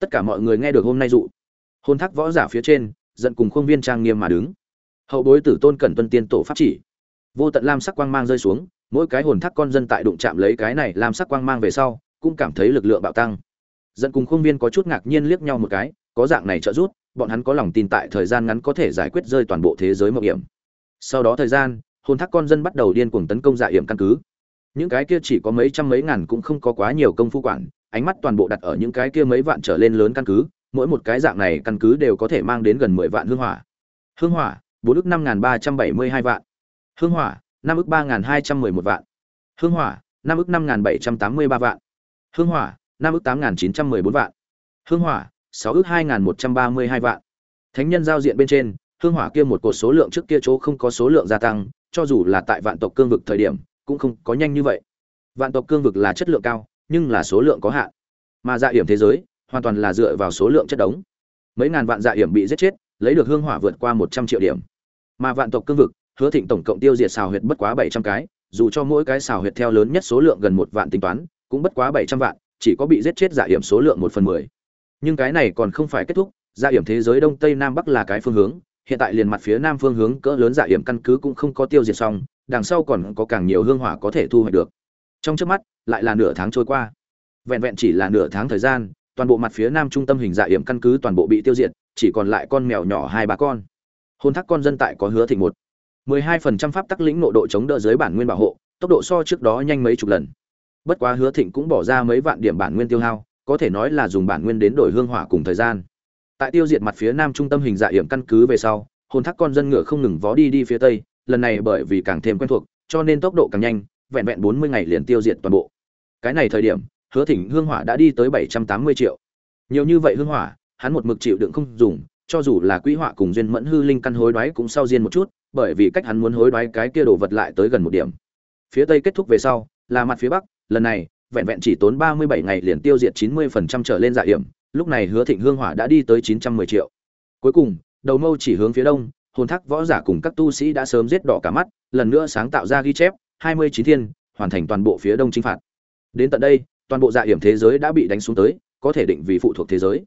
tất cả mọi người nghe được hôm nay dụ. Hôn thác võ giả phía trên, giận cùng khuôn viên trang nghiêm mà đứng. Hậu bối tử tôn cẩn tuân tiên tổ pháp chỉ. Vô tận lam sắc quang mang rơi xuống, mỗi cái hồn thác con dân tại đụng chạm lấy cái này lam sắc quang mang về sau, cũng cảm thấy lực lượng bạo tăng. Giận cùng khuôn viên có chút ngạc nhiên liếc nhau một cái, có dạng này trợ giúp, bọn hắn có lòng tin tại thời gian ngắn có thể giải quyết rơi toàn bộ thế giới mạo hiểm. Sau đó thời gian, hồn thác con dân bắt đầu điên cuồng tấn công dạ hiểm căn cứ. Những cái kia chỉ có mấy trăm mấy ngàn cũng không có quá nhiều công phu quản ánh mắt toàn bộ đặt ở những cái kia mấy vạn trở lên lớn căn cứ, mỗi một cái dạng này căn cứ đều có thể mang đến gần mười vạn hương hỏa. Hương hỏa, bốn đức năm nghìn ba trăm bảy mươi hai vạn. Hương hỏa, năm ức ba nghìn hai trăm mười một vạn. Hương hỏa, năm ức năm nghìn bảy trăm tám mươi ba vạn. Hương hỏa, năm ức tám nghìn chín trăm mười bốn vạn. Hương hỏa, sáu ức hai nghìn một trăm ba mươi hai vạn. Thánh nhân giao diện bên trên, hương hỏa kia một cột số lượng trước kia chỗ không có số lượng gia tăng, cho dù là tại vạn tộc cương vực thời điểm, cũng không có nhanh như vậy. Vạn tộc cương vực là chất lượng cao nhưng là số lượng có hạn. Mà dạ hiểm thế giới, hoàn toàn là dựa vào số lượng chất đống. Mấy ngàn vạn dạ hiểm bị giết chết, lấy được hương hỏa vượt qua một trăm triệu điểm. Mà vạn tộc cương vực, hứa thịnh tổng cộng tiêu diệt xào huyệt bất quá bảy trăm cái, dù cho mỗi cái xào huyệt theo lớn nhất số lượng gần một vạn tính toán, cũng bất quá bảy trăm vạn, chỉ có bị giết chết dạ hiểm số lượng một phần mười. Nhưng cái này còn không phải kết thúc dạ hiểm thế giới đông tây nam bắc là cái phương hướng, hiện tại liền mặt phía nam phương hướng cỡ lớn dạ hiểm căn cứ cũng không có tiêu diệt xong, đằng sau còn có càng nhiều hương hỏa có thể thu hoạch được. Trong trước mắt lại là nửa tháng trôi qua. Vẹn vẹn chỉ là nửa tháng thời gian, toàn bộ mặt phía nam trung tâm hình dạ hiểm căn cứ toàn bộ bị tiêu diệt, chỉ còn lại con mèo nhỏ hai ba con. Hôn thác con dân tại có hứa thịnh một. mười hai phần trăm pháp tắc lĩnh nội độ chống đỡ dưới bản nguyên bảo hộ, tốc độ so trước đó nhanh mấy chục lần. Bất quá hứa thịnh cũng bỏ ra mấy vạn điểm bản nguyên tiêu hao, có thể nói là dùng bản nguyên đến đổi hương hỏa cùng thời gian. Tại tiêu diệt mặt phía nam trung tâm hình dạ hiểm căn cứ về sau, hồn thác con dân ngựa không ngừng vó đi đi phía tây, lần này bởi vì càng thêm quen thuộc, cho nên tốc độ càng nhanh, vẹn vẹn bốn mươi ngày liền tiêu diệt toàn bộ cái này thời điểm, hứa thịnh hương hỏa đã đi tới bảy trăm tám mươi triệu. Nhiều như vậy hương hỏa, hắn một mực chịu đựng không dùng, cho dù là quỹ họa cùng duyên mẫn hư linh căn hối đoái cũng sau diên một chút, bởi vì cách hắn muốn hối đoái cái kia đồ vật lại tới gần một điểm. Phía tây kết thúc về sau, là mặt phía bắc, lần này, vẹn vẹn chỉ tốn ba mươi bảy ngày liền tiêu diệt chín mươi phần trăm trở lên dạ hiểm lúc này hứa thịnh hương hỏa đã đi tới chín trăm mười triệu. Cuối cùng, đầu mâu chỉ hướng phía đông, hồn thác võ giả cùng các tu sĩ đã sớm giết đỏ cả mắt, lần nữa sáng tạo ra ghi chép, hai mươi chín thiên, hoàn thành toàn bộ phía đông chinh phạt đến tận đây, toàn bộ dạ hiểm thế giới đã bị đánh xuống tới, có thể định vì phụ thuộc thế giới.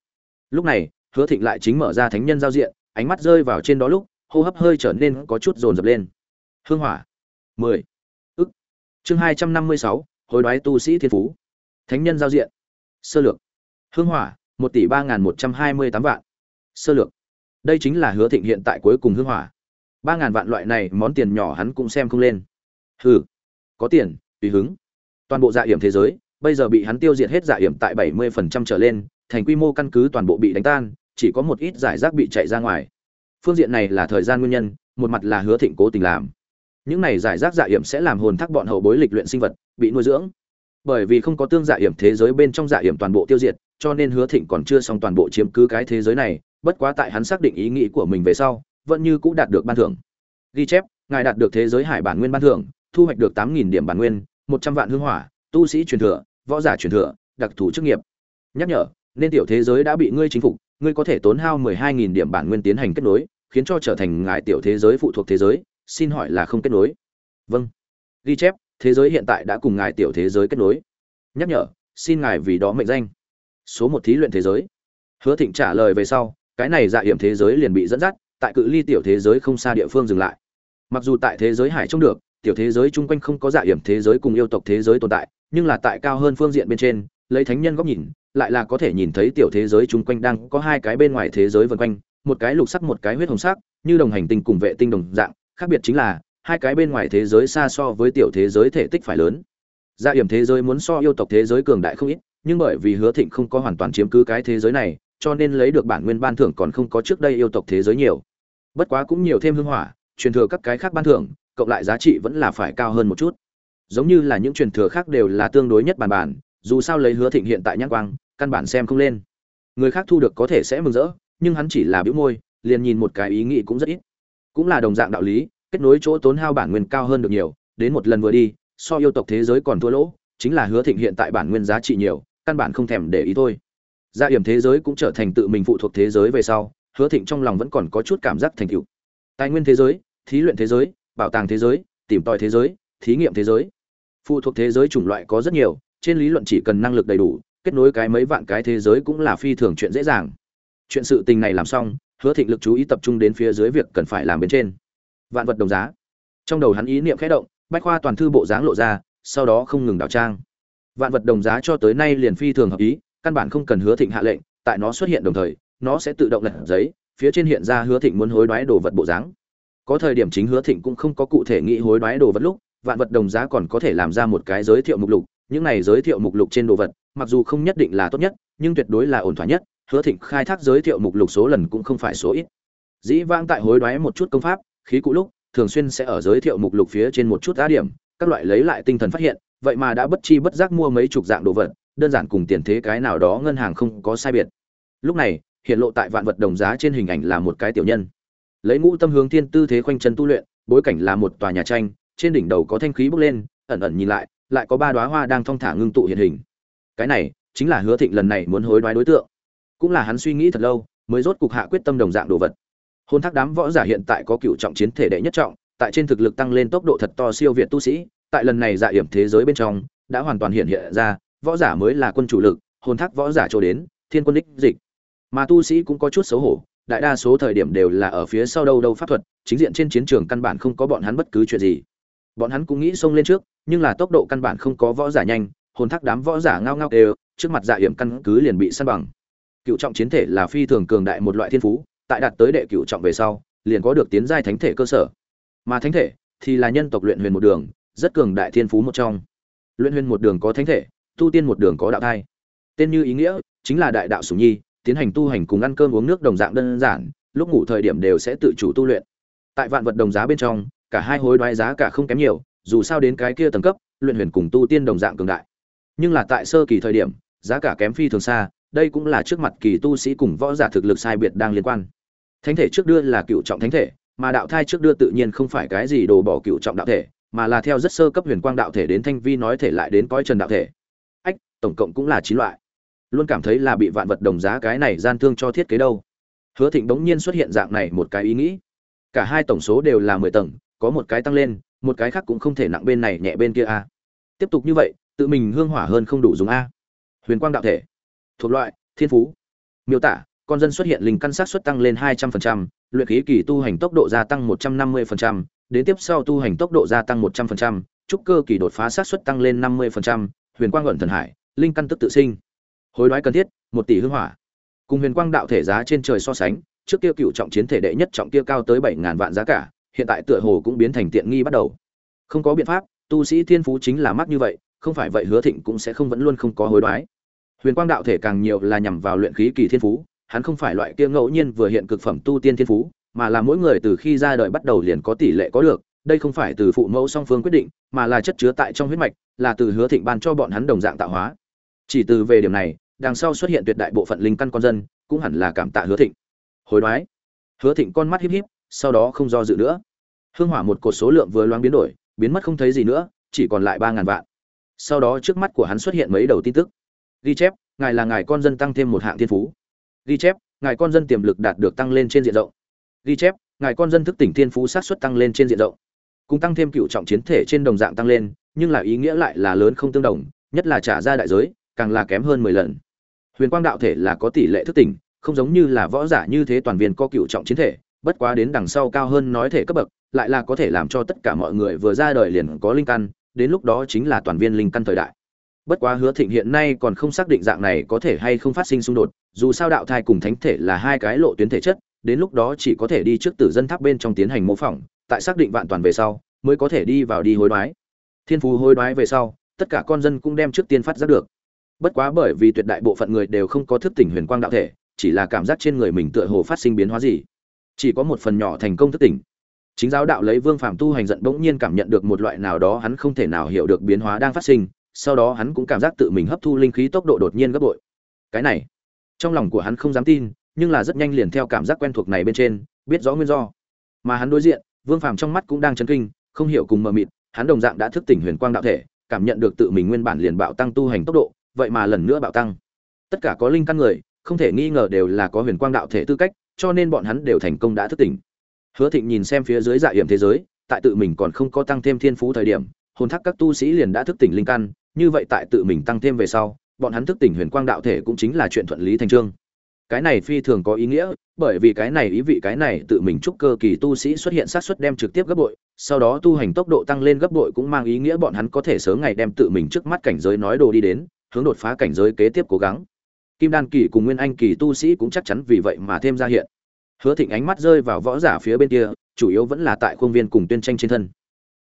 Lúc này, hứa thịnh lại chính mở ra thánh nhân giao diện, ánh mắt rơi vào trên đó lúc, hô hấp hơi trở nên có chút dồn dập lên. Hương hỏa, mười, ức. Chương hai trăm năm mươi sáu, hối đoái tu sĩ thiên phú. Thánh nhân giao diện. Sơ lược. Hương hỏa, một tỷ ba n g h n một trăm hai mươi tám vạn. Sơ lược. Đây chính là hứa thịnh hiện tại cuối cùng hương hỏa. Ba ngàn vạn loại này món tiền nhỏ hắn cũng xem không lên. Hừ. Có tiền, tùy hứng toàn bộ dạ hiểm thế giới, bây giờ bị hắn tiêu diệt hết dạ hiểm tại bảy mươi phần trăm trở lên, thành quy mô căn cứ toàn bộ bị đánh tan, chỉ có một ít giải rác bị chạy ra ngoài. Phương diện này là thời gian nguyên nhân, một mặt là hứa thịnh cố tình làm. Những này giải rác dạ hiểm sẽ làm hồn thác bọn hậu bối lịch luyện sinh vật, bị nuôi dưỡng. Bởi vì không có tương dạ hiểm thế giới bên trong dạ hiểm toàn bộ tiêu diệt, cho nên hứa thịnh còn chưa xong toàn bộ chiếm cứ cái thế giới này, bất quá tại hắn xác định ý nghĩ của mình về sau, vẫn như cũng đạt được ban thưởng. Ghi chép, ngài đạt được thế giới hải bản nguyên ban thưởng, thu hoạch được tám nghìn điểm bản nguyên một trăm vạn hương hỏa, tu sĩ truyền thừa, võ giả truyền thừa, đặc thù chức nghiệp. Nhắc nhở, nên tiểu thế giới đã bị ngươi chính phục, ngươi có thể tốn hao mười hai nghìn điểm bản nguyên tiến hành kết nối, khiến cho trở thành ngài tiểu thế giới phụ thuộc thế giới, xin hỏi là không kết nối? Vâng. Ghi chép, thế giới hiện tại đã cùng ngài tiểu thế giới kết nối. Nhắc nhở, xin ngài vì đó mệnh danh. Số một thí luyện thế giới. Hứa thịnh trả lời về sau, cái này dạ hiểm thế giới liền bị dẫn dắt, tại cự ly tiểu thế giới không xa địa phương dừng lại. Mặc dù tại thế giới hải trông được tiểu thế giới chung quanh không có dạ hiểm thế giới cùng yêu tộc thế giới tồn tại nhưng là tại cao hơn phương diện bên trên lấy thánh nhân góc nhìn lại là có thể nhìn thấy tiểu thế giới chung quanh đang có hai cái bên ngoài thế giới vần quanh một cái lục sắc một cái huyết hồng sắc như đồng hành tinh cùng vệ tinh đồng dạng khác biệt chính là hai cái bên ngoài thế giới xa so với tiểu thế giới thể tích phải lớn dạ hiểm thế giới muốn so yêu tộc thế giới cường đại không ít nhưng bởi vì hứa thịnh không có hoàn toàn chiếm cứ cái thế giới này cho nên lấy được bản nguyên ban thưởng còn không có trước đây yêu tộc thế giới nhiều bất quá cũng nhiều thêm hương hỏa truyền thừa các cái khác ban thưởng cộng lại giá trị vẫn là phải cao hơn một chút. Giống như là những truyền thừa khác đều là tương đối nhất bản bản, dù sao lấy hứa thịnh hiện tại nhãn quang, căn bản xem không lên. Người khác thu được có thể sẽ mừng rỡ, nhưng hắn chỉ là bĩu môi, liền nhìn một cái ý nghĩ cũng rất ít. Cũng là đồng dạng đạo lý, kết nối chỗ tốn hao bản nguyên cao hơn được nhiều, đến một lần vừa đi, so yêu tộc thế giới còn thua lỗ, chính là hứa thịnh hiện tại bản nguyên giá trị nhiều, căn bản không thèm để ý thôi. Gia hiểm thế giới cũng trở thành tự mình phụ thuộc thế giới về sau, hứa thịnh trong lòng vẫn còn có chút cảm giác thành tựu. Tài nguyên thế giới, thí luyện thế giới bảo tàng thế giới, tìm tòi thế giới, thí nghiệm thế giới. Phụ thuộc thế giới chủng loại có rất nhiều, trên lý luận chỉ cần năng lực đầy đủ, kết nối cái mấy vạn cái thế giới cũng là phi thường chuyện dễ dàng. Chuyện sự tình này làm xong, hứa thịnh lực chú ý tập trung đến phía dưới việc cần phải làm bên trên. Vạn vật đồng giá. Trong đầu hắn ý niệm khẽ động, bách khoa toàn thư bộ dáng lộ ra, sau đó không ngừng đảo trang. Vạn vật đồng giá cho tới nay liền phi thường hợp ý, căn bản không cần hứa thịnh hạ lệnh, tại nó xuất hiện đồng thời, nó sẽ tự động lật giấy, phía trên hiện ra hứa thịnh muốn hối đoái đồ vật bộ dáng có thời điểm chính hứa thịnh cũng không có cụ thể nghĩ hối đoái đồ vật lúc, vạn vật đồng giá còn có thể làm ra một cái giới thiệu mục lục, những này giới thiệu mục lục trên đồ vật, mặc dù không nhất định là tốt nhất, nhưng tuyệt đối là ổn thỏa nhất, hứa thịnh khai thác giới thiệu mục lục số lần cũng không phải số ít. Dĩ vãng tại hối đoái một chút công pháp, khí cụ lúc, thường xuyên sẽ ở giới thiệu mục lục phía trên một chút giá điểm, các loại lấy lại tinh thần phát hiện, vậy mà đã bất chi bất giác mua mấy chục dạng đồ vật, đơn giản cùng tiền thế cái nào đó ngân hàng không có sai biệt. Lúc này, hiện lộ tại vạn vật đồng giá trên hình ảnh là một cái tiểu nhân lấy ngũ tâm hướng thiên tư thế khoanh chân tu luyện, bối cảnh là một tòa nhà tranh, trên đỉnh đầu có thanh khí bốc lên, ẩn ẩn nhìn lại lại có ba đóa hoa đang thong thả ngưng tụ hiện hình. Cái này chính là hứa thịnh lần này muốn hối đoái đối tượng. Cũng là hắn suy nghĩ thật lâu, mới rốt cục hạ quyết tâm đồng dạng đồ vật. Hôn thác đám võ giả hiện tại có cựu trọng chiến thể đệ nhất trọng, tại trên thực lực tăng lên tốc độ thật to siêu việt tu sĩ, tại lần này dạ hiểm thế giới bên trong, đã hoàn toàn hiện hiện ra, võ giả mới là quân chủ lực hồn thác võ giả cho đến, thiên quân đích dịch. Mà tu sĩ cũng có chút xấu hổ đại đa số thời điểm đều là ở phía sau đâu đâu pháp thuật, chính diện trên chiến trường căn bản không có bọn hắn bất cứ chuyện gì. Bọn hắn cũng nghĩ xông lên trước, nhưng là tốc độ căn bản không có võ giả nhanh, hồn thác đám võ giả ngao ngao đều, trước mặt dạ hiểm căn cứ liền bị săn bằng. Cựu trọng chiến thể là phi thường cường đại một loại thiên phú, tại đạt tới đệ cựu trọng về sau, liền có được tiến giai thánh thể cơ sở. Mà thánh thể thì là nhân tộc luyện huyền một đường, rất cường đại thiên phú một trong. Luyện huyền một đường có thánh thể, tu tiên một đường có đạo thai. Tên như ý nghĩa chính là đại đạo sủng nhi tiến hành tu hành cùng ăn cơm uống nước đồng dạng đơn giản, lúc ngủ thời điểm đều sẽ tự chủ tu luyện. Tại vạn vật đồng giá bên trong, cả hai hối đoái giá cả không kém nhiều, dù sao đến cái kia tầng cấp, luyện huyền cùng tu tiên đồng dạng cường đại. Nhưng là tại sơ kỳ thời điểm, giá cả kém phi thường xa, đây cũng là trước mặt kỳ tu sĩ cùng võ giả thực lực sai biệt đang liên quan. Thánh thể trước đưa là cựu trọng thánh thể, mà đạo thai trước đưa tự nhiên không phải cái gì đồ bỏ cựu trọng đạo thể, mà là theo rất sơ cấp huyền quang đạo thể đến thanh vi nói thể lại đến cõi trần đạo thể. Ách, tổng cộng cũng là chín loại luôn cảm thấy là bị vạn vật đồng giá cái này gian thương cho thiết kế đâu. Hứa thịnh bỗng nhiên xuất hiện dạng này một cái ý nghĩ. Cả hai tổng số đều là mười tầng có một cái tăng lên một cái khác cũng không thể nặng bên này nhẹ bên kia a. Tiếp tục như vậy tự mình hương hỏa hơn không đủ dùng a. Huyền quang đạo thể thuộc loại thiên phú. Miêu tả con dân xuất hiện linh căn sát xuất tăng lên 200%, luyện khí kỳ tu hành tốc độ gia tăng 150%, đến tiếp sau tu hành tốc độ gia tăng 100%, trúc cơ kỳ đột phá sát xuất tăng lên 50%, huyền quang luận thần hải, linh căn tức tự sinh. Hối đoái cần thiết, một tỷ hưng hỏa. Cùng huyền quang đạo thể giá trên trời so sánh, trước kia cựu trọng chiến thể đệ nhất trọng kia cao tới bảy ngàn vạn giá cả, hiện tại tựa hồ cũng biến thành tiện nghi bắt đầu. Không có biện pháp, tu sĩ thiên phú chính là mắc như vậy, không phải vậy Hứa Thịnh cũng sẽ không vẫn luôn không có hối đoái. Huyền quang đạo thể càng nhiều là nhằm vào luyện khí kỳ thiên phú, hắn không phải loại kia ngẫu nhiên vừa hiện cực phẩm tu tiên thiên phú, mà là mỗi người từ khi ra đời bắt đầu liền có tỷ lệ có được, đây không phải từ phụ mẫu song phương quyết định, mà là chất chứa tại trong huyết mạch, là từ Hứa Thịnh ban cho bọn hắn đồng dạng tạo hóa. Chỉ từ về điểm này, đằng sau xuất hiện tuyệt đại bộ phận linh căn con dân, cũng hẳn là cảm tạ Hứa Thịnh. Hồi đoái. Hứa Thịnh con mắt híp híp, sau đó không do dự nữa. Hương hỏa một cột số lượng vừa loáng biến đổi, biến mất không thấy gì nữa, chỉ còn lại ba ngàn vạn. Sau đó trước mắt của hắn xuất hiện mấy đầu tin tức. Ghi chép, ngài là ngài con dân tăng thêm một hạng thiên phú ghi chép ngài con dân tiềm lực đạt được tăng lên trên diện rộng ghi chép ngài con dân thức tỉnh thiên phú sát xuất tăng lên trên diện rộng cùng tăng thêm cựu trọng chiến thể trên đồng dạng tăng lên nhưng là ý nghĩa lại là lớn không tương đồng nhất là trả ra đại giới càng là kém hơn mười lần huyền quang đạo thể là có tỷ lệ thức tỉnh, không giống như là võ giả như thế toàn viên có cựu trọng chiến thể, bất quá đến đằng sau cao hơn nói thể cấp bậc, lại là có thể làm cho tất cả mọi người vừa ra đời liền có linh căn, đến lúc đó chính là toàn viên linh căn thời đại. Bất quá hứa thịnh hiện nay còn không xác định dạng này có thể hay không phát sinh xung đột, dù sao đạo thai cùng thánh thể là hai cái lộ tuyến thể chất, đến lúc đó chỉ có thể đi trước tử dân tháp bên trong tiến hành mô phỏng, tại xác định vạn toàn về sau, mới có thể đi vào đi hối đoái. Thiên phú hối đoái về sau, tất cả con dân cũng đem trước tiên phát giác được bất quá bởi vì tuyệt đại bộ phận người đều không có thức tỉnh huyền quang đạo thể, chỉ là cảm giác trên người mình tựa hồ phát sinh biến hóa gì. Chỉ có một phần nhỏ thành công thức tỉnh. Chính giáo đạo lấy vương phạm tu hành giận bỗng nhiên cảm nhận được một loại nào đó hắn không thể nào hiểu được biến hóa đang phát sinh, sau đó hắn cũng cảm giác tự mình hấp thu linh khí tốc độ đột nhiên gấp bội. Cái này, trong lòng của hắn không dám tin, nhưng là rất nhanh liền theo cảm giác quen thuộc này bên trên, biết rõ nguyên do. Mà hắn đối diện, vương phàm trong mắt cũng đang chấn kinh, không hiểu cùng mờ mịt, hắn đồng dạng đã thức tỉnh huyền quang đạo thể, cảm nhận được tự mình nguyên bản liền bạo tăng tu hành tốc độ vậy mà lần nữa bạo tăng. Tất cả có linh căn người, không thể nghi ngờ đều là có huyền quang đạo thể tư cách, cho nên bọn hắn đều thành công đã thức tỉnh. Hứa thịnh nhìn xem phía dưới dạ hiểm thế giới, tại tự mình còn không có tăng thêm thiên phú thời điểm, hồn thác các tu sĩ liền đã thức tỉnh linh căn, như vậy tại tự mình tăng thêm về sau, bọn hắn thức tỉnh huyền quang đạo thể cũng chính là chuyện thuận lý thành trương. Cái này phi thường có ý nghĩa, bởi vì cái này ý vị cái này tự mình chúc cơ kỳ tu sĩ xuất hiện sát xuất đem trực tiếp gấp bội, sau đó tu hành tốc độ tăng lên gấp bội cũng mang ý nghĩa bọn hắn có thể sớm ngày đem tự mình trước mắt cảnh giới nói đồ đi đến hướng đột phá cảnh giới kế tiếp cố gắng. Kim đan kỳ cùng nguyên anh kỳ tu sĩ cũng chắc chắn vì vậy mà thêm ra hiện. Hứa thịnh ánh mắt rơi vào võ giả phía bên kia, chủ yếu vẫn là tại khuôn viên cùng tuyên tranh trên thân.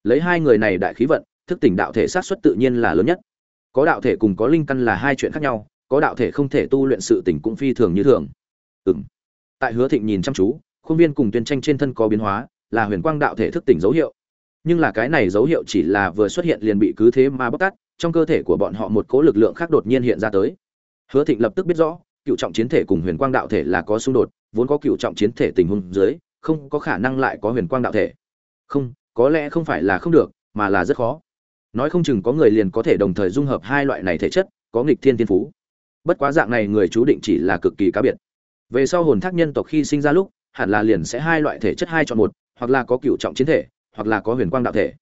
Lấy hai người này đại khí vận, thức tỉnh đạo thể sát xuất tự nhiên là lớn nhất. Có đạo thể cùng có linh căn là hai chuyện khác nhau, có đạo thể không thể tu luyện sự tỉnh cũng phi thường như thường. Ừm. Tại hứa thịnh nhìn chăm chú, khuôn viên cùng tuyên tranh trên thân có biến hóa, là huyền quang đạo thể thức tỉnh dấu hiệu. Nhưng là cái này dấu hiệu chỉ là vừa xuất hiện liền bị cứ thế mà bóc tát trong cơ thể của bọn họ một cố lực lượng khác đột nhiên hiện ra tới. Hứa thịnh lập tức biết rõ, cựu trọng chiến thể cùng huyền quang đạo thể là có xung đột, vốn có cựu trọng chiến thể tình huống dưới, không có khả năng lại có huyền quang đạo thể. Không, có lẽ không phải là không được, mà là rất khó. Nói không chừng có người liền có thể đồng thời dung hợp hai loại này thể chất, có nghịch thiên thiên phú. Bất quá dạng này người chú định chỉ là cực kỳ cá biệt. Về sau hồn thác nhân tộc khi sinh ra lúc, hẳn là liền sẽ hai loại thể chất hai chọn một, hoặc là có cựu trọng chiến thể, hoặc là có huyền quang đạo thể.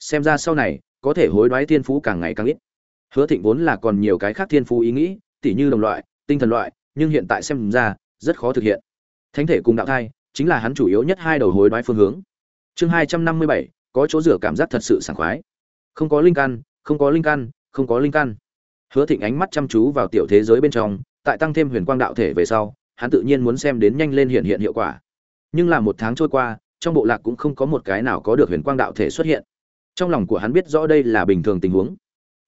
Xem ra sau này có thể hối đoái thiên phú càng ngày càng ít. Hứa thịnh vốn là còn nhiều cái khác thiên phú ý nghĩ, tỉ như đồng loại, tinh thần loại, nhưng hiện tại xem ra, rất khó thực hiện. Thánh thể cùng đạo thai, chính là hắn chủ yếu nhất hai đầu hối đoái phương hướng. Chương hai trăm năm mươi bảy, có chỗ rửa cảm giác thật sự sảng khoái. Không có linh căn, không có linh căn, không có linh căn. Hứa thịnh ánh mắt chăm chú vào tiểu thế giới bên trong, tại tăng thêm huyền quang đạo thể về sau, hắn tự nhiên muốn xem đến nhanh lên hiện hiện hiệu quả. Nhưng là một tháng trôi qua, trong bộ lạc cũng không có một cái nào có được huyền quang đạo thể xuất hiện trong lòng của hắn biết rõ đây là bình thường tình huống.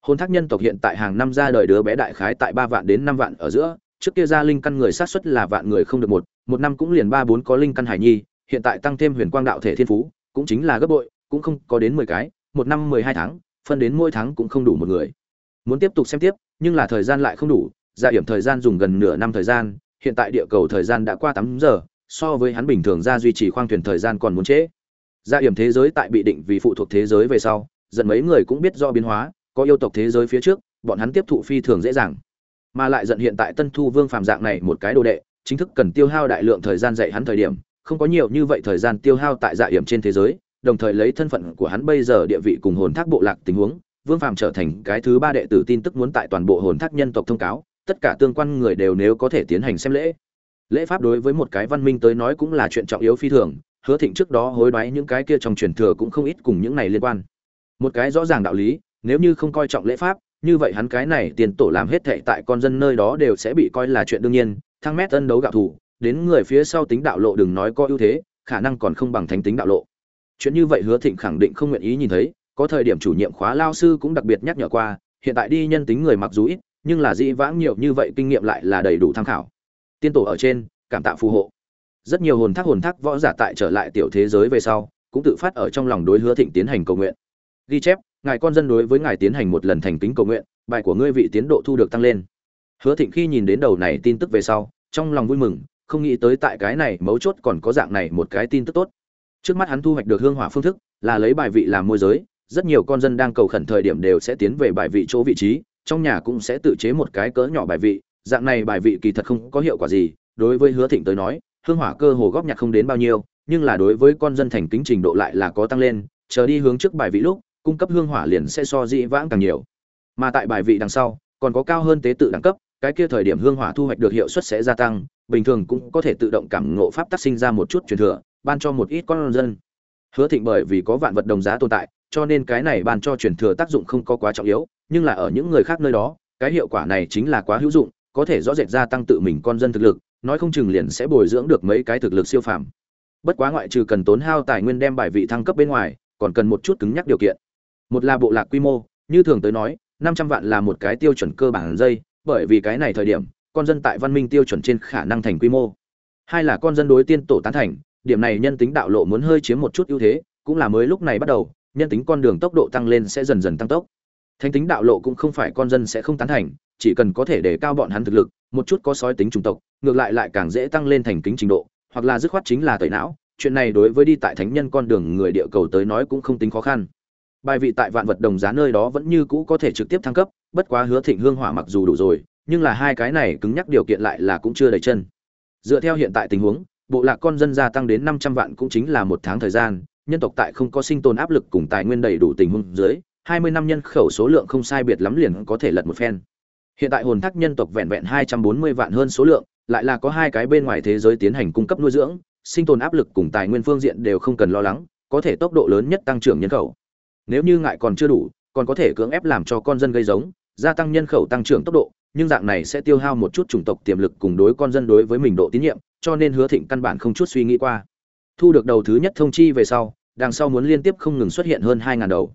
Hôn thác nhân tộc hiện tại hàng năm ra đời đứa bé đại khái tại ba vạn đến năm vạn ở giữa. Trước kia ra linh căn người sát xuất là vạn người không được một một năm cũng liền ba bốn có linh căn hải nhi, hiện tại tăng thêm huyền quang đạo thể thiên phú, cũng chính là gấp bội, cũng không có đến mười cái, một năm mười hai tháng, phân đến mỗi tháng cũng không đủ một người. Muốn tiếp tục xem tiếp, nhưng là thời gian lại không đủ, gia điểm thời gian dùng gần nửa năm thời gian, hiện tại địa cầu thời gian đã qua tám giờ, so với hắn bình thường ra duy trì khoang thuyền thời gian còn muốn trễ gia điểm thế giới tại bị định vì phụ thuộc thế giới về sau dần mấy người cũng biết do biến hóa, có yêu tộc thế giới phía trước, bọn hắn tiếp thụ phi thường dễ dàng. Mà lại giận hiện tại tân thu vương phàm dạng này một cái đồ đệ, chính thức cần tiêu hao đại lượng thời gian dạy hắn thời điểm, không có nhiều như vậy thời gian tiêu hao tại dạ hiểm trên thế giới, đồng thời lấy thân phận của hắn bây giờ địa vị cùng hồn thác bộ lạc tình huống, vương phàm trở thành cái thứ ba đệ tử tin tức muốn tại toàn bộ hồn thác nhân tộc thông cáo, tất cả tương quan người đều nếu có thể tiến hành xem lễ. Lễ pháp đối với một cái văn minh tới nói cũng là chuyện trọng yếu phi thường hứa thịnh trước đó hối đoái những cái kia trong truyền thừa cũng không ít cùng những này liên quan. Một cái rõ ràng đạo lý, nếu như không coi trọng lễ pháp, như vậy hắn cái này tiền tổ làm hết thệ tại con dân nơi đó đều sẽ bị coi là chuyện đương nhiên, thăng mét tân đấu gạo thủ, đến người phía sau tính đạo lộ đừng nói có ưu thế, khả năng còn không bằng thánh tính đạo lộ. Chuyện như vậy hứa thịnh khẳng định không nguyện ý nhìn thấy, có thời điểm chủ nhiệm khóa lao sư cũng đặc biệt nhắc nhở qua, hiện tại đi nhân tính người mặc dù ít, nhưng là dĩ vãng nhiều như vậy kinh nghiệm lại là đầy đủ tham khảo. Tiên tổ ở trên, cảm tạ phù hộ rất nhiều hồn thác hồn thác võ giả tại trở lại tiểu thế giới về sau, cũng tự phát ở trong lòng đối hứa thịnh tiến hành cầu nguyện. Ghi chép, ngài con dân đối với ngài tiến hành một lần thành kính cầu nguyện, bài của ngươi vị tiến độ thu được tăng lên. Hứa thịnh khi nhìn đến đầu này tin tức về sau, trong lòng vui mừng, không nghĩ tới tại cái này mấu chốt còn có dạng này một cái tin tức tốt. Trước mắt hắn thu hoạch được hương hỏa phương thức, là lấy bài vị làm môi giới, rất nhiều con dân đang cầu khẩn thời điểm đều sẽ tiến về bài vị chỗ vị trí, trong nhà cũng sẽ tự chế một cái cỡ nhỏ bài vị. Dạng này bài vị kỳ thật không có hiệu quả gì, đối với hứa thịnh tới nói hương hỏa cơ hồ góp nhặt không đến bao nhiêu, nhưng là đối với con dân thành kính trình độ lại là có tăng lên, chờ đi hướng trước bài vị lúc, cung cấp hương hỏa liền sẽ so dĩ vãng càng nhiều. Mà tại bài vị đằng sau, còn có cao hơn tế tự đẳng cấp, cái kia thời điểm hương hỏa thu hoạch được hiệu suất sẽ gia tăng, bình thường cũng có thể tự động cảm ngộ pháp tác sinh ra một chút truyền thừa, ban cho một ít con dân. Hứa thịnh bởi vì có vạn vật đồng giá tồn tại, cho nên cái này ban cho truyền thừa tác dụng không có quá trọng yếu, nhưng là ở những người khác nơi đó, cái hiệu quả này chính là quá hữu dụng, có thể rõ rệt gia tăng tự mình con dân thực lực nói không chừng liền sẽ bồi dưỡng được mấy cái thực lực siêu phàm. Bất quá ngoại trừ cần tốn hao tài nguyên đem bài vị thăng cấp bên ngoài, còn cần một chút cứng nhắc điều kiện. Một là bộ lạc quy mô, như thường tới nói, năm trăm vạn là một cái tiêu chuẩn cơ bản dây, bởi vì cái này thời điểm, con dân tại văn minh tiêu chuẩn trên khả năng thành quy mô. Hai là con dân đối tiên tổ tán thành, điểm này nhân tính đạo lộ muốn hơi chiếm một chút ưu thế, cũng là mới lúc này bắt đầu, nhân tính con đường tốc độ tăng lên sẽ dần dần tăng tốc. Thánh tính đạo lộ cũng không phải con dân sẽ không tán thành chỉ cần có thể để cao bọn hắn thực lực, một chút có sói tính chủng tộc, ngược lại lại càng dễ tăng lên thành kính trình độ, hoặc là dứt khoát chính là tẩy não, chuyện này đối với đi tại thánh nhân con đường người địa cầu tới nói cũng không tính khó khăn. Bài vị tại vạn vật đồng giá nơi đó vẫn như cũ có thể trực tiếp thăng cấp, bất quá hứa thịnh hương hỏa mặc dù đủ rồi, nhưng là hai cái này cứng nhắc điều kiện lại là cũng chưa đầy chân. Dựa theo hiện tại tình huống, bộ lạc con dân gia tăng đến năm trăm vạn cũng chính là một tháng thời gian, nhân tộc tại không có sinh tồn áp lực cùng tài nguyên đầy đủ tình huống dưới, hai mươi năm nhân khẩu số lượng không sai biệt lắm liền có thể lật một phen hiện tại hồn thác nhân tộc vẹn vẹn hai trăm bốn mươi vạn hơn số lượng, lại là có hai cái bên ngoài thế giới tiến hành cung cấp nuôi dưỡng, sinh tồn áp lực cùng tài nguyên phương diện đều không cần lo lắng, có thể tốc độ lớn nhất tăng trưởng nhân khẩu. Nếu như ngại còn chưa đủ, còn có thể cưỡng ép làm cho con dân gây giống, gia tăng nhân khẩu tăng trưởng tốc độ, nhưng dạng này sẽ tiêu hao một chút chủng tộc tiềm lực cùng đối con dân đối với mình độ tín nhiệm, cho nên hứa thịnh căn bản không chút suy nghĩ qua. Thu được đầu thứ nhất thông chi về sau, đằng sau muốn liên tiếp không ngừng xuất hiện hơn hai ngàn đầu.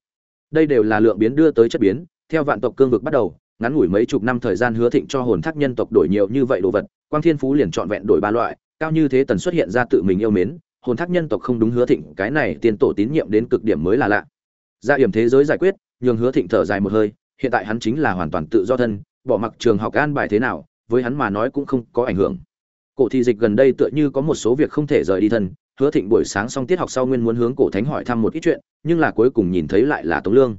Đây đều là lượng biến đưa tới chất biến, theo vạn tộc cương vực bắt đầu ngắn ngủi mấy chục năm thời gian hứa thịnh cho hồn thác nhân tộc đổi nhiều như vậy đồ vật, quang thiên phú liền trọn vẹn đổi ba loại, cao như thế tần xuất hiện ra tự mình yêu mến, hồn thác nhân tộc không đúng hứa thịnh, cái này tiên tổ tín nhiệm đến cực điểm mới là lạ. Gia hiểm thế giới giải quyết, nhường hứa thịnh thở dài một hơi, hiện tại hắn chính là hoàn toàn tự do thân, bỏ mặc trường học an bài thế nào, với hắn mà nói cũng không có ảnh hưởng. Cổ thị dịch gần đây tựa như có một số việc không thể rời đi thân, hứa thịnh buổi sáng xong tiết học sau nguyên muốn hướng cổ thánh hỏi thăm một ít chuyện, nhưng là cuối cùng nhìn thấy lại là tống lương.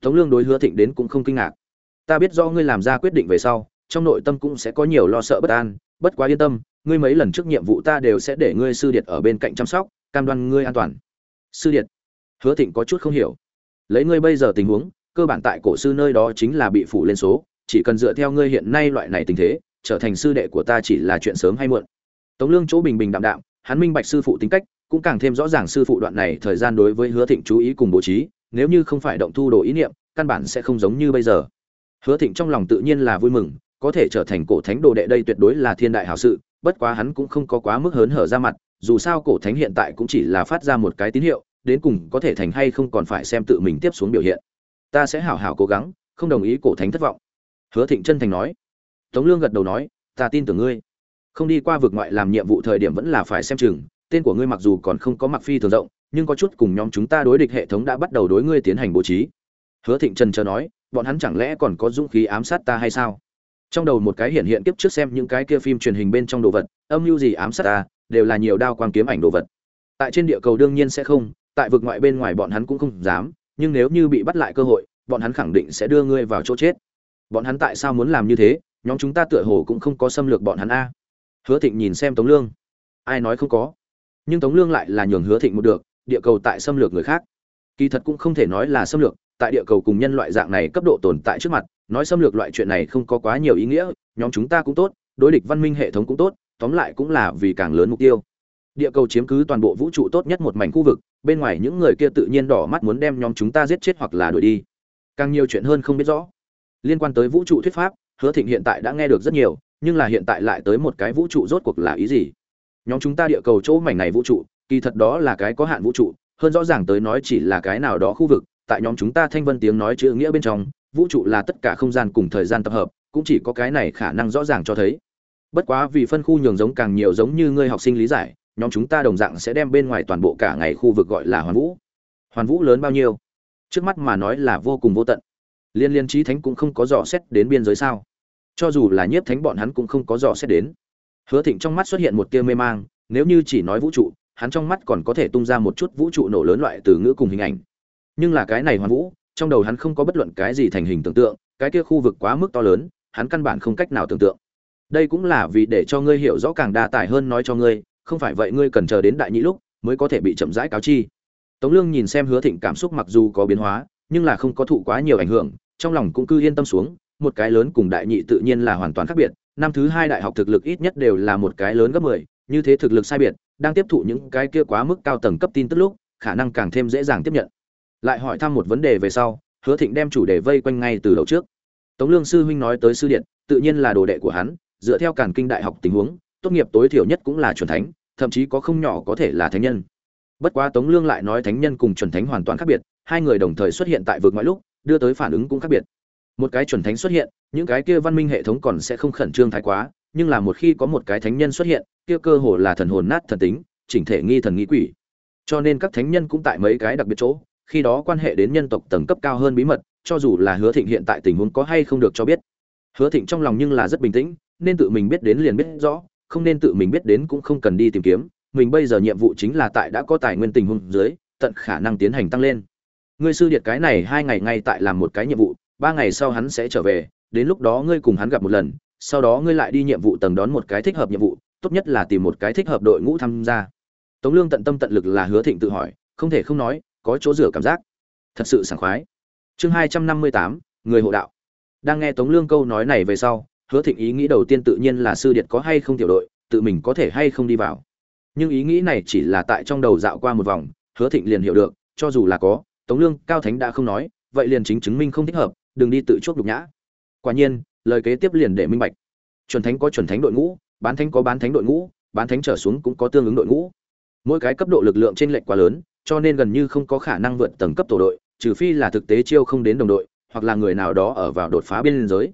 Tống lương đối hứa thịnh đến cũng không kinh ngạc ta biết do ngươi làm ra quyết định về sau, trong nội tâm cũng sẽ có nhiều lo sợ bất an, bất quá yên tâm, ngươi mấy lần trước nhiệm vụ ta đều sẽ để ngươi sư điệt ở bên cạnh chăm sóc, cam đoan ngươi an toàn. Sư điệt, hứa thịnh có chút không hiểu. Lấy ngươi bây giờ tình huống, cơ bản tại cổ sư nơi đó chính là bị phủ lên số, chỉ cần dựa theo ngươi hiện nay loại này tình thế, trở thành sư đệ của ta chỉ là chuyện sớm hay muộn. Tống lương chỗ bình bình đạm đạm, hắn minh bạch sư phụ tính cách, cũng càng thêm rõ ràng sư phụ đoạn này thời gian đối với hứa thịnh chú ý cùng bố trí, nếu như không phải động thu đồ ý niệm, căn bản sẽ không giống như bây giờ hứa thịnh trong lòng tự nhiên là vui mừng, có thể trở thành cổ thánh đồ đệ đây tuyệt đối là thiên đại hảo sự, bất quá hắn cũng không có quá mức hớn hở ra mặt, dù sao cổ thánh hiện tại cũng chỉ là phát ra một cái tín hiệu, đến cùng có thể thành hay không còn phải xem tự mình tiếp xuống biểu hiện. Ta sẽ hảo hảo cố gắng, không đồng ý cổ thánh thất vọng. Hứa thịnh chân thành nói. Tống lương gật đầu nói, ta tin tưởng ngươi. Không đi qua vực ngoại làm nhiệm vụ thời điểm vẫn là phải xem chừng, tên của ngươi mặc dù còn không có mặc phi thường rộng, nhưng có chút cùng nhóm chúng ta đối địch hệ thống đã bắt đầu đối ngươi tiến hành bố trí. Hứa thịnh trần chờ nói bọn hắn chẳng lẽ còn có dũng khí ám sát ta hay sao? Trong đầu một cái hiện hiện kiếp trước xem những cái kia phim truyền hình bên trong đồ vật, âm mưu gì ám sát ta, đều là nhiều đao quang kiếm ảnh đồ vật. Tại trên địa cầu đương nhiên sẽ không, tại vực ngoại bên ngoài bọn hắn cũng không dám, nhưng nếu như bị bắt lại cơ hội, bọn hắn khẳng định sẽ đưa ngươi vào chỗ chết. Bọn hắn tại sao muốn làm như thế? Nhóm chúng ta tựa hồ cũng không có xâm lược bọn hắn a. Hứa thịnh nhìn xem tống lương. Ai nói không có? Nhưng tống lương lại là nhường hứa thịnh một được, địa cầu tại xâm lược người khác. Kỳ thật cũng không thể nói là xâm lược tại địa cầu cùng nhân loại dạng này cấp độ tồn tại trước mặt, nói xâm lược loại chuyện này không có quá nhiều ý nghĩa, nhóm chúng ta cũng tốt, đối địch văn minh hệ thống cũng tốt, tóm lại cũng là vì càng lớn mục tiêu. Địa cầu chiếm cứ toàn bộ vũ trụ tốt nhất một mảnh khu vực, bên ngoài những người kia tự nhiên đỏ mắt muốn đem nhóm chúng ta giết chết hoặc là đuổi đi. Càng nhiều chuyện hơn không biết rõ. Liên quan tới vũ trụ thuyết pháp, hứa thịnh hiện tại đã nghe được rất nhiều, nhưng là hiện tại lại tới một cái vũ trụ rốt cuộc là ý gì? Nhóm chúng ta địa cầu chỗ mảnh này vũ trụ, kỳ thật đó là cái có hạn vũ trụ, hơn rõ ràng tới nói chỉ là cái nào đó khu vực tại nhóm chúng ta thanh vân tiếng nói chữ nghĩa bên trong, vũ trụ là tất cả không gian cùng thời gian tập hợp, cũng chỉ có cái này khả năng rõ ràng cho thấy. Bất quá vì phân khu nhường giống càng nhiều giống như ngươi học sinh lý giải, nhóm chúng ta đồng dạng sẽ đem bên ngoài toàn bộ cả ngày khu vực gọi là hoàn vũ. Hoàn vũ lớn bao nhiêu? Trước mắt mà nói là vô cùng vô tận. Liên liên trí thánh cũng không có dò xét đến biên giới sao? Cho dù là nhiếp thánh bọn hắn cũng không có dò xét đến. Hứa thịnh trong mắt xuất hiện một tia mê mang, nếu như chỉ nói vũ trụ, hắn trong mắt còn có thể tung ra một chút vũ trụ nổ lớn loại từ ngữ cùng hình ảnh nhưng là cái này hoàn vũ, trong đầu hắn không có bất luận cái gì thành hình tưởng tượng, cái kia khu vực quá mức to lớn, hắn căn bản không cách nào tưởng tượng. Đây cũng là vì để cho ngươi hiểu rõ càng đa tài hơn nói cho ngươi, không phải vậy ngươi cần chờ đến đại nhĩ lúc mới có thể bị chậm rãi cáo chi. Tống lương nhìn xem hứa thịnh cảm xúc mặc dù có biến hóa, nhưng là không có thụ quá nhiều ảnh hưởng, trong lòng cũng cứ yên tâm xuống, một cái lớn cùng đại nhị tự nhiên là hoàn toàn khác biệt, năm thứ hai đại học thực lực ít nhất đều là một cái lớn gấp mười, như thế thực lực sai biệt, đang tiếp thụ những cái kia quá mức cao tầng cấp tin tức lúc, khả năng càng thêm dễ dàng tiếp nhận lại hỏi thăm một vấn đề về sau, hứa thịnh đem chủ đề vây quanh ngay từ đầu trước. Tống lương sư huynh nói tới sư điện, tự nhiên là đồ đệ của hắn, dựa theo càn kinh đại học tình huống, tốt nghiệp tối thiểu nhất cũng là chuẩn thánh, thậm chí có không nhỏ có thể là thánh nhân. Bất quá tống lương lại nói thánh nhân cùng chuẩn thánh hoàn toàn khác biệt, hai người đồng thời xuất hiện tại vực ngoại lúc, đưa tới phản ứng cũng khác biệt. Một cái chuẩn thánh xuất hiện, những cái kia văn minh hệ thống còn sẽ không khẩn trương thái quá, nhưng là một khi có một cái thánh nhân xuất hiện, kia cơ hồ là thần hồn nát thần tính, chỉnh thể nghi thần nghi quỷ. Cho nên các thánh nhân cũng tại mấy cái đặc biệt chỗ khi đó quan hệ đến nhân tộc tầng cấp cao hơn bí mật, cho dù là hứa thịnh hiện tại tình huống có hay không được cho biết. Hứa thịnh trong lòng nhưng là rất bình tĩnh, nên tự mình biết đến liền biết rõ, không nên tự mình biết đến cũng không cần đi tìm kiếm, mình bây giờ nhiệm vụ chính là tại đã có tài nguyên tình huống dưới, tận khả năng tiến hành tăng lên. Ngươi sư điệt cái này hai ngày ngay tại làm một cái nhiệm vụ, ba ngày sau hắn sẽ trở về, đến lúc đó ngươi cùng hắn gặp một lần, sau đó ngươi lại đi nhiệm vụ tầng đón một cái thích hợp nhiệm vụ, tốt nhất là tìm một cái thích hợp đội ngũ tham gia. Tống lương tận tâm tận lực là hứa thịnh tự hỏi, không thể không nói có chỗ rửa cảm giác. Thật sự sảng khoái. Chương hai trăm năm mươi tám, người hộ đạo. Đang nghe tống lương câu nói này về sau, hứa thịnh ý nghĩ đầu tiên tự nhiên là sư điệt có hay không tiểu đội, tự mình có thể hay không đi vào. Nhưng ý nghĩ này chỉ là tại trong đầu dạo qua một vòng, hứa thịnh liền hiểu được, cho dù là có, tống lương, cao thánh đã không nói, vậy liền chính chứng minh không thích hợp, đừng đi tự chuốc đục nhã. Quả nhiên, lời kế tiếp liền để minh bạch. Chuẩn thánh có chuẩn thánh đội ngũ, bán thánh có bán thánh đội ngũ, bán thánh trở xuống cũng có tương ứng đội ngũ. Mỗi cái cấp độ lực lượng trên lệnh quá lớn cho nên gần như không có khả năng vượt tầng cấp tổ đội, trừ phi là thực tế chiêu không đến đồng đội, hoặc là người nào đó ở vào đột phá biên giới.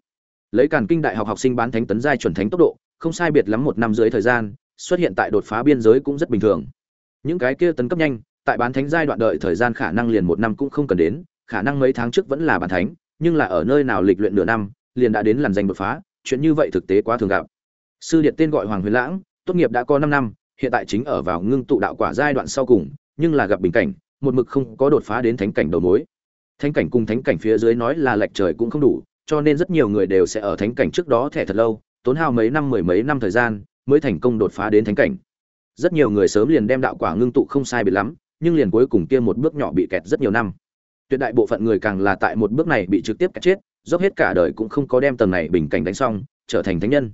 Lấy càn kinh đại học học sinh bán thánh tấn giai chuẩn thánh tốc độ, không sai biệt lắm một năm dưới thời gian, xuất hiện tại đột phá biên giới cũng rất bình thường. Những cái kia tấn cấp nhanh, tại bán thánh giai đoạn đợi thời gian khả năng liền một năm cũng không cần đến, khả năng mấy tháng trước vẫn là bán thánh, nhưng là ở nơi nào lịch luyện nửa năm, liền đã đến làn danh đột phá, chuyện như vậy thực tế quá thường gặp. Sư điện tên gọi hoàng huyền lãng, tốt nghiệp đã có năm năm, hiện tại chính ở vào ngưng tụ đạo quả giai đoạn sau cùng nhưng là gặp bình cảnh, một mực không có đột phá đến thánh cảnh đầu mối. Thánh cảnh cùng thánh cảnh phía dưới nói là lệch trời cũng không đủ, cho nên rất nhiều người đều sẽ ở thánh cảnh trước đó thẻ thật lâu, tốn hao mấy năm, mười mấy năm thời gian mới thành công đột phá đến thánh cảnh. Rất nhiều người sớm liền đem đạo quả ngưng tụ không sai biệt lắm, nhưng liền cuối cùng kia một bước nhỏ bị kẹt rất nhiều năm. Tuyệt đại bộ phận người càng là tại một bước này bị trực tiếp kẹt chết, dốc hết cả đời cũng không có đem tầng này bình cảnh đánh xong, trở thành thánh nhân.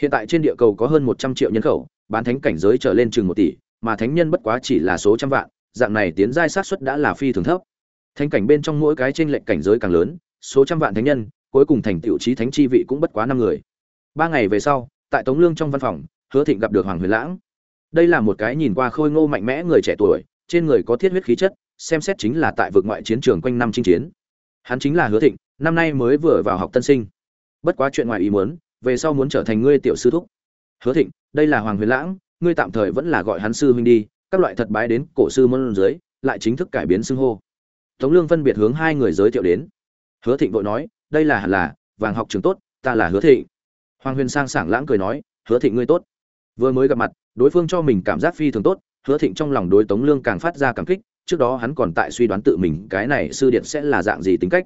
Hiện tại trên địa cầu có hơn một trăm triệu nhân khẩu, bán thánh cảnh giới trở lên chừng một tỷ mà thánh nhân bất quá chỉ là số trăm vạn, dạng này tiến giai sát suất đã là phi thường thấp. Thánh cảnh bên trong mỗi cái trên lệnh cảnh giới càng lớn, số trăm vạn thánh nhân, cuối cùng thành tựu chí thánh chi vị cũng bất quá năm người. Ba ngày về sau, tại tống lương trong văn phòng, hứa thịnh gặp được hoàng huyền lãng. Đây là một cái nhìn qua khôi ngô mạnh mẽ người trẻ tuổi, trên người có thiết huyết khí chất, xem xét chính là tại vực ngoại chiến trường quanh năm chinh chiến. Hắn chính là hứa thịnh, năm nay mới vừa vào học tân sinh. Bất quá chuyện ngoài ý muốn, về sau muốn trở thành ngươi tiểu sư thúc. Hứa thịnh, đây là hoàng huyền lãng ngươi tạm thời vẫn là gọi hắn sư huynh đi, các loại thật bái đến cổ sư môn dưới, lại chính thức cải biến xưng hô. Tống lương phân biệt hướng hai người giới thiệu đến. Hứa thịnh vội nói, đây là hẳn là, vàng học trường tốt, ta là hứa thịnh. Hoàng huyền sang sảng lãng cười nói, hứa thịnh ngươi tốt. Vừa mới gặp mặt, đối phương cho mình cảm giác phi thường tốt, hứa thịnh trong lòng đối tống lương càng phát ra cảm kích, trước đó hắn còn tại suy đoán tự mình cái này sư điện sẽ là dạng gì tính cách.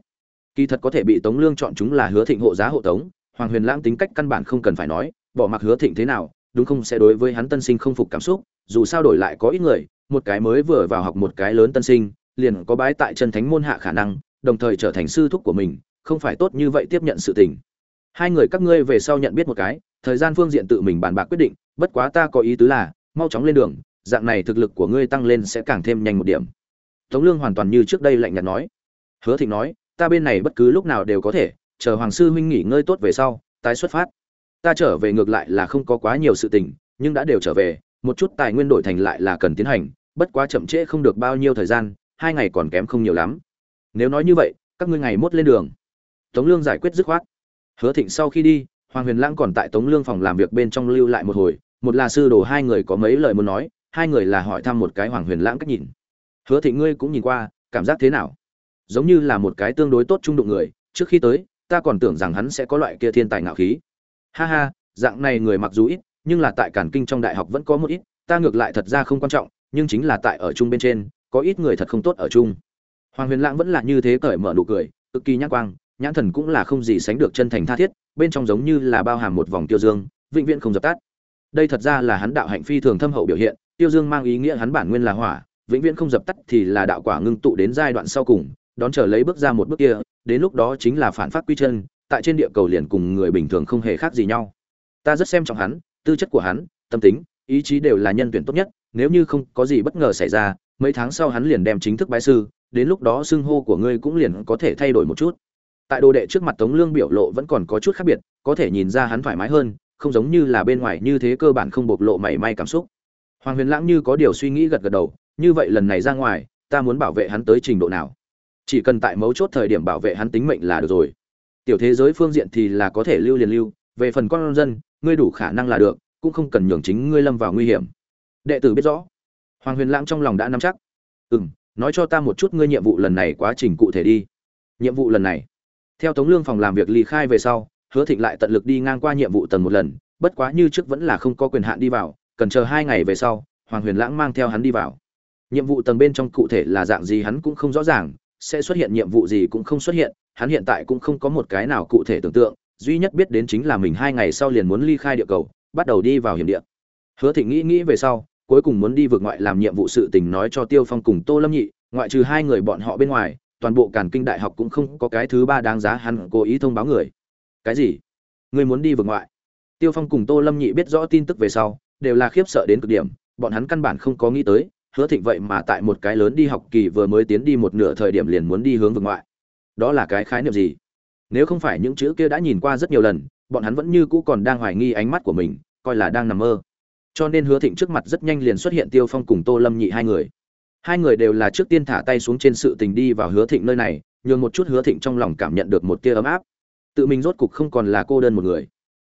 Kỳ thật có thể bị tống lương chọn chúng là hứa thịnh hộ giá hộ tống, hoàng huyền lãng tính cách căn bản không cần phải nói, bỏ mặc hứa thịnh thế nào đúng không? Sẽ đối với hắn tân sinh không phục cảm xúc, dù sao đổi lại có ít người, một cái mới vừa vào học một cái lớn tân sinh, liền có bái tại chân thánh môn hạ khả năng, đồng thời trở thành sư thúc của mình, không phải tốt như vậy tiếp nhận sự tình. Hai người các ngươi về sau nhận biết một cái, thời gian phương diện tự mình bàn bạc quyết định, bất quá ta có ý tứ là, mau chóng lên đường, dạng này thực lực của ngươi tăng lên sẽ càng thêm nhanh một điểm. Tống lương hoàn toàn như trước đây lạnh nhạt nói. Hứa thịnh nói, ta bên này bất cứ lúc nào đều có thể, chờ hoàng sư huynh nghỉ ngơi tốt về sau, tái xuất phát ta trở về ngược lại là không có quá nhiều sự tình, nhưng đã đều trở về, một chút tài nguyên đổi thành lại là cần tiến hành, bất quá chậm trễ không được bao nhiêu thời gian, hai ngày còn kém không nhiều lắm. Nếu nói như vậy, các ngươi ngày mốt lên đường. Tống lương giải quyết dứt khoát. Hứa thịnh sau khi đi, hoàng huyền lãng còn tại tống lương phòng làm việc bên trong lưu lại một hồi, một là sư đồ hai người có mấy lời muốn nói, hai người là hỏi thăm một cái hoàng huyền lãng cách nhìn. Hứa thịnh ngươi cũng nhìn qua, cảm giác thế nào? Giống như là một cái tương đối tốt trung đụng người, trước khi tới, ta còn tưởng rằng hắn sẽ có loại kia thiên tài ngạo khí ha ha, dạng này người mặc dù ít, nhưng là tại cản kinh trong đại học vẫn có một ít, ta ngược lại thật ra không quan trọng, nhưng chính là tại ở chung bên trên, có ít người thật không tốt ở chung. Hoàng huyền lãng vẫn là như thế cởi mở nụ cười, cực kỳ nhãn quang, nhãn thần cũng là không gì sánh được chân thành tha thiết, bên trong giống như là bao hàm một vòng tiêu dương, vĩnh viễn không dập tắt. Đây thật ra là hắn đạo hạnh phi thường thâm hậu biểu hiện, tiêu dương mang ý nghĩa hắn bản nguyên là hỏa, vĩnh viễn không dập tắt thì là đạo quả ngưng tụ đến giai đoạn sau cùng, đón chờ lấy bước ra một bước kia, đến lúc đó chính là phản phát quy chân tại trên địa cầu liền cùng người bình thường không hề khác gì nhau. Ta rất xem trọng hắn, tư chất của hắn, tâm tính, ý chí đều là nhân tuyển tốt nhất, nếu như không có gì bất ngờ xảy ra, mấy tháng sau hắn liền đem chính thức bái sư, đến lúc đó xưng hô của ngươi cũng liền có thể thay đổi một chút. Tại đồ đệ trước mặt tống lương biểu lộ vẫn còn có chút khác biệt, có thể nhìn ra hắn thoải mái hơn, không giống như là bên ngoài như thế cơ bản không bộc lộ mảy may cảm xúc. Hoàng huyền lãng như có điều suy nghĩ gật gật đầu, như vậy lần này ra ngoài, ta muốn bảo vệ hắn tới trình độ nào? Chỉ cần tại mấu chốt thời điểm bảo vệ hắn tính mệnh là được rồi tiểu thế giới phương diện thì là có thể lưu liền lưu, về phần con dân, ngươi đủ khả năng là được, cũng không cần nhường chính ngươi lâm vào nguy hiểm. Đệ tử biết rõ. Hoàng huyền lãng trong lòng đã nắm chắc. Ừ m nói cho ta một chút ngươi nhiệm vụ lần này quá trình cụ thể đi. Nhiệm vụ lần này. Theo tống lương phòng làm việc ly khai về sau, hứa thịnh lại tận lực đi ngang qua nhiệm vụ tầng một lần, bất quá như trước vẫn là không có quyền hạn đi vào, cần chờ hai ngày về sau, hoàng huyền lãng mang theo hắn đi vào. Nhiệm vụ tầng bên trong cụ thể là dạng gì hắn cũng không rõ ràng, sẽ xuất hiện nhiệm vụ gì cũng không xuất hiện hắn hiện tại cũng không có một cái nào cụ thể tưởng tượng, duy nhất biết đến chính là mình hai ngày sau liền muốn ly khai địa cầu, bắt đầu đi vào hiểm địa. Hứa thịnh nghĩ nghĩ về sau, cuối cùng muốn đi vượt ngoại làm nhiệm vụ sự tình nói cho tiêu phong cùng tô lâm nhị, ngoại trừ hai người bọn họ bên ngoài, toàn bộ càn kinh đại học cũng không có cái thứ ba đáng giá hắn cố ý thông báo người. Cái gì? Ngươi muốn đi vượt ngoại? Tiêu phong cùng tô lâm nhị biết rõ tin tức về sau, đều là khiếp sợ đến cực điểm, bọn hắn căn bản không có nghĩ tới, hứa thịnh vậy mà tại một cái lớn đi học kỳ vừa mới tiến đi một nửa thời điểm liền muốn đi hướng vượt ngoại đó là cái khái niệm gì? Nếu không phải những chữ kia đã nhìn qua rất nhiều lần, bọn hắn vẫn như cũ còn đang hoài nghi ánh mắt của mình, coi là đang nằm mơ. Cho nên hứa thịnh trước mặt rất nhanh liền xuất hiện tiêu phong cùng tô lâm nhị hai người. Hai người đều là trước tiên thả tay xuống trên sự tình đi vào hứa thịnh nơi này, nhường một chút hứa thịnh trong lòng cảm nhận được một tia ấm áp. Tự mình rốt cục không còn là cô đơn một người.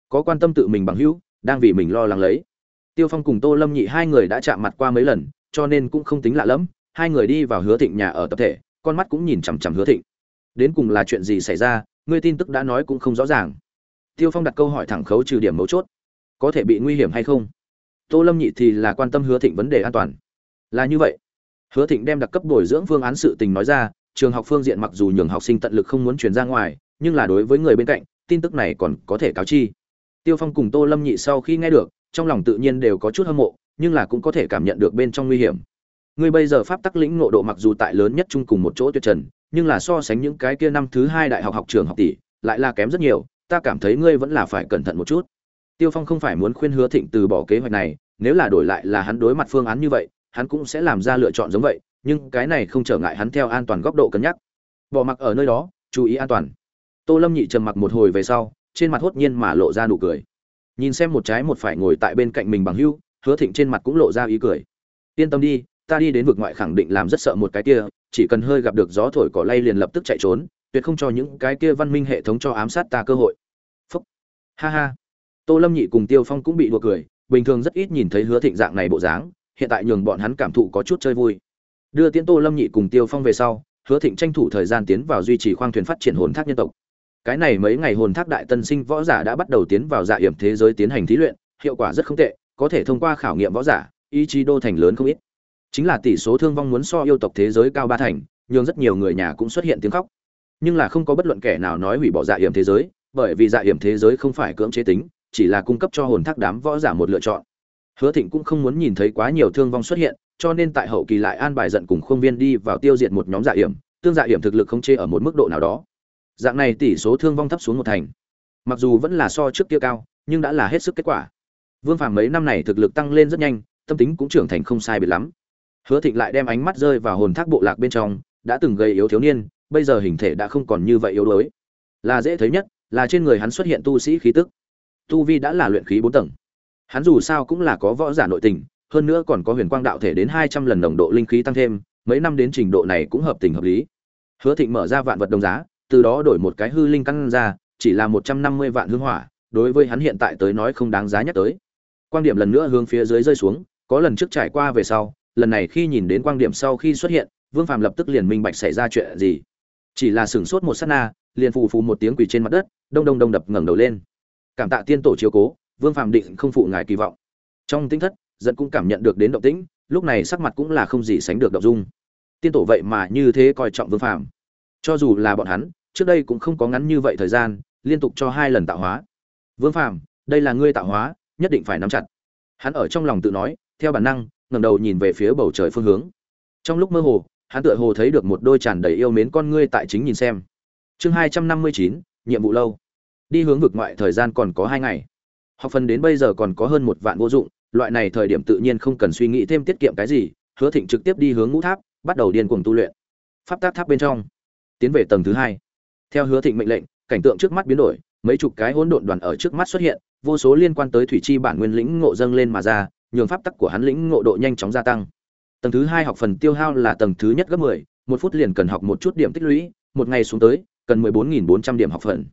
Có quan tâm tự mình bằng hữu, đang vì mình lo lắng lấy. Tiêu phong cùng tô lâm nhị hai người đã chạm mặt qua mấy lần, cho nên cũng không tính lạ lẫm. Hai người đi vào hứa thịnh nhà ở tập thể, con mắt cũng nhìn chằm chằm hứa thịnh đến cùng là chuyện gì xảy ra, ngươi tin tức đã nói cũng không rõ ràng. Tiêu phong đặt câu hỏi thẳng khấu trừ điểm mấu chốt. Có thể bị nguy hiểm hay không? Tô lâm nhị thì là quan tâm hứa thịnh vấn đề an toàn. Là như vậy. Hứa thịnh đem đặc cấp bồi dưỡng phương án sự tình nói ra, trường học phương diện mặc dù nhường học sinh tận lực không muốn chuyển ra ngoài, nhưng là đối với người bên cạnh, tin tức này còn có thể cáo chi. Tiêu phong cùng tô lâm nhị sau khi nghe được, trong lòng tự nhiên đều có chút hâm mộ, nhưng là cũng có thể cảm nhận được bên trong nguy hiểm. Ngươi bây giờ pháp tắc lĩnh ngộ độ mặc dù tại lớn nhất chung cùng một chỗ tuyệt trần nhưng là so sánh những cái kia năm thứ hai đại học học trường học tỷ, lại là kém rất nhiều, ta cảm thấy ngươi vẫn là phải cẩn thận một chút. Tiêu phong không phải muốn khuyên hứa thịnh từ bỏ kế hoạch này, nếu là đổi lại là hắn đối mặt phương án như vậy, hắn cũng sẽ làm ra lựa chọn giống vậy, nhưng cái này không trở ngại hắn theo an toàn góc độ cân nhắc. Bỏ mặc ở nơi đó, chú ý an toàn. Tô lâm nhị trầm mặc một hồi về sau, trên mặt hốt nhiên mà lộ ra nụ cười. Nhìn xem một trái một phải ngồi tại bên cạnh mình bằng hưu, hứa thịnh trên mặt cũng lộ ra ý cười. Yên tâm đi ta đi đến vực ngoại khẳng định làm rất sợ một cái kia, chỉ cần hơi gặp được gió thổi cỏ lay liền lập tức chạy trốn, tuyệt không cho những cái kia văn minh hệ thống cho ám sát ta cơ hội. Phúc. Ha ha. Tô lâm nhị cùng tiêu phong cũng bị đùa cười, bình thường rất ít nhìn thấy hứa thịnh dạng này bộ dáng, hiện tại nhường bọn hắn cảm thụ có chút chơi vui. Đưa tiến tô lâm nhị cùng tiêu phong về sau, hứa thịnh tranh thủ thời gian tiến vào duy trì khoang thuyền phát triển hồn thác nhân tộc. Cái này mấy ngày hồn thác đại tân sinh võ giả đã bắt đầu tiến vào dạ hiểm thế giới tiến hành thí luyện, hiệu quả rất không tệ, có thể thông qua khảo nghiệm võ giả, ý chí đô thành lớn không ít chính là tỷ số thương vong muốn so yêu tộc thế giới cao ba thành, nhưng rất nhiều người nhà cũng xuất hiện tiếng khóc. Nhưng là không có bất luận kẻ nào nói hủy bỏ dạ hiểm thế giới, bởi vì dạ hiểm thế giới không phải cưỡng chế tính, chỉ là cung cấp cho hồn thác đám võ giả một lựa chọn. Hứa thịnh cũng không muốn nhìn thấy quá nhiều thương vong xuất hiện, cho nên tại hậu kỳ lại an bài giận cùng khuôn viên đi vào tiêu diệt một nhóm dạ hiểm, tương dạ hiểm thực lực không chê ở một mức độ nào đó. Dạng này tỷ số thương vong thấp xuống một thành. Mặc dù vẫn là so trước kia cao, nhưng đã là hết sức kết quả. Vương phàm mấy năm này thực lực tăng lên rất nhanh, tâm tính cũng trưởng thành không sai biệt lắm hứa thịnh lại đem ánh mắt rơi vào hồn thác bộ lạc bên trong, đã từng gây yếu thiếu niên, bây giờ hình thể đã không còn như vậy yếu đuối. Là dễ thấy nhất, là trên người hắn xuất hiện tu sĩ khí tức. Tu vi đã là luyện khí bốn tầng. Hắn dù sao cũng là có võ giả nội tình, hơn nữa còn có huyền quang đạo thể đến hai trăm lần nồng độ linh khí tăng thêm, mấy năm đến trình độ này cũng hợp tình hợp lý. Hứa thịnh mở ra vạn vật đồng giá, từ đó đổi một cái hư linh căn ra, chỉ là một trăm năm mươi vạn hương hỏa, đối với hắn hiện tại tới nói không đáng giá nhắc tới. Quan điểm lần nữa hướng phía dưới rơi xuống, có lần trước trải qua về sau lần này khi nhìn đến quang điểm sau khi xuất hiện, vương phàm lập tức liền minh bạch xảy ra chuyện gì. Chỉ là sửng sốt một sát na, liền phù phù một tiếng quỳ trên mặt đất, đông đông đông đập ngẩng đầu lên. Cảm tạ tiên tổ chiếu cố, vương phàm định không phụ ngài kỳ vọng. Trong tính thất, giận cũng cảm nhận được đến động tĩnh, lúc này sắc mặt cũng là không gì sánh được động dung. Tiên tổ vậy mà như thế coi trọng vương phàm. Cho dù là bọn hắn, trước đây cũng không có ngắn như vậy thời gian, liên tục cho hai lần tạo hóa. Vương phàm, đây là ngươi tạo hóa, nhất định phải nắm chặt. Hắn ở trong lòng tự nói, theo bản năng ngẩng đầu nhìn về phía bầu trời phương hướng. Trong lúc mơ hồ, hắn tựa hồ thấy được một đôi tràn đầy yêu mến con ngươi tại chính nhìn xem. Chương hai trăm năm mươi chín, nhiệm vụ lâu. Đi hướng vực ngoại thời gian còn có hai ngày. Học phần đến bây giờ còn có hơn một vạn vô dụng, loại này thời điểm tự nhiên không cần suy nghĩ thêm tiết kiệm cái gì, hứa thịnh trực tiếp đi hướng ngũ tháp, bắt đầu điên cuồng tu luyện. Pháp tác tháp bên trong. Tiến về tầng thứ hai. Theo hứa thịnh mệnh lệnh, cảnh tượng trước mắt biến đổi, mấy chục cái hỗn độn đoàn ở trước mắt xuất hiện, vô số liên quan tới thủy chi bản nguyên lĩnh ngộ dâng lên mà ra nhường pháp tắc của hắn lĩnh ngộ độ nhanh chóng gia tăng. Tầng thứ hai học phần tiêu hao là tầng thứ nhất gấp mười, một phút liền cần học một chút điểm tích lũy, một ngày xuống tới, cần mười bốn nghìn bốn trăm điểm học phần.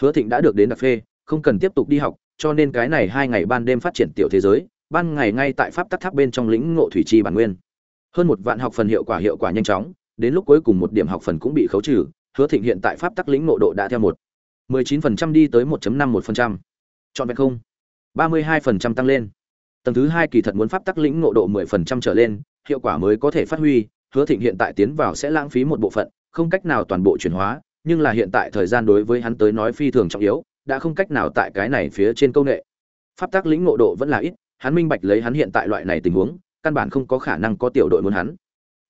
Hứa thịnh đã được đến đặc phê, không cần tiếp tục đi học, cho nên cái này hai ngày ban đêm phát triển tiểu thế giới, ban ngày ngay tại pháp tắc tháp bên trong lĩnh ngộ thủy chi bản nguyên. Hơn một vạn học phần hiệu quả hiệu quả nhanh chóng, đến lúc cuối cùng một điểm học phần cũng bị khấu trừ, hứa thịnh hiện tại pháp tắc lĩnh ngộ độ đã theo một. mười chín phần trăm đi tới một năm một phần trăm. Chọn vẹn không. ba mươi hai phần trăm tăng lên tầng thứ hai kỳ thật muốn pháp tắc lĩnh ngộ độ mười phần trăm trở lên, hiệu quả mới có thể phát huy, hứa thịnh hiện tại tiến vào sẽ lãng phí một bộ phận, không cách nào toàn bộ chuyển hóa, nhưng là hiện tại thời gian đối với hắn tới nói phi thường trọng yếu, đã không cách nào tại cái này phía trên công nghệ. Pháp tắc lĩnh ngộ độ vẫn là ít, hắn minh bạch lấy hắn hiện tại loại này tình huống, căn bản không có khả năng có tiểu đội muốn hắn.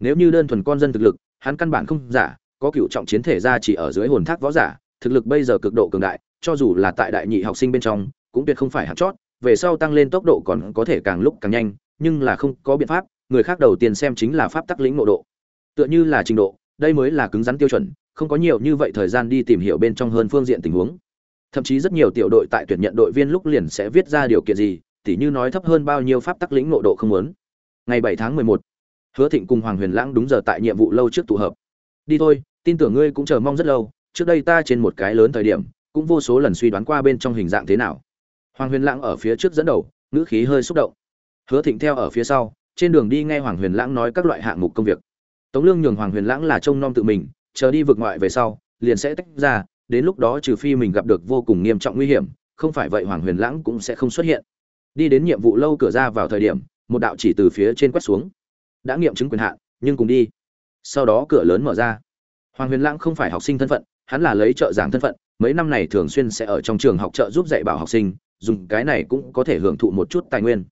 Nếu như đơn thuần con dân thực lực, hắn căn bản không giả, có cựu trọng chiến thể ra chỉ ở dưới hồn thác võ giả, thực lực bây giờ cực độ cường đại, cho dù là tại đại nhị học sinh bên trong, cũng tuyệt không phải hạt chót về sau tăng lên tốc độ còn có thể càng lúc càng nhanh nhưng là không có biện pháp người khác đầu tiên xem chính là pháp tắc lĩnh nội độ. Tựa như là trình độ đây mới là cứng rắn tiêu chuẩn không có nhiều như vậy thời gian đi tìm hiểu bên trong hơn phương diện tình huống. Thậm chí rất nhiều tiểu đội tại tuyển nhận đội viên lúc liền sẽ viết ra điều kiện gì tỉ như nói thấp hơn bao nhiêu pháp tắc lĩnh nội độ không muốn. Ngày 7 tháng 11, hứa thịnh cùng hoàng huyền lãng đúng giờ tại nhiệm vụ lâu trước tụ hợp đi thôi tin tưởng ngươi cũng chờ mong rất lâu trước đây ta trên một cái lớn thời điểm cũng vô số lần suy đoán qua bên trong hình dạng thế nào hoàng huyền lãng ở phía trước dẫn đầu, ngữ khí hơi xúc động. Hứa thịnh theo ở phía sau, trên đường đi nghe hoàng huyền lãng nói các loại hạng mục công việc. Tống lương nhường hoàng huyền lãng là trông nom tự mình, chờ đi vượt ngoại về sau, liền sẽ tách ra, đến lúc đó trừ phi mình gặp được vô cùng nghiêm trọng nguy hiểm, không phải vậy hoàng huyền lãng cũng sẽ không xuất hiện. Đi đến nhiệm vụ lâu cửa ra vào thời điểm, một đạo chỉ từ phía trên quét xuống. Đã nghiệm chứng quyền hạn, nhưng cùng đi. Sau đó cửa lớn mở ra. Hoàng huyền lãng không phải học sinh thân phận, hắn là lấy trợ giảng thân phận, mấy năm này thường xuyên sẽ ở trong trường học trợ giúp dạy bảo học sinh dùng cái này cũng có thể hưởng thụ một chút tài nguyên.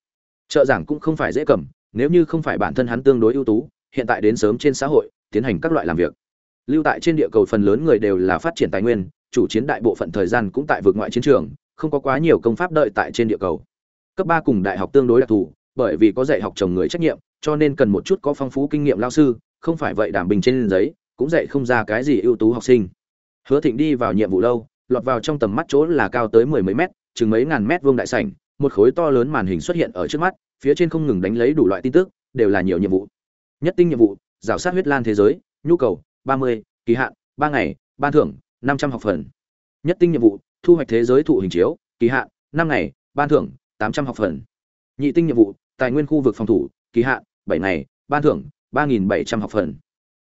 Trợ giảng cũng không phải dễ cầm, nếu như không phải bản thân hắn tương đối ưu tú, hiện tại đến sớm trên xã hội, tiến hành các loại làm việc. Lưu tại trên địa cầu phần lớn người đều là phát triển tài nguyên, chủ chiến đại bộ phận thời gian cũng tại vực ngoại chiến trường, không có quá nhiều công pháp đợi tại trên địa cầu. Cấp ba cùng đại học tương đối đặc thù, bởi vì có dạy học chồng người trách nhiệm, cho nên cần một chút có phong phú kinh nghiệm lao sư, không phải vậy đảm bình trên giấy, cũng dạy không ra cái gì ưu tú học sinh. Hứa thịnh đi vào nhiệm vụ lâu, lọt vào trong tầm mắt chỗ là cao tới mười mấy mét chừng mấy ngàn mét vuông đại sảnh, một khối to lớn màn hình xuất hiện ở trước mắt, phía trên không ngừng đánh lấy đủ loại tin tức, đều là nhiều nhiệm vụ. Nhất tinh nhiệm vụ, rào sát huyết lan thế giới, nhu cầu, ba mươi, kỳ hạn, ba ngày, ban thưởng, năm trăm học phần. Nhất tinh nhiệm vụ, thu hoạch thế giới thụ hình chiếu, kỳ hạn, năm ngày, ban thưởng, tám trăm học phần. Nhị tinh nhiệm vụ, tài nguyên khu vực phòng thủ, kỳ hạn, bảy ngày, ban thưởng, ba nghìn bảy trăm học phần.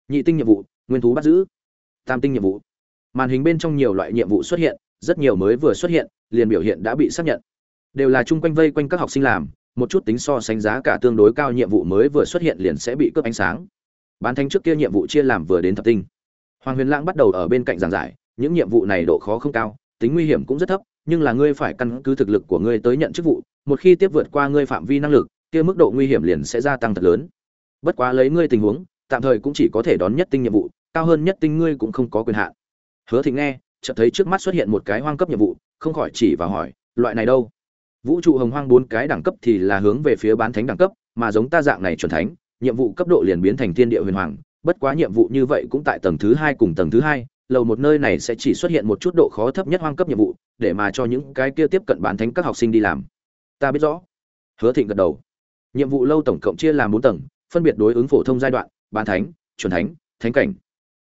Nhị tinh nhiệm vụ, nguyên thú bắt giữ. Tam tinh nhiệm vụ. Màn hình bên trong nhiều loại nhiệm vụ xuất hiện, rất nhiều mới vừa xuất hiện liền biểu hiện đã bị xác nhận. Đều là chung quanh vây quanh các học sinh làm, một chút tính so sánh giá cả tương đối cao nhiệm vụ mới vừa xuất hiện liền sẽ bị cướp ánh sáng. Bán thánh trước kia nhiệm vụ chia làm vừa đến thập tinh. Hoàng huyền lãng bắt đầu ở bên cạnh giảng giải, những nhiệm vụ này độ khó không cao, tính nguy hiểm cũng rất thấp, nhưng là ngươi phải căn cứ thực lực của ngươi tới nhận chức vụ, một khi tiếp vượt qua ngươi phạm vi năng lực, kia mức độ nguy hiểm liền sẽ gia tăng thật lớn. Bất quá lấy ngươi tình huống, tạm thời cũng chỉ có thể đón nhất tinh nhiệm vụ, cao hơn nhất tinh ngươi cũng không có quyền hạn. Hứa thịnh nghe, chợt thấy trước mắt xuất hiện một cái hoang cấp nhiệm vụ không khỏi chỉ và hỏi, loại này đâu? Vũ trụ hồng hoang bốn cái đẳng cấp thì là hướng về phía bán thánh đẳng cấp, mà giống ta dạng này chuẩn thánh, nhiệm vụ cấp độ liền biến thành thiên địa huyền hoàng, bất quá nhiệm vụ như vậy cũng tại tầng thứ hai cùng tầng thứ hai, lầu một nơi này sẽ chỉ xuất hiện một chút độ khó thấp nhất hoang cấp nhiệm vụ, để mà cho những cái kia tiếp cận bán thánh các học sinh đi làm. Ta biết rõ. Hứa thịnh gật đầu. Nhiệm vụ lâu tổng cộng chia làm bốn tầng, phân biệt đối ứng phổ thông giai đoạn, bán thánh, chuẩn thánh thánh cảnh.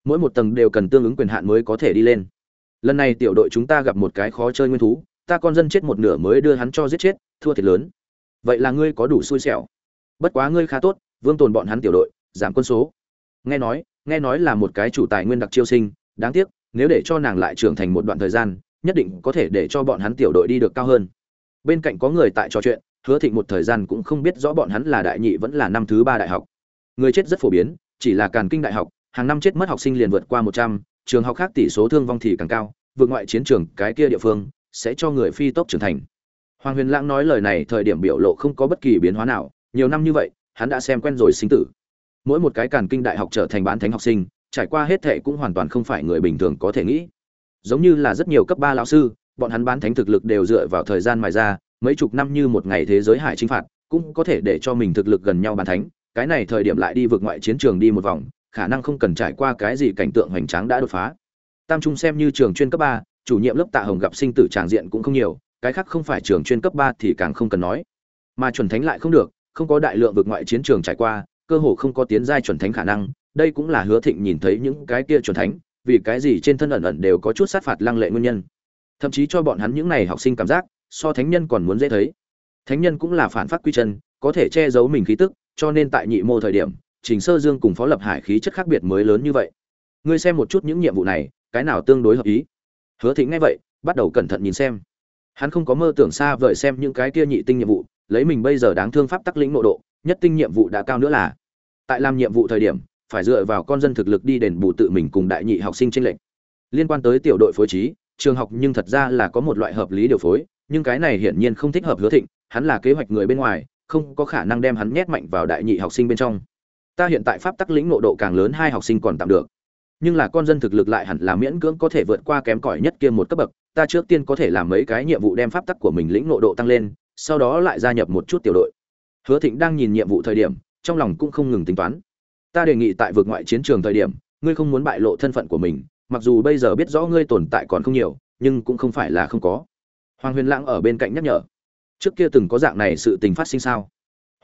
Mỗi một tầng đều cần tương ứng quyền hạn mới có thể đi lên lần này tiểu đội chúng ta gặp một cái khó chơi nguyên thú, ta con dân chết một nửa mới đưa hắn cho giết chết, thua thiệt lớn. Vậy là ngươi có đủ xui xẻo. Bất quá ngươi khá tốt, vương tồn bọn hắn tiểu đội, giảm quân số. Nghe nói nghe nói là một cái chủ tài nguyên đặc chiêu sinh, đáng tiếc, nếu để cho nàng lại trưởng thành một đoạn thời gian, nhất định có thể để cho bọn hắn tiểu đội đi được cao hơn. Bên cạnh có người tại trò chuyện, hứa thịnh một thời gian cũng không biết rõ bọn hắn là đại nhị vẫn là năm thứ ba đại học. Người chết rất phổ biến, chỉ là càn kinh đại học, hàng năm chết mất học sinh liền vượt qua một trăm trường học khác tỷ số thương vong thì càng cao, vượt ngoại chiến trường cái kia địa phương sẽ cho người phi tốc trưởng thành. Hoàng huyền lãng nói lời này thời điểm biểu lộ không có bất kỳ biến hóa nào, nhiều năm như vậy, hắn đã xem quen rồi sinh tử. Mỗi một cái càn kinh đại học trở thành bán thánh học sinh, trải qua hết thệ cũng hoàn toàn không phải người bình thường có thể nghĩ. Giống như là rất nhiều cấp ba lão sư, bọn hắn bán thánh thực lực đều dựa vào thời gian mài ra, mấy chục năm như một ngày thế giới hải chính phạt, cũng có thể để cho mình thực lực gần nhau bán thánh. Cái này thời điểm lại đi vượt ngoại chiến trường đi một vòng khả năng không cần trải qua cái gì cảnh tượng hoành tráng đã đột phá. Tam trung xem như trường chuyên cấp ba, chủ nhiệm lớp tạ hồng gặp sinh tử tràng diện cũng không nhiều, cái khác không phải trường chuyên cấp ba thì càng không cần nói. Mà chuẩn thánh lại không được, không có đại lượng vượt ngoại chiến trường trải qua, cơ hồ không có tiến giai chuẩn thánh khả năng. Đây cũng là hứa thịnh nhìn thấy những cái kia chuẩn thánh, vì cái gì trên thân ẩn ẩn đều có chút sát phạt lăng lệ nguyên nhân. Thậm chí cho bọn hắn những này học sinh cảm giác, so thánh nhân còn muốn dễ thấy. Thánh nhân cũng là phản phát quy chân, có thể che giấu mình khí tức, cho nên tại nhị mô thời điểm trình sơ dương cùng phó lập hải khí chất khác biệt mới lớn như vậy. Ngươi xem một chút những nhiệm vụ này, cái nào tương đối hợp ý? Hứa thịnh nghe vậy, bắt đầu cẩn thận nhìn xem. Hắn không có mơ tưởng xa vời xem những cái kia nhị tinh nhiệm vụ, lấy mình bây giờ đáng thương pháp tắc lĩnh nội độ, nhất tinh nhiệm vụ đã cao nữa là, tại làm nhiệm vụ thời điểm, phải dựa vào con dân thực lực đi đền bù tự mình cùng đại nhị học sinh tranh lệch. Liên quan tới tiểu đội phối trí, trường học nhưng thật ra là có một loại hợp lý điều phối, nhưng cái này hiển nhiên không thích hợp hứa thịnh, hắn là kế hoạch người bên ngoài, không có khả năng đem hắn nhét mạnh vào đại nhị học sinh bên trong ta hiện tại pháp tắc lĩnh nội độ càng lớn, hai học sinh còn tạm được. Nhưng là con dân thực lực lại hẳn là miễn cưỡng có thể vượt qua kém cỏi nhất kia một cấp bậc. Ta trước tiên có thể làm mấy cái nhiệm vụ đem pháp tắc của mình lĩnh nộ độ tăng lên, sau đó lại gia nhập một chút tiểu đội. Hứa thịnh đang nhìn nhiệm vụ thời điểm, trong lòng cũng không ngừng tính toán. Ta đề nghị tại vượt ngoại chiến trường thời điểm, ngươi không muốn bại lộ thân phận của mình, mặc dù bây giờ biết rõ ngươi tồn tại còn không nhiều, nhưng cũng không phải là không có. Hoàng huyền lãng ở bên cạnh nhắc nhở, trước kia từng có dạng này sự tình phát sinh sao?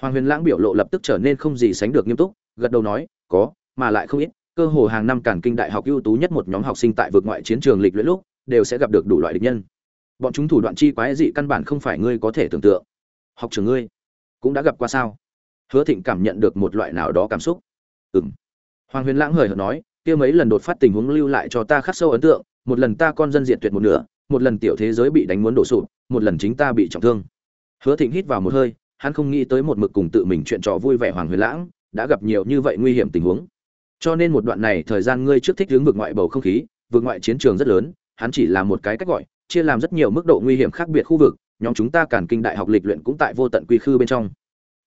Hoàng huyền lãng biểu lộ lập tức trở nên không gì sánh được nghiêm túc, gật đầu nói, có, mà lại không ít, cơ hồ hàng năm cản kinh đại học ưu tú nhất một nhóm học sinh tại vượt ngoại chiến trường lịch luyện lúc, đều sẽ gặp được đủ loại địch nhân. Bọn chúng thủ đoạn chi quái dị căn bản không phải ngươi có thể tưởng tượng. Học trưởng ngươi cũng đã gặp qua sao? Hứa thịnh cảm nhận được một loại nào đó cảm xúc. Ừm. hoàng huyền lãng hời hợt nói, kia mấy lần đột phát tình huống lưu lại cho ta khắc sâu ấn tượng, một lần ta con dân diệt tuyệt một nửa, một lần tiểu thế giới bị đánh muốn đổ sụp, một lần chính ta bị trọng thương. Hứa thịnh hít vào một hơi hắn không nghĩ tới một mực cùng tự mình chuyện trò vui vẻ hoàng huyền lãng đã gặp nhiều như vậy nguy hiểm tình huống. Cho nên một đoạn này thời gian ngươi trước thích hướng vực ngoại bầu không khí, vực ngoại chiến trường rất lớn, hắn chỉ là một cái cách gọi, chia làm rất nhiều mức độ nguy hiểm khác biệt khu vực, nhóm chúng ta cản kinh đại học lịch luyện cũng tại vô tận quy khư bên trong.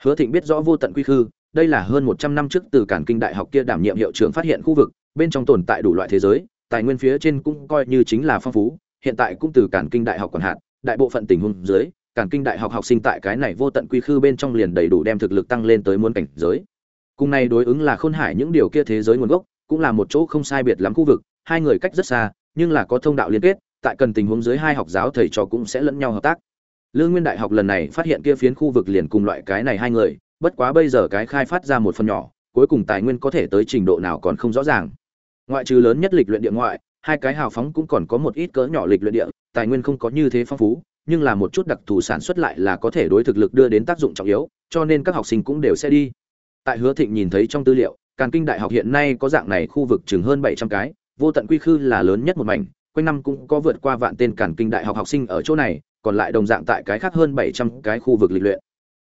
Hứa thịnh biết rõ vô tận quy khư, đây là hơn một trăm năm trước từ cản kinh đại học kia đảm nhiệm hiệu trưởng phát hiện khu vực, bên trong tồn tại đủ loại thế giới, tài nguyên phía trên cũng coi như chính là phong phú, hiện tại cũng từ cản kinh đại học còn hạn đại bộ phận tình huống dưới cản kinh đại học học sinh tại cái này vô tận quy khư bên trong liền đầy đủ đem thực lực tăng lên tới muôn cảnh giới. Cùng này đối ứng là khôn hải những điều kia thế giới nguồn gốc, cũng là một chỗ không sai biệt lắm khu vực, hai người cách rất xa, nhưng là có thông đạo liên kết, tại cần tình huống dưới hai học giáo thầy trò cũng sẽ lẫn nhau hợp tác. Lương nguyên đại học lần này phát hiện kia phiến khu vực liền cùng loại cái này hai người, bất quá bây giờ cái khai phát ra một phần nhỏ, cuối cùng tài nguyên có thể tới trình độ nào còn không rõ ràng. Ngoại trừ lớn nhất lịch luyện địa ngoại, hai cái hào phóng cũng còn có một ít cỡ nhỏ lịch luyện địa, tài nguyên không có như thế phong phú nhưng là một chút đặc thù sản xuất lại là có thể đối thực lực đưa đến tác dụng trọng yếu, cho nên các học sinh cũng đều sẽ đi. Tại hứa thịnh nhìn thấy trong tư liệu, càn kinh đại học hiện nay có dạng này khu vực chừng hơn bảy trăm cái, vô tận quy khư là lớn nhất một mảnh, quanh năm cũng có vượt qua vạn tên càn kinh đại học học sinh ở chỗ này, còn lại đồng dạng tại cái khác hơn bảy trăm cái khu vực lịch luyện.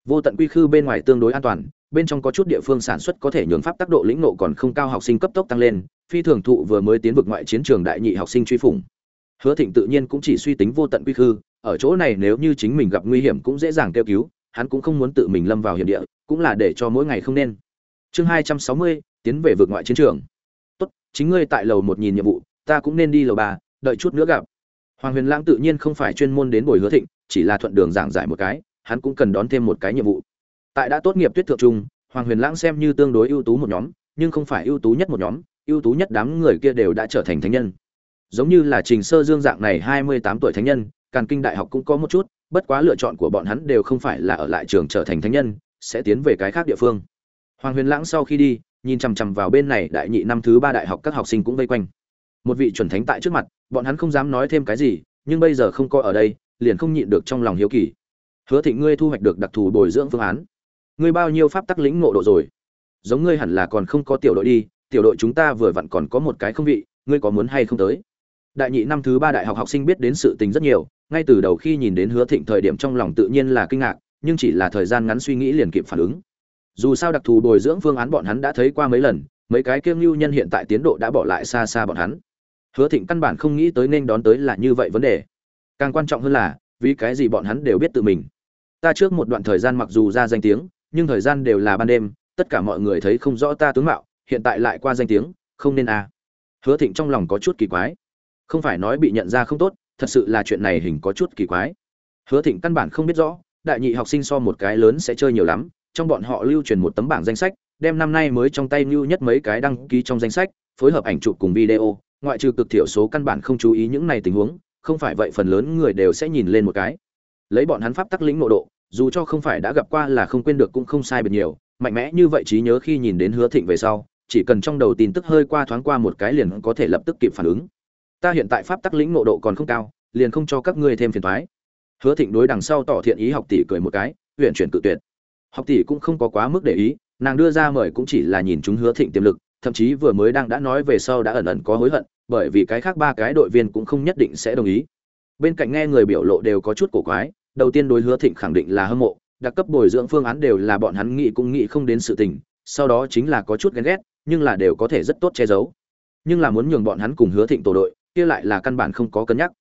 Vô tận quy khư bên ngoài tương đối an toàn, bên trong có chút địa phương sản xuất có thể nhường pháp tác độ lĩnh ngộ còn không cao học sinh cấp tốc tăng lên, phi thường thụ vừa mới tiến vực ngoại chiến trường đại nhị học sinh truy phủng. Hứa thịnh tự nhiên cũng chỉ suy tính vô tận quy khư ở chỗ này nếu như chính mình gặp nguy hiểm cũng dễ dàng kêu cứu, hắn cũng không muốn tự mình lâm vào hiểm địa, cũng là để cho mỗi ngày không nên. Chương hai trăm sáu mươi, tiến về vực ngoại chiến trường. Tốt, chính ngươi tại lầu một nhìn nhiệm vụ, ta cũng nên đi lầu ba, đợi chút nữa gặp. Hoàng huyền lãng tự nhiên không phải chuyên môn đến buổi hứa thịnh, chỉ là thuận đường giảng giải một cái, hắn cũng cần đón thêm một cái nhiệm vụ. Tại đã tốt nghiệp tuyết thượng trung, hoàng huyền lãng xem như tương đối ưu tú một nhóm, nhưng không phải ưu tú nhất một nhóm, ưu tú nhất đám người kia đều đã trở thành thánh nhân. Giống như là trình sơ dương dạng này hai mươi tám tuổi thánh nhân càn kinh đại học cũng có một chút, bất quá lựa chọn của bọn hắn đều không phải là ở lại trường trở thành thánh nhân, sẽ tiến về cái khác địa phương. Hoàng huyền lãng sau khi đi, nhìn chằm chằm vào bên này đại nhị năm thứ ba đại học các học sinh cũng vây quanh. Một vị chuẩn thánh tại trước mặt, bọn hắn không dám nói thêm cái gì, nhưng bây giờ không có ở đây, liền không nhịn được trong lòng hiếu kỳ. Hứa thịnh ngươi thu hoạch được đặc thù bồi dưỡng phương án. Ngươi bao nhiêu pháp tắc lĩnh ngộ độ rồi? Giống ngươi hẳn là còn không có tiểu đội đi, tiểu đội chúng ta vừa vặn còn có một cái không vị, ngươi có muốn hay không tới? Đại nhị năm thứ ba đại học học sinh biết đến sự tình rất nhiều ngay từ đầu khi nhìn đến hứa thịnh thời điểm trong lòng tự nhiên là kinh ngạc, nhưng chỉ là thời gian ngắn suy nghĩ liền kịp phản ứng. Dù sao đặc thù bồi dưỡng phương án bọn hắn đã thấy qua mấy lần, mấy cái kiêng lưu nhân hiện tại tiến độ đã bỏ lại xa xa bọn hắn. Hứa thịnh căn bản không nghĩ tới nên đón tới là như vậy vấn đề. Càng quan trọng hơn là, vì cái gì bọn hắn đều biết tự mình. Ta trước một đoạn thời gian mặc dù ra danh tiếng, nhưng thời gian đều là ban đêm, tất cả mọi người thấy không rõ ta tướng mạo, hiện tại lại qua danh tiếng, không nên à. hứa thịnh trong lòng có chút kỳ quái. Không phải nói bị nhận ra không tốt thật sự là chuyện này hình có chút kỳ quái. Hứa thịnh căn bản không biết rõ, đại nhị học sinh so một cái lớn sẽ chơi nhiều lắm, trong bọn họ lưu truyền một tấm bảng danh sách, đem năm nay mới trong tay lưu nhất mấy cái đăng ký trong danh sách, phối hợp ảnh chụp cùng video, ngoại trừ cực thiểu số căn bản không chú ý những này tình huống, không phải vậy phần lớn người đều sẽ nhìn lên một cái. Lấy bọn hắn pháp tắc lĩnh nội độ, dù cho không phải đã gặp qua là không quên được cũng không sai biệt nhiều, mạnh mẽ như vậy trí nhớ khi nhìn đến hứa thịnh về sau, chỉ cần trong đầu tin tức hơi qua thoáng qua một cái liền có thể lập tức kịp phản ứng ta hiện tại pháp tắc lĩnh ngộ độ còn không cao, liền không cho các ngươi thêm phiền toái hứa thịnh đối đằng sau tỏ thiện ý, học tỷ cười một cái, huyện chuyển cự tuyệt. Học tỷ cũng không có quá mức để ý, nàng đưa ra mời cũng chỉ là nhìn chúng hứa thịnh tiềm lực, thậm chí vừa mới đang đã nói về sau đã ẩn ẩn có hối hận, bởi vì cái khác ba cái đội viên cũng không nhất định sẽ đồng ý. Bên cạnh nghe người biểu lộ đều có chút cổ quái, đầu tiên đối hứa thịnh khẳng định là hâm mộ, đặc cấp bồi dưỡng phương án đều là bọn hắn nghĩ cũng nghĩ không đến sự tình, sau đó chính là có chút ghen ghét, nhưng là đều có thể rất tốt che giấu. Nhưng là muốn nhường bọn hắn cùng hứa thịnh tổ đội kia lại là căn bản không có cân nhắc.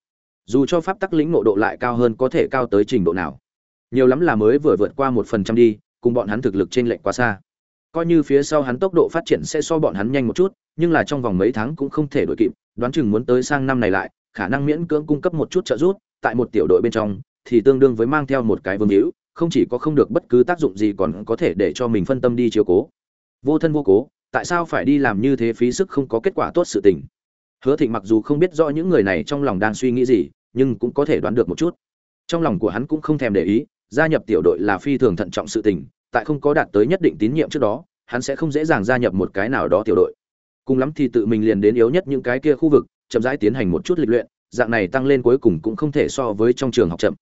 Dù cho pháp tắc lĩnh ngộ độ lại cao hơn có thể cao tới trình độ nào, nhiều lắm là mới vừa vượt qua một phần trăm đi, cùng bọn hắn thực lực trên lệnh quá xa. Coi như phía sau hắn tốc độ phát triển sẽ so bọn hắn nhanh một chút, nhưng là trong vòng mấy tháng cũng không thể đổi kịp, đoán chừng muốn tới sang năm này lại, khả năng miễn cưỡng cung cấp một chút trợ giúp, tại một tiểu đội bên trong, thì tương đương với mang theo một cái vương hữu, không chỉ có không được bất cứ tác dụng gì còn có thể để cho mình phân tâm đi chiếu cố. Vô thân vô cố, tại sao phải đi làm như thế phí sức không có kết quả tốt sự tình? Hứa thịnh mặc dù không biết rõ những người này trong lòng đang suy nghĩ gì, nhưng cũng có thể đoán được một chút. Trong lòng của hắn cũng không thèm để ý, gia nhập tiểu đội là phi thường thận trọng sự tình, tại không có đạt tới nhất định tín nhiệm trước đó, hắn sẽ không dễ dàng gia nhập một cái nào đó tiểu đội. Cùng lắm thì tự mình liền đến yếu nhất những cái kia khu vực, chậm rãi tiến hành một chút lịch luyện, dạng này tăng lên cuối cùng cũng không thể so với trong trường học chậm.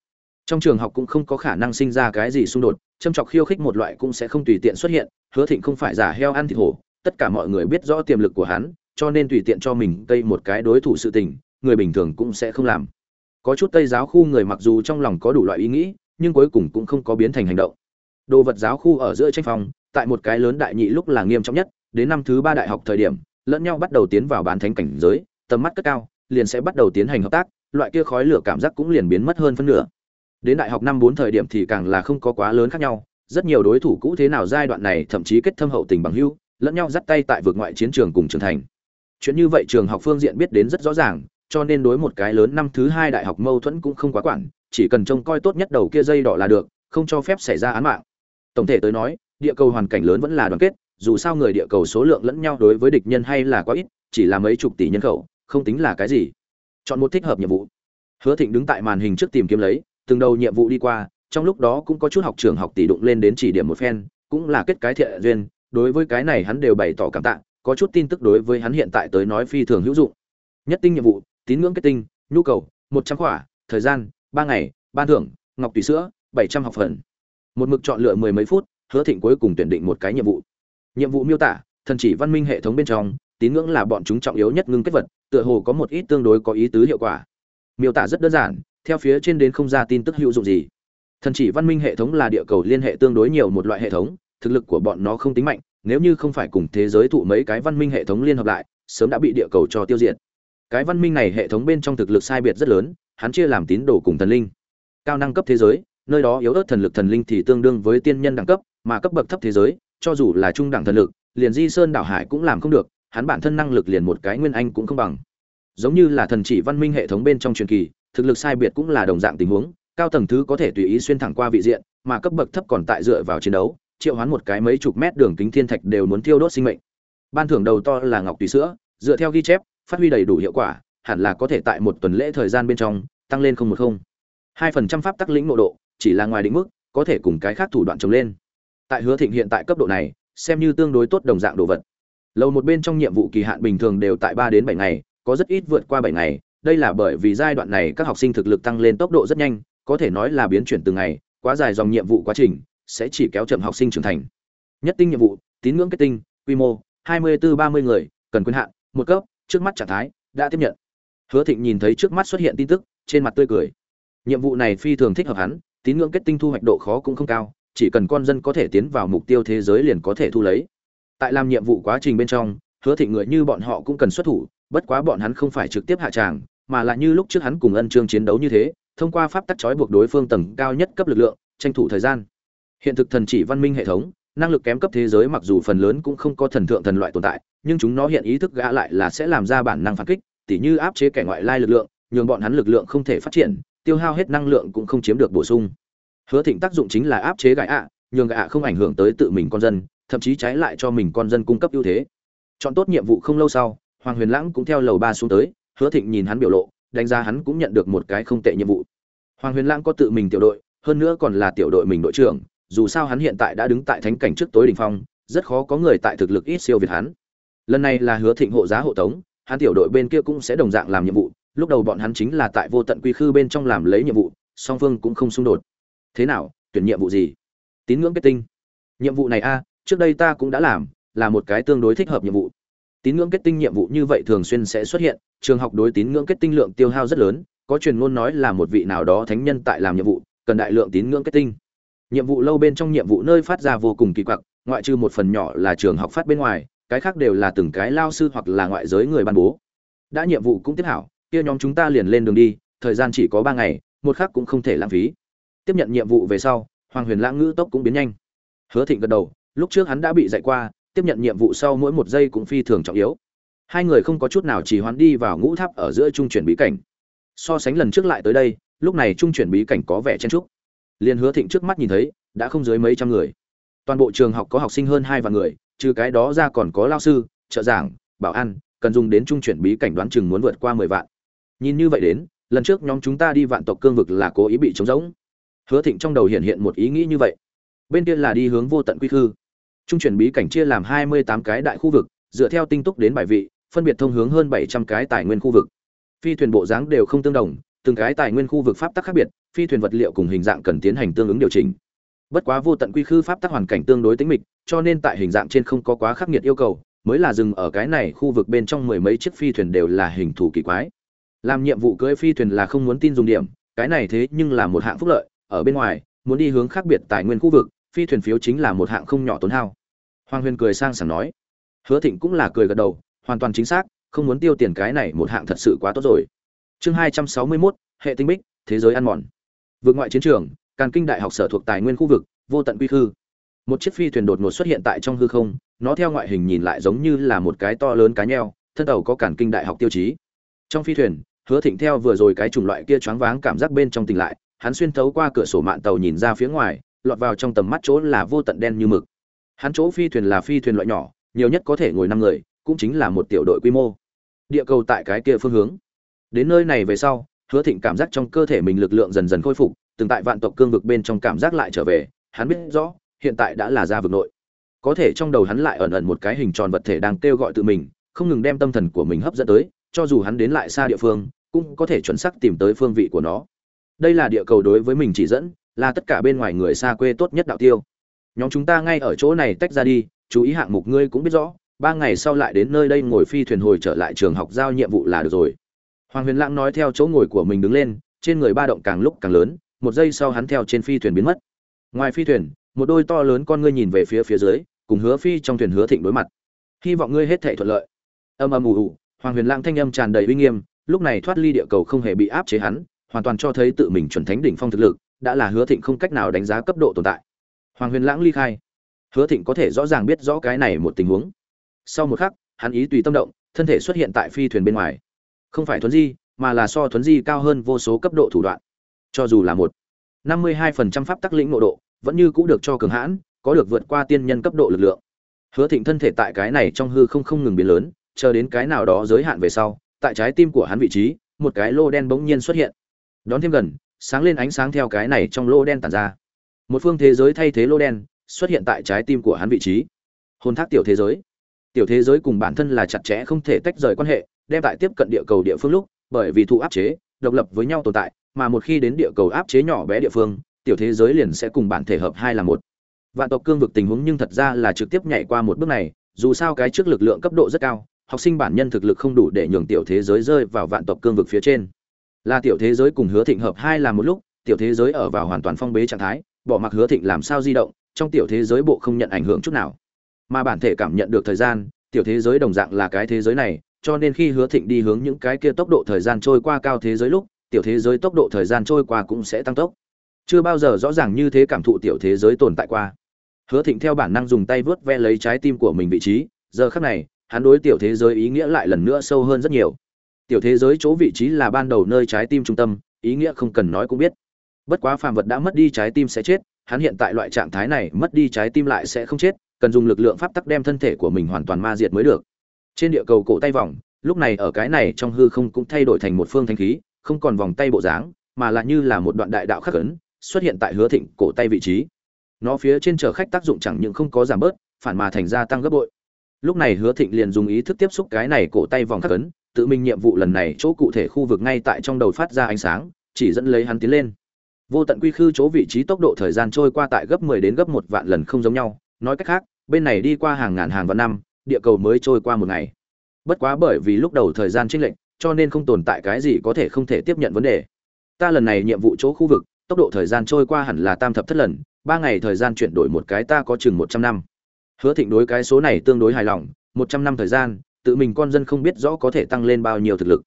Trong trường học cũng không có khả năng sinh ra cái gì xung đột, châm chọc khiêu khích một loại cũng sẽ không tùy tiện xuất hiện, hứa thịnh không phải giả heo ăn thịt hổ, tất cả mọi người biết rõ tiềm lực của hắn cho nên tùy tiện cho mình cây một cái đối thủ sự tình, người bình thường cũng sẽ không làm. Có chút tây giáo khu người mặc dù trong lòng có đủ loại ý nghĩ, nhưng cuối cùng cũng không có biến thành hành động. Đồ vật giáo khu ở giữa tranh phòng, tại một cái lớn đại nhị lúc là nghiêm trọng nhất, đến năm thứ ba đại học thời điểm, lẫn nhau bắt đầu tiến vào bán thánh cảnh giới, tầm mắt cất cao, liền sẽ bắt đầu tiến hành hợp tác, loại kia khói lửa cảm giác cũng liền biến mất hơn phân nửa. Đến đại học năm bốn thời điểm thì càng là không có quá lớn khác nhau, rất nhiều đối thủ cũ thế nào giai đoạn này thậm chí kết thâm hậu tình bằng hữu, lẫn nhau dắt tay tại vực ngoại chiến trường cùng trưởng thành chuyện như vậy trường học phương diện biết đến rất rõ ràng, cho nên đối một cái lớn năm thứ hai đại học mâu thuẫn cũng không quá quản, chỉ cần trông coi tốt nhất đầu kia dây đỏ là được, không cho phép xảy ra án mạng. Tổng thể tới nói, địa cầu hoàn cảnh lớn vẫn là đoàn kết, dù sao người địa cầu số lượng lẫn nhau đối với địch nhân hay là quá ít, chỉ là mấy chục tỷ nhân khẩu, không tính là cái gì. Chọn một thích hợp nhiệm vụ. Hứa thịnh đứng tại màn hình trước tìm kiếm lấy, từng đầu nhiệm vụ đi qua, trong lúc đó cũng có chút học trường học tỷ đụng lên đến chỉ điểm một phen, cũng là kết cái thiện duyên, đối với cái này hắn đều bày tỏ cảm tạ có chút tin tức đối với hắn hiện tại tới nói phi thường hữu dụng. Nhất tinh nhiệm vụ, tín ngưỡng kết tinh, nhu cầu, một trăm khỏa, thời gian, ba ngày, ban thưởng, ngọc tùy sữa, bảy trăm học phần. Một mực chọn lựa mười mấy phút, hứa thịnh cuối cùng tuyển định một cái nhiệm vụ. Nhiệm vụ miêu tả, thần chỉ văn minh hệ thống bên trong, tín ngưỡng là bọn chúng trọng yếu nhất ngưng kết vật, tựa hồ có một ít tương đối có ý tứ hiệu quả. Miêu tả rất đơn giản, theo phía trên đến không ra tin tức hữu dụng gì. Thần chỉ văn minh hệ thống là địa cầu liên hệ tương đối nhiều một loại hệ thống, thực lực của bọn nó không tính mạnh nếu như không phải cùng thế giới thụ mấy cái văn minh hệ thống liên hợp lại, sớm đã bị địa cầu cho tiêu diệt. Cái văn minh này hệ thống bên trong thực lực sai biệt rất lớn, hắn chia làm tín đồ cùng thần linh. Cao năng cấp thế giới, nơi đó yếu ớt thần lực thần linh thì tương đương với tiên nhân đẳng cấp, mà cấp bậc thấp thế giới, cho dù là trung đẳng thần lực, liền di sơn đảo hải cũng làm không được, hắn bản thân năng lực liền một cái nguyên anh cũng không bằng. Giống như là thần chỉ văn minh hệ thống bên trong truyền kỳ, thực lực sai biệt cũng là đồng dạng tình huống, cao tầng thứ có thể tùy ý xuyên thẳng qua vị diện, mà cấp bậc thấp còn tại dựa vào chiến đấu triệu hoán một cái mấy chục mét đường kính thiên thạch đều muốn tiêu đốt sinh mệnh. Ban thưởng đầu to là ngọc tùy sữa, dựa theo ghi chép, phát huy đầy đủ hiệu quả, hẳn là có thể tại một tuần lễ thời gian bên trong, tăng lên không một không. Hai phần trăm pháp tắc lĩnh nội độ, chỉ là ngoài định mức, có thể cùng cái khác thủ đoạn trồng lên. Tại hứa thịnh hiện tại cấp độ này, xem như tương đối tốt đồng dạng đồ vật. Lầu một bên trong nhiệm vụ kỳ hạn bình thường đều tại ba đến bảy ngày, có rất ít vượt qua bảy ngày. Đây là bởi vì giai đoạn này các học sinh thực lực tăng lên tốc độ rất nhanh, có thể nói là biến chuyển từng ngày, quá dài dòng nhiệm vụ quá trình sẽ chỉ kéo chậm học sinh trưởng thành. Nhất tinh nhiệm vụ, tín ngưỡng kết tinh, quy mô, hai mươi bốn ba mươi người, cần quyền hạn, một cấp, trước mắt trạng thái, đã tiếp nhận. Hứa thịnh nhìn thấy trước mắt xuất hiện tin tức, trên mặt tươi cười. Nhiệm vụ này phi thường thích hợp hắn, tín ngưỡng kết tinh thu hoạch độ khó cũng không cao, chỉ cần con dân có thể tiến vào mục tiêu thế giới liền có thể thu lấy. Tại làm nhiệm vụ quá trình bên trong, hứa thịnh người như bọn họ cũng cần xuất thủ, bất quá bọn hắn không phải trực tiếp hạ tràng, mà là như lúc trước hắn cùng ân trương chiến đấu như thế, thông qua pháp tắc trói buộc đối phương tầng cao nhất cấp lực lượng, tranh thủ thời gian hiện thực thần chỉ văn minh hệ thống, năng lực kém cấp thế giới mặc dù phần lớn cũng không có thần thượng thần loại tồn tại, nhưng chúng nó hiện ý thức gã lại là sẽ làm ra bản năng phản kích, tỉ như áp chế kẻ ngoại lai lực lượng, nhường bọn hắn lực lượng không thể phát triển, tiêu hao hết năng lượng cũng không chiếm được bổ sung. Hứa thịnh tác dụng chính là áp chế gã ạ, nhường gã không ảnh hưởng tới tự mình con dân, thậm chí trái lại cho mình con dân cung cấp ưu thế. Chọn tốt nhiệm vụ không lâu sau, hoàng huyền lãng cũng theo lầu ba xuống tới, hứa thịnh nhìn hắn biểu lộ, đánh giá hắn cũng nhận được một cái không tệ nhiệm vụ. Hoàng huyền lãng có tự mình tiểu đội, hơn nữa còn là tiểu đội mình đội trưởng dù sao hắn hiện tại đã đứng tại thánh cảnh trước tối đỉnh phong, rất khó có người tại thực lực ít siêu việt hắn. Lần này là hứa thịnh hộ giá hộ tống, hắn tiểu đội bên kia cũng sẽ đồng dạng làm nhiệm vụ, lúc đầu bọn hắn chính là tại vô tận quy khư bên trong làm lấy nhiệm vụ, song phương cũng không xung đột. Thế nào, tuyển nhiệm vụ gì? Tín ngưỡng kết tinh. Nhiệm vụ này a, trước đây ta cũng đã làm, là một cái tương đối thích hợp nhiệm vụ. Tín ngưỡng kết tinh nhiệm vụ như vậy thường xuyên sẽ xuất hiện, trường học đối tín ngưỡng kết tinh lượng tiêu hao rất lớn, có truyền ngôn nói là một vị nào đó thánh nhân tại làm nhiệm vụ, cần đại lượng tín ngưỡng kết tinh nhiệm vụ lâu bên trong nhiệm vụ nơi phát ra vô cùng kỳ quặc, ngoại trừ một phần nhỏ là trường học phát bên ngoài, cái khác đều là từng cái lao sư hoặc là ngoại giới người ban bố. Đã nhiệm vụ cũng tiếp hảo, kia nhóm chúng ta liền lên đường đi, thời gian chỉ có ba ngày, một khác cũng không thể lãng phí. Tiếp nhận nhiệm vụ về sau, hoàng huyền lãng ngữ tốc cũng biến nhanh. Hứa thịnh gật đầu, lúc trước hắn đã bị dạy qua, tiếp nhận nhiệm vụ sau mỗi một giây cũng phi thường trọng yếu. Hai người không có chút nào chỉ hoán đi vào ngũ tháp ở giữa trung chuyển bí cảnh. So sánh lần trước lại tới đây, lúc này trung chuyển bí cảnh có vẻ chen trúc liền hứa thịnh trước mắt nhìn thấy, đã không dưới mấy trăm người. Toàn bộ trường học có học sinh hơn hai vạn người, trừ cái đó ra còn có lao sư, trợ giảng, bảo an, cần dùng đến trung chuyển bí cảnh đoán chừng muốn vượt qua mười vạn. Nhìn như vậy đến, lần trước nhóm chúng ta đi vạn tộc cương vực là cố ý bị trống rỗng. Hứa thịnh trong đầu hiện hiện một ý nghĩ như vậy. Bên kia là đi hướng vô tận quy khư. Trung chuyển bí cảnh chia làm hai mươi tám cái đại khu vực, dựa theo tinh túc đến bài vị, phân biệt thông hướng hơn bảy trăm cái tài nguyên khu vực. Phi thuyền bộ dáng đều không tương đồng từng cái tài nguyên khu vực pháp tắc khác biệt, phi thuyền vật liệu cùng hình dạng cần tiến hành tương ứng điều chỉnh. Bất quá vô tận quy khư pháp tắc hoàn cảnh tương đối tính mịch, cho nên tại hình dạng trên không có quá khắc nghiệt yêu cầu, mới là dừng ở cái này khu vực bên trong mười mấy chiếc phi thuyền đều là hình thù kỳ quái. Làm nhiệm vụ cưỡi phi thuyền là không muốn tin dùng điểm, cái này thế nhưng là một hạng phúc lợi, ở bên ngoài, muốn đi hướng khác biệt tài nguyên khu vực, phi thuyền phiếu chính là một hạng không nhỏ tốn hao. Hoàng huyền cười sang sảng nói, hứa thịnh cũng là cười gật đầu, hoàn toàn chính xác, không muốn tiêu tiền cái này một hạng thật sự quá tốt rồi chương hai trăm sáu mươi 261, hệ tinh bích thế giới ăn mòn. Vượt ngoại chiến trường càn kinh đại học sở thuộc tài nguyên khu vực vô tận quy khư. Một chiếc phi thuyền đột ngột xuất hiện tại trong hư không nó theo ngoại hình nhìn lại giống như là một cái to lớn cá nheo thân tàu có cản kinh đại học tiêu chí. Trong phi thuyền hứa thịnh theo vừa rồi cái chủng loại kia choáng váng cảm giác bên trong tỉnh lại hắn xuyên thấu qua cửa sổ mạn tàu nhìn ra phía ngoài lọt vào trong tầm mắt chỗ là vô tận đen như mực. Hắn chỗ phi thuyền là phi thuyền loại nhỏ nhiều nhất có thể ngồi năm người cũng chính là một tiểu đội quy mô. Địa cầu tại cái kia phương hướng đến nơi này về sau, hứa thịnh cảm giác trong cơ thể mình lực lượng dần dần khôi phục, từng tại vạn tộc cương vực bên trong cảm giác lại trở về, hắn biết rõ, hiện tại đã là ra vực nội. Có thể trong đầu hắn lại ẩn ẩn một cái hình tròn vật thể đang kêu gọi tự mình, không ngừng đem tâm thần của mình hấp dẫn tới, cho dù hắn đến lại xa địa phương, cũng có thể chuẩn xác tìm tới phương vị của nó. Đây là địa cầu đối với mình chỉ dẫn, là tất cả bên ngoài người xa quê tốt nhất đạo tiêu. Nhóm chúng ta ngay ở chỗ này tách ra đi, chú ý hạng mục ngươi cũng biết rõ, ba ngày sau lại đến nơi đây ngồi phi thuyền hồi trở lại trường học giao nhiệm vụ là được rồi hoàng huyền lãng nói theo chỗ ngồi của mình đứng lên, trên người ba động càng lúc càng lớn, một giây sau hắn theo trên phi thuyền biến mất. Ngoài phi thuyền, một đôi to lớn con ngươi nhìn về phía phía dưới, cùng hứa phi trong thuyền hứa thịnh đối mặt. Hy vọng ngươi hết thảy thuận lợi. Âm âm ù ù, hoàng huyền lãng thanh âm tràn đầy uy nghiêm, lúc này thoát ly địa cầu không hề bị áp chế hắn, hoàn toàn cho thấy tự mình chuẩn thánh đỉnh phong thực lực, đã là hứa thịnh không cách nào đánh giá cấp độ tồn tại. Hoàng huyền lãng ly khai. Hứa thịnh có thể rõ ràng biết rõ cái này một tình huống. Sau một khắc, hắn ý tùy tâm động, thân thể xuất hiện tại phi thuyền bên ngoài không phải thuấn di, mà là so thuấn di cao hơn vô số cấp độ thủ đoạn. Cho dù là một năm mươi hai phần trăm pháp tắc lĩnh nội độ, vẫn như cũ được cho cường hãn, có được vượt qua tiên nhân cấp độ lực lượng. Hứa thịnh thân thể tại cái này trong hư không không ngừng biến lớn, chờ đến cái nào đó giới hạn về sau, tại trái tim của hắn vị trí, một cái lô đen bỗng nhiên xuất hiện. Đón thêm gần, sáng lên ánh sáng theo cái này trong lô đen tản ra. Một phương thế giới thay thế lô đen, xuất hiện tại trái tim của hắn vị trí. Hồn thác tiểu thế giới. Tiểu thế giới cùng bản thân là chặt chẽ không thể tách rời quan hệ đem tại tiếp cận địa cầu địa phương lúc, bởi vì thụ áp chế, độc lập với nhau tồn tại, mà một khi đến địa cầu áp chế nhỏ bé địa phương, tiểu thế giới liền sẽ cùng bản thể hợp hai là một. Vạn tộc cương vực tình huống nhưng thật ra là trực tiếp nhảy qua một bước này, dù sao cái trước lực lượng cấp độ rất cao, học sinh bản nhân thực lực không đủ để nhường tiểu thế giới rơi vào vạn tộc cương vực phía trên. Là tiểu thế giới cùng hứa thịnh hợp hai là một lúc, tiểu thế giới ở vào hoàn toàn phong bế trạng thái, bỏ mặc hứa thịnh làm sao di động, trong tiểu thế giới bộ không nhận ảnh hưởng chút nào. Mà bản thể cảm nhận được thời gian, tiểu thế giới đồng dạng là cái thế giới này cho nên khi hứa thịnh đi hướng những cái kia tốc độ thời gian trôi qua cao thế giới lúc, tiểu thế giới tốc độ thời gian trôi qua cũng sẽ tăng tốc. Chưa bao giờ rõ ràng như thế cảm thụ tiểu thế giới tồn tại qua. Hứa thịnh theo bản năng dùng tay vớt ve lấy trái tim của mình vị trí, giờ khắc này, hắn đối tiểu thế giới ý nghĩa lại lần nữa sâu hơn rất nhiều. Tiểu thế giới chỗ vị trí là ban đầu nơi trái tim trung tâm, ý nghĩa không cần nói cũng biết. Bất quá phàm vật đã mất đi trái tim sẽ chết, hắn hiện tại loại trạng thái này mất đi trái tim lại sẽ không chết, cần dùng lực lượng pháp tắc đem thân thể của mình hoàn toàn ma diệt mới được trên địa cầu cổ tay vòng, lúc này ở cái này trong hư không cũng thay đổi thành một phương thanh khí, không còn vòng tay bộ dáng, mà là như là một đoạn đại đạo khắc ấn, xuất hiện tại hứa thịnh cổ tay vị trí. Nó phía trên chở khách tác dụng chẳng những không có giảm bớt, phản mà thành ra tăng gấp bội. Lúc này hứa thịnh liền dùng ý thức tiếp xúc cái này cổ tay vòng khắc ấn, tự mình nhiệm vụ lần này chỗ cụ thể khu vực ngay tại trong đầu phát ra ánh sáng, chỉ dẫn lấy hắn tiến lên. Vô tận quy khư chỗ vị trí tốc độ thời gian trôi qua tại gấp 10 đến gấp một vạn lần không giống nhau, nói cách khác, bên này đi qua hàng ngàn hàng vạn năm địa cầu mới trôi qua một ngày. Bất quá bởi vì lúc đầu thời gian chênh lệch cho nên không tồn tại cái gì có thể không thể tiếp nhận vấn đề. Ta lần này nhiệm vụ chỗ khu vực tốc độ thời gian trôi qua hẳn là tam thập thất lần ba ngày thời gian chuyển đổi một cái ta có chừng một trăm năm. Hứa thịnh đối cái số này tương đối hài lòng một trăm năm thời gian tự mình con dân không biết rõ có thể tăng lên bao nhiêu thực lực.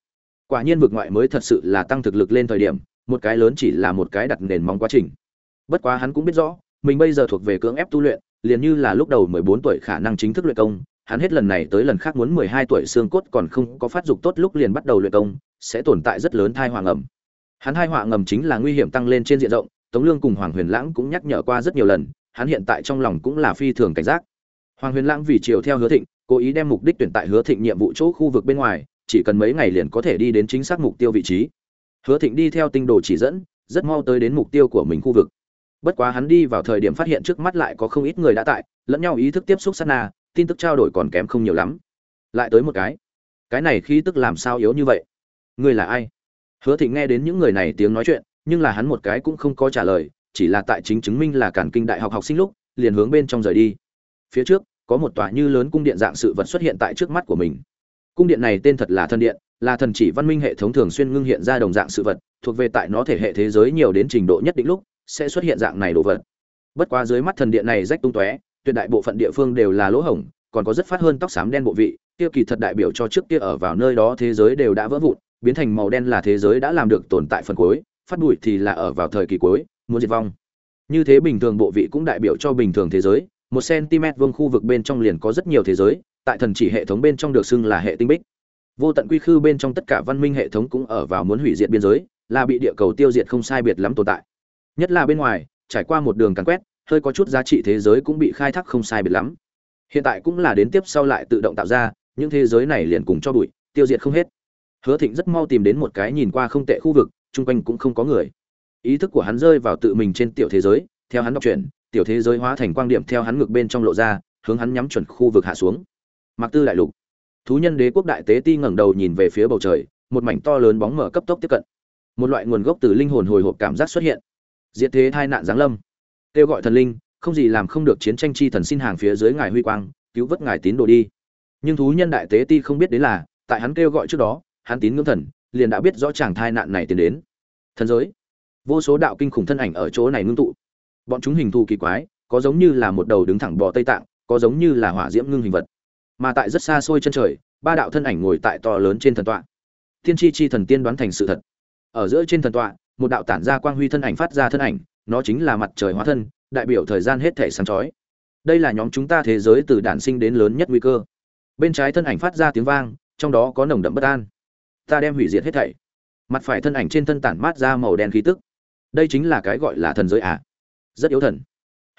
Quả nhiên vực ngoại mới thật sự là tăng thực lực lên thời điểm một cái lớn chỉ là một cái đặt nền móng quá trình. Bất quá hắn cũng biết rõ mình bây giờ thuộc về cưỡng ép tu luyện liền như là lúc đầu 14 tuổi khả năng chính thức luyện công, hắn hết lần này tới lần khác muốn 12 tuổi xương cốt còn không có phát dục tốt lúc liền bắt đầu luyện công, sẽ tồn tại rất lớn thai hoàng ẩm. Hắn hai họa ngầm chính là nguy hiểm tăng lên trên diện rộng, Tống Lương cùng Hoàng Huyền Lãng cũng nhắc nhở qua rất nhiều lần, hắn hiện tại trong lòng cũng là phi thường cảnh giác. Hoàng Huyền Lãng vì chiều theo Hứa Thịnh, cố ý đem mục đích tuyển tại Hứa Thịnh nhiệm vụ chỗ khu vực bên ngoài, chỉ cần mấy ngày liền có thể đi đến chính xác mục tiêu vị trí. Hứa Thịnh đi theo tinh đồ chỉ dẫn, rất mau tới đến mục tiêu của mình khu vực. Bất quá hắn đi vào thời điểm phát hiện trước mắt lại có không ít người đã tại, lẫn nhau ý thức tiếp xúc sát na, tin tức trao đổi còn kém không nhiều lắm. Lại tới một cái. Cái này khí tức làm sao yếu như vậy? Ngươi là ai? Hứa Thịnh nghe đến những người này tiếng nói chuyện, nhưng là hắn một cái cũng không có trả lời, chỉ là tại chính chứng minh là Cản Kinh Đại học học sinh lúc, liền hướng bên trong rời đi. Phía trước, có một tòa như lớn cung điện dạng sự vật xuất hiện tại trước mắt của mình. Cung điện này tên thật là Thần Điện, là thần chỉ văn minh hệ thống thường xuyên ngưng hiện ra đồng dạng sự vật, thuộc về tại nó thể hệ thế giới nhiều đến trình độ nhất định lúc, sẽ xuất hiện dạng này đồ vật. Bất quá dưới mắt thần điện này rách tung tóe, tuyệt đại bộ phận địa phương đều là lỗ hổng, còn có rất phát hơn tóc xám đen bộ vị, kia kỳ thật đại biểu cho trước kia ở vào nơi đó thế giới đều đã vỡ vụn, biến thành màu đen là thế giới đã làm được tồn tại phần cuối, phát bụi thì là ở vào thời kỳ cuối, muốn diệt vong. Như thế bình thường bộ vị cũng đại biểu cho bình thường thế giới, một cm vuông khu vực bên trong liền có rất nhiều thế giới, tại thần chỉ hệ thống bên trong được xưng là hệ tinh bích. Vô tận quy khư bên trong tất cả văn minh hệ thống cũng ở vào muốn hủy diệt biên giới, là bị địa cầu tiêu diệt không sai biệt lắm tồn tại. Nhất là bên ngoài, trải qua một đường càn quét, hơi có chút giá trị thế giới cũng bị khai thác không sai biệt lắm. Hiện tại cũng là đến tiếp sau lại tự động tạo ra, những thế giới này liền cùng cho bụi, tiêu diệt không hết. Hứa Thịnh rất mau tìm đến một cái nhìn qua không tệ khu vực, chung quanh cũng không có người. Ý thức của hắn rơi vào tự mình trên tiểu thế giới, theo hắn đọc truyện, tiểu thế giới hóa thành quang điểm theo hắn ngực bên trong lộ ra, hướng hắn nhắm chuẩn khu vực hạ xuống. Mạc Tư đại lục. Thú nhân đế quốc đại tế ti ngẩng đầu nhìn về phía bầu trời, một mảnh to lớn bóng mở cấp tốc tiếp cận. Một loại nguồn gốc từ linh hồn hồi hộp cảm giác xuất hiện. Diệt thế tai nạn giáng lâm. Kêu gọi thần linh, không gì làm không được chiến tranh chi thần xin hàng phía dưới ngài huy quang, cứu vớt ngài tín đồ đi. Nhưng thú nhân đại tế ti không biết đến là, tại hắn kêu gọi trước đó, hắn tín ngưỡng thần, liền đã biết rõ chàng thai nạn này tiến đến. Thần giới, vô số đạo kinh khủng thân ảnh ở chỗ này ngưng tụ. Bọn chúng hình thù kỳ quái, có giống như là một đầu đứng thẳng bò Tây Tạng, có giống như là hỏa diễm ngưng hình vật. Mà tại rất xa xôi chân trời, ba đạo thân ảnh ngồi tại to lớn trên thần tọa. Tiên tri chi thần tiên đoán thành sự thật. Ở giữa trên thần tọa, một đạo tản ra quang huy thân ảnh phát ra thân ảnh, nó chính là mặt trời hóa thân, đại biểu thời gian hết thể sáng chói. Đây là nhóm chúng ta thế giới từ đản sinh đến lớn nhất nguy cơ. Bên trái thân ảnh phát ra tiếng vang, trong đó có nồng đậm bất an. Ta đem hủy diệt hết thảy. Mặt phải thân ảnh trên thân tản mát ra màu đen khí tức. Đây chính là cái gọi là thần giới à? Rất yếu thần.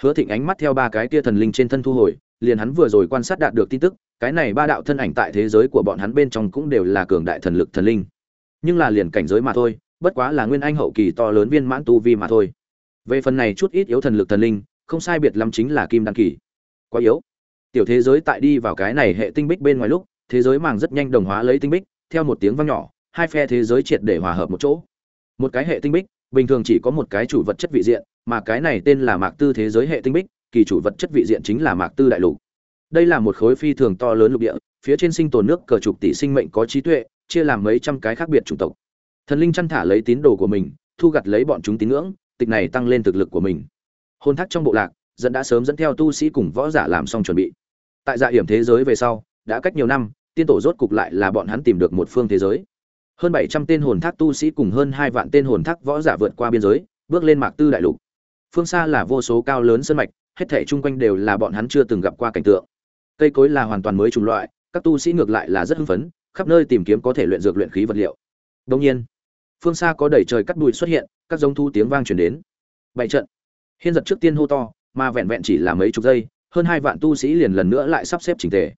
Hứa thịnh ánh mắt theo ba cái kia thần linh trên thân thu hồi liền hắn vừa rồi quan sát đạt được tin tức cái này ba đạo thân ảnh tại thế giới của bọn hắn bên trong cũng đều là cường đại thần lực thần linh. Nhưng là liền cảnh giới mà thôi bất quá là nguyên anh hậu kỳ to lớn viên mãn tu vi mà thôi về phần này chút ít yếu thần lực thần linh, không sai biệt lắm chính là kim đan kỳ. Quá yếu. Tiểu thế giới tại đi vào cái này hệ tinh bích bên ngoài lúc, thế giới màng rất nhanh đồng hóa lấy tinh bích, theo một tiếng vang nhỏ, hai phe thế giới triệt để hòa hợp một chỗ. Một cái hệ tinh bích, bình thường chỉ có một cái chủ vật chất vị diện, mà cái này tên là mạc tư thế giới hệ tinh bích, kỳ chủ vật chất vị diện chính là mạc tư đại lục. Đây là một khối phi thường to lớn lục địa, phía trên sinh tồn nước cờ trục tỷ sinh mệnh có trí tuệ, chia làm mấy trăm cái khác biệt chủng tộc. Thần linh chăn thả lấy tín đồ của mình, thu gặt lấy bọn chúng tín ngưỡng tịch này tăng lên thực lực của mình hôn thác trong bộ lạc dẫn đã sớm dẫn theo tu sĩ cùng võ giả làm xong chuẩn bị tại dạ hiểm thế giới về sau đã cách nhiều năm tiên tổ rốt cục lại là bọn hắn tìm được một phương thế giới. Hơn 700 tên hồn thác tu sĩ cùng hơn hai vạn tên hồn thác võ giả vượt qua biên giới, bước lên Mạc Tư đại lục. Phương xa là vô số cao lớn sơn mạch, hết thảy chung quanh đều là bọn hắn chưa từng gặp qua cảnh tượng. Cây cối là hoàn toàn mới chủng loại, các tu sĩ ngược lại là rất hưng phấn, khắp nơi tìm kiếm có thể luyện dược luyện khí vật liệu. đông nhiên, phương xa có đầy trời cắt bụi xuất hiện, các giống thu tiếng vang truyền đến. Bảy trận. Hiên giật trước tiên hô to, mà vẹn vẹn chỉ là mấy chục giây, hơn hai vạn tu sĩ liền lần nữa lại sắp xếp chỉnh tề.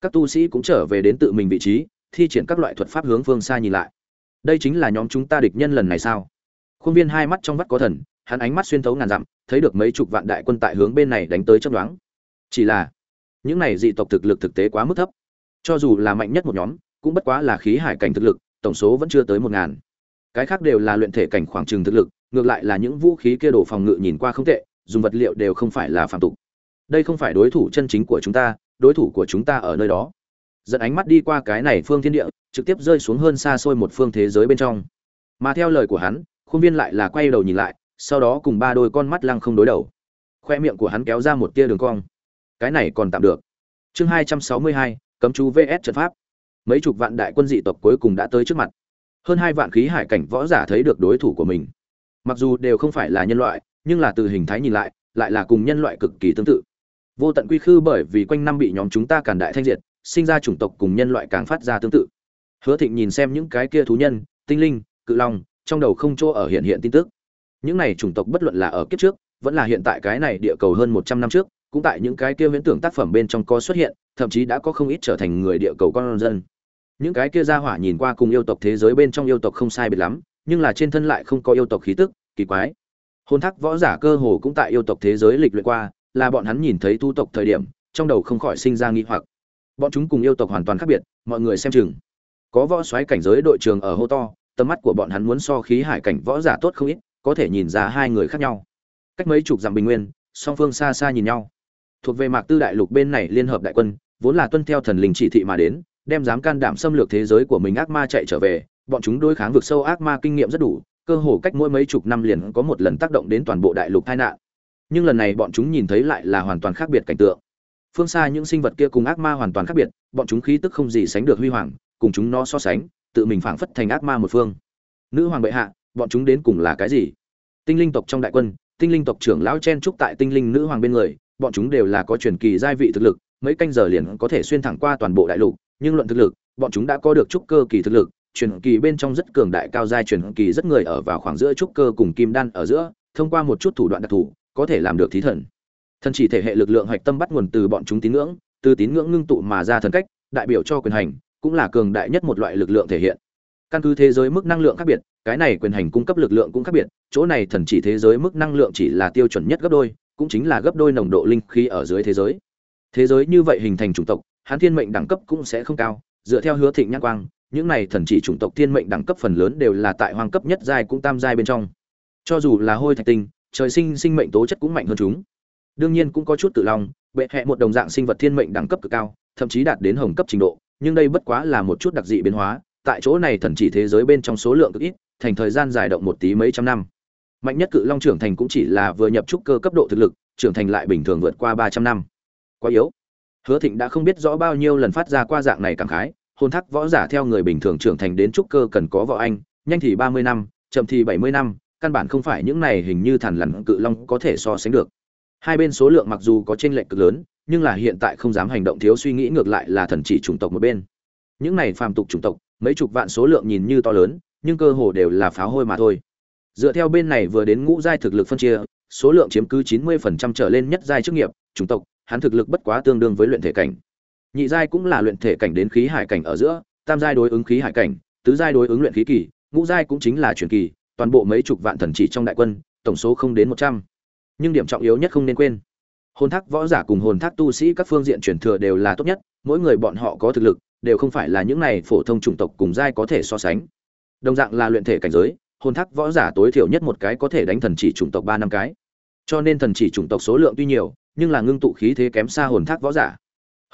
Các tu sĩ cũng trở về đến tự mình vị trí thi triển các loại thuật pháp hướng phương xa nhìn lại. Đây chính là nhóm chúng ta địch nhân lần này sao? Khuôn viên hai mắt trong vắt có thần hắn ánh mắt xuyên thấu ngàn dặm thấy được mấy chục vạn đại quân tại hướng bên này đánh tới chấp đoán chỉ là những này dị tộc thực lực thực tế quá mức thấp. Cho dù là mạnh nhất một nhóm cũng bất quá là khí hải cảnh thực lực tổng số vẫn chưa tới một ngàn cái khác đều là luyện thể cảnh khoảng trừng thực lực, ngược lại là những vũ khí kia đồ phòng ngự nhìn qua không tệ, dùng vật liệu đều không phải là phạm tục. Đây không phải đối thủ chân chính của chúng ta, đối thủ của chúng ta ở nơi đó. Dẫn ánh mắt đi qua cái này phương thiên địa, trực tiếp rơi xuống hơn xa xôi một phương thế giới bên trong. Mà theo lời của hắn, khuôn viên lại là quay đầu nhìn lại, sau đó cùng ba đôi con mắt lăng không đối đầu. Khoe miệng của hắn kéo ra một tia đường cong. Cái này còn tạm được. Chương hai trăm sáu mươi hai, cấm chú vs trận pháp. Mấy chục vạn đại quân dị tộc cuối cùng đã tới trước mặt hơn hai vạn khí hải cảnh võ giả thấy được đối thủ của mình. Mặc dù đều không phải là nhân loại, nhưng là từ hình thái nhìn lại lại là cùng nhân loại cực kỳ tương tự. Vô tận quy khư bởi vì quanh năm bị nhóm chúng ta càn đại thanh diệt, sinh ra chủng tộc cùng nhân loại càng phát ra tương tự. Hứa thịnh nhìn xem những cái kia thú nhân, tinh linh, cự long, trong đầu không chỗ ở hiện hiện tin tức. Những này chủng tộc bất luận là ở kiếp trước, vẫn là hiện tại cái này địa cầu hơn một trăm năm trước, cũng tại những cái kia viễn tưởng tác phẩm bên trong có xuất hiện, thậm chí đã có không ít trở thành người địa cầu con dân những cái kia ra hỏa nhìn qua cùng yêu tộc thế giới bên trong yêu tộc không sai biệt lắm, nhưng là trên thân lại không có yêu tộc khí tức, kỳ quái. Hôn thác võ giả cơ hồ cũng tại yêu tộc thế giới lịch luyện qua, là bọn hắn nhìn thấy tu tộc thời điểm, trong đầu không khỏi sinh ra nghi hoặc. Bọn chúng cùng yêu tộc hoàn toàn khác biệt, mọi người xem chừng. Có võ xoáy cảnh giới đội trường ở hô to, tầm mắt của bọn hắn muốn so khí hải cảnh võ giả tốt không ít, có thể nhìn ra hai người khác nhau. Cách mấy chục dặm bình nguyên, song phương xa xa nhìn nhau. Thuộc về mạc tư đại lục bên này liên hợp đại quân, vốn là tuân theo thần linh chỉ thị mà đến đem dám can đảm xâm lược thế giới của mình ác ma chạy trở về, bọn chúng đối kháng vực sâu ác ma kinh nghiệm rất đủ, cơ hồ cách mỗi mấy chục năm liền có một lần tác động đến toàn bộ đại lục tai nạn. Nhưng lần này bọn chúng nhìn thấy lại là hoàn toàn khác biệt cảnh tượng. Phương xa những sinh vật kia cùng ác ma hoàn toàn khác biệt, bọn chúng khí tức không gì sánh được huy hoàng, cùng chúng nó so sánh, tự mình phảng phất thành ác ma một phương. Nữ hoàng bệ hạ, bọn chúng đến cùng là cái gì? Tinh linh tộc trong đại quân, tinh linh tộc trưởng lão chen trúc tại tinh linh nữ hoàng bên người, bọn chúng đều là có truyền kỳ giai vị thực lực, mấy canh giờ liền có thể xuyên thẳng qua toàn bộ đại lục nhưng luận thực lực, bọn chúng đã có được trúc cơ kỳ thực lực, truyền kỳ bên trong rất cường đại cao giai truyền kỳ rất người ở vào khoảng giữa trúc cơ cùng kim đan ở giữa, thông qua một chút thủ đoạn đặc thù, có thể làm được thí thần. Thần chỉ thể hệ lực lượng hoạch tâm bắt nguồn từ bọn chúng tín ngưỡng, từ tín ngưỡng ngưng tụ mà ra thần cách, đại biểu cho quyền hành, cũng là cường đại nhất một loại lực lượng thể hiện. Căn cứ thế giới mức năng lượng khác biệt, cái này quyền hành cung cấp lực lượng cũng khác biệt, chỗ này thần chỉ thế giới mức năng lượng chỉ là tiêu chuẩn nhất gấp đôi, cũng chính là gấp đôi nồng độ linh khí ở dưới thế giới. Thế giới như vậy hình thành chủng tộc hán thiên mệnh đẳng cấp cũng sẽ không cao, dựa theo hứa thịnh nhãn quang, những này thần chỉ chủng tộc thiên mệnh đẳng cấp phần lớn đều là tại hoàng cấp nhất giai cũng tam giai bên trong. Cho dù là hôi thạch tinh, trời sinh sinh mệnh tố chất cũng mạnh hơn chúng. Đương nhiên cũng có chút tự lòng, bệ hệ một đồng dạng sinh vật thiên mệnh đẳng cấp cực cao, thậm chí đạt đến hồng cấp trình độ, nhưng đây bất quá là một chút đặc dị biến hóa, tại chỗ này thần chỉ thế giới bên trong số lượng cực ít, thành thời gian dài động một tí mấy trăm năm. Mạnh nhất cự long trưởng thành cũng chỉ là vừa nhập trúc cơ cấp độ thực lực, trưởng thành lại bình thường vượt qua ba trăm năm. Quá yếu hứa thịnh đã không biết rõ bao nhiêu lần phát ra qua dạng này cảm khái hôn thắc võ giả theo người bình thường trưởng thành đến trúc cơ cần có võ anh, nhanh thì ba mươi năm, chậm thì bảy mươi năm, căn bản không phải những này hình như thằn lằn cự long có thể so sánh được. Hai bên số lượng mặc dù có chênh lệch cực lớn, nhưng là hiện tại không dám hành động thiếu suy nghĩ ngược lại là thần chỉ chủng tộc một bên. Những này phàm tục chủng tộc, mấy chục vạn số lượng nhìn như to lớn, nhưng cơ hồ đều là pháo hôi mà thôi. Dựa theo bên này vừa đến ngũ giai thực lực phân chia, số lượng chiếm cứ 90% trở lên nhất giai chức nghiệp, chủng tộc hắn thực lực bất quá tương đương với luyện thể cảnh. Nhị giai cũng là luyện thể cảnh đến khí hải cảnh ở giữa, tam giai đối ứng khí hải cảnh, tứ giai đối ứng luyện khí kỳ, ngũ giai cũng chính là truyền kỳ, toàn bộ mấy chục vạn thần chỉ trong đại quân, tổng số không đến một trăm. Nhưng điểm trọng yếu nhất không nên quên, hồn thác võ giả cùng hồn thác tu sĩ các phương diện truyền thừa đều là tốt nhất, mỗi người bọn họ có thực lực, đều không phải là những này phổ thông chủng tộc cùng giai có thể so sánh. Đồng dạng là luyện thể cảnh giới, hồn thác võ giả tối thiểu nhất một cái có thể đánh thần chỉ chủng tộc ba năm cái. Cho nên thần chỉ chủng tộc số lượng tuy nhiều nhưng là ngưng tụ khí thế kém xa hồn thác võ giả.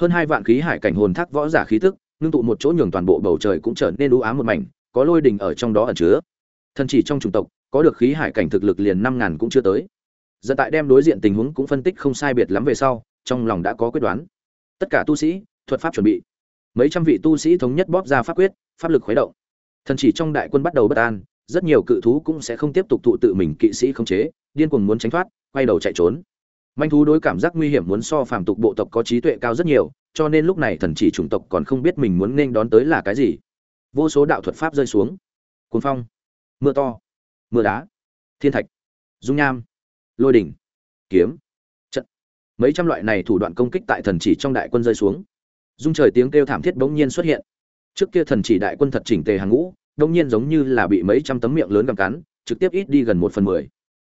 Hơn hai vạn khí hải cảnh hồn thác võ giả khí tức, ngưng tụ một chỗ nhường toàn bộ bầu trời cũng trở nên u ám một mảnh, có lôi đình ở trong đó ẩn chứa. Thần chỉ trong chủng tộc, có được khí hải cảnh thực lực liền năm ngàn cũng chưa tới. Giờ tại đem đối diện tình huống cũng phân tích không sai biệt lắm về sau, trong lòng đã có quyết đoán. Tất cả tu sĩ, thuật pháp chuẩn bị. Mấy trăm vị tu sĩ thống nhất bóp ra pháp quyết, pháp lực khuấy động. Thần chỉ trong đại quân bắt đầu bất an, rất nhiều cự thú cũng sẽ không tiếp tục thụ tự mình kỵ sĩ khống chế, điên cuồng muốn tránh thoát, quay đầu chạy trốn manh thú đối cảm giác nguy hiểm muốn so phàm tục bộ tộc có trí tuệ cao rất nhiều, cho nên lúc này thần chỉ chủng tộc còn không biết mình muốn nên đón tới là cái gì. Vô số đạo thuật pháp rơi xuống. Cuốn phong, mưa to, mưa đá, thiên thạch, dung nham, lôi đỉnh, kiếm, trận. Mấy trăm loại này thủ đoạn công kích tại thần chỉ trong đại quân rơi xuống. Dung trời tiếng kêu thảm thiết bỗng nhiên xuất hiện. Trước kia thần chỉ đại quân thật chỉnh tề hàng ngũ đông nhiên giống như là bị mấy trăm tấm miệng lớn gặm cắn, trực tiếp ít đi gần một phần mười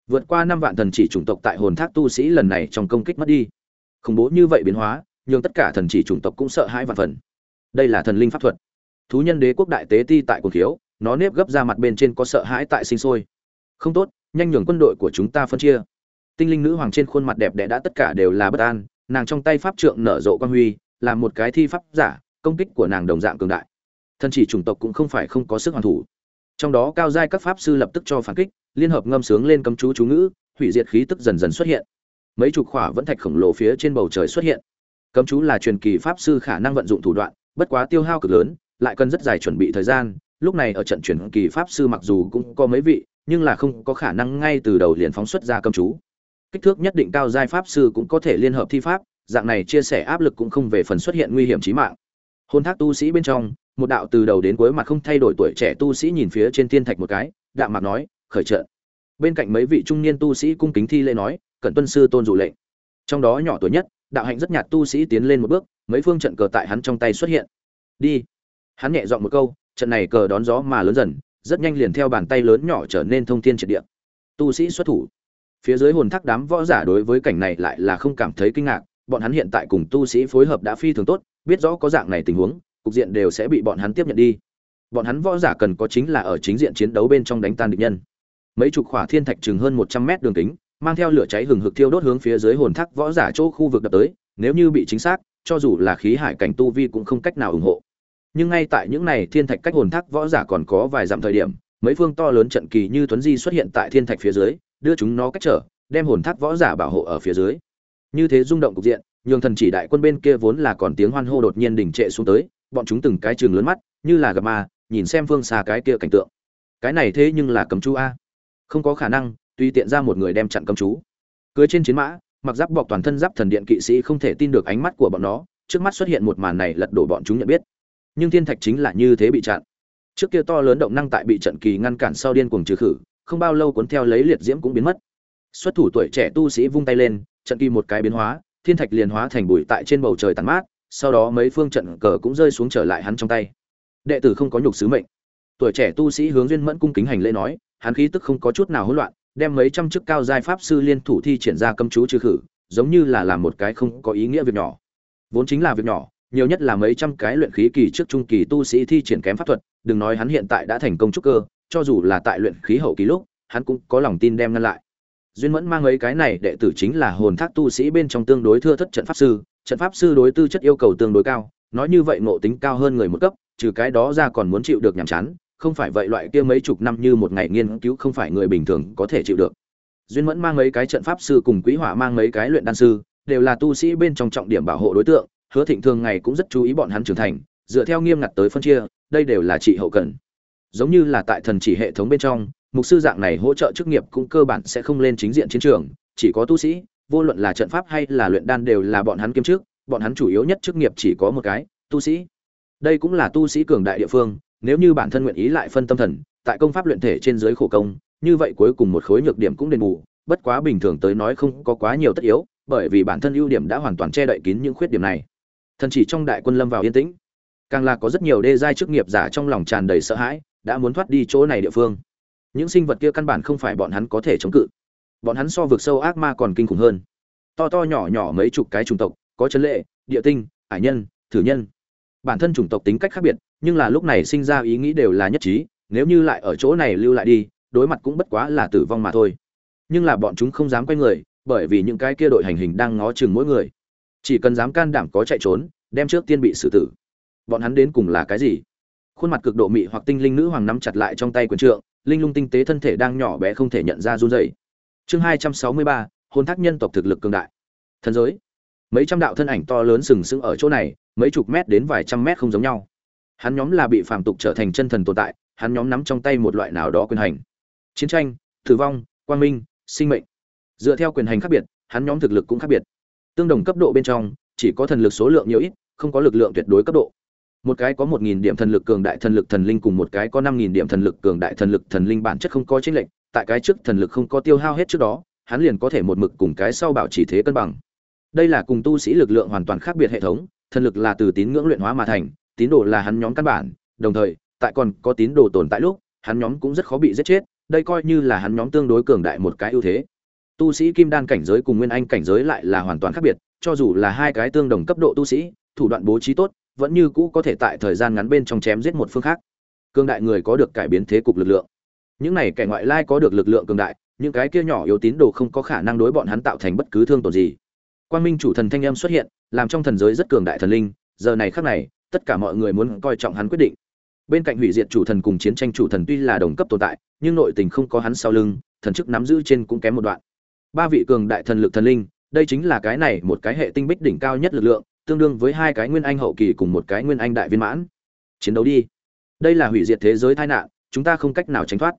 vượt qua năm vạn thần chỉ chủng tộc tại hồn thác tu sĩ lần này trong công kích mất đi. Khủng bố như vậy biến hóa nhưng tất cả thần chỉ chủng tộc cũng sợ hãi vạn phần. Đây là thần linh pháp thuật. Thú nhân đế quốc đại tế ti tại quần khiếu, nó nếp gấp ra mặt bên trên có sợ hãi tại sinh sôi. Không tốt, nhanh nhường quân đội của chúng ta phân chia. Tinh linh nữ hoàng trên khuôn mặt đẹp đẽ đã tất cả đều là bất an, nàng trong tay pháp trượng nở rộ quan huy, là một cái thi pháp giả, công kích của nàng đồng dạng cường đại. Thần chỉ chủng tộc cũng không phải không có sức hoàn thủ. Trong đó cao giai các pháp sư lập tức cho phản kích liên hợp ngâm sướng lên cấm chú chú ngữ, hủy diệt khí tức dần dần xuất hiện. Mấy chục khỏa vẫn thạch khổng lồ phía trên bầu trời xuất hiện. Cấm chú là truyền kỳ pháp sư khả năng vận dụng thủ đoạn, bất quá tiêu hao cực lớn, lại cần rất dài chuẩn bị thời gian. Lúc này ở trận truyền kỳ pháp sư mặc dù cũng có mấy vị, nhưng là không có khả năng ngay từ đầu liền phóng xuất ra cấm chú. Kích thước nhất định cao giai pháp sư cũng có thể liên hợp thi pháp, dạng này chia sẻ áp lực cũng không về phần xuất hiện nguy hiểm chí mạng. Hôn thác tu sĩ bên trong, một đạo từ đầu đến cuối mặt không thay đổi tuổi trẻ tu sĩ nhìn phía trên thiên thạch một cái, đạm mặt nói khởi trận. Bên cạnh mấy vị trung niên tu sĩ cung kính thi lễ nói, cẩn tuân sư tôn dụ lệnh. Trong đó nhỏ tuổi nhất, đạo hạnh rất nhạt tu sĩ tiến lên một bước, mấy phương trận cờ tại hắn trong tay xuất hiện. Đi. Hắn nhẹ dọn một câu, trận này cờ đón gió mà lớn dần, rất nhanh liền theo bàn tay lớn nhỏ trở nên thông thiên triệt địa. Tu sĩ xuất thủ. Phía dưới hồn thác đám võ giả đối với cảnh này lại là không cảm thấy kinh ngạc, bọn hắn hiện tại cùng tu sĩ phối hợp đã phi thường tốt, biết rõ có dạng này tình huống, cục diện đều sẽ bị bọn hắn tiếp nhận đi. Bọn hắn võ giả cần có chính là ở chính diện chiến đấu bên trong đánh tan địch nhân mấy chục khỏa thiên thạch chừng hơn một trăm mét đường kính, mang theo lửa cháy hừng hực thiêu đốt hướng phía dưới hồn thác võ giả chỗ khu vực đập tới, nếu như bị chính xác, cho dù là khí hải cảnh tu vi cũng không cách nào ủng hộ. Nhưng ngay tại những này thiên thạch cách hồn thác võ giả còn có vài dặm thời điểm, mấy phương to lớn trận kỳ như tuấn di xuất hiện tại thiên thạch phía dưới, đưa chúng nó cách trở, đem hồn thác võ giả bảo hộ ở phía dưới. Như thế rung động cục diện, nhường thần chỉ đại quân bên kia vốn là còn tiếng hoan hô đột nhiên đỉnh trệ xuống tới, bọn chúng từng cái trường lớn mắt, như là gặp ma, nhìn xem phương xa cái kia cảnh tượng. Cái này thế nhưng là cấm chú a không có khả năng, tuy tiện ra một người đem chặn cấm chú. Cưới trên chiến mã, mặc giáp bọc toàn thân giáp thần điện kỵ sĩ không thể tin được ánh mắt của bọn nó, trước mắt xuất hiện một màn này lật đổ bọn chúng nhận biết. Nhưng thiên thạch chính là như thế bị chặn. Trước kia to lớn động năng tại bị trận kỳ ngăn cản sau điên cuồng trừ khử, không bao lâu cuốn theo lấy liệt diễm cũng biến mất. Xuất thủ tuổi trẻ tu sĩ vung tay lên, trận kỳ một cái biến hóa, thiên thạch liền hóa thành bụi tại trên bầu trời tàn mát, sau đó mấy phương trận cờ cũng rơi xuống trở lại hắn trong tay. Đệ tử không có nhục sứ mệnh. Tuổi trẻ tu sĩ hướng duyên mẫn cung kính hành lễ nói hắn khí tức không có chút nào hỗn loạn, đem mấy trăm chức cao giai pháp sư liên thủ thi triển ra cấm chú trừ khử, giống như là làm một cái không có ý nghĩa việc nhỏ. Vốn chính là việc nhỏ, nhiều nhất là mấy trăm cái luyện khí kỳ trước trung kỳ tu sĩ thi triển kém pháp thuật, đừng nói hắn hiện tại đã thành công trúc cơ, cho dù là tại luyện khí hậu kỳ lúc, hắn cũng có lòng tin đem ngăn lại. Duyên mẫn mang mấy cái này đệ tử chính là hồn thác tu sĩ bên trong tương đối thưa thất trận pháp sư, trận pháp sư đối tư chất yêu cầu tương đối cao, nói như vậy ngộ tính cao hơn người một cấp, trừ cái đó ra còn muốn chịu được nhàm chán không phải vậy loại kia mấy chục năm như một ngày nghiên cứu không phải người bình thường có thể chịu được. Duyên mẫn mang mấy cái trận pháp sư cùng quý hỏa mang mấy cái luyện đan sư, đều là tu sĩ bên trong trọng điểm bảo hộ đối tượng, hứa thịnh thường ngày cũng rất chú ý bọn hắn trưởng thành, dựa theo nghiêm ngặt tới phân chia, đây đều là trị hậu cần. Giống như là tại thần chỉ hệ thống bên trong, mục sư dạng này hỗ trợ chức nghiệp cũng cơ bản sẽ không lên chính diện chiến trường, chỉ có tu sĩ, vô luận là trận pháp hay là luyện đan đều là bọn hắn kiêm chức, bọn hắn chủ yếu nhất chức nghiệp chỉ có một cái, tu sĩ. Đây cũng là tu sĩ cường đại địa phương nếu như bản thân nguyện ý lại phân tâm thần, tại công pháp luyện thể trên dưới khổ công, như vậy cuối cùng một khối nhược điểm cũng đền bù. Bất quá bình thường tới nói không có quá nhiều tất yếu, bởi vì bản thân ưu điểm đã hoàn toàn che đậy kín những khuyết điểm này. Thần chỉ trong đại quân lâm vào yên tĩnh. Càng là có rất nhiều đê giai chức nghiệp giả trong lòng tràn đầy sợ hãi, đã muốn thoát đi chỗ này địa phương. Những sinh vật kia căn bản không phải bọn hắn có thể chống cự. Bọn hắn so vực sâu ác ma còn kinh khủng hơn. To to nhỏ nhỏ mấy chục cái chủng tộc, có chấn lệ, địa tinh, ải nhân, thử nhân bản thân chủng tộc tính cách khác biệt, nhưng là lúc này sinh ra ý nghĩ đều là nhất trí, nếu như lại ở chỗ này lưu lại đi, đối mặt cũng bất quá là tử vong mà thôi. Nhưng là bọn chúng không dám quay người, bởi vì những cái kia đội hành hình đang ngó chừng mỗi người. Chỉ cần dám can đảm có chạy trốn, đem trước tiên bị xử tử. Bọn hắn đến cùng là cái gì? Khuôn mặt cực độ mị hoặc tinh linh nữ hoàng nắm chặt lại trong tay quyền trượng, linh lung tinh tế thân thể đang nhỏ bé không thể nhận ra run rẩy. Chương hai trăm sáu mươi ba, hôn thác nhân tộc thực lực cường đại. Thần giới. Mấy trăm đạo thân ảnh to lớn sừng sững ở chỗ này mấy chục mét đến vài trăm mét không giống nhau. Hắn nhóm là bị phàm tục trở thành chân thần tồn tại, hắn nhóm nắm trong tay một loại nào đó quyền hành. Chiến tranh, tử vong, quang minh, sinh mệnh. Dựa theo quyền hành khác biệt, hắn nhóm thực lực cũng khác biệt. Tương đồng cấp độ bên trong, chỉ có thần lực số lượng nhiều ít, không có lực lượng tuyệt đối cấp độ. Một cái có một nghìn điểm thần lực cường đại thần lực thần linh cùng một cái có năm nghìn điểm thần lực cường đại thần lực thần linh bản chất không có chênh lệch, tại cái trước thần lực không có tiêu hao hết trước đó, hắn liền có thể một mực cùng cái sau bảo trì thế cân bằng. Đây là cùng tu sĩ lực lượng hoàn toàn khác biệt hệ thống thần lực là từ tín ngưỡng luyện hóa mà thành, tín đồ là hắn nhóm căn bản, đồng thời, tại còn có tín đồ tồn tại lúc, hắn nhóm cũng rất khó bị giết chết, đây coi như là hắn nhóm tương đối cường đại một cái ưu thế. Tu sĩ kim đan cảnh giới cùng nguyên anh cảnh giới lại là hoàn toàn khác biệt, cho dù là hai cái tương đồng cấp độ tu sĩ, thủ đoạn bố trí tốt, vẫn như cũ có thể tại thời gian ngắn bên trong chém giết một phương khác. Cương đại người có được cải biến thế cục lực lượng. Những này kẻ ngoại lai có được lực lượng cường đại, những cái kia nhỏ yếu tín đồ không có khả năng đối bọn hắn tạo thành bất cứ thương tổn gì quang minh chủ thần thanh âm xuất hiện, làm trong thần giới rất cường đại thần linh, giờ này khác này, tất cả mọi người muốn coi trọng hắn quyết định. Bên cạnh hủy diệt chủ thần cùng chiến tranh chủ thần tuy là đồng cấp tồn tại, nhưng nội tình không có hắn sau lưng, thần chức nắm giữ trên cũng kém một đoạn. Ba vị cường đại thần lực thần linh, đây chính là cái này một cái hệ tinh bích đỉnh cao nhất lực lượng, tương đương với hai cái nguyên anh hậu kỳ cùng một cái nguyên anh đại viên mãn. Chiến đấu đi. Đây là hủy diệt thế giới tai nạn, chúng ta không cách nào tránh thoát.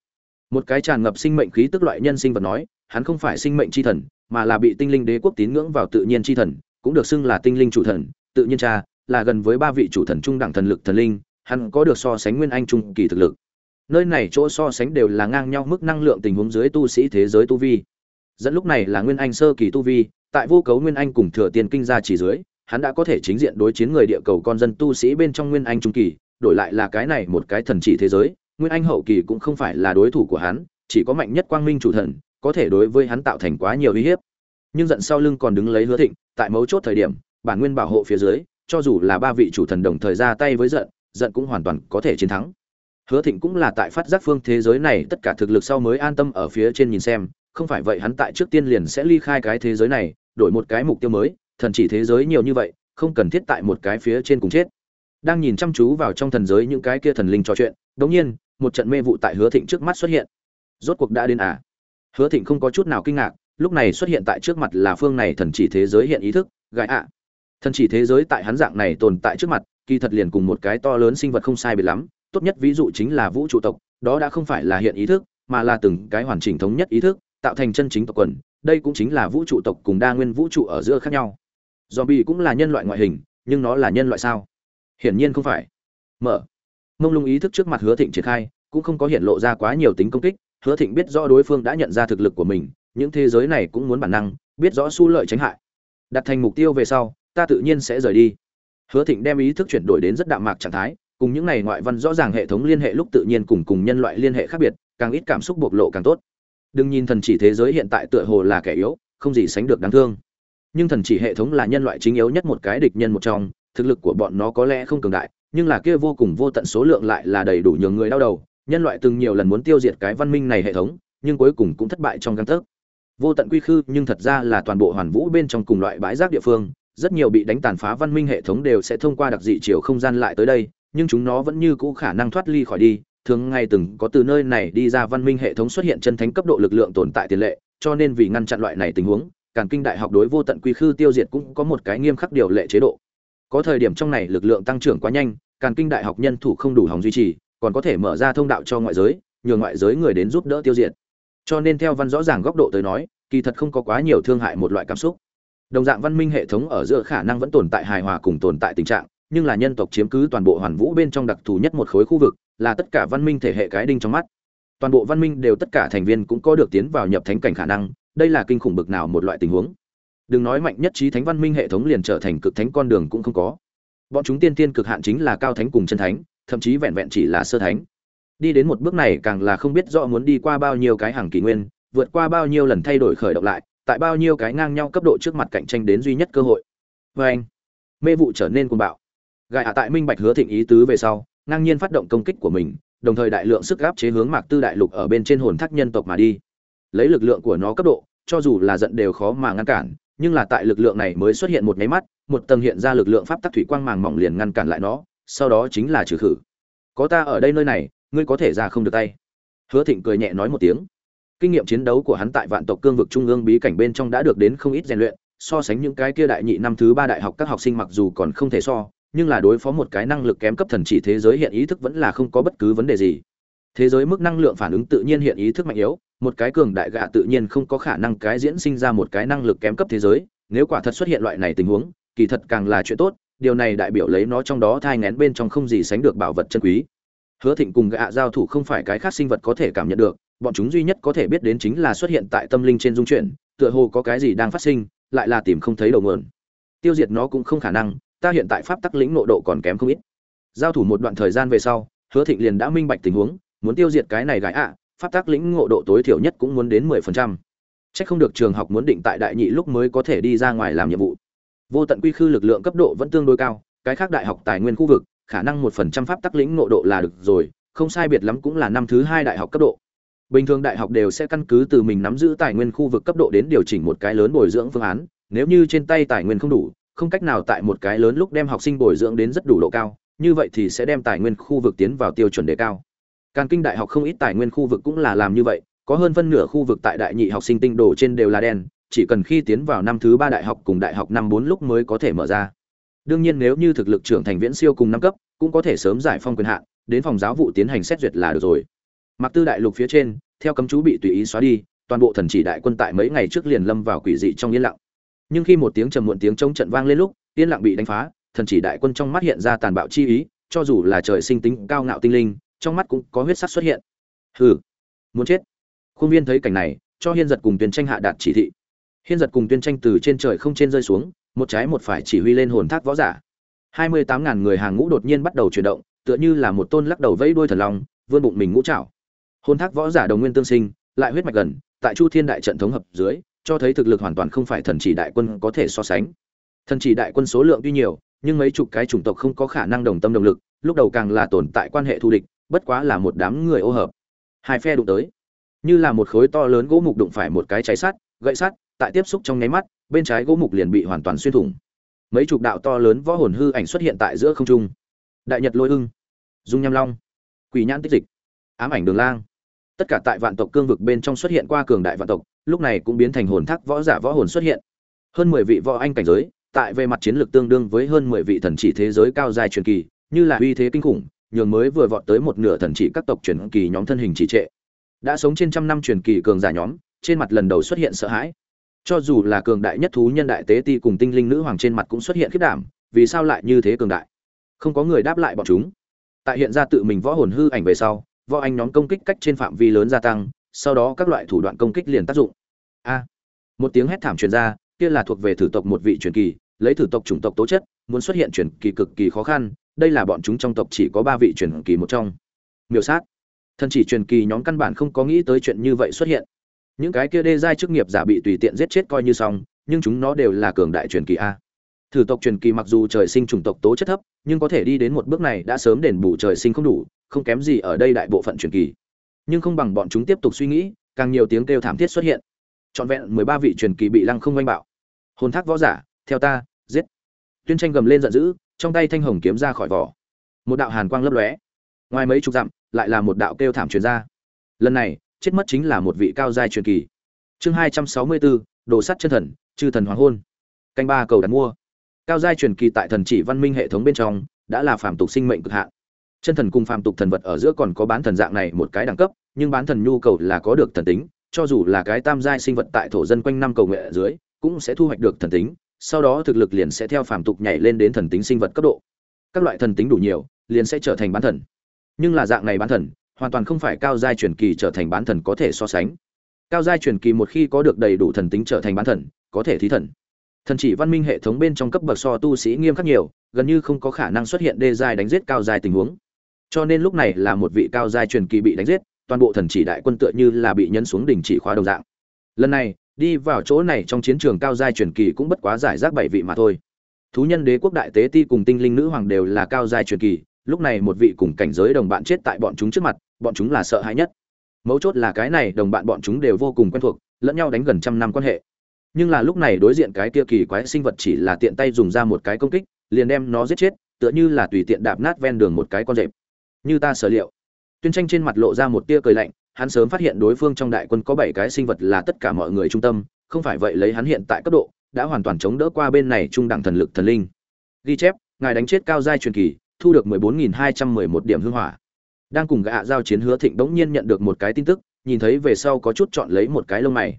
Một cái tràn ngập sinh mệnh khí tức loại nhân sinh vật nói, hắn không phải sinh mệnh chi thần mà là bị tinh linh đế quốc tín ngưỡng vào tự nhiên chi thần, cũng được xưng là tinh linh chủ thần. Tự nhiên cha, là gần với ba vị chủ thần trung đẳng thần lực thần linh, hắn có được so sánh nguyên anh trung kỳ thực lực. Nơi này chỗ so sánh đều là ngang nhau mức năng lượng tình huống dưới tu sĩ thế giới tu vi. Dẫn lúc này là nguyên anh sơ kỳ tu vi, tại vô cấu nguyên anh cùng thừa tiền kinh gia chỉ dưới, hắn đã có thể chính diện đối chiến người địa cầu con dân tu sĩ bên trong nguyên anh trung kỳ, đổi lại là cái này một cái thần chỉ thế giới, nguyên anh hậu kỳ cũng không phải là đối thủ của hắn, chỉ có mạnh nhất quang minh chủ thần có thể đối với hắn tạo thành quá nhiều uy hiếp. Nhưng giận sau lưng còn đứng lấy hứa thịnh, tại mấu chốt thời điểm, bản nguyên bảo hộ phía dưới, cho dù là ba vị chủ thần đồng thời ra tay với giận giận cũng hoàn toàn có thể chiến thắng. Hứa thịnh cũng là tại phát giác phương thế giới này, tất cả thực lực sau mới an tâm ở phía trên nhìn xem, không phải vậy hắn tại trước tiên liền sẽ ly khai cái thế giới này, đổi một cái mục tiêu mới, thần chỉ thế giới nhiều như vậy, không cần thiết tại một cái phía trên cùng chết. Đang nhìn chăm chú vào trong thần giới những cái kia thần linh trò chuyện đống nhiên, một trận mê vụ tại hứa thịnh trước mắt xuất hiện. Rốt cuộc đã đến à? Hứa thịnh không có chút nào kinh ngạc, lúc này xuất hiện tại trước mặt là phương này thần chỉ thế giới hiện ý thức gãi ạ. Thần chỉ thế giới tại hắn dạng này tồn tại trước mặt, kỳ thật liền cùng một cái to lớn sinh vật không sai biệt lắm, tốt nhất ví dụ chính là vũ trụ tộc, đó đã không phải là hiện ý thức, mà là từng cái hoàn chỉnh thống nhất ý thức, tạo thành chân chính tộc quần, đây cũng chính là vũ trụ tộc cùng đa nguyên vũ trụ ở giữa khác nhau. Zombie cũng là nhân loại ngoại hình, nhưng nó là nhân loại sao? Hiển nhiên không phải. Mở. Mông lung ý thức trước mặt hứa thịnh triển khai, cũng không có hiện lộ ra quá nhiều tính công kích hứa thịnh biết rõ đối phương đã nhận ra thực lực của mình, những thế giới này cũng muốn bản năng, biết rõ su lợi tránh hại. Đặt thành mục tiêu về sau, ta tự nhiên sẽ rời đi. Hứa thịnh đem ý thức chuyển đổi đến rất đạm mạc trạng thái, cùng những này ngoại văn rõ ràng hệ thống liên hệ lúc tự nhiên cùng cùng nhân loại liên hệ khác biệt, càng ít cảm xúc bộc lộ càng tốt. Đừng nhìn thần chỉ thế giới hiện tại tựa hồ là kẻ yếu, không gì sánh được đáng thương. Nhưng thần chỉ hệ thống là nhân loại chính yếu nhất một cái địch nhân một trong, thực lực của bọn nó có lẽ không cường đại, nhưng là kia vô cùng vô tận số lượng lại là đầy đủ nhiều người đau đầu nhân loại từng nhiều lần muốn tiêu diệt cái văn minh này hệ thống, nhưng cuối cùng cũng thất bại trong găng tấc. Vô tận quy khư, nhưng thật ra là toàn bộ hoàn vũ bên trong cùng loại bãi rác địa phương, rất nhiều bị đánh tàn phá văn minh hệ thống đều sẽ thông qua đặc dị chiều không gian lại tới đây, nhưng chúng nó vẫn như cũ khả năng thoát ly khỏi đi. Thường ngày từng có từ nơi này đi ra văn minh hệ thống xuất hiện chân thánh cấp độ lực lượng tồn tại tiền lệ, cho nên vì ngăn chặn loại này tình huống, càn kinh đại học đối vô tận quy khư tiêu diệt cũng có một cái nghiêm khắc điều lệ chế độ. Có thời điểm trong này lực lượng tăng trưởng quá nhanh, càn kinh đại học nhân thủ không đủ hòng duy trì còn có thể mở ra thông đạo cho ngoại giới nhờ ngoại giới người đến giúp đỡ tiêu diệt. Cho nên theo văn rõ ràng góc độ tới nói, kỳ thật không có quá nhiều thương hại một loại cảm xúc. Đồng dạng văn minh hệ thống ở giữa khả năng vẫn tồn tại hài hòa cùng tồn tại tình trạng, nhưng là nhân tộc chiếm cứ toàn bộ hoàn vũ bên trong đặc thù nhất một khối khu vực, là tất cả văn minh thể hệ cái đinh trong mắt. Toàn bộ văn minh đều tất cả thành viên cũng có được tiến vào nhập thánh cảnh khả năng, đây là kinh khủng bực nào một loại tình huống. Đừng nói mạnh nhất trí thánh văn minh hệ thống liền trở thành cực thánh con đường cũng không có. Bọn chúng tiên tiên cực hạn chính là cao thánh cùng chân thánh thậm chí vẹn vẹn chỉ là sơ thánh. Đi đến một bước này càng là không biết rõ muốn đi qua bao nhiêu cái hàng kỷ nguyên, vượt qua bao nhiêu lần thay đổi khởi động lại, tại bao nhiêu cái ngang nhau cấp độ trước mặt cạnh tranh đến duy nhất cơ hội. Vê anh, mê vụ trở nên cuồng bạo. Gài hạ tại minh bạch hứa thịnh ý tứ về sau, ngang nhiên phát động công kích của mình, đồng thời đại lượng sức gáp chế hướng mạc tư đại lục ở bên trên hồn thác nhân tộc mà đi. Lấy lực lượng của nó cấp độ, cho dù là giận đều khó mà ngăn cản, nhưng là tại lực lượng này mới xuất hiện một nháy mắt, một tầng hiện ra lực lượng pháp tắc thủy quang màng mỏng liền ngăn cản lại nó sau đó chính là trừ khử. Có ta ở đây nơi này, ngươi có thể ra không được tay. Hứa thịnh cười nhẹ nói một tiếng. Kinh nghiệm chiến đấu của hắn tại vạn tộc cương vực trung ương bí cảnh bên trong đã được đến không ít rèn luyện, so sánh những cái kia đại nhị năm thứ ba đại học các học sinh mặc dù còn không thể so, nhưng là đối phó một cái năng lực kém cấp thần chỉ thế giới hiện ý thức vẫn là không có bất cứ vấn đề gì. Thế giới mức năng lượng phản ứng tự nhiên hiện ý thức mạnh yếu, một cái cường đại gạ tự nhiên không có khả năng cái diễn sinh ra một cái năng lực kém cấp thế giới, nếu quả thật xuất hiện loại này tình huống, kỳ thật càng là chuyện tốt điều này đại biểu lấy nó trong đó thai ngén bên trong không gì sánh được bảo vật chân quý. Hứa thịnh cùng gạ giao thủ không phải cái khác sinh vật có thể cảm nhận được, bọn chúng duy nhất có thể biết đến chính là xuất hiện tại tâm linh trên dung chuyển, tựa hồ có cái gì đang phát sinh, lại là tìm không thấy đầu nguồn. Tiêu diệt nó cũng không khả năng, ta hiện tại pháp tắc lĩnh nộ độ còn kém không ít. Giao thủ một đoạn thời gian về sau, hứa thịnh liền đã minh bạch tình huống, muốn tiêu diệt cái này gái ạ, pháp tắc lĩnh ngộ độ tối thiểu nhất cũng muốn đến mười phần trăm. Chắc không được trường học muốn định tại đại nhị lúc mới có thể đi ra ngoài làm nhiệm vụ. Vô tận quy khư lực lượng cấp độ vẫn tương đối cao, cái khác đại học tài nguyên khu vực, khả năng một phần trăm pháp tắc lĩnh ngộ độ là được rồi, không sai biệt lắm cũng là năm thứ hai đại học cấp độ. Bình thường đại học đều sẽ căn cứ từ mình nắm giữ tài nguyên khu vực cấp độ đến điều chỉnh một cái lớn bồi dưỡng phương án, nếu như trên tay tài nguyên không đủ, không cách nào tại một cái lớn lúc đem học sinh bồi dưỡng đến rất đủ độ cao, như vậy thì sẽ đem tài nguyên khu vực tiến vào tiêu chuẩn đề cao. Càn Kinh đại học không ít tài nguyên khu vực cũng là làm như vậy, có hơn phân nửa khu vực tại đại nhị học sinh tinh đồ trên đều là đen, chỉ cần khi tiến vào năm thứ ba đại học cùng đại học năm bốn lúc mới có thể mở ra. Đương nhiên nếu như thực lực trưởng thành viễn siêu cùng năm cấp, cũng có thể sớm giải phong quyền hạn, đến phòng giáo vụ tiến hành xét duyệt là được rồi. Mặc Tư đại lục phía trên, theo cấm chú bị tùy ý xóa đi, toàn bộ thần chỉ đại quân tại mấy ngày trước liền lâm vào quỷ dị trong yên lặng. nhưng khi một tiếng trầm muộn tiếng chống trận vang lên lúc yên lặng bị đánh phá thần chỉ đại quân trong mắt hiện ra tàn bạo chi ý cho dù là trời sinh tính cao ngạo tinh linh trong mắt cũng có huyết sắc xuất hiện hừ muốn chết khuôn viên thấy cảnh này cho hiên giật cùng tiền tranh hạ đạt chỉ thị hiên giật cùng tuyên tranh từ trên trời không trên rơi xuống, một trái một phải chỉ huy lên hồn thác võ giả. Hai mươi tám ngàn người hàng ngũ đột nhiên bắt đầu chuyển động, tựa như là một tôn lắc đầu vẫy đuôi thần long, vươn bụng mình ngũ trảo. Hồn thác võ giả đồng nguyên tương sinh, lại huyết mạch gần, tại chu thiên đại trận thống hợp dưới, cho thấy thực lực hoàn toàn không phải thần chỉ đại quân có thể so sánh. Thần chỉ đại quân số lượng tuy nhiều, nhưng mấy chục cái chủng tộc không có khả năng đồng tâm đồng lực, lúc đầu càng là tồn tại quan hệ thù địch, bất quá là một đám người ô hợp. Hai phe đụng tới, như là một khối to lớn gỗ mục đụng phải một cái cháy sắt gậy sắt, tại tiếp xúc trong nháy mắt, bên trái gỗ mục liền bị hoàn toàn xuyên thủng. Mấy chục đạo to lớn võ hồn hư ảnh xuất hiện tại giữa không trung. Đại nhật lôi ưng, dung nham long, quỷ nhãn tích dịch, ám ảnh đường lang. Tất cả tại vạn tộc cương vực bên trong xuất hiện qua cường đại vạn tộc, lúc này cũng biến thành hồn thác võ giả võ hồn xuất hiện. Hơn mười vị võ anh cảnh giới, tại về mặt chiến lược tương đương với hơn mười vị thần chỉ thế giới cao dài truyền kỳ, như là uy thế kinh khủng, nhường mới vừa vọt tới một nửa thần chỉ các tộc truyền kỳ nhóm thân hình chỉ trệ. Đã sống trên trăm năm truyền kỳ cường giả nhóm trên mặt lần đầu xuất hiện sợ hãi. Cho dù là cường đại nhất thú nhân đại tế ti cùng tinh linh nữ hoàng trên mặt cũng xuất hiện khiết đảm, vì sao lại như thế cường đại? Không có người đáp lại bọn chúng. Tại hiện ra tự mình võ hồn hư ảnh về sau, võ anh nhóm công kích cách trên phạm vi lớn gia tăng, sau đó các loại thủ đoạn công kích liền tác dụng. A! Một tiếng hét thảm truyền ra, kia là thuộc về thử tộc một vị truyền kỳ, lấy thử tộc chủng tộc tố chất, muốn xuất hiện truyền kỳ cực kỳ khó khăn, đây là bọn chúng trong tộc chỉ có ba vị truyền kỳ một trong. Miêu sát. Thần chỉ truyền kỳ nhóm căn bản không có nghĩ tới chuyện như vậy xuất hiện những cái kia đê giai chức nghiệp giả bị tùy tiện giết chết coi như xong, nhưng chúng nó đều là cường đại truyền kỳ a. Thử tộc truyền kỳ mặc dù trời sinh chủng tộc tố chất thấp, nhưng có thể đi đến một bước này đã sớm đền bù trời sinh không đủ, không kém gì ở đây đại bộ phận truyền kỳ. Nhưng không bằng bọn chúng tiếp tục suy nghĩ, càng nhiều tiếng kêu thảm thiết xuất hiện. Trọn vẹn mười ba vị truyền kỳ bị lăng không oanh bạo. Hồn thác võ giả, theo ta, giết. Tuyên tranh gầm lên giận dữ, trong tay thanh hồng kiếm ra khỏi vỏ. Một đạo hàn quang lấp lóe. Ngoài mấy chục dặm, lại là một đạo kêu thảm truyền ra. Lần này chết mất chính là một vị cao giai truyền kỳ. Chương hai trăm sáu mươi bốn đồ sắt chân thần, chư thần hoàng hôn. Canh ba cầu đặt mua. Cao giai truyền kỳ tại thần chỉ văn minh hệ thống bên trong đã là phàm tục sinh mệnh cực hạn. Chân thần cùng phàm tục thần vật ở giữa còn có bán thần dạng này một cái đẳng cấp, nhưng bán thần nhu cầu là có được thần tính, cho dù là cái tam giai sinh vật tại thổ dân quanh năm cầu nguyện ở dưới, cũng sẽ thu hoạch được thần tính, sau đó thực lực liền sẽ theo phàm tục nhảy lên đến thần tính sinh vật cấp độ. Các loại thần tính đủ nhiều, liền sẽ trở thành bán thần. Nhưng là dạng này bán thần hoàn toàn không phải cao giai truyền kỳ trở thành bán thần có thể so sánh. Cao giai truyền kỳ một khi có được đầy đủ thần tính trở thành bán thần, có thể thí thần. Thần chỉ văn minh hệ thống bên trong cấp bậc so tu sĩ nghiêm khắc nhiều, gần như không có khả năng xuất hiện đê giai đánh giết cao giai tình huống. Cho nên lúc này là một vị cao giai truyền kỳ bị đánh giết, toàn bộ thần chỉ đại quân tựa như là bị nhấn xuống đỉnh chỉ khóa đồng dạng. Lần này, đi vào chỗ này trong chiến trường cao giai truyền kỳ cũng bất quá giải rác bảy vị mà thôi. Thú nhân đế quốc đại tế ti cùng tinh linh nữ hoàng đều là cao giai truyền kỳ lúc này một vị cùng cảnh giới đồng bạn chết tại bọn chúng trước mặt, bọn chúng là sợ hãi nhất. Mấu chốt là cái này đồng bạn bọn chúng đều vô cùng quen thuộc, lẫn nhau đánh gần trăm năm quan hệ. Nhưng là lúc này đối diện cái kia kỳ quái sinh vật chỉ là tiện tay dùng ra một cái công kích, liền đem nó giết chết, tựa như là tùy tiện đạp nát ven đường một cái con rệp. Như ta sở liệu. Tuyên tranh trên mặt lộ ra một tia cười lạnh, hắn sớm phát hiện đối phương trong đại quân có bảy cái sinh vật là tất cả mọi người trung tâm, không phải vậy lấy hắn hiện tại cấp độ, đã hoàn toàn chống đỡ qua bên này trung đẳng thần lực thần linh. Ghi chép, ngài đánh chết cao giai truyền kỳ thu được 14.211 điểm hương hỏa. Đang cùng gã giao chiến hứa thịnh đống nhiên nhận được một cái tin tức, nhìn thấy về sau có chút chọn lấy một cái lông mày.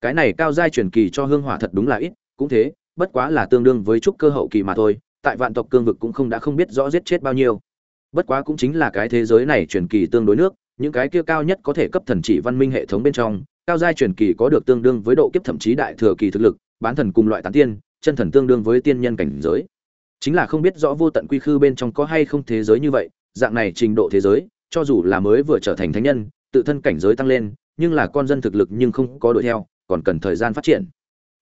Cái này cao giai truyền kỳ cho hương hỏa thật đúng là ít, cũng thế, bất quá là tương đương với trúc cơ hậu kỳ mà thôi, tại vạn tộc cương vực cũng không đã không biết rõ giết chết bao nhiêu. Bất quá cũng chính là cái thế giới này truyền kỳ tương đối nước, những cái kia cao nhất có thể cấp thần chỉ văn minh hệ thống bên trong, cao giai truyền kỳ có được tương đương với độ kiếp thậm chí đại thừa kỳ thực lực, bán thần cùng loại tán tiên, chân thần tương đương với tiên nhân cảnh giới chính là không biết rõ vô tận quy khư bên trong có hay không thế giới như vậy, dạng này trình độ thế giới, cho dù là mới vừa trở thành thánh nhân, tự thân cảnh giới tăng lên, nhưng là con dân thực lực nhưng không có đuổi theo, còn cần thời gian phát triển.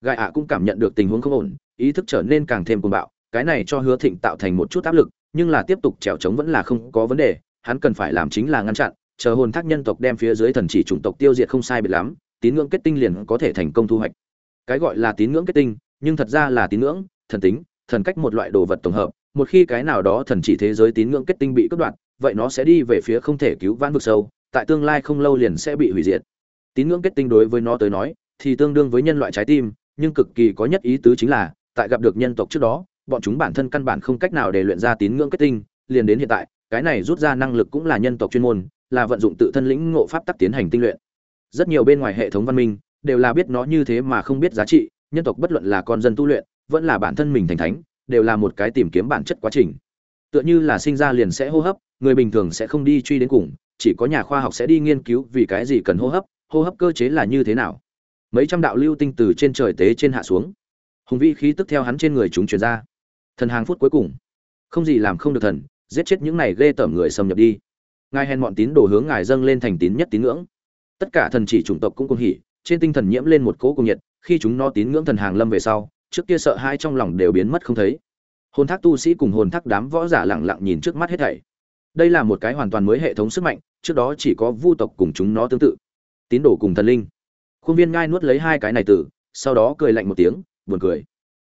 Gai ạ cũng cảm nhận được tình huống không ổn, ý thức trở nên càng thêm cuồng bạo, cái này cho hứa thịnh tạo thành một chút áp lực, nhưng là tiếp tục trèo trống vẫn là không có vấn đề, hắn cần phải làm chính là ngăn chặn, chờ hồn thác nhân tộc đem phía dưới thần chỉ chủng tộc tiêu diệt không sai biệt lắm, tín ngưỡng kết tinh liền có thể thành công thu hoạch. Cái gọi là tín ngưỡng kết tinh, nhưng thật ra là tín ngưỡng, thần tính thần cách một loại đồ vật tổng hợp, một khi cái nào đó thần chỉ thế giới tín ngưỡng kết tinh bị cắt đoạn vậy nó sẽ đi về phía không thể cứu vãn vực sâu, tại tương lai không lâu liền sẽ bị hủy diệt. Tín ngưỡng kết tinh đối với nó tới nói, thì tương đương với nhân loại trái tim, nhưng cực kỳ có nhất ý tứ chính là, tại gặp được nhân tộc trước đó, bọn chúng bản thân căn bản không cách nào để luyện ra tín ngưỡng kết tinh, liền đến hiện tại, cái này rút ra năng lực cũng là nhân tộc chuyên môn, là vận dụng tự thân lĩnh ngộ pháp tắc tiến hành tinh luyện. Rất nhiều bên ngoài hệ thống văn minh, đều là biết nó như thế mà không biết giá trị, nhân tộc bất luận là con dân tu luyện vẫn là bản thân mình thành thánh, đều là một cái tìm kiếm bản chất quá trình. Tựa như là sinh ra liền sẽ hô hấp, người bình thường sẽ không đi truy đến cùng, chỉ có nhà khoa học sẽ đi nghiên cứu vì cái gì cần hô hấp hô hấp cơ chế là như thế nào. Mấy trăm đạo lưu tinh từ trên trời tế trên hạ xuống. Hùng vĩ khí tức theo hắn trên người chúng truyền ra. Thần hàng phút cuối cùng. Không gì làm không được thần, giết chết những này ghê tởm người xâm nhập đi. Ngài hèn bọn tín đồ hướng ngài dâng lên thành tín nhất tín ngưỡng. Tất cả thần chỉ chủng tộc cũng cùng hỉ, trên tinh thần nhiễm lên một cỗ cùng nhiệt, khi chúng nó tín ngưỡng thần hàng lâm về sau trước kia sợ hai trong lòng đều biến mất không thấy. Hồn thác tu sĩ cùng hồn thác đám võ giả lẳng lặng nhìn trước mắt hết thảy. Đây là một cái hoàn toàn mới hệ thống sức mạnh, trước đó chỉ có vu tộc cùng chúng nó tương tự. Tín đồ cùng thần linh. Khuôn viên ngai nuốt lấy hai cái này từ sau đó cười lạnh một tiếng, buồn cười.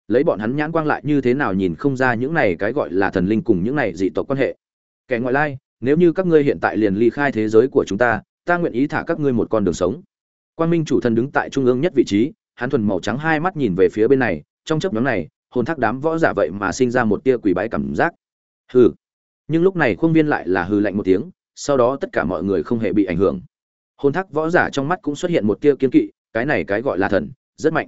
Lấy bọn hắn nhãn quang lại như thế nào nhìn không ra những này cái gọi là thần linh cùng những này dị tộc quan hệ. Kẻ ngoại lai, nếu như các ngươi hiện tại liền ly khai thế giới của chúng ta ta nguyện ý thả các ngươi một con đường sống. Quan minh chủ thần đứng tại trung ương nhất vị trí hắn thuần màu trắng hai mắt nhìn về phía bên này, trong chớp nhóm này, hồn thác đám võ giả vậy mà sinh ra một tia quỷ bái cảm giác. Hừ. Nhưng lúc này khuôn viên lại là hừ lạnh một tiếng, sau đó tất cả mọi người không hề bị ảnh hưởng. Hồn thác võ giả trong mắt cũng xuất hiện một tia kiên kỵ, cái này cái gọi là thần, rất mạnh.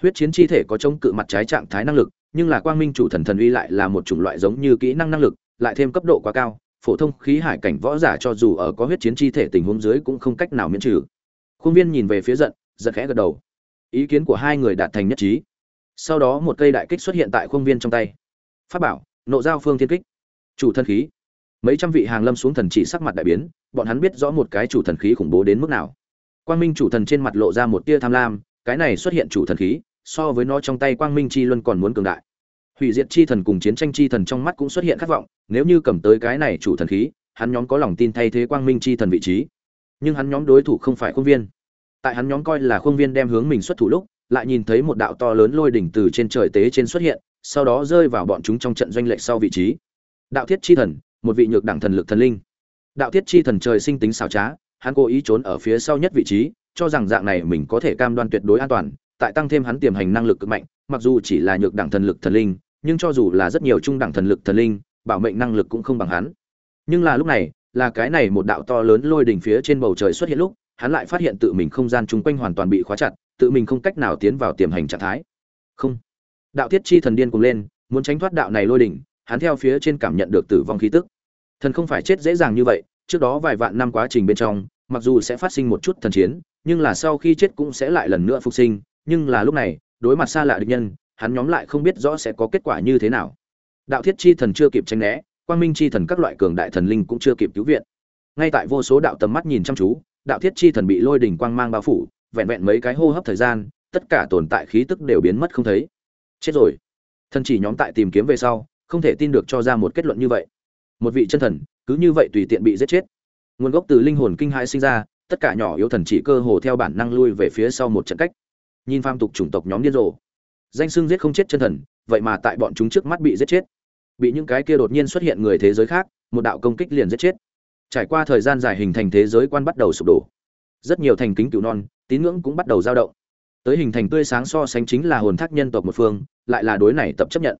Huyết chiến chi thể có chống cự mặt trái trạng thái năng lực, nhưng là quang minh chủ thần thần uy lại là một chủng loại giống như kỹ năng năng lực, lại thêm cấp độ quá cao, phổ thông khí hải cảnh võ giả cho dù ở có huyết chiến chi thể tình huống dưới cũng không cách nào miễn trừ. Khuôn viên nhìn về phía giận giận khẽ gật đầu ý kiến của hai người đạt thành nhất trí. Sau đó một cây đại kích xuất hiện tại khuôn viên trong tay. Phát bảo, nộ giao phương thiên kích. Chủ thần khí. Mấy trăm vị hàng lâm xuống thần chỉ sắc mặt đại biến, bọn hắn biết rõ một cái chủ thần khí khủng bố đến mức nào. Quang minh chủ thần trên mặt lộ ra một tia tham lam, cái này xuất hiện chủ thần khí, so với nó trong tay quang minh chi luân còn muốn cường đại. Hủy diệt chi thần cùng chiến tranh chi thần trong mắt cũng xuất hiện khát vọng, nếu như cầm tới cái này chủ thần khí, hắn nhóm có lòng tin thay thế quang minh chi thần vị trí. Nhưng hắn nhóm đối thủ không phải khuôn viên tại hắn nhóm coi là khuôn viên đem hướng mình xuất thủ lúc, lại nhìn thấy một đạo to lớn lôi đỉnh từ trên trời tế trên xuất hiện, sau đó rơi vào bọn chúng trong trận doanh lệch sau vị trí. Đạo thiết chi thần, một vị nhược đẳng thần lực thần linh. Đạo thiết chi thần trời sinh tính xảo trá, hắn cố ý trốn ở phía sau nhất vị trí, cho rằng dạng này mình có thể cam đoan tuyệt đối an toàn, tại tăng thêm hắn tiềm hành năng lực cực mạnh, mặc dù chỉ là nhược đẳng thần lực thần linh, nhưng cho dù là rất nhiều trung đẳng thần lực thần linh, bảo mệnh năng lực cũng không bằng hắn. Nhưng là lúc này, là cái này một đạo to lớn lôi đỉnh phía trên bầu trời xuất hiện lúc hắn lại phát hiện tự mình không gian chung quanh hoàn toàn bị khóa chặt, tự mình không cách nào tiến vào tiềm hành trạng thái. Không. Đạo thiết chi thần điên cùng lên, muốn tránh thoát đạo này lôi đỉnh, hắn theo phía trên cảm nhận được tử vong khí tức. Thần không phải chết dễ dàng như vậy, trước đó vài vạn năm quá trình bên trong, mặc dù sẽ phát sinh một chút thần chiến, nhưng là sau khi chết cũng sẽ lại lần nữa phục sinh, nhưng là lúc này, đối mặt xa lạ địch nhân, hắn nhóm lại không biết rõ sẽ có kết quả như thế nào. Đạo thiết chi thần chưa kịp tránh né, quang minh chi thần các loại cường đại thần linh cũng chưa kịp cứu viện. Ngay tại vô số đạo tầm mắt nhìn chăm chú đạo thiết chi thần bị lôi đỉnh quang mang bao phủ, vẹn vẹn mấy cái hô hấp thời gian, tất cả tồn tại khí tức đều biến mất không thấy. Chết rồi. Thần chỉ nhóm tại tìm kiếm về sau, không thể tin được cho ra một kết luận như vậy. Một vị chân thần, cứ như vậy tùy tiện bị giết chết. Nguồn gốc từ linh hồn kinh hãi sinh ra, tất cả nhỏ yếu thần chỉ cơ hồ theo bản năng lui về phía sau một trận cách. Nhìn phàm tục chủng tộc nhóm điên rồ. Danh xưng giết không chết chân thần, vậy mà tại bọn chúng trước mắt bị giết chết. Bị những cái kia đột nhiên xuất hiện người thế giới khác, một đạo công kích liền giết chết trải qua thời gian dài hình thành thế giới quan bắt đầu sụp đổ. Rất nhiều thành kính cựu non, tín ngưỡng cũng bắt đầu dao động. Tới hình thành tươi sáng so sánh chính là hồn thác nhân tộc một phương, lại là đối này tập chấp nhận.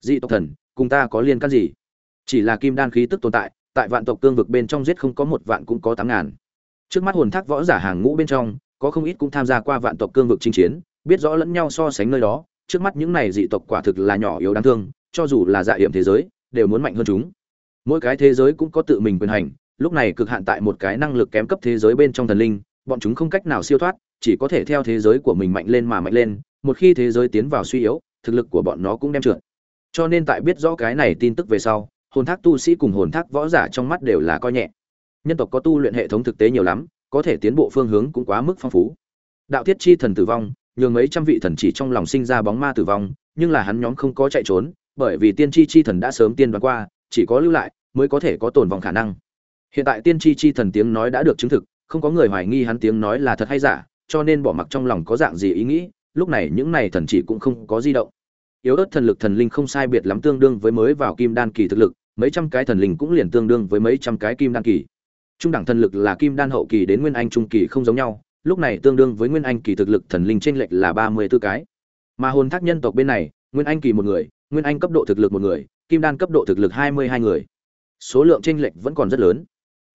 Dị tộc thần, cùng ta có liên can gì? Chỉ là kim đan khí tức tồn tại tại vạn tộc cương vực bên trong giết không có một vạn cũng có tám ngàn. Trước mắt hồn thác võ giả hàng ngũ bên trong, có không ít cũng tham gia qua vạn tộc cương vực chinh chiến, biết rõ lẫn nhau so sánh nơi đó, trước mắt những này dị tộc quả thực là nhỏ yếu đáng thương, cho dù là dạ hiểm thế giới, đều muốn mạnh hơn chúng. Mỗi cái thế giới cũng có tự mình quyền hành lúc này cực hạn tại một cái năng lực kém cấp thế giới bên trong thần linh, bọn chúng không cách nào siêu thoát, chỉ có thể theo thế giới của mình mạnh lên mà mạnh lên, một khi thế giới tiến vào suy yếu, thực lực của bọn nó cũng đem trượt. Cho nên tại biết rõ cái này tin tức về sau, hồn thác tu sĩ cùng hồn thác võ giả trong mắt đều là coi nhẹ. Nhân tộc có tu luyện hệ thống thực tế nhiều lắm, có thể tiến bộ phương hướng cũng quá mức phong phú. Đạo thiết chi thần tử vong, nhường mấy trăm vị thần chỉ trong lòng sinh ra bóng ma tử vong, nhưng là hắn nhóm không có chạy trốn, bởi vì tiên tri chi thần đã sớm tiên đoán qua, chỉ có lưu lại mới có thể có tồn vong khả năng hiện tại tiên tri chi thần tiếng nói đã được chứng thực, không có người hoài nghi hắn tiếng nói là thật hay giả, cho nên bỏ mặc trong lòng có dạng gì ý nghĩ, lúc này những này thần chỉ cũng không có di động. Yếu ớt thần lực thần linh không sai biệt lắm tương đương với mới vào kim đan kỳ thực lực, mấy trăm cái thần linh cũng liền tương đương với mấy trăm cái kim đan kỳ. Trung đẳng thần lực là kim đan hậu kỳ đến nguyên anh trung kỳ không giống nhau, lúc này tương đương với nguyên anh kỳ thực lực thần linh trên lệch là ba mươi 34 cái. Mà hồn thác nhân tộc bên này, nguyên anh kỳ một người, nguyên anh cấp độ thực lực một người, kim đan cấp độ thực lực hai mươi hai người. Số lượng chênh lệch vẫn còn rất lớn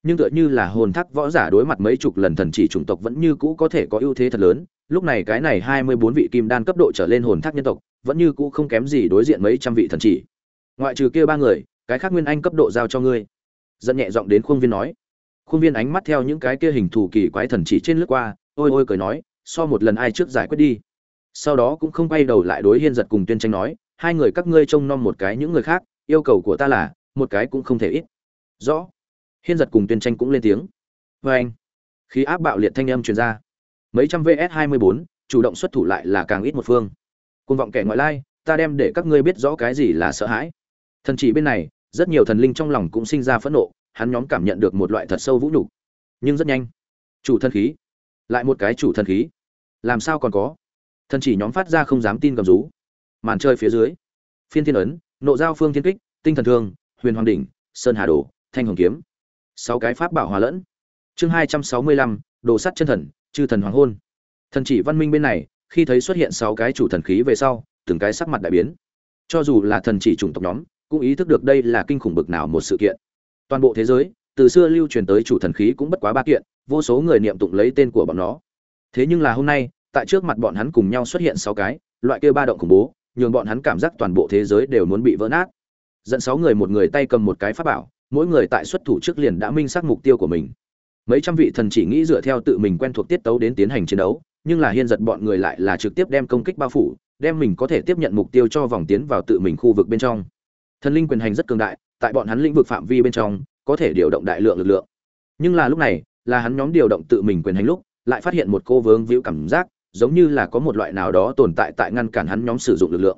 nhưng tựa như là hồn thác võ giả đối mặt mấy chục lần thần chỉ chủng tộc vẫn như cũ có thể có ưu thế thật lớn. Lúc này cái này hai mươi bốn vị kim đan cấp độ trở lên hồn thác nhân tộc, vẫn như cũ không kém gì đối diện mấy trăm vị thần chỉ. Ngoại trừ kia ba người, cái khác nguyên anh cấp độ giao cho ngươi. Dẫn nhẹ giọng đến khuôn viên nói. Khuôn viên ánh mắt theo những cái kia hình thù kỳ quái thần chỉ trên lướt qua, ôi ôi cười nói, so một lần ai trước giải quyết đi. Sau đó cũng không quay đầu lại đối hiên giật cùng tuyên tranh nói, hai người các ngươi trông nom một cái những người khác, yêu cầu của ta là, một cái cũng không thể ít. Rõ hiên giật cùng tuyên tranh cũng lên tiếng. Vê anh, khí áp bạo liệt thanh âm truyền ra. Mấy trăm vs hai mươi bốn, chủ động xuất thủ lại là càng ít một phương. Côn vọng kẻ ngoại lai, ta đem để các ngươi biết rõ cái gì là sợ hãi. Thần chỉ bên này, rất nhiều thần linh trong lòng cũng sinh ra phẫn nộ, hắn nhóm cảm nhận được một loại thật sâu vũ nhục. Nhưng rất nhanh, chủ thần khí, lại một cái chủ thần khí. Làm sao còn có? Thần chỉ nhóm phát ra không dám tin cầm rú. Màn chơi phía dưới, phiên thiên ấn, nộ giao phương thiên kích, tinh thần thương, huyền hoàng đỉnh, sơn hà đồ, thanh hồng kiếm sáu cái pháp bảo hòa lẫn. Chương hai trăm sáu mươi lăm, đồ sắt chân thần, chư thần hoàng hôn. Thần chỉ văn minh bên này, khi thấy xuất hiện sáu cái chủ thần khí về sau, từng cái sắc mặt đại biến. Cho dù là thần chỉ chủng tộc nhóm, cũng ý thức được đây là kinh khủng bực nào một sự kiện. Toàn bộ thế giới, từ xưa lưu truyền tới chủ thần khí cũng bất quá ba kiện, vô số người niệm tụng lấy tên của bọn nó. Thế nhưng là hôm nay, tại trước mặt bọn hắn cùng nhau xuất hiện sáu cái, loại kia ba động khủng bố, nhường bọn hắn cảm giác toàn bộ thế giới đều muốn bị vỡ nát. Dẫn sáu người một người tay cầm một cái pháp bảo mỗi người tại xuất thủ trước liền đã minh xác mục tiêu của mình. Mấy trăm vị thần chỉ nghĩ dựa theo tự mình quen thuộc tiết tấu đến tiến hành chiến đấu, nhưng là hiên giật bọn người lại là trực tiếp đem công kích bao phủ, đem mình có thể tiếp nhận mục tiêu cho vòng tiến vào tự mình khu vực bên trong. Thần linh quyền hành rất cường đại, tại bọn hắn lĩnh vực phạm vi bên trong, có thể điều động đại lượng lực lượng. Nhưng là lúc này, là hắn nhóm điều động tự mình quyền hành lúc, lại phát hiện một cô vướng víu cảm giác, giống như là có một loại nào đó tồn tại tại ngăn cản hắn nhóm sử dụng lực lượng.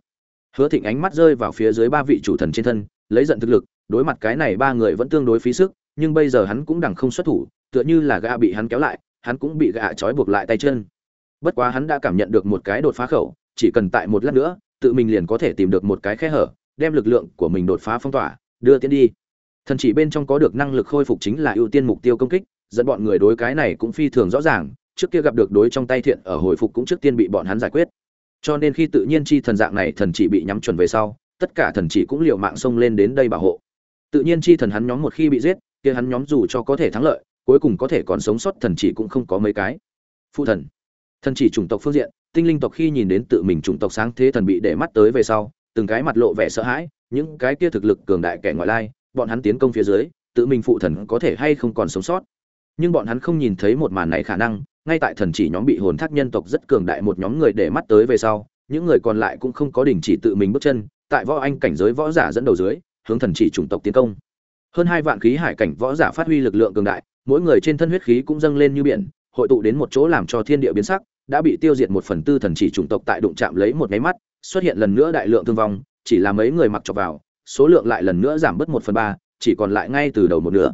Hứa thịnh ánh mắt rơi vào phía dưới ba vị chủ thần trên thân, lấy giận thực lực đối mặt cái này ba người vẫn tương đối phí sức, nhưng bây giờ hắn cũng đằng không xuất thủ, tựa như là gã bị hắn kéo lại, hắn cũng bị gã trói buộc lại tay chân. Bất quá hắn đã cảm nhận được một cái đột phá khẩu, chỉ cần tại một lát nữa, tự mình liền có thể tìm được một cái khe hở, đem lực lượng của mình đột phá phong tỏa, đưa tiến đi. Thần chỉ bên trong có được năng lực khôi phục chính là ưu tiên mục tiêu công kích, dẫn bọn người đối cái này cũng phi thường rõ ràng, trước kia gặp được đối trong tay thiện ở hồi phục cũng trước tiên bị bọn hắn giải quyết. Cho nên khi tự nhiên chi thần dạng này thần chỉ bị nhắm chuẩn về sau, tất cả thần chỉ cũng liều mạng xông lên đến đây bảo hộ tự nhiên chi thần hắn nhóm một khi bị giết, kia hắn nhóm dù cho có thể thắng lợi, cuối cùng có thể còn sống sót, thần chỉ cũng không có mấy cái. Phụ thần. Thần chỉ chủng tộc phương diện, tinh linh tộc khi nhìn đến tự mình chủng tộc sáng thế thần bị để mắt tới về sau, từng cái mặt lộ vẻ sợ hãi, những cái kia thực lực cường đại kẻ ngoại lai, bọn hắn tiến công phía dưới, tự mình phụ thần có thể hay không còn sống sót. Nhưng bọn hắn không nhìn thấy một màn này khả năng, ngay tại thần chỉ nhóm bị hồn thác nhân tộc rất cường đại một nhóm người để mắt tới về sau, những người còn lại cũng không có đình chỉ tự mình bước chân, tại võ anh cảnh giới võ giả dẫn đầu dưới hướng thần chỉ chủng tộc tiến công. Hơn hai vạn khí hải cảnh võ giả phát huy lực lượng cường đại, mỗi người trên thân huyết khí cũng dâng lên như biển, hội tụ đến một chỗ làm cho thiên địa biến sắc, đã bị tiêu diệt một phần tư thần chỉ chủng tộc tại đụng chạm lấy một máy mắt, xuất hiện lần nữa đại lượng thương vong, chỉ là mấy người mặc chọc vào, số lượng lại lần nữa giảm bớt một phần ba, chỉ còn lại ngay từ đầu một nửa.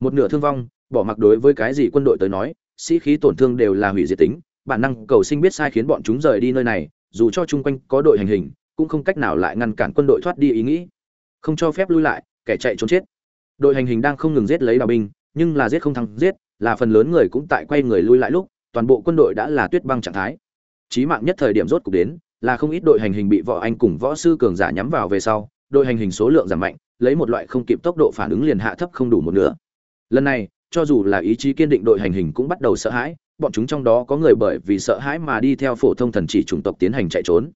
Một nửa thương vong, bỏ mặc đối với cái gì quân đội tới nói, sĩ khí tổn thương đều là hủy diệt tính, bản năng cầu sinh biết sai khiến bọn chúng rời đi nơi này, dù cho chung quanh có đội hành hình, cũng không cách nào lại ngăn cản quân đội thoát đi ý nghĩ không cho phép lui lại, kẻ chạy trốn chết. Đội hành hình đang không ngừng giết lấy đào binh, nhưng là giết không thắng, giết, là phần lớn người cũng tại quay người lui lại lúc, toàn bộ quân đội đã là tuyết băng trạng thái. Chí mạng nhất thời điểm rốt cục đến, là không ít đội hành hình bị võ anh cùng võ sư cường giả nhắm vào về sau, đội hành hình số lượng giảm mạnh, lấy một loại không kịp tốc độ phản ứng liền hạ thấp không đủ một nửa. Lần này, cho dù là ý chí kiên định đội hành hình cũng bắt đầu sợ hãi, bọn chúng trong đó có người bởi vì sợ hãi mà đi theo phổ thông thần chỉ chủng tộc tiến hành chạy trốn.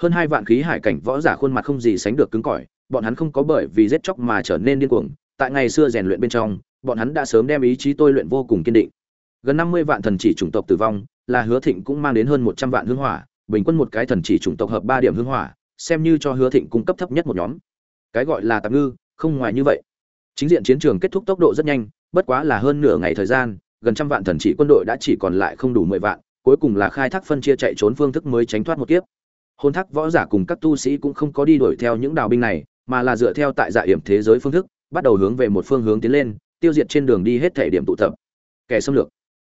Hơn hai vạn khí hải cảnh võ giả khuôn mặt không gì sánh được cứng cỏi bọn hắn không có bởi vì giết chóc mà trở nên điên cuồng. Tại ngày xưa rèn luyện bên trong, bọn hắn đã sớm đem ý chí tôi luyện vô cùng kiên định. Gần năm mươi vạn thần chỉ chủng tộc tử vong, là hứa thịnh cũng mang đến hơn một trăm vạn hương hỏa, bình quân một cái thần chỉ chủng tộc hợp ba điểm hương hỏa, xem như cho hứa thịnh cung cấp thấp nhất một nhóm. Cái gọi là tạm ngư, không ngoài như vậy. Chính diện chiến trường kết thúc tốc độ rất nhanh, bất quá là hơn nửa ngày thời gian, gần trăm vạn thần chỉ quân đội đã chỉ còn lại không đủ mười vạn, cuối cùng là khai thác phân chia chạy trốn phương thức mới tránh thoát một kiếp. Hôn thác võ giả cùng các tu sĩ cũng không có đi đuổi theo những đào binh này mà là dựa theo tại dạ hiểm thế giới phương thức, bắt đầu hướng về một phương hướng tiến lên, tiêu diệt trên đường đi hết thể điểm tụ tập. Kẻ xâm lược.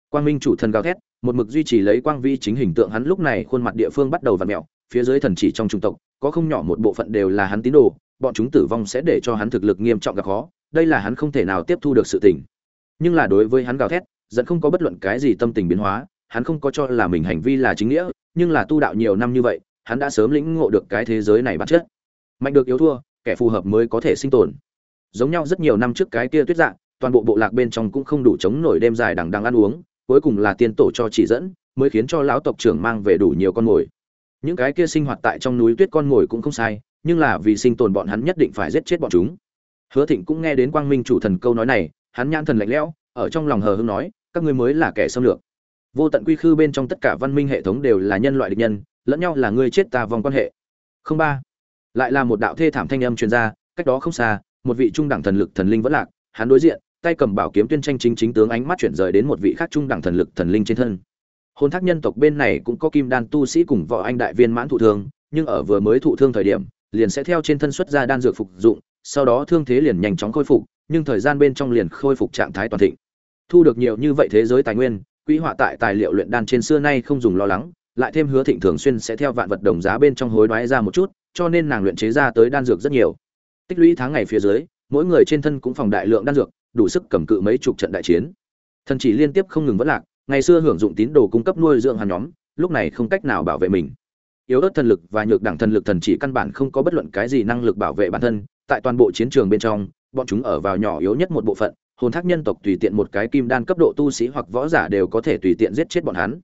Quang minh chủ thần gào thét, một mực duy trì lấy quang vi chính hình tượng hắn lúc này khuôn mặt địa phương bắt đầu v ặ mẹo, phía dưới thần chỉ trong trung tộc, có không nhỏ một bộ phận đều là hắn tín đồ, bọn chúng tử vong sẽ để cho hắn thực lực nghiêm trọng gặp khó, đây là hắn không thể nào tiếp thu được sự tình. Nhưng là đối với hắn gào thét dẫn không có bất luận cái gì tâm tình biến hóa, hắn không có cho là mình hành vi là chính nghĩa, nhưng là tu đạo nhiều năm như vậy, hắn đã sớm lĩnh ngộ được cái thế giới này bắt chất. Mạnh được yếu thua kẻ phù hợp mới có thể sinh tồn. Giống nhau rất nhiều năm trước cái kia tuyết dạng, toàn bộ bộ lạc bên trong cũng không đủ chống nổi đêm dài đằng đằng ăn uống, cuối cùng là tiên tổ cho chỉ dẫn, mới khiến cho lão tộc trưởng mang về đủ nhiều con mồi. Những cái kia sinh hoạt tại trong núi tuyết con mồi cũng không sai, nhưng là vì sinh tồn bọn hắn nhất định phải giết chết bọn chúng. Hứa thịnh cũng nghe đến quang minh chủ thần câu nói này, hắn nhãn thần lạnh lẽo, ở trong lòng hờ hững nói, các ngươi mới là kẻ xâm lược. Vô tận quy khư bên trong tất cả văn minh hệ thống đều là nhân loại địch nhân, lẫn nhau là ngươi chết ta vòng quan hệ. Không ba lại là một đạo thê thảm thanh âm truyền ra, cách đó không xa, một vị trung đẳng thần lực thần linh vẫn lạc, hắn đối diện, tay cầm bảo kiếm tuyên tranh chính chính tướng ánh mắt chuyển rời đến một vị khác trung đẳng thần lực thần linh trên thân. Hôn thác nhân tộc bên này cũng có kim đan tu sĩ cùng võ anh đại viên mãn thụ thương, nhưng ở vừa mới thụ thương thời điểm, liền sẽ theo trên thân xuất ra đan dược phục dụng, sau đó thương thế liền nhanh chóng khôi phục, nhưng thời gian bên trong liền khôi phục trạng thái toàn thịnh. Thu được nhiều như vậy thế giới tài nguyên, quỹ họa tại tài liệu luyện đan trên xưa nay không dùng lo lắng lại thêm hứa thịnh thường xuyên sẽ theo vạn vật đồng giá bên trong hối đoái ra một chút, cho nên nàng luyện chế ra tới đan dược rất nhiều. Tích lũy tháng ngày phía dưới, mỗi người trên thân cũng phòng đại lượng đan dược, đủ sức cầm cự mấy chục trận đại chiến. Thần chỉ liên tiếp không ngừng vất lạc, ngày xưa hưởng dụng tín đồ cung cấp nuôi dưỡng hàn nhóm, lúc này không cách nào bảo vệ mình. Yếu ớt thần lực và nhược đẳng thần lực thần chỉ căn bản không có bất luận cái gì năng lực bảo vệ bản thân, tại toàn bộ chiến trường bên trong, bọn chúng ở vào nhỏ yếu nhất một bộ phận, hồn thác nhân tộc tùy tiện một cái kim đan cấp độ tu sĩ hoặc võ giả đều có thể tùy tiện giết chết bọn hắn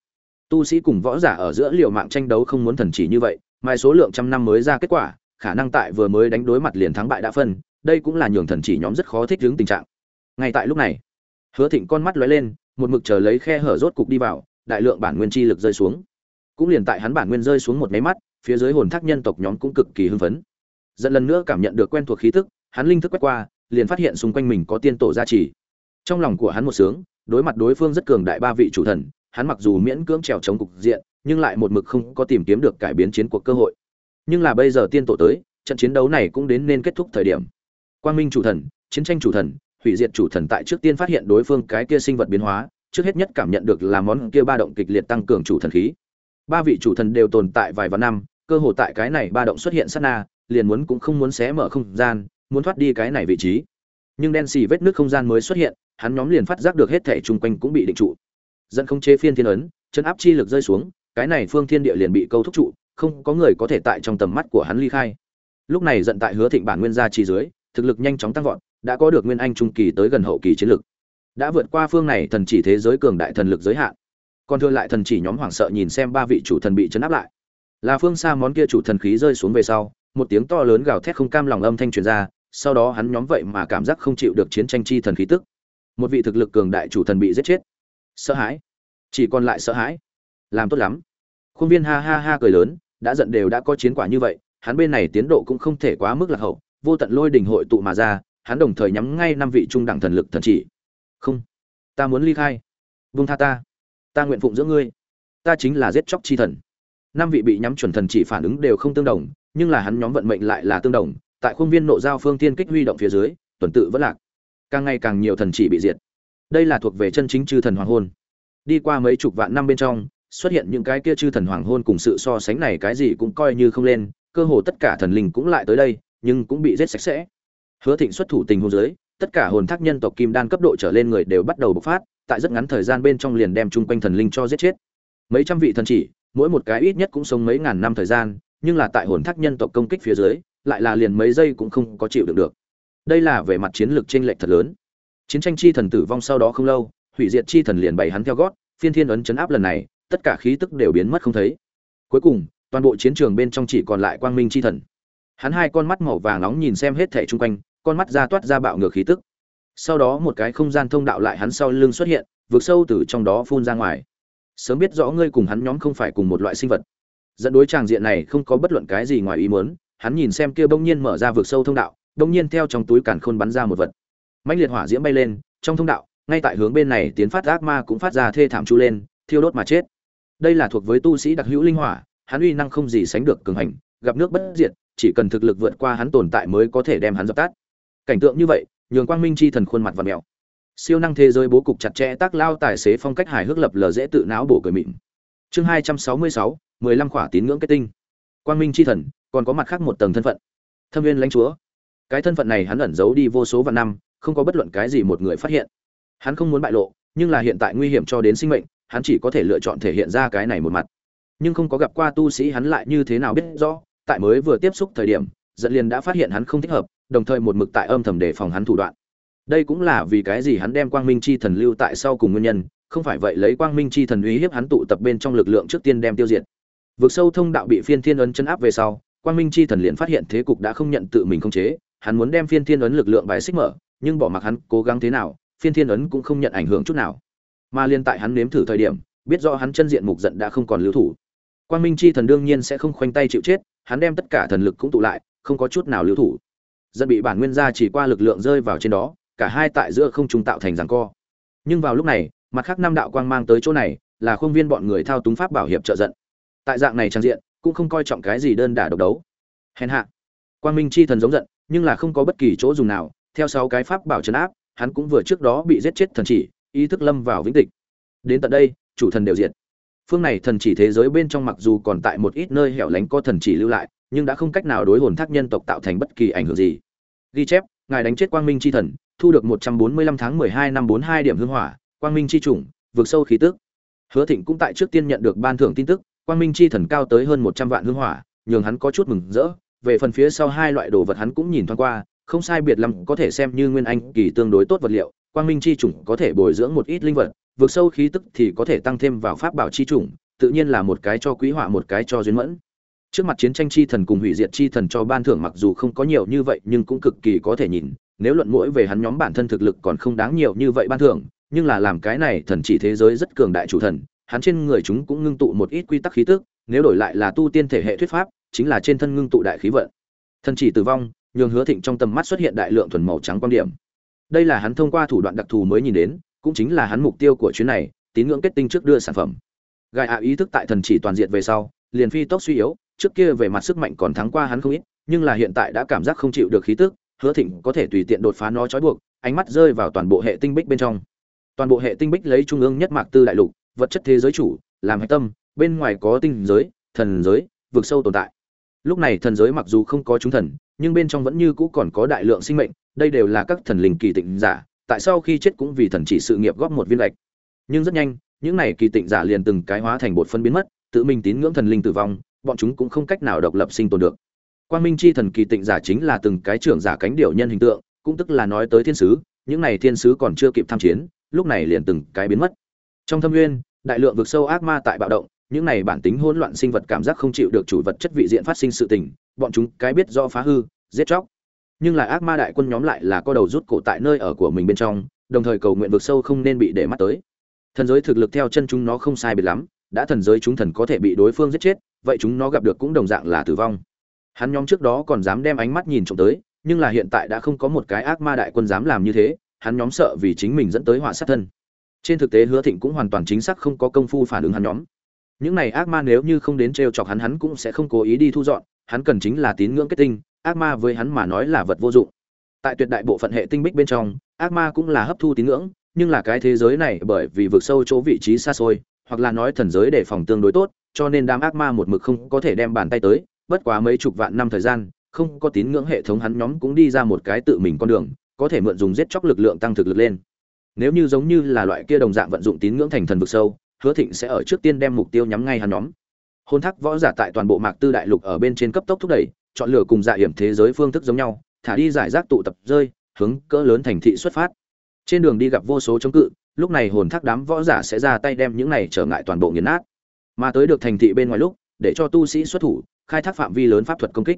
tu sĩ cùng võ giả ở giữa liều mạng tranh đấu không muốn thần chỉ như vậy, mai số lượng trăm năm mới ra kết quả, khả năng tại vừa mới đánh đối mặt liền thắng bại đã phân, đây cũng là nhường thần chỉ nhóm rất khó thích ứng tình trạng. Ngay tại lúc này, hứa thịnh con mắt lóe lên, một mực chờ lấy khe hở rốt cục đi vào, đại lượng bản nguyên chi lực rơi xuống. Cũng liền tại hắn bản nguyên rơi xuống một máy mắt, phía dưới hồn thác nhân tộc nhóm cũng cực kỳ hưng phấn. Dẫn lần nữa cảm nhận được quen thuộc khí tức, hắn linh thức quét qua, liền phát hiện xung quanh mình có tiên tổ gia trì. Trong lòng của hắn một sướng, đối mặt đối phương rất cường đại ba vị chủ thần hắn mặc dù miễn cưỡng trèo chống cục diện, nhưng lại một mực không có tìm kiếm được cải biến chiến cuộc cơ hội. Nhưng là bây giờ tiên tổ tới, trận chiến đấu này cũng đến nên kết thúc thời điểm. Quang minh chủ thần, chiến tranh chủ thần, hủy diệt chủ thần tại trước tiên phát hiện đối phương cái kia sinh vật biến hóa, trước hết nhất cảm nhận được là món kia ba động kịch liệt tăng cường chủ thần khí. Ba vị chủ thần đều tồn tại vài vạn năm, cơ hội tại cái này ba động xuất hiện sát na, liền muốn cũng không muốn xé mở không gian, muốn thoát đi cái này vị trí. Nhưng đen xì vết nước không gian mới xuất hiện, hắn nhóm liền phát giác được hết thể chung quanh cũng bị định trụ dẫn không chế phiên thiên ấn, chân áp chi lực rơi xuống, cái này phương thiên địa liền bị câu thúc trụ, không có người có thể tại trong tầm mắt của hắn ly khai. Lúc này giận tại hứa thịnh bản nguyên gia chi dưới, thực lực nhanh chóng tăng vọt, đã có được nguyên anh trung kỳ tới gần hậu kỳ chiến lực. Đã vượt qua phương này thần chỉ thế giới cường đại thần lực giới hạn. Còn thừa lại thần chỉ nhóm hoảng sợ nhìn xem ba vị chủ thần bị chấn áp lại. Là phương xa món kia chủ thần khí rơi xuống về sau, một tiếng to lớn gào thét không cam lòng âm thanh truyền ra, sau đó hắn nhóm vậy mà cảm giác không chịu được chiến tranh chi thần khí tức. Một vị thực lực cường đại chủ thần bị giết chết sợ hãi. Chỉ còn lại sợ hãi. Làm tốt lắm. Khuôn viên ha ha ha cười lớn, đã giận đều đã có chiến quả như vậy, hắn bên này tiến độ cũng không thể quá mức lạc hậu, vô tận lôi đình hội tụ mà ra, hắn đồng thời nhắm ngay năm vị trung đẳng thần lực thần chỉ. Không, ta muốn ly khai. Vung tha ta. Ta nguyện phụng giữa ngươi. Ta chính là giết chóc chi thần. Năm vị bị nhắm chuẩn thần chỉ phản ứng đều không tương đồng, nhưng là hắn nhóm vận mệnh lại là tương đồng, tại khuôn viên nộ giao phương tiên kích huy động phía dưới, tuần tự vẫn lạc. Càng ngày càng nhiều thần chỉ bị diệt đây là thuộc về chân chính chư thần hoàng hôn. Đi qua mấy chục vạn năm bên trong, xuất hiện những cái kia chư thần hoàng hôn cùng sự so sánh này cái gì cũng coi như không lên, cơ hồ tất cả thần linh cũng lại tới đây, nhưng cũng bị giết sạch sẽ. Hứa thịnh xuất thủ tình hôn giới tất cả hồn thác nhân tộc kim đan cấp độ trở lên người đều bắt đầu bộc phát, tại rất ngắn thời gian bên trong liền đem chung quanh thần linh cho giết chết. Mấy trăm vị thần chỉ, mỗi một cái ít nhất cũng sống mấy ngàn năm thời gian, nhưng là tại hồn thác nhân tộc công kích phía dưới, lại là liền mấy giây cũng không có chịu được được. Đây là về mặt chiến lược chênh lệch thật lớn chiến tranh chi thần tử vong sau đó không lâu, hủy diệt chi thần liền bày hắn theo gót, phiên thiên ấn chấn áp lần này, tất cả khí tức đều biến mất không thấy. Cuối cùng, toàn bộ chiến trường bên trong chỉ còn lại quang minh chi thần. Hắn hai con mắt màu vàng nóng nhìn xem hết thẻ chung quanh, con mắt ra toát ra bạo ngược khí tức. Sau đó một cái không gian thông đạo lại hắn sau lưng xuất hiện vượt sâu từ trong đó phun ra ngoài. Sớm biết rõ ngươi cùng hắn nhóm không phải cùng một loại sinh vật. Dẫn đối tràng diện này không có bất luận cái gì ngoài ý muốn, hắn nhìn xem kia bỗng nhiên mở ra vượt sâu thông đạo, bỗng nhiên theo trong túi càn khôn bắn ra một vật mãnh liệt hỏa diễm bay lên, trong thông đạo, ngay tại hướng bên này tiến phát ác ma cũng phát ra thê thảm chu lên, thiêu đốt mà chết. Đây là thuộc với tu sĩ đặc hữu linh hỏa, hắn uy năng không gì sánh được cường hành, gặp nước bất diệt, chỉ cần thực lực vượt qua hắn tồn tại mới có thể đem hắn dập tắt. Cảnh tượng như vậy, nhường quang minh chi thần khuôn mặt và mèo. Siêu năng thế giới bố cục chặt chẽ tác lao tài xế phong cách hài hước lập lờ dễ tự não bổ cười mịn. Chương hai trăm sáu mươi sáu, mười lăm khỏa tín ngưỡng kết tinh. Quang minh chi thần, còn có mặt khác một tầng thân phận. Thâm viên lãnh chúa. Cái thân phận này hắn ẩn giấu đi vô số vạn năm không có bất luận cái gì một người phát hiện. Hắn không muốn bại lộ, nhưng là hiện tại nguy hiểm cho đến sinh mệnh, hắn chỉ có thể lựa chọn thể hiện ra cái này một mặt. Nhưng không có gặp qua tu sĩ hắn lại như thế nào biết rõ, tại mới vừa tiếp xúc thời điểm dẫn liền đã phát hiện hắn không thích hợp, đồng thời một mực tại âm thầm đề phòng hắn thủ đoạn. Đây cũng là vì cái gì hắn đem quang minh chi thần lưu tại sau cùng nguyên nhân, không phải vậy lấy quang minh chi thần uy hiếp hắn tụ tập bên trong lực lượng trước tiên đem tiêu diệt. Vực sâu thông đạo bị phiên thiên ấn chân áp về sau, quang minh chi thần liền phát hiện thế cục đã không nhận tự mình khống chế hắn muốn đem phiên thiên ấn lực lượng bài xích mở, nhưng bỏ mặc hắn cố gắng thế nào, phiên thiên ấn cũng không nhận ảnh hưởng chút nào. Mà liên tại hắn nếm thử thời điểm, biết rõ hắn chân diện mục giận đã không còn lưu thủ. Quang minh chi thần đương nhiên sẽ không khoanh tay chịu chết, hắn đem tất cả thần lực cũng tụ lại, không có chút nào lưu thủ. Dẫn bị bản nguyên gia chỉ qua lực lượng rơi vào trên đó, cả hai tại giữa không trung tạo thành giằng co. Nhưng vào lúc này, mặt khác năm đạo quang mang tới chỗ này, là khuôn viên bọn người thao túng pháp bảo hiệp trợ giận. Tại dạng này trang diện, cũng không coi trọng cái gì đơn đả độc đấu. Hèn hạ, quang minh chi thần giống giận nhưng là không có bất kỳ chỗ dùng nào. Theo sáu cái pháp bảo trấn áp, hắn cũng vừa trước đó bị giết chết thần chỉ, ý thức lâm vào vĩnh tịch. Đến tận đây, chủ thần đều diệt. Phương này thần chỉ thế giới bên trong mặc dù còn tại một ít nơi hẻo lánh có thần chỉ lưu lại, nhưng đã không cách nào đối hồn thác nhân tộc tạo thành bất kỳ ảnh hưởng gì. Ghi chép, ngài đánh chết quang minh chi thần, thu được một trăm bốn mươi lăm tháng mười hai năm bốn hai điểm hương hỏa, quang minh chi chủng, vượt sâu khí tức. Hứa thịnh cũng tại trước tiên nhận được ban thưởng tin tức, quang minh chi thần cao tới hơn một trăm vạn hương hỏa, nhường hắn có chút mừng rỡ về phần phía sau hai loại đồ vật hắn cũng nhìn thoáng qua, không sai biệt lắm có thể xem như nguyên anh kỳ tương đối tốt vật liệu, quang minh chi chủng có thể bồi dưỡng một ít linh vật, vượt sâu khí tức thì có thể tăng thêm vào pháp bảo chi chủng, tự nhiên là một cái cho quý họa một cái cho duyên mẫn. Trước mặt chiến tranh chi thần cùng hủy diệt chi thần cho ban thưởng mặc dù không có nhiều như vậy nhưng cũng cực kỳ có thể nhìn, nếu luận mỗi về hắn nhóm bản thân thực lực còn không đáng nhiều như vậy ban thưởng, nhưng là làm cái này thần chỉ thế giới rất cường đại chủ thần, hắn trên người chúng cũng ngưng tụ một ít quy tắc khí tức, nếu đổi lại là tu tiên thể hệ thuyết pháp chính là trên thân ngưng tụ đại khí vận. Thần chỉ tử vong, nhường hứa thịnh trong tầm mắt xuất hiện đại lượng thuần màu trắng quang điểm. Đây là hắn thông qua thủ đoạn đặc thù mới nhìn đến, cũng chính là hắn mục tiêu của chuyến này, tín ngưỡng kết tinh trước đưa sản phẩm. Gai ạ ý thức tại thần chỉ toàn diện về sau, liền phi tốc suy yếu, trước kia về mặt sức mạnh còn thắng qua hắn không ít, nhưng là hiện tại đã cảm giác không chịu được khí tức, hứa thịnh có thể tùy tiện đột phá nó trói buộc, ánh mắt rơi vào toàn bộ hệ tinh bích bên trong. Toàn bộ hệ tinh bích lấy trung ương nhất mạc tư đại lục, vật chất thế giới chủ, làm hệ tâm, bên ngoài có tinh giới, thần giới, vực sâu tồn tại lúc này thần giới mặc dù không có chúng thần, nhưng bên trong vẫn như cũ còn có đại lượng sinh mệnh, đây đều là các thần linh kỳ tịnh giả, tại sao khi chết cũng vì thần chỉ sự nghiệp góp một viên lệch. Nhưng rất nhanh, những này kỳ tịnh giả liền từng cái hóa thành bột phân biến mất, tự mình tín ngưỡng thần linh tử vong, bọn chúng cũng không cách nào độc lập sinh tồn được. Quang minh chi thần kỳ tịnh giả chính là từng cái trưởng giả cánh điệu nhân hình tượng, cũng tức là nói tới thiên sứ, những này thiên sứ còn chưa kịp tham chiến, lúc này liền từng cái biến mất. Trong thâm nguyên, đại lượng vực sâu ác ma tại bạo động những này bản tính hỗn loạn sinh vật cảm giác không chịu được chủ vật chất vị diện phát sinh sự tình, bọn chúng cái biết do phá hư, giết chóc. Nhưng lại ác ma đại quân nhóm lại là có đầu rút cổ tại nơi ở của mình bên trong, đồng thời cầu nguyện vực sâu không nên bị để mắt tới. Thần giới thực lực theo chân chúng nó không sai biệt lắm, đã thần giới chúng thần có thể bị đối phương giết chết, vậy chúng nó gặp được cũng đồng dạng là tử vong. Hắn nhóm trước đó còn dám đem ánh mắt nhìn trộm tới, nhưng là hiện tại đã không có một cái ác ma đại quân dám làm như thế, hắn nhóm sợ vì chính mình dẫn tới họa sát thân. Trên thực tế hứa thịnh cũng hoàn toàn chính xác không có công phu phản ứng hắn nhóm những này ác ma nếu như không đến t chọc hắn hắn cũng sẽ không cố ý đi thu dọn, hắn cần chính là tín ngưỡng kết tinh, ác ma với hắn mà nói là vật vô dụng. Tại tuyệt đại bộ phận hệ tinh bích bên trong, ác ma cũng là hấp thu tín ngưỡng, nhưng là cái thế giới này bởi vì vượt sâu chỗ vị trí xa xôi, hoặc là nói thần giới để phòng tương đối tốt, cho nên đám ác ma một mực không có thể đem bàn tay tới, bất quá mấy chục vạn năm thời gian, không có tín ngưỡng hệ thống hắn nhóm cũng đi ra một cái tự mình con đường, có thể mượn dùng giết chóc lực lượng tăng thực lực lên. Nếu như giống như là loại kia đồng dạng vận dụng tín ngưỡng thành thần vực sâu hứa thịnh sẽ ở trước tiên đem mục tiêu nhắm ngay hắn nhóm. Hôn thác võ giả tại toàn bộ mạc tư đại lục ở bên trên cấp tốc thúc đẩy, chọn lựa cùng dạ hiểm thế giới phương thức giống nhau, thả đi giải rác tụ tập rơi, hướng cỡ lớn thành thị xuất phát. Trên đường đi gặp vô số chống cự, lúc này hồn thác đám võ giả sẽ ra tay đem những này trở ngại toàn bộ nghiền nát. Mà tới được thành thị bên ngoài lúc, để cho tu sĩ xuất thủ, khai thác phạm vi lớn pháp thuật công kích.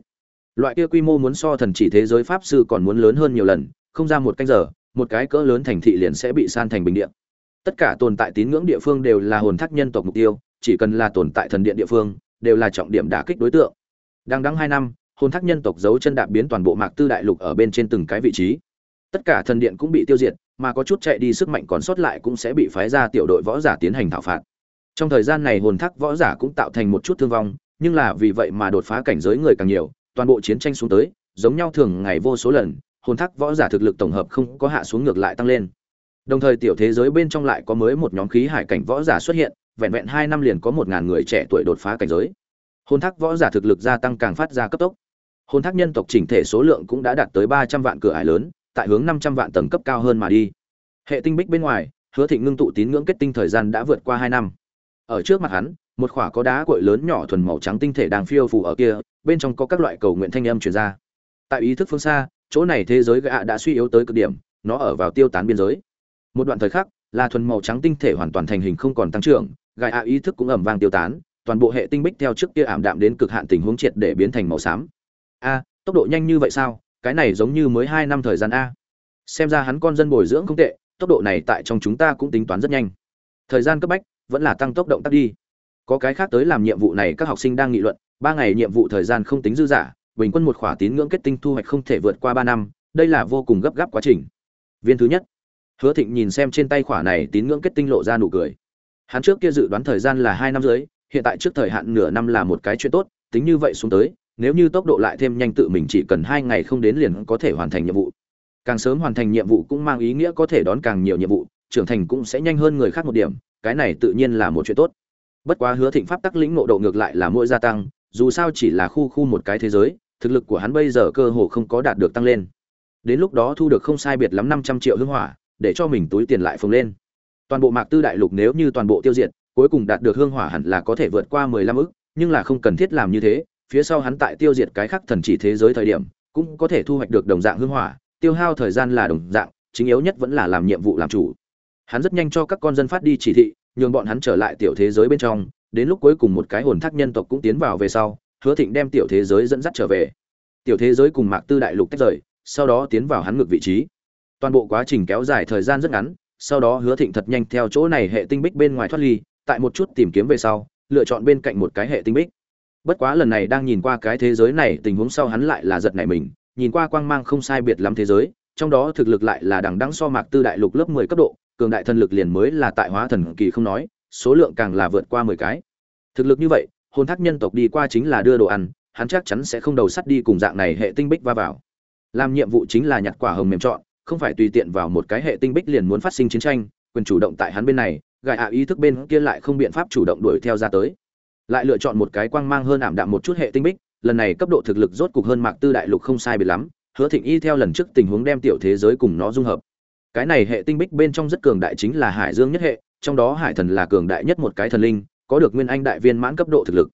Loại kia quy mô muốn so thần chỉ thế giới pháp sư còn muốn lớn hơn nhiều lần, không ra một canh giờ, một cái cỡ lớn thành thị liền sẽ bị san thành bình điện tất cả tồn tại tín ngưỡng địa phương đều là hồn thác nhân tộc mục tiêu, chỉ cần là tồn tại thần điện địa phương, đều là trọng điểm đả kích đối tượng. Đang đắng hai năm, hồn thác nhân tộc giấu chân đạp biến toàn bộ mạc tư đại lục ở bên trên từng cái vị trí. Tất cả thần điện cũng bị tiêu diệt, mà có chút chạy đi sức mạnh còn sót lại cũng sẽ bị phái ra tiểu đội võ giả tiến hành thảo phạt. Trong thời gian này hồn thác võ giả cũng tạo thành một chút thương vong, nhưng là vì vậy mà đột phá cảnh giới người càng nhiều, toàn bộ chiến tranh xuống tới, giống nhau thường ngày vô số lần, hồn thác võ giả thực lực tổng hợp không có hạ xuống ngược lại tăng lên đồng thời tiểu thế giới bên trong lại có mới một nhóm khí hải cảnh võ giả xuất hiện, vẹn vẹn hai năm liền có một ngàn người trẻ tuổi đột phá cảnh giới. Hồn thác võ giả thực lực gia tăng càng phát ra cấp tốc. Hồn thác nhân tộc chỉnh thể số lượng cũng đã đạt tới ba trăm vạn cửa ải lớn, tại hướng năm trăm vạn tầng cấp cao hơn mà đi. Hệ tinh bích bên ngoài, hứa thịnh ngưng tụ tín ngưỡng kết tinh thời gian đã vượt qua hai năm. Ở trước mặt hắn, một khỏa có đá cội lớn nhỏ thuần màu trắng tinh thể đang phiêu phù ở kia, bên trong có các loại cầu nguyện thanh âm truyền ra. Tại ý thức phương xa, chỗ này thế giới gạ đã suy yếu tới cực điểm, nó ở vào tiêu tán biên giới một đoạn thời khắc, là thuần màu trắng tinh thể hoàn toàn thành hình không còn tăng trưởng, gai ạ ý thức cũng ẩm vang tiêu tán, toàn bộ hệ tinh bích theo trước kia ảm đạm đến cực hạn tình huống triệt để biến thành màu xám. A, tốc độ nhanh như vậy sao? Cái này giống như mới hai năm thời gian a. Xem ra hắn con dân bồi dưỡng không tệ, tốc độ này tại trong chúng ta cũng tính toán rất nhanh. Thời gian cấp bách, vẫn là tăng tốc động tác đi. Có cái khác tới làm nhiệm vụ này các học sinh đang nghị luận, ba ngày nhiệm vụ thời gian không tính dư giả bình quân một khỏa tín ngưỡng kết tinh thu hoạch không thể vượt qua ba năm, đây là vô cùng gấp gáp quá trình. Viên thứ nhất hứa thịnh nhìn xem trên tay khỏa này tín ngưỡng kết tinh lộ ra nụ cười. Hắn trước kia dự đoán thời gian là hai năm dưới hiện tại trước thời hạn nửa năm là một cái chuyện tốt, tính như vậy xuống tới, nếu như tốc độ lại thêm nhanh tự mình chỉ cần hai ngày không đến liền có thể hoàn thành nhiệm vụ. Càng sớm hoàn thành nhiệm vụ cũng mang ý nghĩa có thể đón càng nhiều nhiệm vụ, trưởng thành cũng sẽ nhanh hơn người khác một điểm, cái này tự nhiên là một chuyện tốt. Bất quá hứa thịnh pháp tắc lĩnh ngộ độ ngược lại là mỗi gia tăng, dù sao chỉ là khu khu một cái thế giới, thực lực của hắn bây giờ cơ hồ không có đạt được tăng lên. Đến lúc đó thu được không sai biệt lắm năm trăm triệu hương hỏa để cho mình túi tiền lại phồng lên. Toàn bộ mạc tư đại lục nếu như toàn bộ tiêu diệt, cuối cùng đạt được hương hỏa hẳn là có thể vượt qua mười lăm ức, nhưng là không cần thiết làm như thế, phía sau hắn tại tiêu diệt cái khác thần chỉ thế giới thời điểm, cũng có thể thu hoạch được đồng dạng hương hỏa, tiêu hao thời gian là đồng dạng, chính yếu nhất vẫn là làm nhiệm vụ làm chủ. Hắn rất nhanh cho các con dân phát đi chỉ thị, nhường bọn hắn trở lại tiểu thế giới bên trong, đến lúc cuối cùng một cái hồn thác nhân tộc cũng tiến vào về sau, hứa thịnh đem tiểu thế giới dẫn dắt trở về. Tiểu thế giới cùng mạc tư đại lục tách rời, sau đó tiến vào hắn ngược vị trí toàn bộ quá trình kéo dài thời gian rất ngắn, sau đó hứa thịnh thật nhanh theo chỗ này hệ tinh bích bên ngoài thoát ly, tại một chút tìm kiếm về sau, lựa chọn bên cạnh một cái hệ tinh bích. Bất quá lần này đang nhìn qua cái thế giới này, tình huống sau hắn lại là giật nảy mình, nhìn qua quang mang không sai biệt lắm thế giới, trong đó thực lực lại là đằng đăng so mạc tư đại lục lớp mười cấp độ, cường đại thần lực liền mới là tại hóa thần kỳ không nói, số lượng càng là vượt qua mười cái. Thực lực như vậy, hồn thác nhân tộc đi qua chính là đưa đồ ăn, hắn chắc chắn sẽ không đầu sắt đi cùng dạng này hệ tinh bích va vào. Làm nhiệm vụ chính là nhặt quả hồng mềm chọn không phải tùy tiện vào một cái hệ tinh bích liền muốn phát sinh chiến tranh, quyền chủ động tại hắn bên này gài ạ ý thức bên kia lại không biện pháp chủ động đuổi theo ra tới. Lại lựa chọn một cái quang mang hơn ảm đạm một chút hệ tinh bích, lần này cấp độ thực lực rốt cục hơn mạc tư đại lục không sai biệt lắm, hứa thịnh y theo lần trước tình huống đem tiểu thế giới cùng nó dung hợp. Cái này hệ tinh bích bên trong rất cường đại chính là hải dương nhất hệ, trong đó hải thần là cường đại nhất một cái thần linh, có được nguyên anh đại viên mãn cấp độ thực lực.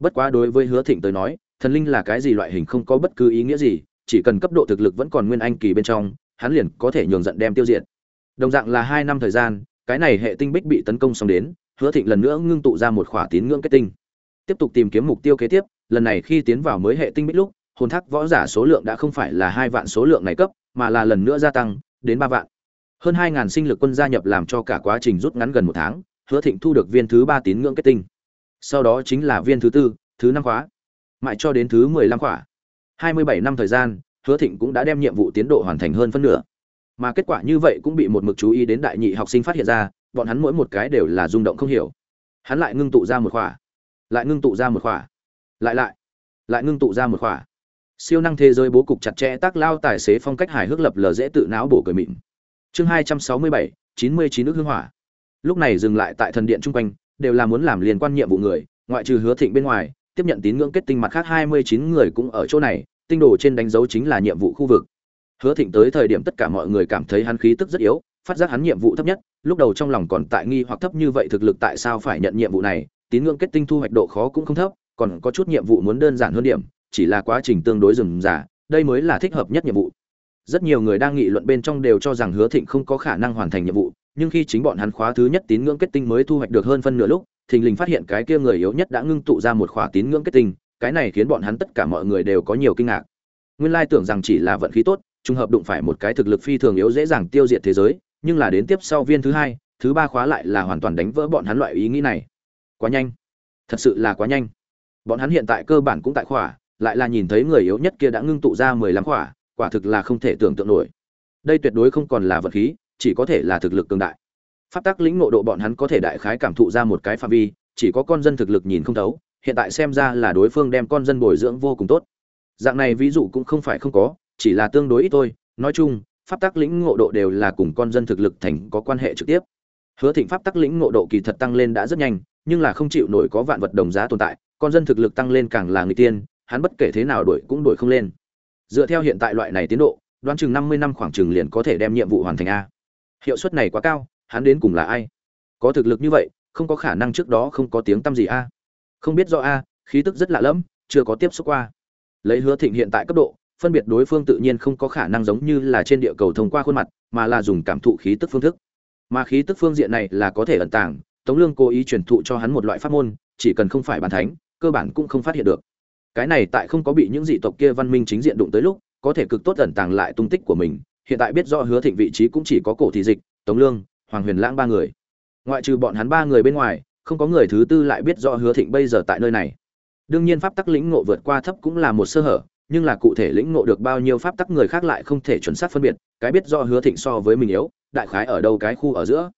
Bất quá đối với hứa thịnh tới nói, thần linh là cái gì loại hình không có bất cứ ý nghĩa gì, chỉ cần cấp độ thực lực vẫn còn nguyên anh kỳ bên trong hắn liền có thể nhường giận đem tiêu diệt. Đồng dạng là hai năm thời gian, cái này hệ tinh bích bị tấn công xong đến, hứa thịnh lần nữa ngưng tụ ra một khỏa tín ngưỡng kết tinh. Tiếp tục tìm kiếm mục tiêu kế tiếp, lần này khi tiến vào mới hệ tinh bích lúc, hồn thác võ giả số lượng đã không phải là hai vạn số lượng này cấp, mà là lần nữa gia tăng, đến ba vạn. Hơn hai ngàn sinh lực quân gia nhập làm cho cả quá trình rút ngắn gần một tháng, hứa thịnh thu được viên thứ ba tín ngưỡng kết tinh. Sau đó chính là viên thứ tư, thứ năm khóa. Mãi cho đến thứ mười lăm khóa. Hai mươi bảy năm thời gian hứa thịnh cũng đã đem nhiệm vụ tiến độ hoàn thành hơn phân nửa. Mà kết quả như vậy cũng bị một mực chú ý đến đại nhị học sinh phát hiện ra, bọn hắn mỗi một cái đều là rung động không hiểu. Hắn lại ngưng tụ ra một khỏa, lại ngưng tụ ra một khỏa, lại lại lại ngưng tụ ra một khỏa. Siêu năng thế giới bố cục chặt chẽ tác lao tài xế phong cách hài hước lập lờ dễ tự não bổ cười mịn. Chương hai trăm sáu mươi bảy, chín mươi chín nước hương hỏa. Lúc này dừng lại tại thần điện chung quanh, đều là muốn làm liên quan nhiệm vụ người, ngoại trừ hứa thịnh bên ngoài, tiếp nhận tín ngưỡng kết tinh mặt khác hai mươi chín người cũng ở chỗ này tinh đồ trên đánh dấu chính là nhiệm vụ khu vực. Hứa thịnh tới thời điểm tất cả mọi người cảm thấy hắn khí tức rất yếu, phát giác hắn nhiệm vụ thấp nhất, lúc đầu trong lòng còn tại nghi hoặc thấp như vậy thực lực tại sao phải nhận nhiệm vụ này, tín ngưỡng kết tinh thu hoạch độ khó cũng không thấp, còn có chút nhiệm vụ muốn đơn giản hơn điểm, chỉ là quá trình tương đối rườm rà, đây mới là thích hợp nhất nhiệm vụ. Rất nhiều người đang nghị luận bên trong đều cho rằng hứa thịnh không có khả năng hoàn thành nhiệm vụ, nhưng khi chính bọn hắn khóa thứ nhất tín ngưỡng kết tinh mới thu hoạch được hơn phân nửa lúc, thình lình phát hiện cái kia người yếu nhất đã ngưng tụ ra một khóa tín ngưỡng kết tinh cái này khiến bọn hắn tất cả mọi người đều có nhiều kinh ngạc. Nguyên lai tưởng rằng chỉ là vận khí tốt, trùng hợp đụng phải một cái thực lực phi thường yếu dễ dàng tiêu diệt thế giới, nhưng là đến tiếp sau viên thứ hai, thứ ba khóa lại là hoàn toàn đánh vỡ bọn hắn loại ý nghĩ này. Quá nhanh. Thật sự là quá nhanh. Bọn hắn hiện tại cơ bản cũng tại khỏa, lại là nhìn thấy người yếu nhất kia đã ngưng tụ ra mười lăm khỏa, quả thực là không thể tưởng tượng nổi. Đây tuyệt đối không còn là vật khí, chỉ có thể là thực lực cường đại. Pháp tắc lĩnh ngộ độ bọn hắn có thể đại khái cảm thụ ra một cái phạm vi, chỉ có con dân thực lực nhìn không thấu hiện tại xem ra là đối phương đem con dân bồi dưỡng vô cùng tốt. Dạng này ví dụ cũng không phải không có, chỉ là tương đối ít thôi. Nói chung, pháp tắc lĩnh ngộ độ đều là cùng con dân thực lực thành có quan hệ trực tiếp. Hứa thịnh pháp tắc lĩnh ngộ độ kỳ thật tăng lên đã rất nhanh, nhưng là không chịu nổi có vạn vật đồng giá tồn tại, con dân thực lực tăng lên càng là người tiên, hắn bất kể thế nào đổi cũng đổi không lên. Dựa theo hiện tại loại này tiến độ, đoán chừng năm mươi năm khoảng chừng liền có thể đem nhiệm vụ hoàn thành a. Hiệu suất này quá cao, hắn đến cùng là ai? Có thực lực như vậy, không có khả năng trước đó không có tiếng tăm gì a không biết do a, khí tức rất lạ lẫm, chưa có tiếp xúc qua. Lấy hứa thịnh hiện tại cấp độ, phân biệt đối phương tự nhiên không có khả năng giống như là trên địa cầu thông qua khuôn mặt, mà là dùng cảm thụ khí tức phương thức. Mà khí tức phương diện này là có thể ẩn tàng, tống lương cố ý truyền thụ cho hắn một loại pháp môn, chỉ cần không phải bàn thánh, cơ bản cũng không phát hiện được. Cái này tại không có bị những dị tộc kia văn minh chính diện đụng tới lúc, có thể cực tốt ẩn tàng lại tung tích của mình. Hiện tại biết rõ hứa thịnh vị trí cũng chỉ có cổ thị dịch, tống lương, hoàng huyền lãng ba người. Ngoại trừ bọn hắn ba người bên ngoài không có người thứ tư lại biết rõ hứa thịnh bây giờ tại nơi này. Đương nhiên pháp tắc lĩnh ngộ vượt qua thấp cũng là một sơ hở, nhưng là cụ thể lĩnh ngộ được bao nhiêu pháp tắc người khác lại không thể chuẩn xác phân biệt, cái biết do hứa thịnh so với mình yếu, đại khái ở đâu cái khu ở giữa.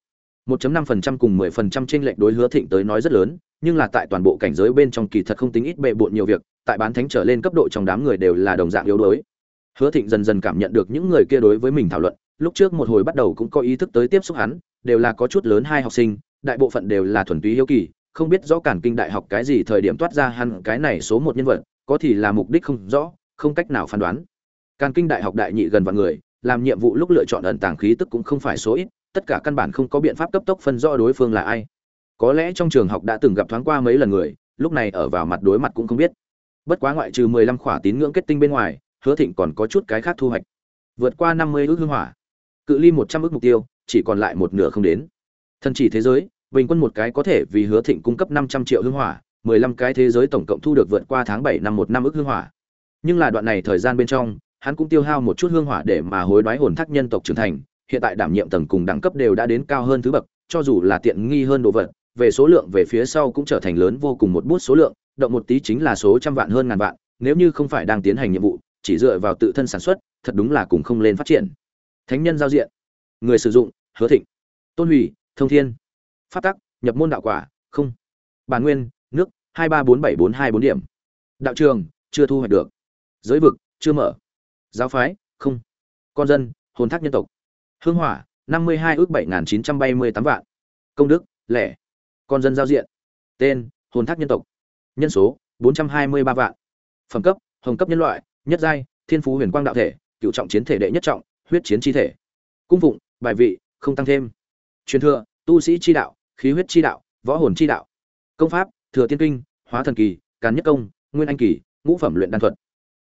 1.5% cùng 10% trên lệch đối hứa thịnh tới nói rất lớn, nhưng là tại toàn bộ cảnh giới bên trong kỳ thật không tính ít bệ bộn nhiều việc, tại bán thánh trở lên cấp độ trong đám người đều là đồng dạng yếu đuối. Hứa thịnh dần dần cảm nhận được những người kia đối với mình thảo luận, lúc trước một hồi bắt đầu cũng có ý thức tới tiếp xúc hắn, đều là có chút lớn hai học sinh đại bộ phận đều là thuần túy hiếu kỳ, không biết rõ cản kinh đại học cái gì thời điểm toát ra hắn cái này số một nhân vật, có thì là mục đích không rõ, không cách nào phán đoán. Cản kinh đại học đại nhị gần vạn người, làm nhiệm vụ lúc lựa chọn ẩn tàng khí tức cũng không phải số ít, tất cả căn bản không có biện pháp cấp tốc phân rõ đối phương là ai. Có lẽ trong trường học đã từng gặp thoáng qua mấy lần người, lúc này ở vào mặt đối mặt cũng không biết. Bất quá ngoại trừ mười lăm khỏa tín ngưỡng kết tinh bên ngoài, hứa thịnh còn có chút cái khác thu hoạch. Vượt qua năm mươi ước hương hỏa. Cự ly một trăm ước mục tiêu, chỉ còn lại một nửa không đến thần chỉ thế giới, bình quân một cái có thể vì hứa thịnh cung cấp năm trăm triệu hương hỏa, mười lăm cái thế giới tổng cộng thu được vượt qua tháng bảy năm một năm ước hương hỏa. Nhưng là đoạn này thời gian bên trong, hắn cũng tiêu hao một chút hương hỏa để mà hối đoái hồn thác nhân tộc trưởng thành, hiện tại đảm nhiệm tầng cùng đẳng cấp đều đã đến cao hơn thứ bậc, cho dù là tiện nghi hơn đồ vật, về số lượng về phía sau cũng trở thành lớn vô cùng một bút số lượng, động một tí chính là số trăm vạn hơn ngàn vạn, nếu như không phải đang tiến hành nhiệm vụ, chỉ dựa vào tự thân sản xuất, thật đúng là cùng không lên phát triển. Thánh nhân giao diện. Người sử dụng, hứa thịnh. Tôn hủy thông thiên. Phát tắc, nhập môn đạo quả, không. Bản nguyên, nước, hai ba bốn bảy bốn hai bốn điểm. Đạo trường, chưa thu hoạch được. Giới vực, chưa mở. Giáo phái, không. Con dân, hồn thác nhân tộc. Hương hỏa, năm mươi hai ước bảy nghìn chín trăm bảy mươi tám vạn. Công đức, lẻ. Con dân giao diện. Tên, hồn thác nhân tộc. Nhân số, bốn trăm hai mươi ba vạn. Phẩm cấp, hồng cấp nhân loại, nhất giai, thiên phú huyền quang đạo thể, cựu trọng chiến thể đệ nhất trọng, huyết chiến chi thể. Cung phụng, bài vị, không tăng thêm truyền thừa, tu sĩ chi đạo, khí huyết chi đạo, võ hồn chi đạo. Công pháp, thừa tiên kinh, hóa thần kỳ, càn nhất công, nguyên anh kỳ, ngũ phẩm luyện đan thuật.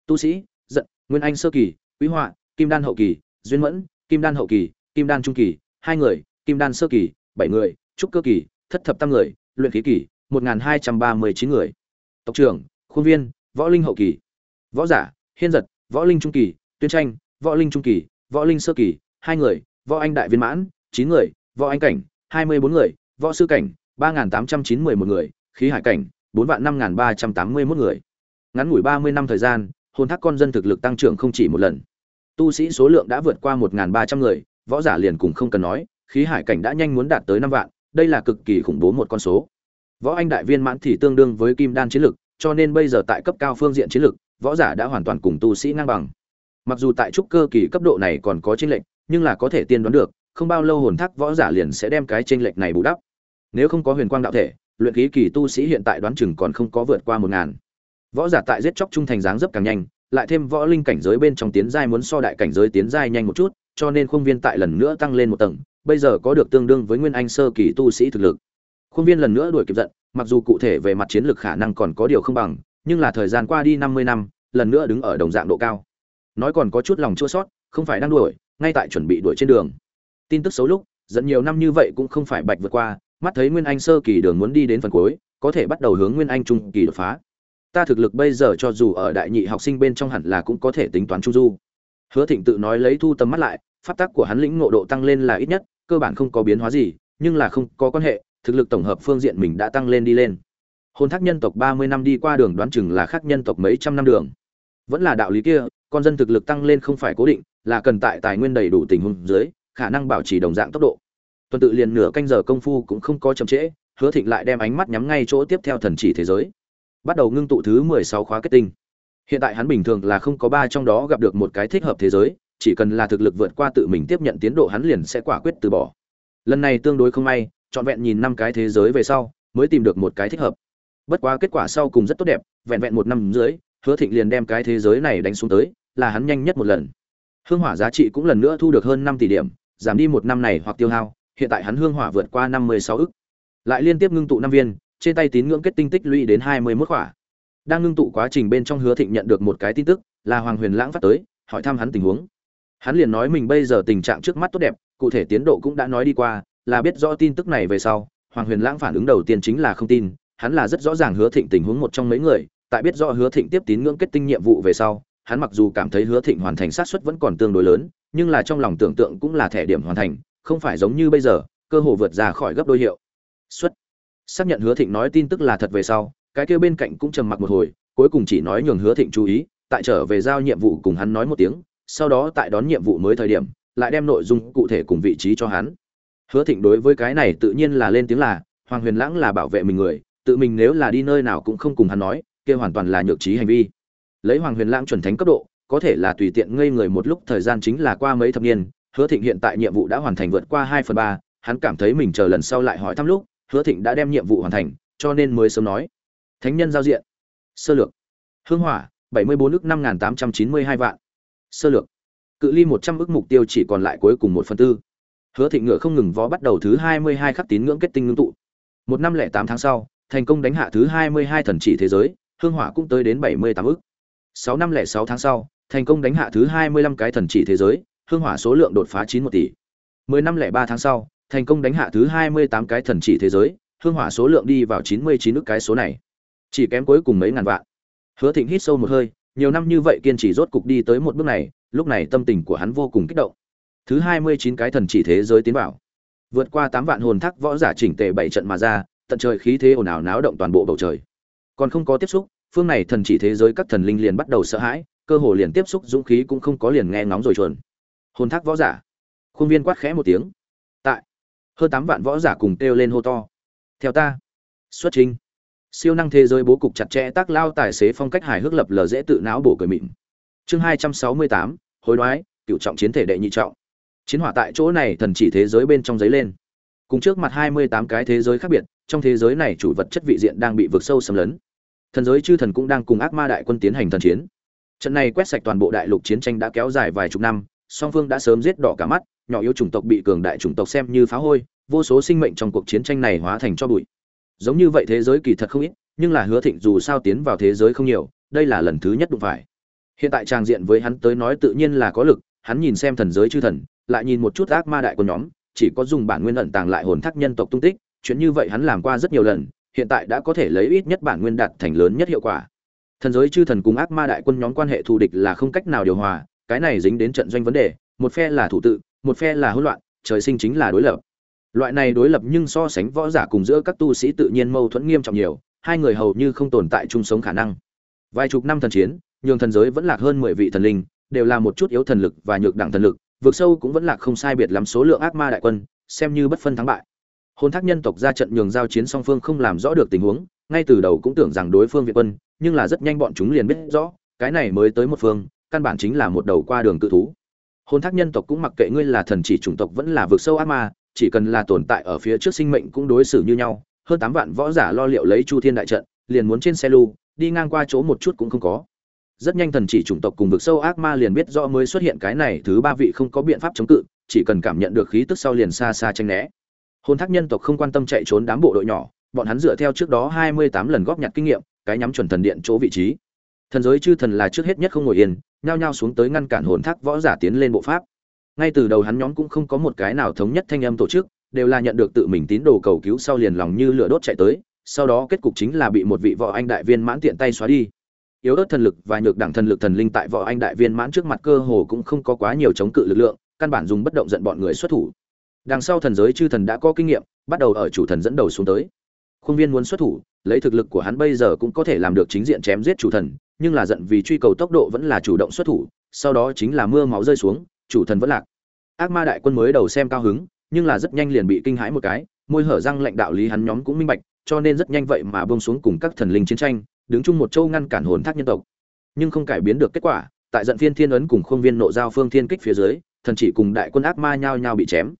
Tu sĩ, giận, nguyên anh sơ kỳ, quý họa, kim đan hậu kỳ, duyên mẫn, kim đan hậu kỳ, kim đan trung kỳ, hai người, kim đan sơ kỳ, bảy người, trúc cơ kỳ, thất thập tam người, luyện khí kỳ, một nghìn hai trăm ba mươi chín người. Tộc trưởng, khuôn viên, võ linh hậu kỳ. Võ giả, hiên giật, võ linh trung kỳ, tuyên tranh, võ linh trung kỳ, võ linh sơ kỳ, hai người, võ anh đại viên mãn, chín người võ anh cảnh, hai mươi bốn người, võ sư cảnh, ba nghìn tám trăm chín mươi một người, khí hải cảnh, bốn vạn năm nghìn ba trăm tám mươi một người. Ngắn ngủi ba mươi năm thời gian, hồn thác con dân thực lực tăng trưởng không chỉ một lần. Tu sĩ số lượng đã vượt qua một ba trăm người, võ giả liền cùng không cần nói, khí hải cảnh đã nhanh muốn đạt tới năm vạn, đây là cực kỳ khủng bố một con số. Võ anh đại viên mãn thì tương đương với kim đan chiến lực, cho nên bây giờ tại cấp cao phương diện chiến lực, võ giả đã hoàn toàn cùng tu sĩ ngang bằng. Mặc dù tại trúc cơ kỳ cấp độ này còn có chênh lệch, nhưng là có thể tiên đoán được không bao lâu hồn thác võ giả liền sẽ đem cái chênh lệch này bù đắp. Nếu không có huyền quang đạo thể, luyện khí kỳ tu sĩ hiện tại đoán chừng còn không có vượt qua một ngàn. Võ giả tại giết chóc trung thành dáng dấp càng nhanh, lại thêm võ linh cảnh giới bên trong tiến giai muốn so đại cảnh giới tiến giai nhanh một chút, cho nên khuôn viên tại lần nữa tăng lên một tầng, bây giờ có được tương đương với nguyên anh sơ kỳ tu sĩ thực lực. Khuôn viên lần nữa đuổi kịp giận, mặc dù cụ thể về mặt chiến lược khả năng còn có điều không bằng, nhưng là thời gian qua đi năm mươi năm, lần nữa đứng ở đồng dạng độ cao. Nói còn có chút lòng chua sót, không phải đang đuổi, ngay tại chuẩn bị đuổi trên đường tin tức xấu lúc dẫn nhiều năm như vậy cũng không phải bạch vượt qua, mắt thấy nguyên anh sơ kỳ đường muốn đi đến phần cuối, có thể bắt đầu hướng nguyên anh trung kỳ đột phá. Ta thực lực bây giờ cho dù ở đại nhị học sinh bên trong hẳn là cũng có thể tính toán trung du. Hứa thịnh tự nói lấy thu tầm mắt lại, pháp tắc của hắn lĩnh ngộ độ tăng lên là ít nhất, cơ bản không có biến hóa gì, nhưng là không có quan hệ, thực lực tổng hợp phương diện mình đã tăng lên đi lên. Hôn thác nhân tộc ba mươi năm đi qua đường đoán chừng là khác nhân tộc mấy trăm năm đường. Vẫn là đạo lý kia, con dân thực lực tăng lên không phải cố định, là cần tại tài nguyên đầy đủ tình huống dưới khả năng bảo trì đồng dạng tốc độ. Tuần tự liền nửa canh giờ công phu cũng không có chậm trễ, hứa thịnh lại đem ánh mắt nhắm ngay chỗ tiếp theo thần chỉ thế giới. Bắt đầu ngưng tụ thứ mười sáu khóa kết tinh. Hiện tại hắn bình thường là không có ba trong đó gặp được một cái thích hợp thế giới, chỉ cần là thực lực vượt qua tự mình tiếp nhận tiến độ hắn liền sẽ quả quyết từ bỏ. Lần này tương đối không may, trọn vẹn nhìn năm cái thế giới về sau, mới tìm được một cái thích hợp. Bất quá kết quả sau cùng rất tốt đẹp, vẹn vẹn một năm dưới, hứa thịnh liền đem cái thế giới này đánh xuống tới, là hắn nhanh nhất một lần. Hương hỏa giá trị cũng lần nữa thu được hơn năm tỷ điểm giảm đi một năm này hoặc tiêu hao, hiện tại hắn hương hỏa vượt qua năm mươi sáu ức. Lại liên tiếp ngưng tụ năm viên, trên tay tín ngưỡng kết tinh tích lũy đến hai mươi mốt khỏa. Đang ngưng tụ quá trình bên trong hứa thịnh nhận được một cái tin tức, là hoàng huyền lãng phát tới, hỏi thăm hắn tình huống. Hắn liền nói mình bây giờ tình trạng trước mắt tốt đẹp, cụ thể tiến độ cũng đã nói đi qua, là biết rõ tin tức này về sau, hoàng huyền lãng phản ứng đầu tiên chính là không tin, hắn là rất rõ ràng hứa thịnh tình huống một trong mấy người, tại biết rõ hứa thịnh tiếp tín ngưỡng kết tinh nhiệm vụ về sau, hắn mặc dù cảm thấy hứa thịnh hoàn thành sát suất vẫn còn tương đối lớn nhưng là trong lòng tưởng tượng cũng là thẻ điểm hoàn thành, không phải giống như bây giờ, cơ hồ vượt ra khỏi gấp đôi hiệu. Xuất. Xác nhận hứa thịnh nói tin tức là thật về sau, cái kia bên cạnh cũng trầm mặc một hồi, cuối cùng chỉ nói nhường hứa thịnh chú ý, tại trở về giao nhiệm vụ cùng hắn nói một tiếng, sau đó tại đón nhiệm vụ mới thời điểm, lại đem nội dung cụ thể cùng vị trí cho hắn. Hứa thịnh đối với cái này tự nhiên là lên tiếng là, hoàng huyền lãng là bảo vệ mình người, tự mình nếu là đi nơi nào cũng không cùng hắn nói, kia hoàn toàn là nhược trí hành vi. Lấy hoàng huyền lãng chuẩn thánh cấp độ có thể là tùy tiện ngây người một lúc thời gian chính là qua mấy thập niên, hứa thịnh hiện tại nhiệm vụ đã hoàn thành vượt qua hai phần ba, hắn cảm thấy mình chờ lần sau lại hỏi thăm lúc, hứa thịnh đã đem nhiệm vụ hoàn thành, cho nên mới sớm nói. Thánh nhân giao diện. Sơ lược. Hương hỏa, bảy mươi bốn ước năm nghìn tám trăm chín mươi hai vạn. Sơ lược. Cự ly một trăm ước mục tiêu chỉ còn lại cuối cùng một phần tư. Hứa thịnh ngựa không ngừng vó bắt đầu thứ hai mươi hai khắc tín ngưỡng kết tinh ngưng tụ. Một năm lẻ tám tháng sau, thành công đánh hạ thứ hai mươi hai thần chỉ thế giới, hương hỏa cũng tới đến bảy mươi tám ước sáu năm lẻ sáu tháng sau thành công đánh hạ thứ hai mươi lăm cái thần chỉ thế giới, hương hỏa số lượng đột phá chín một tỷ. Mười năm lẻ ba tháng sau, thành công đánh hạ thứ hai mươi tám cái thần chỉ thế giới, hương hỏa số lượng đi vào chín mươi chín cái số này. Chỉ kém cuối cùng mấy ngàn vạn. Hứa thịnh hít sâu một hơi, nhiều năm như vậy kiên trì rốt cục đi tới một bước này, lúc này tâm tình của hắn vô cùng kích động. Thứ hai mươi chín cái thần chỉ thế giới tiến vào. Vượt qua tám vạn hồn thác võ giả chỉnh tề bảy trận mà ra, tận trời khí thế ồn ào náo động toàn bộ bầu trời. Còn không có tiếp xúc, phương này thần chỉ thế giới các thần linh liền bắt đầu sợ hãi cơ hồ liền tiếp xúc dũng khí cũng không có liền nghe ngóng rồi chuồn. Hồn thác võ giả. Khuôn viên quát khẽ một tiếng. Tại. Hơn tám vạn võ giả cùng kêu lên hô to. Theo ta. Xuất trình. Siêu năng thế giới bố cục chặt chẽ tác lao tài xế phong cách hài hước lập lờ dễ tự não bổ cười mịn. Chương hai trăm sáu mươi tám, hối đoái, cựu trọng chiến thể đệ nhị trọng. Chiến hỏa tại chỗ này thần chỉ thế giới bên trong giấy lên. Cùng trước mặt hai mươi tám cái thế giới khác biệt, trong thế giới này chủ vật chất vị diện đang bị vượt sâu xâm lấn. Thần giới chư thần cũng đang cùng ác ma đại quân tiến hành thần chiến trận này quét sạch toàn bộ đại lục chiến tranh đã kéo dài vài chục năm, song phương đã sớm giết đỏ cả mắt, nhỏ yếu chủng tộc bị cường đại chủng tộc xem như phá hôi, vô số sinh mệnh trong cuộc chiến tranh này hóa thành cho bụi. Giống như vậy thế giới kỳ thật không ít, nhưng là hứa thịnh dù sao tiến vào thế giới không nhiều, đây là lần thứ nhất đụng phải. Hiện tại trang diện với hắn tới nói tự nhiên là có lực, hắn nhìn xem thần giới chư thần, lại nhìn một chút ác ma đại của nhóm, chỉ có dùng bản nguyên ẩn tàng lại hồn thác nhân tộc tung tích, chuyện như vậy hắn làm qua rất nhiều lần, hiện tại đã có thể lấy ít nhất bản nguyên đạt thành lớn nhất hiệu quả thần giới chư thần cùng ác ma đại quân nhóm quan hệ thù địch là không cách nào điều hòa, cái này dính đến trận doanh vấn đề, một phe là thủ tự, một phe là hỗn loạn, trời sinh chính là đối lập. Loại này đối lập nhưng so sánh võ giả cùng giữa các tu sĩ tự nhiên mâu thuẫn nghiêm trọng nhiều, hai người hầu như không tồn tại chung sống khả năng. Vài chục năm thần chiến, nhường thần giới vẫn lạc hơn mười vị thần linh, đều là một chút yếu thần lực và nhược đẳng thần lực vượt sâu cũng vẫn lạc không sai biệt lắm số lượng ác ma đại quân, xem như bất phân thắng bại. Hôn thác nhân tộc ra trận nhường giao chiến song phương không làm rõ được tình huống ngay từ đầu cũng tưởng rằng đối phương việt quân, nhưng là rất nhanh bọn chúng liền biết rõ, cái này mới tới một phương, căn bản chính là một đầu qua đường tự thú. Hôn thác nhân tộc cũng mặc kệ ngươi là thần chỉ chủng tộc vẫn là vực sâu ác ma, chỉ cần là tồn tại ở phía trước sinh mệnh cũng đối xử như nhau. Hơn tám vạn võ giả lo liệu lấy chu thiên đại trận, liền muốn trên xe lưu, đi ngang qua chỗ một chút cũng không có. Rất nhanh thần chỉ chủng tộc cùng vực sâu ác ma liền biết rõ mới xuất hiện cái này thứ ba vị không có biện pháp chống cự, chỉ cần cảm nhận được khí tức sau liền xa xa tranh né. Hôn thác nhân tộc không quan tâm chạy trốn đám bộ đội nhỏ bọn hắn dựa theo trước đó hai mươi tám lần góp nhặt kinh nghiệm, cái nhắm chuẩn thần điện chỗ vị trí. Thần giới chư thần là trước hết nhất không ngồi yên, nhao nhao xuống tới ngăn cản hồn thác võ giả tiến lên bộ pháp. Ngay từ đầu hắn nhóm cũng không có một cái nào thống nhất thanh âm tổ chức, đều là nhận được tự mình tín đồ cầu cứu sau liền lòng như lửa đốt chạy tới, sau đó kết cục chính là bị một vị võ anh đại viên mãn tiện tay xóa đi. Yếu ớt thần lực và nhược đẳng thần lực thần linh tại võ anh đại viên mãn trước mặt cơ hồ cũng không có quá nhiều chống cự lực lượng, căn bản dùng bất động giận bọn người xuất thủ. Đằng sau thần giới chư thần đã có kinh nghiệm, bắt đầu ở chủ thần dẫn đầu xuống tới khuôn viên muốn xuất thủ, lấy thực lực của hắn bây giờ cũng có thể làm được chính diện chém giết chủ thần, nhưng là giận vì truy cầu tốc độ vẫn là chủ động xuất thủ, sau đó chính là mưa máu rơi xuống, chủ thần vẫn lạc. Ác ma đại quân mới đầu xem cao hứng, nhưng là rất nhanh liền bị kinh hãi một cái, môi hở răng lệnh đạo lý hắn nhóm cũng minh bạch, cho nên rất nhanh vậy mà bông xuống cùng các thần linh chiến tranh, đứng chung một châu ngăn cản hồn thác nhân tộc. Nhưng không cải biến được kết quả, tại giận phiên thiên ấn cùng khuôn viên nộ giao phương thiên kích phía dưới, thần chỉ cùng đại quân ác ma nhao nhao bị chém.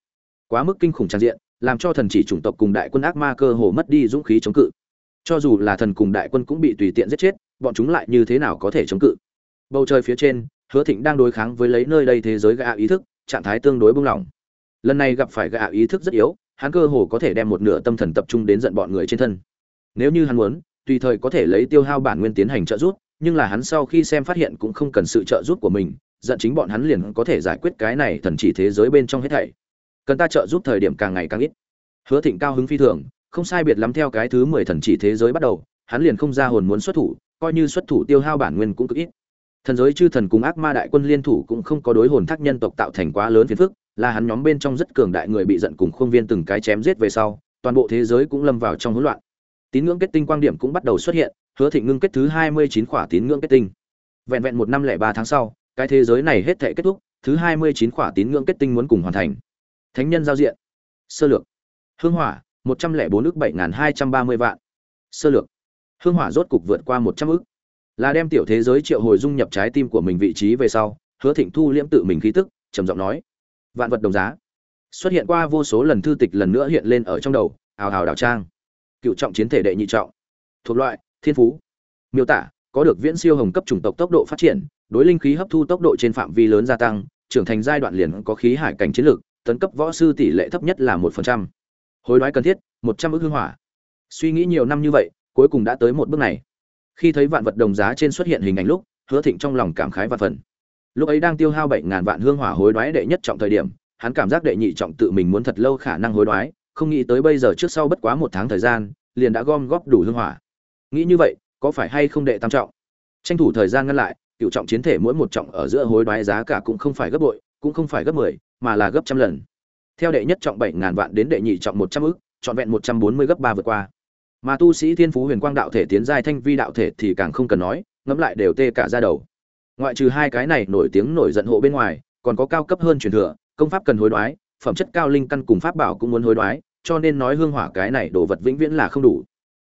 Quá mức kinh khủng tràn diện làm cho thần chỉ chủng tộc cùng đại quân ác ma cơ hồ mất đi dũng khí chống cự. Cho dù là thần cùng đại quân cũng bị tùy tiện giết chết, bọn chúng lại như thế nào có thể chống cự? Bầu trời phía trên, hứa thịnh đang đối kháng với lấy nơi đây thế giới gạ ý thức, trạng thái tương đối bung lỏng lần này gặp phải gạ ý thức rất yếu, hắn cơ hồ có thể đem một nửa tâm thần tập trung đến giận bọn người trên thân. Nếu như hắn muốn, tùy thời có thể lấy tiêu hao bản nguyên tiến hành trợ giúp, nhưng là hắn sau khi xem phát hiện cũng không cần sự trợ giúp của mình, giận chính bọn hắn liền có thể giải quyết cái này thần chỉ thế giới bên trong hết thảy cần ta trợ giúp thời điểm càng ngày càng ít. Hứa thịnh cao hứng phi thường, không sai biệt lắm theo cái thứ mười thần chỉ thế giới bắt đầu, hắn liền không ra hồn muốn xuất thủ, coi như xuất thủ tiêu hao bản nguyên cũng cực ít. Thần giới chư thần cùng ác ma đại quân liên thủ cũng không có đối hồn thác nhân tộc tạo thành quá lớn phiền phức, là hắn nhóm bên trong rất cường đại người bị giận cùng khuôn viên từng cái chém giết về sau, toàn bộ thế giới cũng lâm vào trong hỗn loạn. Tín ngưỡng kết tinh quang điểm cũng bắt đầu xuất hiện, hứa thịnh ngưng kết thứ hai mươi chín khỏa tín ngưỡng kết tinh. Vẹn vẹn một năm lẻ ba tháng sau, cái thế giới này hết thể kết thúc, thứ hai mươi chín khỏa tín ngưỡng kết tinh muốn cùng hoàn thành thánh nhân giao diện. Sơ lược. Hương hỏa, một trăm lẻ bốn ước bảy nghìn hai trăm ba mươi vạn. Sơ lược. Hương hỏa rốt cục vượt qua một trăm ước là đem tiểu thế giới triệu hồi dung nhập trái tim của mình vị trí về sau, hứa thịnh thu liễm tự mình khí tức, trầm giọng nói. Vạn vật đồng giá. Xuất hiện qua vô số lần thư tịch lần nữa hiện lên ở trong đầu, ào ào đảo trang. Cựu trọng chiến thể đệ nhị trọng. Thuộc loại, thiên phú. Miêu tả, có được viễn siêu hồng cấp chủng tộc tốc độ phát triển, đối linh khí hấp thu tốc độ trên phạm vi lớn gia tăng, trưởng thành giai đoạn liền có khí hải cảnh chiến lược tấn cấp võ sư tỷ lệ thấp nhất là một phần trăm. Hối đoái cần thiết, một trăm ước hương hỏa. Suy nghĩ nhiều năm như vậy, cuối cùng đã tới một bước này. Khi thấy vạn vật đồng giá trên xuất hiện hình ảnh lúc, hứa thịnh trong lòng cảm khái và phần. Lúc ấy đang tiêu hao bảy ngàn vạn hương hỏa hối đoái đệ nhất trọng thời điểm, hắn cảm giác đệ nhị trọng tự mình muốn thật lâu khả năng hối đoái, không nghĩ tới bây giờ trước sau bất quá một tháng thời gian, liền đã gom góp đủ hương hỏa. Nghĩ như vậy, có phải hay không đệ tam trọng? Tranh thủ thời gian ngăn lại, cựu trọng chiến thể mỗi một trọng ở giữa hối đoái giá cả cũng không phải gấp bội cũng không phải gấp mười, mà là gấp trăm lần. Theo đệ nhất trọng bảy ngàn vạn đến đệ nhị trọng một trăm ức, trọn vẹn một trăm bốn mươi gấp ba vượt qua. Mà tu sĩ thiên phú huyền quang đạo thể tiến giai thanh vi đạo thể thì càng không cần nói, ngẫm lại đều tê cả da đầu. Ngoại trừ hai cái này nổi tiếng nổi giận hộ bên ngoài, còn có cao cấp hơn truyền thừa, công pháp cần hối đoái, phẩm chất cao linh căn cùng pháp bảo cũng muốn hối đoái, cho nên nói hương hỏa cái này đồ vật vĩnh viễn là không đủ.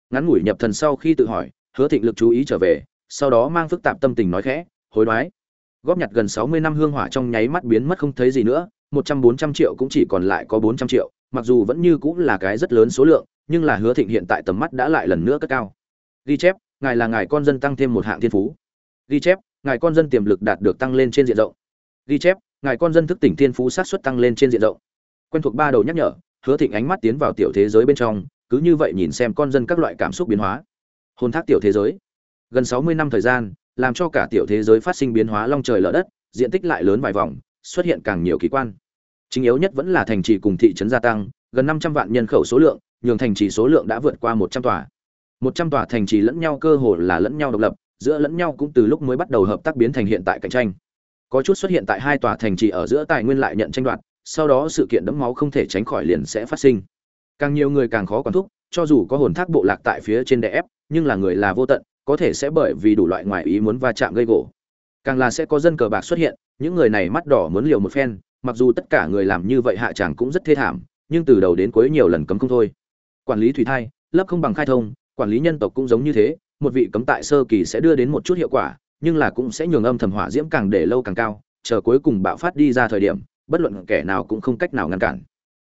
Ngắn ngủi nhập thần sau khi tự hỏi, hứa thịnh lực chú ý trở về, sau đó mang phức tạp tâm tình nói khẽ, hối đoái góp nhặt gần sáu mươi năm hương hỏa trong nháy mắt biến mất không thấy gì nữa, một trăm bốn trăm triệu cũng chỉ còn lại có bốn trăm triệu, mặc dù vẫn như cũng là cái rất lớn số lượng, nhưng là hứa thịnh hiện tại tầm mắt đã lại lần nữa cất cao. Ghi chép, ngài là ngài con dân tăng thêm một hạng thiên phú. Ghi chép, ngài con dân tiềm lực đạt được tăng lên trên diện rộng. Ghi chép, ngài con dân thức tỉnh thiên phú sát xuất tăng lên trên diện rộng. Quen thuộc ba đầu nhắc nhở, hứa thịnh ánh mắt tiến vào tiểu thế giới bên trong, cứ như vậy nhìn xem con dân các loại cảm xúc biến hóa. Hồn thác tiểu thế giới. Gần sáu mươi năm thời gian làm cho cả tiểu thế giới phát sinh biến hóa long trời lở đất, diện tích lại lớn vài vòng, xuất hiện càng nhiều kỳ quan. Chính yếu nhất vẫn là thành trì cùng thị trấn gia tăng, gần năm trăm vạn nhân khẩu số lượng, nhường thành trì số lượng đã vượt qua một trăm tòa. một trăm tòa thành trì lẫn nhau cơ hồ là lẫn nhau độc lập, giữa lẫn nhau cũng từ lúc mới bắt đầu hợp tác biến thành hiện tại cạnh tranh. Có chút xuất hiện tại hai tòa thành trì ở giữa tài nguyên lại nhận tranh đoạt, sau đó sự kiện đẫm máu không thể tránh khỏi liền sẽ phát sinh. Càng nhiều người càng khó quản thúc, cho dù có hồn thác bộ lạc tại phía trên đè ép, nhưng là người là vô tận có thể sẽ bởi vì đủ loại ngoại ý muốn va chạm gây gỗ. Càng là sẽ có dân cờ bạc xuất hiện, những người này mắt đỏ muốn liều một phen, mặc dù tất cả người làm như vậy hạ chàng cũng rất thê thảm, nhưng từ đầu đến cuối nhiều lần cấm không thôi. Quản lý thủy thai lấp không bằng khai thông, quản lý nhân tộc cũng giống như thế, một vị cấm tại sơ kỳ sẽ đưa đến một chút hiệu quả, nhưng là cũng sẽ nhường âm thầm hỏa diễm càng để lâu càng cao, chờ cuối cùng bạo phát đi ra thời điểm, bất luận kẻ nào cũng không cách nào ngăn cản.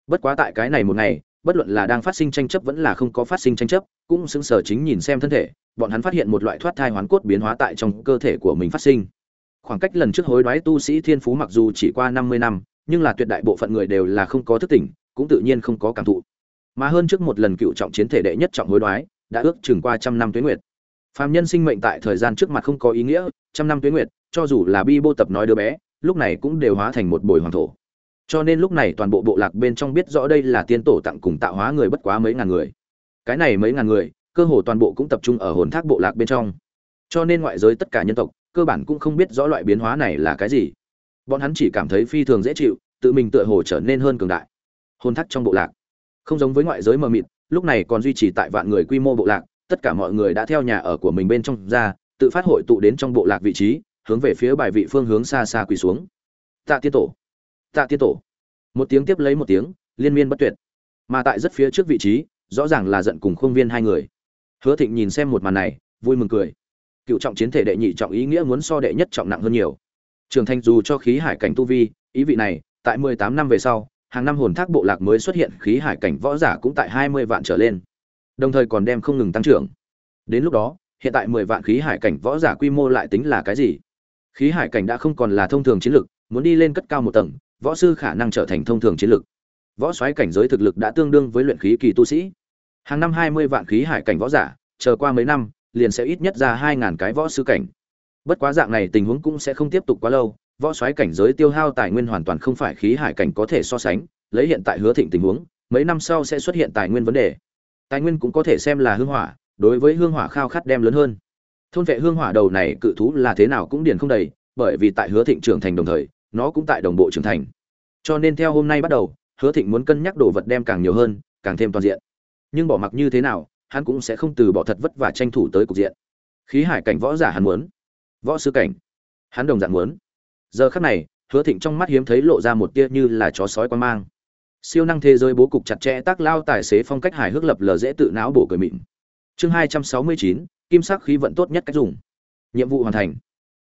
Bất quá tại cái này một ngày, bất luận là đang phát sinh tranh chấp vẫn là không có phát sinh tranh chấp cũng sững sờ chính nhìn xem thân thể, bọn hắn phát hiện một loại thoát thai hoán cốt biến hóa tại trong cơ thể của mình phát sinh. Khoảng cách lần trước hối đoái tu sĩ thiên phú mặc dù chỉ qua năm mươi năm, nhưng là tuyệt đại bộ phận người đều là không có thức tỉnh, cũng tự nhiên không có cảm thụ. Mà hơn trước một lần cựu trọng chiến thể đệ nhất trọng hối đoái, đã ước chừng qua trăm năm tuế nguyệt. Phàm nhân sinh mệnh tại thời gian trước mặt không có ý nghĩa, trăm năm tuế nguyệt, cho dù là bi bô tập nói đứa bé, lúc này cũng đều hóa thành một bồi hoàng thổ. Cho nên lúc này toàn bộ bộ lạc bên trong biết rõ đây là tiên tổ tặng cùng tạo hóa người bất quá mấy ngàn người cái này mấy ngàn người, cơ hồ toàn bộ cũng tập trung ở hồn thác bộ lạc bên trong. Cho nên ngoại giới tất cả nhân tộc, cơ bản cũng không biết rõ loại biến hóa này là cái gì. Bọn hắn chỉ cảm thấy phi thường dễ chịu, tự mình tựa hồ trở nên hơn cường đại. Hồn thác trong bộ lạc. Không giống với ngoại giới mờ mịt, lúc này còn duy trì tại vạn người quy mô bộ lạc, tất cả mọi người đã theo nhà ở của mình bên trong ra, tự phát hội tụ đến trong bộ lạc vị trí, hướng về phía bài vị phương hướng xa xa quỳ xuống. Tạ tiên tổ. Tạ tiên tổ. Một tiếng tiếp lấy một tiếng, liên miên bất tuyệt. Mà tại rất phía trước vị trí rõ ràng là giận cùng khuôn viên hai người. Hứa thịnh nhìn xem một màn này, vui mừng cười. Cựu trọng chiến thể đệ nhị trọng ý nghĩa muốn so đệ nhất trọng nặng hơn nhiều. Trường Thanh dù cho khí hải cảnh tu vi, ý vị này, tại mười tám năm về sau, hàng năm hồn thác bộ lạc mới xuất hiện khí hải cảnh võ giả cũng tại hai mươi vạn trở lên. Đồng thời còn đem không ngừng tăng trưởng. Đến lúc đó, hiện tại mười vạn khí hải cảnh võ giả quy mô lại tính là cái gì? Khí hải cảnh đã không còn là thông thường chiến lực, muốn đi lên cất cao một tầng, võ sư khả năng trở thành thông thường chiến lực. Võ xoáy cảnh giới thực lực đã tương đương với luyện khí kỳ tu sĩ hàng năm hai mươi vạn khí hải cảnh võ giả, chờ qua mấy năm, liền sẽ ít nhất ra hai ngàn cái võ sư cảnh. Bất quá dạng này tình huống cũng sẽ không tiếp tục quá lâu, võ xoáy cảnh giới tiêu hao tài nguyên hoàn toàn không phải khí hải cảnh có thể so sánh, lấy hiện tại hứa thịnh tình huống, mấy năm sau sẽ xuất hiện tài nguyên vấn đề. Tài nguyên cũng có thể xem là hương hỏa, đối với hương hỏa khao khát đem lớn hơn. Thôn vệ hương hỏa đầu này cự thú là thế nào cũng điền không đầy, bởi vì tại hứa thịnh trưởng thành đồng thời, nó cũng tại đồng bộ trưởng thành. Cho nên theo hôm nay bắt đầu, hứa thịnh muốn cân nhắc đồ vật đem càng nhiều hơn, càng thêm toàn diện nhưng bỏ mặc như thế nào, hắn cũng sẽ không từ bỏ thật vất vả tranh thủ tới cục diện. Khí hải cảnh võ giả hắn muốn, võ sư cảnh, hắn đồng dạng muốn. Giờ khắc này, hứa thịnh trong mắt hiếm thấy lộ ra một tia như là chó sói quan mang. Siêu năng thế giới bố cục chặt chẽ tác lao tài xế phong cách hài hước lập lờ dễ tự não bổ cười mịn. Chương hai trăm sáu mươi chín, kim sắc khí vận tốt nhất cách dùng. Nhiệm vụ hoàn thành.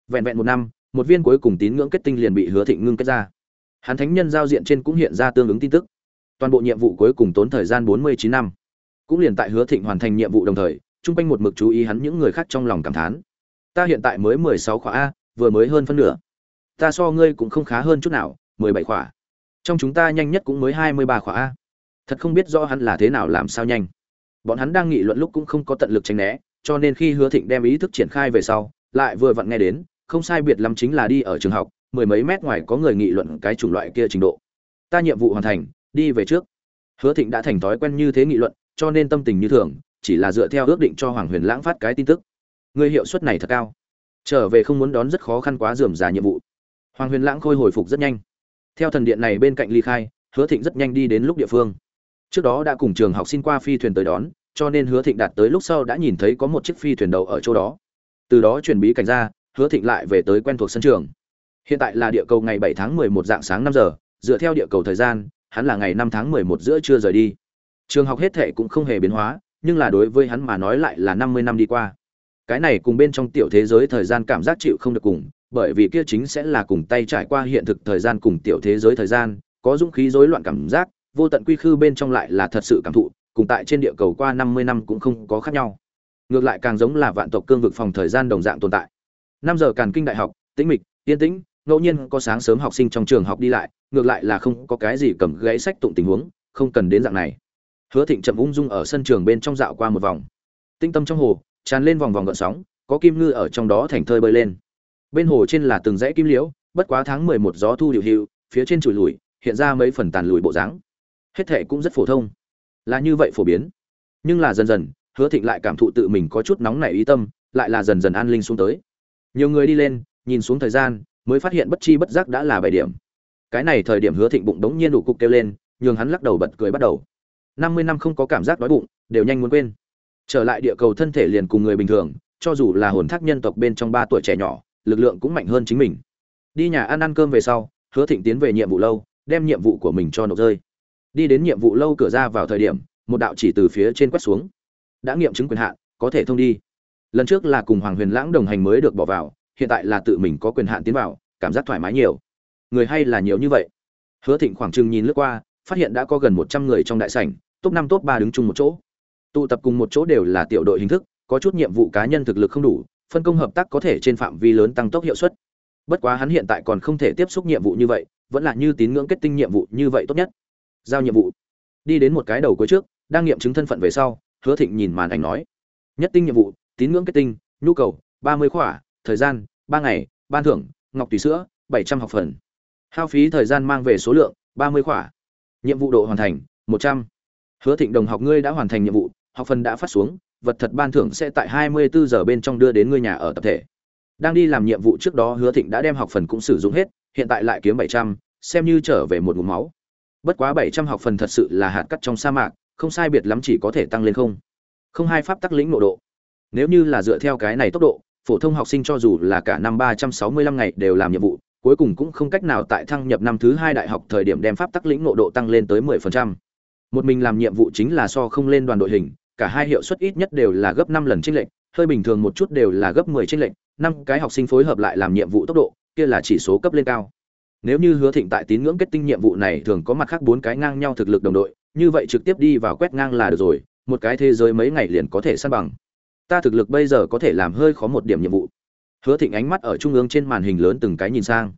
Vẹn vẹn một năm, một viên cuối cùng tín ngưỡng kết tinh liền bị hứa thịnh ngưng kết ra. Hắn thánh nhân giao diện trên cũng hiện ra tương ứng tin tức. Toàn bộ nhiệm vụ cuối cùng tốn thời gian bốn mươi chín năm cũng liền tại hứa thịnh hoàn thành nhiệm vụ đồng thời, chung quanh một mực chú ý hắn những người khác trong lòng cảm thán. Ta hiện tại mới mười sáu khóa a, vừa mới hơn phân nửa. Ta so ngươi cũng không khá hơn chút nào, mười bảy khóa. Trong chúng ta nhanh nhất cũng mới hai mươi ba khóa a. Thật không biết rõ hắn là thế nào làm sao nhanh. Bọn hắn đang nghị luận lúc cũng không có tận lực tránh né, cho nên khi hứa thịnh đem ý thức triển khai về sau, lại vừa vặn nghe đến, không sai biệt lắm chính là đi ở trường học, mười mấy mét ngoài có người nghị luận cái chủng loại kia trình độ. Ta nhiệm vụ hoàn thành, đi về trước. Hứa thịnh đã thành thói quen như thế nghị luận cho nên tâm tình như thường, chỉ là dựa theo ước định cho hoàng huyền lãng phát cái tin tức. Người hiệu suất này thật cao. Trở về không muốn đón rất khó khăn quá dườm già nhiệm vụ. Hoàng huyền lãng khôi hồi phục rất nhanh. Theo thần điện này bên cạnh ly khai, hứa thịnh rất nhanh đi đến lúc địa phương. Trước đó đã cùng trường học xin qua phi thuyền tới đón, cho nên hứa thịnh đạt tới lúc sau đã nhìn thấy có một chiếc phi thuyền đầu ở chỗ đó. Từ đó chuyển bí cảnh ra, hứa thịnh lại về tới quen thuộc sân trường. Hiện tại là địa cầu ngày 7 tháng 11 dạng sáng 5 giờ, dựa theo địa cầu thời gian, hắn là ngày 5 tháng 11 giữa trưa rời đi trường học hết thệ cũng không hề biến hóa, nhưng là đối với hắn mà nói lại là 50 năm đi qua. Cái này cùng bên trong tiểu thế giới thời gian cảm giác chịu không được cùng, bởi vì kia chính sẽ là cùng tay trải qua hiện thực thời gian cùng tiểu thế giới thời gian, có dũng khí rối loạn cảm giác, vô tận quy khư bên trong lại là thật sự cảm thụ, cùng tại trên địa cầu qua 50 năm cũng không có khác nhau. Ngược lại càng giống là vạn tộc cương vực phòng thời gian đồng dạng tồn tại. Năm giờ càn kinh đại học, tĩnh mịch, yên tĩnh, ngẫu nhiên có sáng sớm học sinh trong trường học đi lại, ngược lại là không có cái gì cầm gãy sách tụng tình huống, không cần đến dạng này hứa thịnh chậm ung dung ở sân trường bên trong dạo qua một vòng. Tinh tâm trong hồ, tràn lên vòng vòng gợn sóng, có kim ngư ở trong đó thành thơi bơi lên. Bên hồ trên là từng dãy kim liễu, bất quá tháng mười một gió thu điệu hiệu, phía trên chùi lùi, hiện ra mấy phần tàn lùi bộ dáng. Hết thệ cũng rất phổ thông. Là như vậy phổ biến. Nhưng là dần dần, hứa thịnh lại cảm thụ tự mình có chút nóng nảy ý tâm, lại là dần dần an linh xuống tới. Nhiều người đi lên, nhìn xuống thời gian, mới phát hiện bất chi bất giác đã là bảy điểm. Cái này thời điểm hứa thịnh bụng đống nhiên đủ cục kêu lên, nhường hắn lắc đầu bật cười bắt đầu năm mươi năm không có cảm giác đói bụng, đều nhanh muốn quên. Trở lại địa cầu thân thể liền cùng người bình thường, cho dù là hồn thác nhân tộc bên trong ba tuổi trẻ nhỏ, lực lượng cũng mạnh hơn chính mình. Đi nhà ăn ăn cơm về sau, hứa thịnh tiến về nhiệm vụ lâu, đem nhiệm vụ của mình cho nộp rơi. Đi đến nhiệm vụ lâu cửa ra vào thời điểm, một đạo chỉ từ phía trên quét xuống. Đã nghiệm chứng quyền hạn, có thể thông đi. Lần trước là cùng hoàng huyền lãng đồng hành mới được bỏ vào, hiện tại là tự mình có quyền hạn tiến vào, cảm giác thoải mái nhiều. Người hay là nhiều như vậy? Hứa thịnh khoảng chừng nhìn lướt qua, phát hiện đã có gần một trăm người trong đại sảnh top năm, top ba đứng chung một chỗ. Tụ tập cùng một chỗ đều là tiểu đội hình thức, có chút nhiệm vụ cá nhân thực lực không đủ, phân công hợp tác có thể trên phạm vi lớn tăng tốc hiệu suất. Bất quá hắn hiện tại còn không thể tiếp xúc nhiệm vụ như vậy, vẫn là như tín ngưỡng kết tinh nhiệm vụ như vậy tốt nhất. Giao nhiệm vụ. Đi đến một cái đầu cuối trước, đang nghiệm chứng thân phận về sau, hứa thịnh nhìn màn ảnh nói, nhất tinh nhiệm vụ, tín ngưỡng kết tinh, nhu cầu, ba mươi khỏa, thời gian, ba ngày, ban thưởng, ngọc tùy sữa, bảy trăm học phần. Hao phí thời gian mang về số lượng, ba mươi khỏa. Nhiệm vụ độ hoàn thành, một trăm hứa thịnh đồng học ngươi đã hoàn thành nhiệm vụ, học phần đã phát xuống, vật thật ban thưởng sẽ tại hai mươi bốn giờ bên trong đưa đến ngươi nhà ở tập thể. Đang đi làm nhiệm vụ trước đó hứa thịnh đã đem học phần cũng sử dụng hết, hiện tại lại kiếm bảy trăm, xem như trở về một ngụm máu. Bất quá bảy trăm học phần thật sự là hạt cắt trong sa mạc, không sai biệt lắm chỉ có thể tăng lên không. Không hai pháp tắc lĩnh nội độ. Nếu như là dựa theo cái này tốc độ, phổ thông học sinh cho dù là cả năm ba trăm sáu mươi lăm ngày đều làm nhiệm vụ, cuối cùng cũng không cách nào tại thăng nhập năm thứ hai đại học thời điểm đem pháp tắc lĩnh ngộ độ tăng lên tới mười phần trăm một mình làm nhiệm vụ chính là so không lên đoàn đội hình, cả hai hiệu suất ít nhất đều là gấp năm lần chênh lệch, hơi bình thường một chút đều là gấp mười chênh lệch, năm cái học sinh phối hợp lại làm nhiệm vụ tốc độ, kia là chỉ số cấp lên cao. Nếu như hứa thịnh tại tín ngưỡng kết tinh nhiệm vụ này thường có mặt khác bốn cái ngang nhau thực lực đồng đội, như vậy trực tiếp đi vào quét ngang là được rồi, một cái thế giới mấy ngày liền có thể săn bằng. Ta thực lực bây giờ có thể làm hơi khó một điểm nhiệm vụ. Hứa thịnh ánh mắt ở trung ương trên màn hình lớn từng cái nhìn sang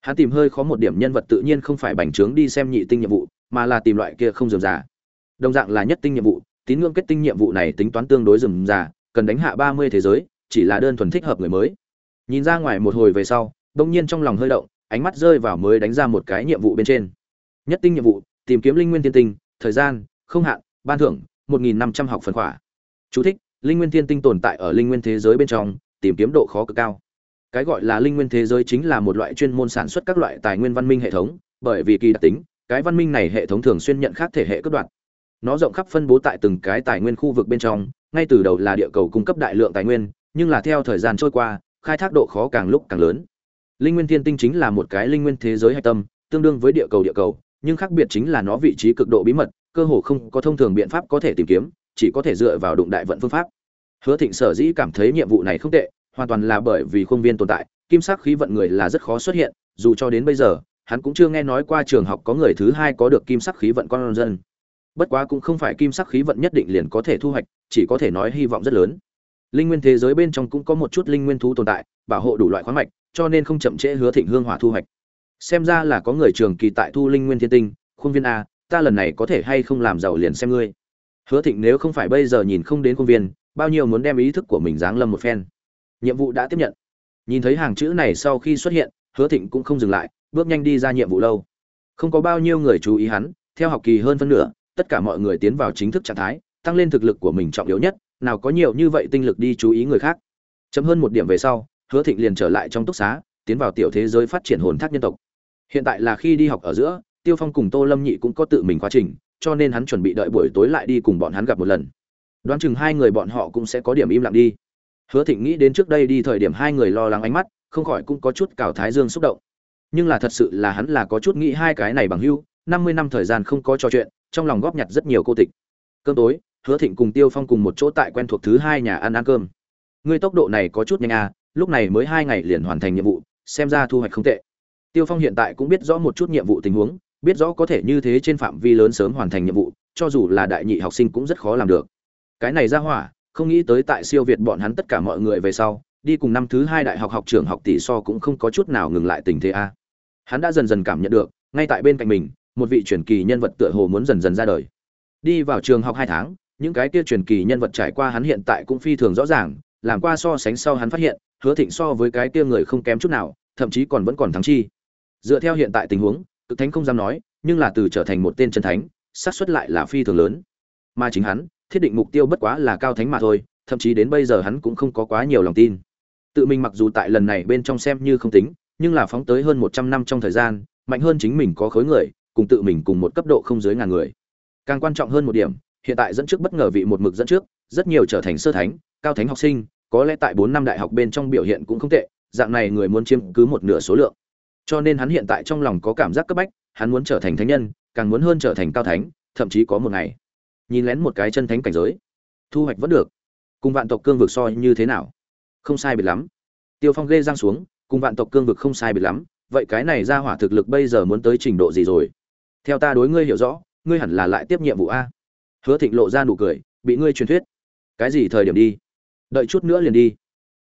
hắn tìm hơi khó một điểm nhân vật tự nhiên không phải bành trướng đi xem nhị tinh nhiệm vụ mà là tìm loại kia không dườm già. Đồng dạng là nhất tinh nhiệm vụ tín ngưỡng kết tinh nhiệm vụ này tính toán tương đối dườm già cần đánh hạ ba mươi thế giới chỉ là đơn thuần thích hợp người mới. Nhìn ra ngoài một hồi về sau đông nhiên trong lòng hơi động ánh mắt rơi vào mới đánh ra một cái nhiệm vụ bên trên. Nhất tinh nhiệm vụ tìm kiếm linh nguyên thiên tinh thời gian không hạn ban thưởng một nghìn năm trăm học phần khỏa. Chú thích: Linh nguyên thiên tinh tồn tại ở linh nguyên thế giới bên trong, tìm kiếm độ khó cực cao. Cái gọi là linh nguyên thế giới chính là một loại chuyên môn sản xuất các loại tài nguyên văn minh hệ thống, bởi vì kỳ đặc tính, cái văn minh này hệ thống thường xuyên nhận khác thể hệ cấp đoạn. Nó rộng khắp phân bố tại từng cái tài nguyên khu vực bên trong, ngay từ đầu là địa cầu cung cấp đại lượng tài nguyên, nhưng là theo thời gian trôi qua, khai thác độ khó càng lúc càng lớn. Linh nguyên thiên tinh chính là một cái linh nguyên thế giới hạch tâm, tương đương với địa cầu địa cầu, nhưng khác biệt chính là nó vị trí cực độ bí mật, cơ hồ không có thông thường biện pháp có thể tìm kiếm, chỉ có thể dựa vào đụng đại vận phương pháp. Hứa Thịnh sở dĩ cảm thấy nhiệm vụ này không tệ, hoàn toàn là bởi vì khuôn viên tồn tại, kim sắc khí vận người là rất khó xuất hiện, dù cho đến bây giờ, hắn cũng chưa nghe nói qua trường học có người thứ hai có được kim sắc khí vận con dân. Bất quá cũng không phải kim sắc khí vận nhất định liền có thể thu hoạch, chỉ có thể nói hy vọng rất lớn. Linh nguyên thế giới bên trong cũng có một chút linh nguyên thú tồn tại, bảo hộ đủ loại khoáng mạch, cho nên không chậm trễ Hứa Thịnh hương hỏa thu hoạch. Xem ra là có người trường kỳ tại thu linh nguyên thiên tinh, khuôn viên a, ta lần này có thể hay không làm giàu liền xem ngươi. Hứa Thịnh nếu không phải bây giờ nhìn không đến khuôn viên, bao nhiêu muốn đem ý thức của mình giáng lâm một phen. Nhiệm vụ đã tiếp nhận. Nhìn thấy hàng chữ này sau khi xuất hiện, Hứa Thịnh cũng không dừng lại, bước nhanh đi ra nhiệm vụ lâu. Không có bao nhiêu người chú ý hắn, theo học kỳ hơn phân nửa, tất cả mọi người tiến vào chính thức trạng thái, tăng lên thực lực của mình trọng yếu nhất, nào có nhiều như vậy tinh lực đi chú ý người khác. Chấm hơn một điểm về sau, Hứa Thịnh liền trở lại trong túc xá, tiến vào tiểu thế giới phát triển hồn thác nhân tộc. Hiện tại là khi đi học ở giữa, Tiêu Phong cùng Tô Lâm Nhị cũng có tự mình quá trình, cho nên hắn chuẩn bị đợi buổi tối lại đi cùng bọn hắn gặp một lần. Đoán chừng hai người bọn họ cũng sẽ có điểm im lặng đi. Hứa Thịnh nghĩ đến trước đây đi thời điểm hai người lo lắng ánh mắt, không khỏi cũng có chút cào thái dương xúc động. Nhưng là thật sự là hắn là có chút nghĩ hai cái này bằng hữu, 50 năm thời gian không có trò chuyện, trong lòng góp nhặt rất nhiều cô tịch. Cơm tối, Hứa Thịnh cùng Tiêu Phong cùng một chỗ tại quen thuộc thứ hai nhà ăn ăn cơm. Ngươi tốc độ này có chút nhanh à, lúc này mới hai ngày liền hoàn thành nhiệm vụ, xem ra thu hoạch không tệ. Tiêu Phong hiện tại cũng biết rõ một chút nhiệm vụ tình huống, biết rõ có thể như thế trên phạm vi lớn sớm hoàn thành nhiệm vụ, cho dù là đại nhị học sinh cũng rất khó làm được. Cái này ra hỏa, không nghĩ tới tại siêu việt bọn hắn tất cả mọi người về sau, đi cùng năm thứ hai đại học học trưởng học tỷ so cũng không có chút nào ngừng lại tình thế a. Hắn đã dần dần cảm nhận được, ngay tại bên cạnh mình, một vị truyền kỳ nhân vật tựa hồ muốn dần dần ra đời. Đi vào trường học hai tháng, những cái kia truyền kỳ nhân vật trải qua hắn hiện tại cũng phi thường rõ ràng, làm qua so sánh sau hắn phát hiện, Hứa Thịnh so với cái kia người không kém chút nào, thậm chí còn vẫn còn thắng chi. Dựa theo hiện tại tình huống, cực thánh không dám nói nhưng là từ trở thành một tên chân thánh xác suất lại là phi thường lớn mà chính hắn thiết định mục tiêu bất quá là cao thánh mà thôi, thậm chí đến bây giờ hắn cũng không có quá nhiều lòng tin. Tự mình mặc dù tại lần này bên trong xem như không tính, nhưng là phóng tới hơn một trăm năm trong thời gian, mạnh hơn chính mình có khối người, cùng tự mình cùng một cấp độ không dưới ngàn người. Càng quan trọng hơn một điểm, hiện tại dẫn trước bất ngờ vị một mực dẫn trước, rất nhiều trở thành sơ thánh, cao thánh học sinh, có lẽ tại bốn năm đại học bên trong biểu hiện cũng không tệ, dạng này người muốn chiếm cứ một nửa số lượng. Cho nên hắn hiện tại trong lòng có cảm giác cấp bách, hắn muốn trở thành thánh nhân, càng muốn hơn trở thành cao thánh, thậm chí có một ngày nhìn lén một cái chân thánh cảnh giới. Thu hoạch vẫn được. Cùng vạn tộc cương vực so như thế nào? Không sai biệt lắm. Tiêu phong ghê giang xuống cùng vạn tộc cương vực không sai biệt lắm vậy cái này ra hỏa thực lực bây giờ muốn tới trình độ gì rồi? Theo ta đối ngươi hiểu rõ ngươi hẳn là lại tiếp nhiệm vụ a. Hứa thịnh lộ ra nụ cười bị ngươi truyền thuyết. Cái gì thời điểm đi? Đợi chút nữa liền đi.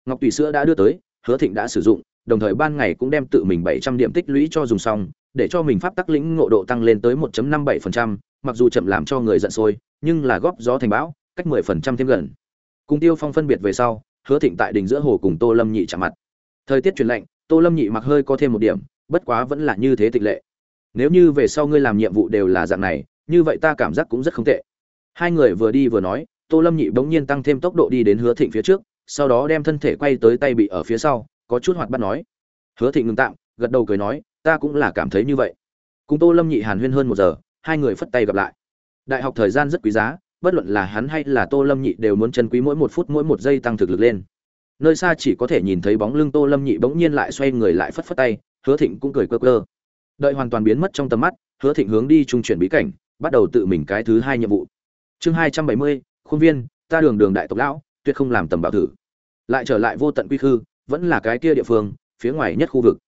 Ngọc tùy sữa đã đưa tới hứa thịnh đã sử dụng đồng thời ban ngày cũng đem tự mình 700 điểm tích lũy cho dùng xong, để cho mình pháp tắc lĩnh ngộ độ tăng lên tới 1.57%, mặc dù chậm làm cho người giận sôi, nhưng là góp gió thành bão, cách 10% thêm gần. Cùng Tiêu Phong phân biệt về sau, Hứa Thịnh tại đỉnh giữa hồ cùng Tô Lâm Nhị chạm mặt. Thời tiết chuyển lạnh, Tô Lâm Nhị mặc hơi có thêm một điểm, bất quá vẫn là như thế tịch lệ. Nếu như về sau ngươi làm nhiệm vụ đều là dạng này, như vậy ta cảm giác cũng rất không tệ. Hai người vừa đi vừa nói, Tô Lâm Nhị bỗng nhiên tăng thêm tốc độ đi đến Hứa Thịnh phía trước, sau đó đem thân thể quay tới tay bị ở phía sau, có chút hoạt bát nói hứa thịnh ngừng tạm gật đầu cười nói ta cũng là cảm thấy như vậy. Cùng tô lâm nhị hàn huyên hơn một giờ, hai người phất tay gặp lại. Đại học thời gian rất quý giá, bất luận là hắn hay là tô lâm nhị đều muốn chân quý mỗi một phút mỗi một giây tăng thực lực lên. Nơi xa chỉ có thể nhìn thấy bóng lưng tô lâm nhị bỗng nhiên lại xoay người lại phất phất tay, hứa thịnh cũng cười cơ cơ đợi hoàn toàn biến mất trong tầm mắt, hứa thịnh hướng đi trung chuyển bí cảnh, bắt đầu tự mình cái thứ hai nhiệm vụ. Chương hai trăm bảy mươi, khuôn viên, ta đường đường đại tộc lão, tuyệt không làm tầm bảo thử. Lại trở lại vô tận quy khư, vẫn là cái kia địa phương, phía ngoài nhất khu vực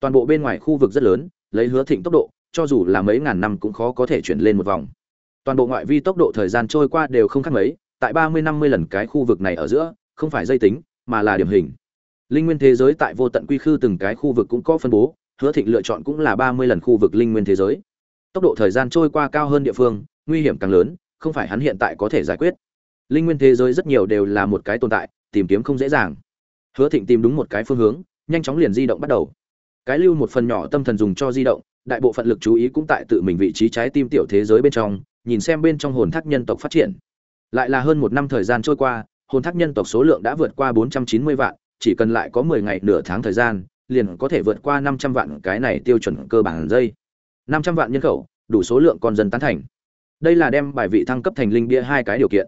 toàn bộ bên ngoài khu vực rất lớn lấy hứa thịnh tốc độ cho dù là mấy ngàn năm cũng khó có thể chuyển lên một vòng. Toàn bộ ngoại vi tốc độ thời gian trôi qua đều không khác mấy tại ba mươi năm mươi lần cái khu vực này ở giữa không phải dây tính mà là điểm hình. Linh nguyên thế giới tại vô tận quy khư từng cái khu vực cũng có phân bố hứa thịnh lựa chọn cũng là ba mươi lần khu vực linh nguyên thế giới. Tốc độ thời gian trôi qua cao hơn địa phương nguy hiểm càng lớn không phải hắn hiện tại có thể giải quyết. Linh nguyên thế giới rất nhiều đều là một cái tồn tại tìm kiếm không dễ dàng. Hứa Thịnh tìm đúng một cái phương hướng, nhanh chóng liền di động bắt đầu. Cái lưu một phần nhỏ tâm thần dùng cho di động, đại bộ phận lực chú ý cũng tại tự mình vị trí trái tim tiểu thế giới bên trong nhìn xem bên trong hồn thác nhân tộc phát triển. Lại là hơn một năm thời gian trôi qua hồn thác nhân tộc số lượng đã vượt qua 490 vạn chỉ cần lại có 10 ngày nửa tháng thời gian liền có thể vượt qua 500 vạn cái này tiêu chuẩn cơ bản dây. 500 vạn nhân khẩu đủ số lượng con dân tán thành. Đây là đem bài vị thăng cấp thành linh bia hai cái điều kiện.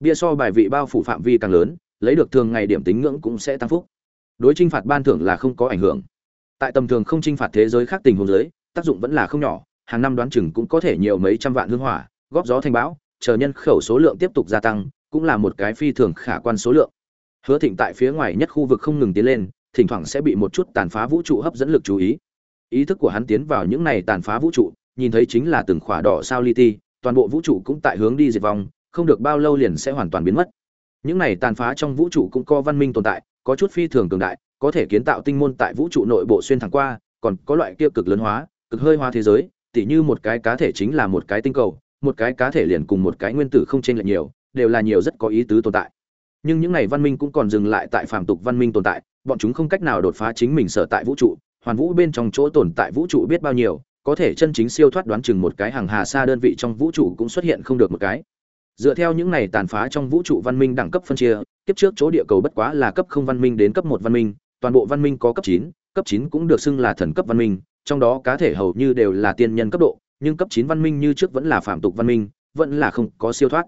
Bia so bài vị bao phủ phạm vi càng lớn lấy được thường ngày điểm tính ngưỡng cũng sẽ tăng phúc. Đối t phạt ban thưởng là không có ảnh hưởng tại tầm thường không chinh phạt thế giới khác tình huống giới tác dụng vẫn là không nhỏ, hàng năm đoán chừng cũng có thể nhiều mấy trăm vạn hương hỏa, góp gió thành bão, chờ nhân khẩu số lượng tiếp tục gia tăng, cũng là một cái phi thường khả quan số lượng. Hứa thịnh tại phía ngoài nhất khu vực không ngừng tiến lên, thỉnh thoảng sẽ bị một chút tàn phá vũ trụ hấp dẫn lực chú ý. Ý thức của hắn tiến vào những này tàn phá vũ trụ, nhìn thấy chính là từng khỏa đỏ sao li ti, toàn bộ vũ trụ cũng tại hướng đi diệt vong, không được bao lâu liền sẽ hoàn toàn biến mất. Những này tàn phá trong vũ trụ cũng có văn minh tồn tại, có chút phi thường cường đại có thể kiến tạo tinh môn tại vũ trụ nội bộ xuyên thẳng qua, còn có loại kia cực lớn hóa, cực hơi hóa thế giới, tỉ như một cái cá thể chính là một cái tinh cầu, một cái cá thể liền cùng một cái nguyên tử không chênh lệch nhiều, đều là nhiều rất có ý tứ tồn tại. Nhưng những này văn minh cũng còn dừng lại tại phàm tục văn minh tồn tại, bọn chúng không cách nào đột phá chính mình sở tại vũ trụ, hoàn vũ bên trong chỗ tồn tại vũ trụ biết bao nhiêu, có thể chân chính siêu thoát đoán chừng một cái hàng hà xa đơn vị trong vũ trụ cũng xuất hiện không được một cái. Dựa theo những này tàn phá trong vũ trụ văn minh đẳng cấp phân chia, kiếp trước chỗ địa cầu bất quá là cấp không văn minh đến cấp một văn minh toàn bộ văn minh có cấp chín cấp chín cũng được xưng là thần cấp văn minh, trong đó cá thể hầu như đều là tiên nhân cấp độ, nhưng cấp chín văn minh như trước vẫn là phạm tục văn minh, vẫn là không có siêu thoát.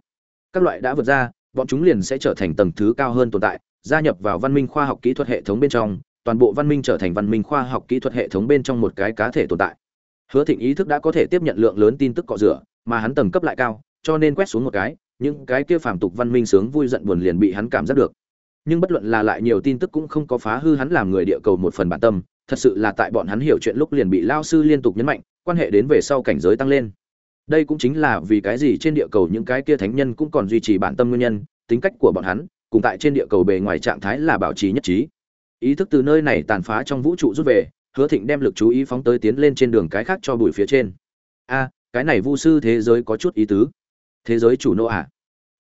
Các loại đã vượt ra, bọn chúng liền sẽ trở thành tầng thứ cao hơn tồn tại, gia nhập vào văn minh khoa học kỹ thuật hệ thống bên trong, toàn bộ văn minh trở thành văn minh khoa học kỹ thuật hệ thống bên trong một cái cá thể tồn tại. Hứa thịnh ý thức đã có thể tiếp nhận lượng lớn tin tức cọ rửa, mà hắn tầng cấp lại cao, cho nên quét xuống một cái, những cái kia phàm tục văn minh sướng vui giận buồn liền bị hắn cảm giác được nhưng bất luận là lại nhiều tin tức cũng không có phá hư hắn làm người địa cầu một phần bản tâm, thật sự là tại bọn hắn hiểu chuyện lúc liền bị lao sư liên tục nhấn mạnh, quan hệ đến về sau cảnh giới tăng lên. Đây cũng chính là vì cái gì trên địa cầu những cái kia thánh nhân cũng còn duy trì bản tâm nguyên nhân, tính cách của bọn hắn, cùng tại trên địa cầu bề ngoài trạng thái là bảo trì nhất trí. Ý thức từ nơi này tàn phá trong vũ trụ rút về, hứa thịnh đem lực chú ý phóng tới tiến lên trên đường cái khác cho bụi phía trên. A, cái này vu sư thế giới có chút ý tứ. Thế giới chủ nô à?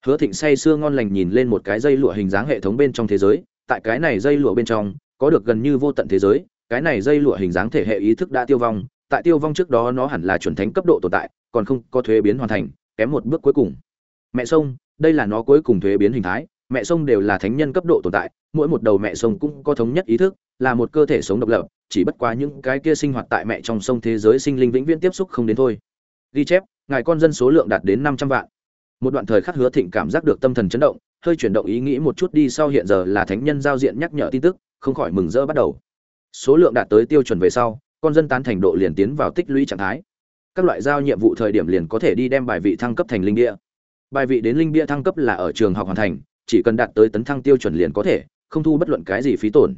Hứa thịnh say sưa ngon lành nhìn lên một cái dây lụa hình dáng hệ thống bên trong thế giới, tại cái này dây lụa bên trong, có được gần như vô tận thế giới, cái này dây lụa hình dáng thể hệ ý thức đã tiêu vong, tại tiêu vong trước đó nó hẳn là chuẩn thánh cấp độ tồn tại, còn không có thuế biến hoàn thành, kém một bước cuối cùng. Mẹ sông, đây là nó cuối cùng thuế biến hình thái, mẹ sông đều là thánh nhân cấp độ tồn tại, mỗi một đầu mẹ sông cũng có thống nhất ý thức, là một cơ thể sống độc lập, chỉ bất quá những cái kia sinh hoạt tại mẹ trong sông thế giới sinh linh vĩnh viễn tiếp xúc không đến thôi. Ghi chép, ngài con dân số lượng đạt đến năm trăm vạn một đoạn thời khắc hứa thịnh cảm giác được tâm thần chấn động, hơi chuyển động ý nghĩ một chút đi sau hiện giờ là thánh nhân giao diện nhắc nhở tin tức, không khỏi mừng rỡ bắt đầu. Số lượng đạt tới tiêu chuẩn về sau, con dân tán thành độ liền tiến vào tích lũy trạng thái. Các loại giao nhiệm vụ thời điểm liền có thể đi đem bài vị thăng cấp thành linh địa bài vị đến linh bia thăng cấp là ở trường học hoàn thành, chỉ cần đạt tới tấn thăng tiêu chuẩn liền có thể, không thu bất luận cái gì phí tổn.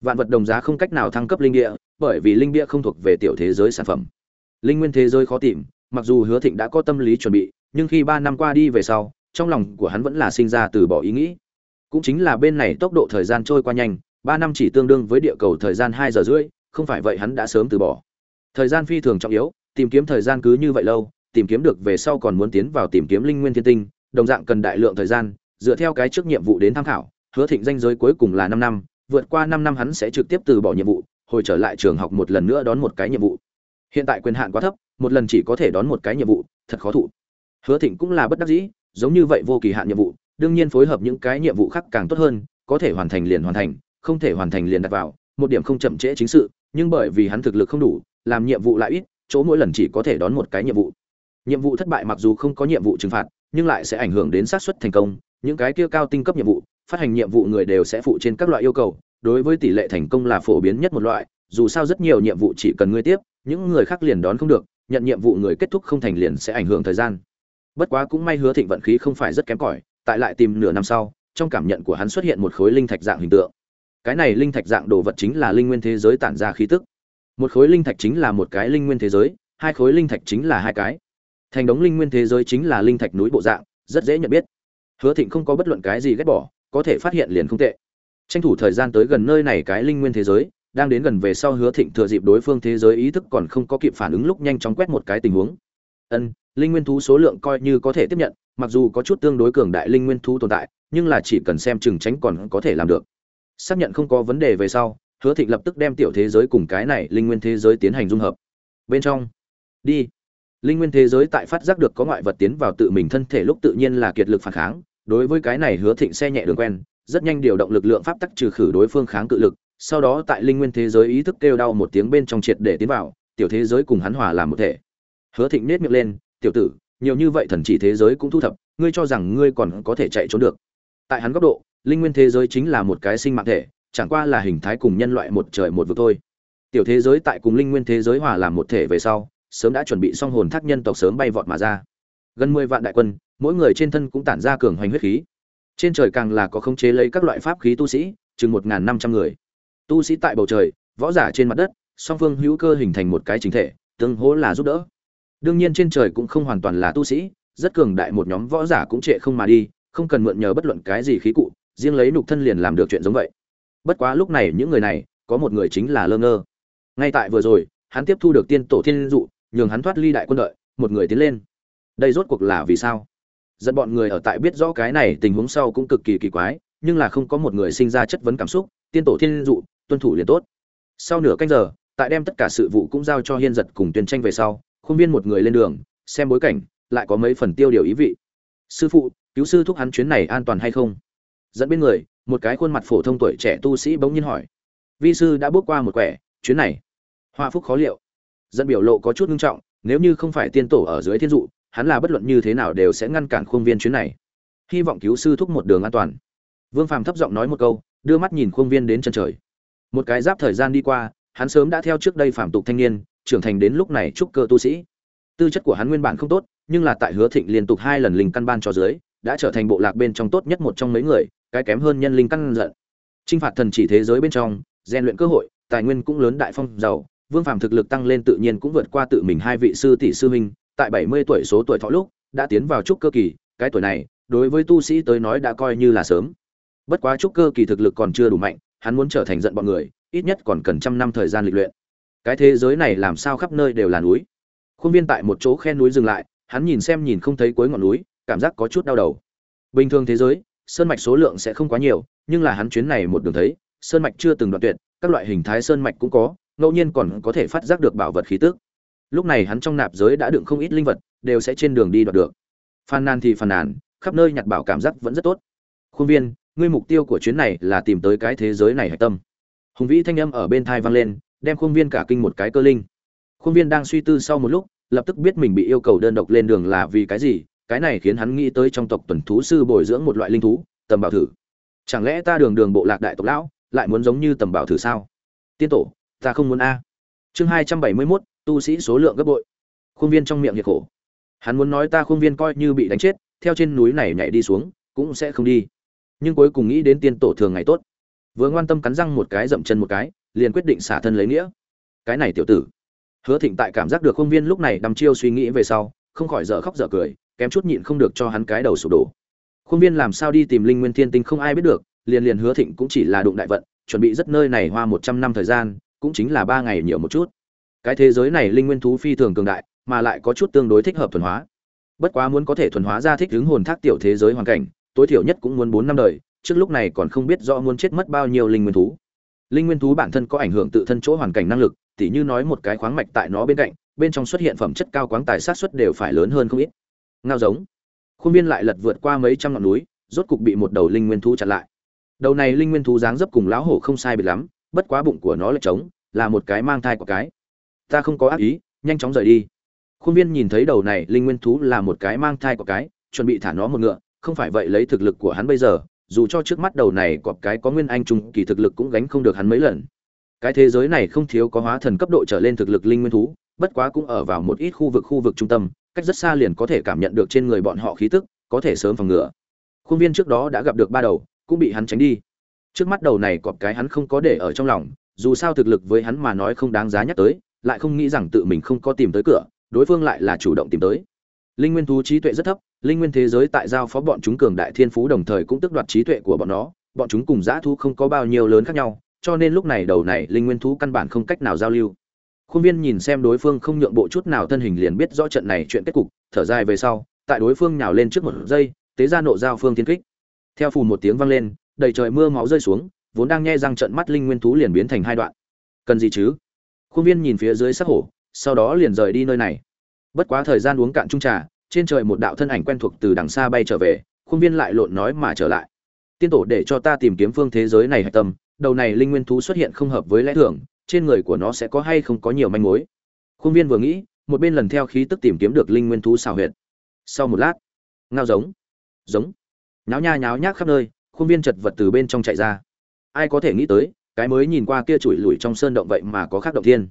Vạn vật đồng giá không cách nào thăng cấp linh địa bởi vì linh địa không thuộc về tiểu thế giới sản phẩm. Linh nguyên thế giới khó tìm, mặc dù hứa thịnh đã có tâm lý chuẩn bị nhưng khi ba năm qua đi về sau, trong lòng của hắn vẫn là sinh ra từ bỏ ý nghĩ. Cũng chính là bên này tốc độ thời gian trôi qua nhanh, ba năm chỉ tương đương với địa cầu thời gian hai giờ rưỡi, không phải vậy hắn đã sớm từ bỏ. Thời gian phi thường trọng yếu, tìm kiếm thời gian cứ như vậy lâu, tìm kiếm được về sau còn muốn tiến vào tìm kiếm linh nguyên thiên tinh, đồng dạng cần đại lượng thời gian, dựa theo cái trước nhiệm vụ đến tham khảo, hứa thịnh danh giới cuối cùng là năm năm, vượt qua năm năm hắn sẽ trực tiếp từ bỏ nhiệm vụ, hồi trở lại trường học một lần nữa đón một cái nhiệm vụ. Hiện tại quyền hạn quá thấp, một lần chỉ có thể đón một cái nhiệm vụ, thật khó thụ hứa thịnh cũng là bất đắc dĩ, giống như vậy vô kỳ hạn nhiệm vụ, đương nhiên phối hợp những cái nhiệm vụ khác càng tốt hơn, có thể hoàn thành liền hoàn thành, không thể hoàn thành liền đặt vào, một điểm không chậm trễ chính sự, nhưng bởi vì hắn thực lực không đủ, làm nhiệm vụ lại ít, chỗ mỗi lần chỉ có thể đón một cái nhiệm vụ. Nhiệm vụ thất bại mặc dù không có nhiệm vụ trừng phạt, nhưng lại sẽ ảnh hưởng đến xác suất thành công, những cái kia cao tinh cấp nhiệm vụ, phát hành nhiệm vụ người đều sẽ phụ trên các loại yêu cầu, đối với tỷ lệ thành công là phổ biến nhất một loại, dù sao rất nhiều nhiệm vụ chỉ cần ngươi tiếp, những người khác liền đón không được, nhận nhiệm vụ người kết thúc không thành liền sẽ ảnh hưởng thời gian bất quá cũng may hứa thịnh vận khí không phải rất kém cỏi, tại lại tìm nửa năm sau, trong cảm nhận của hắn xuất hiện một khối linh thạch dạng hình tượng. Cái này linh thạch dạng đồ vật chính là linh nguyên thế giới tản ra khí tức. Một khối linh thạch chính là một cái linh nguyên thế giới, hai khối linh thạch chính là hai cái. Thành đống linh nguyên thế giới chính là linh thạch núi bộ dạng, rất dễ nhận biết. Hứa thịnh không có bất luận cái gì ghét bỏ, có thể phát hiện liền không tệ. Tranh thủ thời gian tới gần nơi này cái linh nguyên thế giới, đang đến gần về sau hứa thịnh thừa dịp đối phương thế giới ý thức còn không có kịp phản ứng lúc nhanh chóng quét một cái tình huống. Ân linh nguyên thú số lượng coi như có thể tiếp nhận, mặc dù có chút tương đối cường đại linh nguyên thú tồn tại, nhưng là chỉ cần xem chừng tránh còn có thể làm được. Xác nhận không có vấn đề về sau, hứa thịnh lập tức đem tiểu thế giới cùng cái này linh nguyên thế giới tiến hành dung hợp. Bên trong, đi. Linh nguyên thế giới tại phát giác được có ngoại vật tiến vào tự mình thân thể lúc tự nhiên là kiệt lực phản kháng, đối với cái này hứa thịnh xe nhẹ đường quen, rất nhanh điều động lực lượng pháp tắc trừ khử đối phương kháng cự lực, sau đó tại linh nguyên thế giới ý thức kêu đau một tiếng bên trong triệt để tiến vào, tiểu thế giới cùng hắn hòa làm một thể. Hứa thịnh nết miệng lên tiểu tử, nhiều như vậy thần chỉ thế giới cũng thu thập, ngươi cho rằng ngươi còn có thể chạy trốn được. Tại hắn góc độ, linh nguyên thế giới chính là một cái sinh mạng thể, chẳng qua là hình thái cùng nhân loại một trời một vực thôi. Tiểu thế giới tại cùng linh nguyên thế giới hòa làm một thể về sau, sớm đã chuẩn bị xong hồn thác nhân tộc sớm bay vọt mà ra. Gần mười vạn đại quân, mỗi người trên thân cũng tản ra cường hoành huyết khí. Trên trời càng là có khống chế lấy các loại pháp khí tu sĩ, chừng một năm trăm người. Tu sĩ tại bầu trời, võ giả trên mặt đất, song phương hữu cơ hình thành một cái chính thể, tương hỗ là giúp đỡ đương nhiên trên trời cũng không hoàn toàn là tu sĩ, rất cường đại một nhóm võ giả cũng trệ không mà đi, không cần mượn nhờ bất luận cái gì khí cụ, riêng lấy nục thân liền làm được chuyện giống vậy. Bất quá lúc này những người này, có một người chính là lơ ngơ. Ngay tại vừa rồi, hắn tiếp thu được tiên tổ thiên dụ, nhường hắn thoát ly đại quân đợi, một người tiến lên. Đây rốt cuộc là vì sao? Dẫn bọn người ở tại biết rõ cái này tình huống sau cũng cực kỳ kỳ quái, nhưng là không có một người sinh ra chất vấn cảm xúc, tiên tổ thiên dụ, tuân thủ liền tốt. Sau nửa canh giờ, tại đem tất cả sự vụ cũng giao cho hiên giật cùng tuyên tranh về sau khuôn viên một người lên đường, xem bối cảnh, lại có mấy phần tiêu điều ý vị. Sư phụ, cứu sư thúc hắn chuyến này an toàn hay không? Dẫn bên người, một cái khuôn mặt phổ thông tuổi trẻ tu sĩ bỗng nhiên hỏi. Vi sư đã bước qua một quẻ, chuyến này. Hoa phúc khó liệu. Dẫn biểu lộ có chút nghiêm trọng, nếu như không phải tiên tổ ở dưới thiên dụ, hắn là bất luận như thế nào đều sẽ ngăn cản khuôn viên chuyến này. Hy vọng cứu sư thúc một đường an toàn. Vương phàm thấp giọng nói một câu, đưa mắt nhìn khuôn viên đến chân trời. Một cái giáp thời gian đi qua, hắn sớm đã theo trước đây phạm tục thanh niên trưởng thành đến lúc này trúc cơ tu sĩ. Tư chất của hắn nguyên bản không tốt, nhưng là tại hứa thịnh liên tục hai lần linh căn ban cho dưới, đã trở thành bộ lạc bên trong tốt nhất một trong mấy người, cái kém hơn nhân linh căn giận. Trinh phạt thần chỉ thế giới bên trong, rèn luyện cơ hội, tài nguyên cũng lớn đại phong giàu, vương phàm thực lực tăng lên tự nhiên cũng vượt qua tự mình hai vị sư tỷ sư huynh, tại bảy mươi tuổi số tuổi thọ lúc, đã tiến vào trúc cơ kỳ, cái tuổi này, đối với tu sĩ tới nói đã coi như là sớm. Bất quá trúc cơ kỳ thực lực còn chưa đủ mạnh, hắn muốn trở thành giận bọn người, ít nhất còn cần trăm năm thời gian lịch luyện cái thế giới này làm sao khắp nơi đều là núi. Khuôn viên tại một chỗ khe núi dừng lại, hắn nhìn xem nhìn không thấy cuối ngọn núi, cảm giác có chút đau đầu. Bình thường thế giới, sơn mạch số lượng sẽ không quá nhiều, nhưng là hắn chuyến này một đường thấy, sơn mạch chưa từng đoạn tuyệt, các loại hình thái sơn mạch cũng có, ngẫu nhiên còn có thể phát giác được bảo vật khí tức. Lúc này hắn trong nạp giới đã đựng không ít linh vật, đều sẽ trên đường đi đoạt được. Phàn nàn thì phàn nàn, khắp nơi nhặt bảo cảm giác vẫn rất tốt. Khuôn viên, ngươi mục tiêu của chuyến này là tìm tới cái thế giới này hạch tâm. Hùng vĩ thanh âm ở bên thai vang lên đem khuôn viên cả kinh một cái cơ linh. Khuôn viên đang suy tư sau một lúc, lập tức biết mình bị yêu cầu đơn độc lên đường là vì cái gì, cái này khiến hắn nghĩ tới trong tộc tuần thú sư bồi dưỡng một loại linh thú, tầm bảo thử. Chẳng lẽ ta đường đường bộ lạc đại tộc lão lại muốn giống như tầm bảo thử sao? Tiên tổ, ta không muốn a. Chương hai trăm bảy mươi mốt, tu sĩ số lượng gấp bội. Khuôn viên trong miệng nhiệt khổ. Hắn muốn nói ta khuôn viên coi như bị đánh chết, theo trên núi này nhảy đi xuống, cũng sẽ không đi. Nhưng cuối cùng nghĩ đến tiên tổ thường ngày tốt. Vừa ngoan tâm cắn răng một cái dậm chân một cái liền quyết định xả thân lấy nghĩa. Cái này tiểu tử. Hứa thịnh tại cảm giác được Khương viên lúc này đăm chiêu suy nghĩ về sau, không khỏi dở khóc dở cười, kém chút nhịn không được cho hắn cái đầu sụp đổ. Khương viên làm sao đi tìm linh nguyên thiên tinh không ai biết được, liền liền hứa thịnh cũng chỉ là đụng đại vận, chuẩn bị rất nơi này hoa một trăm năm thời gian, cũng chính là ba ngày nhiều một chút. Cái thế giới này linh nguyên thú phi thường cường đại, mà lại có chút tương đối thích hợp thuần hóa. Bất quá muốn có thể thuần hóa ra thích ứng hồn thác tiểu thế giới hoàn cảnh, tối thiểu nhất cũng muốn bốn năm đời, trước lúc này còn không biết rõ muốn chết mất bao nhiêu linh nguyên thú linh nguyên thú bản thân có ảnh hưởng tự thân chỗ hoàn cảnh năng lực, tỉ như nói một cái khoáng mạch tại nó bên cạnh, bên trong xuất hiện phẩm chất cao quáng tài sát xuất đều phải lớn hơn không ít. Ngao giống. Khuôn viên lại lật vượt qua mấy trăm ngọn núi, rốt cục bị một đầu linh nguyên thú chặn lại. Đầu này linh nguyên thú dáng dấp cùng lão hổ không sai biệt lắm, bất quá bụng của nó lại trống, là một cái mang thai của cái. Ta không có ác ý, nhanh chóng rời đi. Khuôn viên nhìn thấy đầu này linh nguyên thú là một cái mang thai của cái, chuẩn bị thả nó một ngựa, không phải vậy lấy thực lực của hắn bây giờ dù cho trước mắt đầu này cọp cái có nguyên anh trung kỳ thực lực cũng gánh không được hắn mấy lần. Cái thế giới này không thiếu có hóa thần cấp độ trở lên thực lực linh nguyên thú, bất quá cũng ở vào một ít khu vực khu vực trung tâm, cách rất xa liền có thể cảm nhận được trên người bọn họ khí tức, có thể sớm phòng ngừa. Khuôn viên trước đó đã gặp được ba đầu, cũng bị hắn tránh đi. Trước mắt đầu này cọp cái hắn không có để ở trong lòng, dù sao thực lực với hắn mà nói không đáng giá nhắc tới, lại không nghĩ rằng tự mình không có tìm tới cửa, đối phương lại là chủ động tìm tới linh nguyên thú trí tuệ rất thấp, linh nguyên thế giới tại giao phó bọn chúng cường đại thiên phú đồng thời cũng tức đoạt trí tuệ của bọn nó, bọn chúng cùng dã thú không có bao nhiêu lớn khác nhau, cho nên lúc này đầu này linh nguyên thú căn bản không cách nào giao lưu. Khuôn viên nhìn xem đối phương không nhượng bộ chút nào thân hình liền biết rõ trận này chuyện kết cục, thở dài về sau, tại đối phương nhào lên trước một giây, tế ra nộ giao phương thiên kích. Theo phù một tiếng vang lên, đầy trời mưa máu rơi xuống, vốn đang nghe răng trận mắt linh nguyên thú liền biến thành hai đoạn. Cần gì chứ? Khuôn viên nhìn phía dưới sắc hổ, sau đó liền rời đi nơi này bất quá thời gian uống cạn chung trà, trên trời một đạo thân ảnh quen thuộc từ đằng xa bay trở về, khuôn viên lại lộn nói mà trở lại. Tiên tổ để cho ta tìm kiếm phương thế giới này hạch tâm, đầu này linh nguyên thú xuất hiện không hợp với lẽ thường, trên người của nó sẽ có hay không có nhiều manh mối. Khuôn viên vừa nghĩ, một bên lần theo khí tức tìm kiếm được linh nguyên thú xào huyệt. Sau một lát, ngao giống giống, nháo nha nháo nhác khắp nơi, khuôn viên chật vật từ bên trong chạy ra. Ai có thể nghĩ tới, cái mới nhìn qua kia chùi lùi trong sơn động vậy mà có khác động thiên.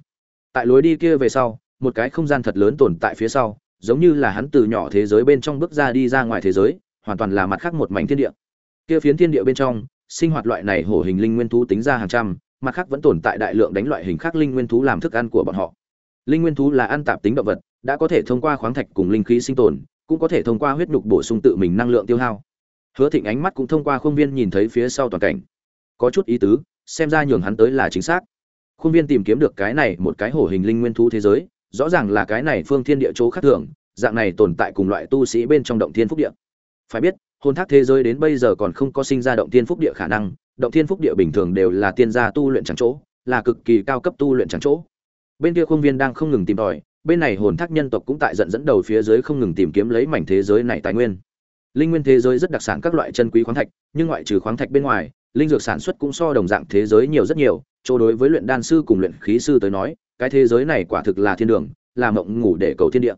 Tại lối đi kia về sau một cái không gian thật lớn tồn tại phía sau, giống như là hắn từ nhỏ thế giới bên trong bước ra đi ra ngoài thế giới, hoàn toàn là mặt khác một mảnh thiên địa. Kia phiến thiên địa bên trong, sinh hoạt loại này hổ hình linh nguyên thú tính ra hàng trăm, mặt khác vẫn tồn tại đại lượng đánh loại hình khác linh nguyên thú làm thức ăn của bọn họ. Linh nguyên thú là ăn tạp tính động vật, đã có thể thông qua khoáng thạch cùng linh khí sinh tồn, cũng có thể thông qua huyết nhục bổ sung tự mình năng lượng tiêu hao. Hứa thịnh ánh mắt cũng thông qua khuôn viên nhìn thấy phía sau toàn cảnh. Có chút ý tứ, xem ra nhường hắn tới là chính xác. Khuôn viên tìm kiếm được cái này một cái hổ hình linh nguyên thú thế giới rõ ràng là cái này phương thiên địa chỗ khác thường, dạng này tồn tại cùng loại tu sĩ bên trong động thiên phúc địa. Phải biết, hồn thác thế giới đến bây giờ còn không có sinh ra động thiên phúc địa khả năng, động thiên phúc địa bình thường đều là tiên gia tu luyện trắng chỗ, là cực kỳ cao cấp tu luyện trắng chỗ. Bên kia khuôn viên đang không ngừng tìm tòi, bên này hồn thác nhân tộc cũng tại dẫn dẫn đầu phía dưới không ngừng tìm kiếm lấy mảnh thế giới này tài nguyên. Linh nguyên thế giới rất đặc sản các loại chân quý khoáng thạch, nhưng ngoại trừ khoáng thạch bên ngoài, linh dược sản xuất cũng so đồng dạng thế giới nhiều rất nhiều, chỗ đối với luyện đan sư cùng luyện khí sư tới nói cái thế giới này quả thực là thiên đường, là mộng ngủ để cầu thiên địa.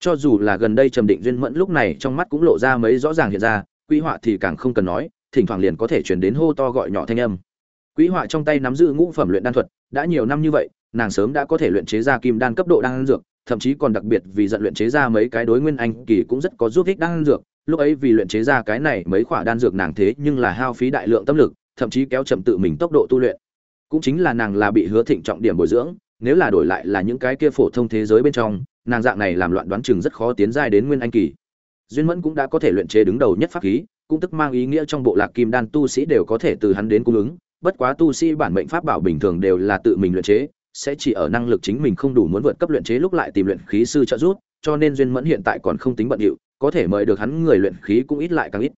Cho dù là gần đây trầm định duyên mẫn lúc này trong mắt cũng lộ ra mấy rõ ràng hiện ra quỹ họa thì càng không cần nói, thỉnh thoảng liền có thể chuyển đến hô to gọi nhỏ thanh âm. Quỹ họa trong tay nắm giữ ngũ phẩm luyện đan thuật, đã nhiều năm như vậy, nàng sớm đã có thể luyện chế ra kim đan cấp độ đan dược, thậm chí còn đặc biệt vì giận luyện chế ra mấy cái đối nguyên anh kỳ cũng rất có giúp ích đan dược. Lúc ấy vì luyện chế ra cái này mấy khoả đan dược nàng thế nhưng là hao phí đại lượng tâm lực, thậm chí kéo chậm tự mình tốc độ tu luyện. Cũng chính là nàng là bị hứa thịnh trọng điểm bồi dưỡng nếu là đổi lại là những cái kia phổ thông thế giới bên trong, nàng dạng này làm loạn đoán chừng rất khó tiến giai đến nguyên anh kỳ. Duyên mẫn cũng đã có thể luyện chế đứng đầu nhất pháp khí, cũng tức mang ý nghĩa trong bộ lạc kim đan tu sĩ đều có thể từ hắn đến cung ứng, bất quá tu sĩ bản mệnh pháp bảo bình thường đều là tự mình luyện chế, sẽ chỉ ở năng lực chính mình không đủ muốn vượt cấp luyện chế lúc lại tìm luyện khí sư trợ giúp, cho nên duyên mẫn hiện tại còn không tính bận điệu, có thể mời được hắn người luyện khí cũng ít lại càng ít.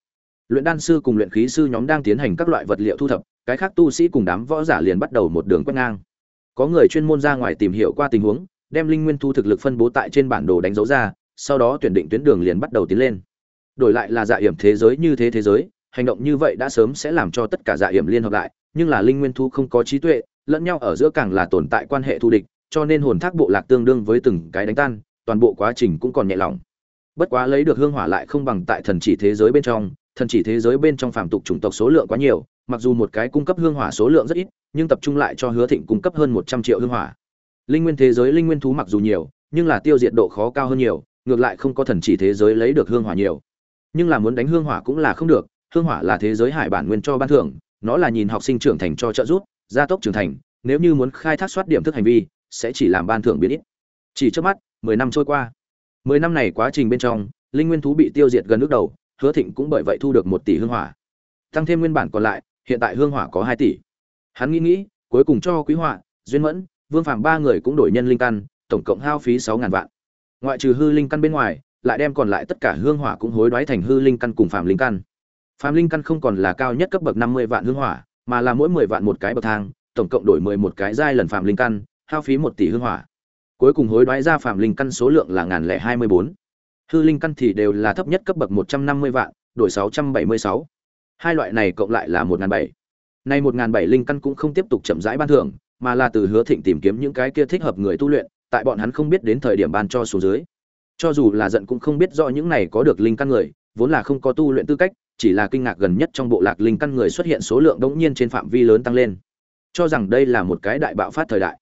Luyện đan sư cùng luyện khí sư nhóm đang tiến hành các loại vật liệu thu thập, cái khác tu sĩ cùng đám võ giả liền bắt đầu một đường quét ngang có người chuyên môn ra ngoài tìm hiểu qua tình huống, đem linh nguyên thu thực lực phân bố tại trên bản đồ đánh dấu ra, sau đó tuyển định tuyến đường liền bắt đầu tiến lên. Đổi lại là dạ hiểm thế giới như thế thế giới, hành động như vậy đã sớm sẽ làm cho tất cả dạ hiểm liên hợp lại, nhưng là linh nguyên thu không có trí tuệ, lẫn nhau ở giữa càng là tồn tại quan hệ thù địch, cho nên hồn thác bộ lạc tương đương với từng cái đánh tan, toàn bộ quá trình cũng còn nhẹ lòng. Bất quá lấy được hương hỏa lại không bằng tại thần chỉ thế giới bên trong thần chỉ thế giới bên trong phàm tục chủng tộc số lượng quá nhiều, mặc dù một cái cung cấp hương hỏa số lượng rất ít, nhưng tập trung lại cho hứa thịnh cung cấp hơn một trăm triệu hương hỏa. Linh nguyên thế giới linh nguyên thú mặc dù nhiều, nhưng là tiêu diệt độ khó cao hơn nhiều, ngược lại không có thần chỉ thế giới lấy được hương hỏa nhiều. Nhưng là muốn đánh hương hỏa cũng là không được, hương hỏa là thế giới hải bản nguyên cho ban thưởng, nó là nhìn học sinh trưởng thành cho trợ giúp, gia tốc trưởng thành, nếu như muốn khai thác soát điểm thức hành vi, sẽ chỉ làm ban thưởng biến ít. Chỉ trước mắt, mười năm trôi qua. Mười năm này quá trình bên trong, linh nguyên thú bị tiêu diệt gần nước đầu hứa thịnh cũng bởi vậy thu được một tỷ hương hỏa. Tăng thêm nguyên bản còn lại, hiện tại hương hỏa có hai tỷ. Hắn nghĩ nghĩ, cuối cùng cho quý họa, duyên mẫn, vương phàm ba người cũng đổi nhân linh căn, tổng cộng hao phí sáu ngàn vạn. Ngoại trừ hư linh căn bên ngoài, lại đem còn lại tất cả hương hỏa cũng hối đoái thành hư linh căn cùng phàm linh căn. Phàm linh căn không còn là cao nhất cấp bậc năm mươi vạn hương hỏa, mà là mỗi mười vạn một cái bậc thang, tổng cộng đổi mười một cái giai lần phàm linh căn, hao phí một tỷ hương hỏa. Cuối cùng hối đoái ra phàm linh căn số lượng là ngàn lẻ hai mươi bốn hư linh căn thì đều là thấp nhất cấp bậc một trăm năm mươi vạn, đổi sáu trăm bảy mươi sáu. Hai loại này cộng lại là một ngàn bảy. Nay một ngàn bảy linh căn cũng không tiếp tục chậm rãi ban thưởng, mà là từ hứa thịnh tìm kiếm những cái kia thích hợp người tu luyện, tại bọn hắn không biết đến thời điểm ban cho số dưới. Cho dù là giận cũng không biết rõ những này có được linh căn người, vốn là không có tu luyện tư cách, chỉ là kinh ngạc gần nhất trong bộ lạc linh căn người xuất hiện số lượng đống nhiên trên phạm vi lớn tăng lên. Cho rằng đây là một cái đại bạo phát thời đại.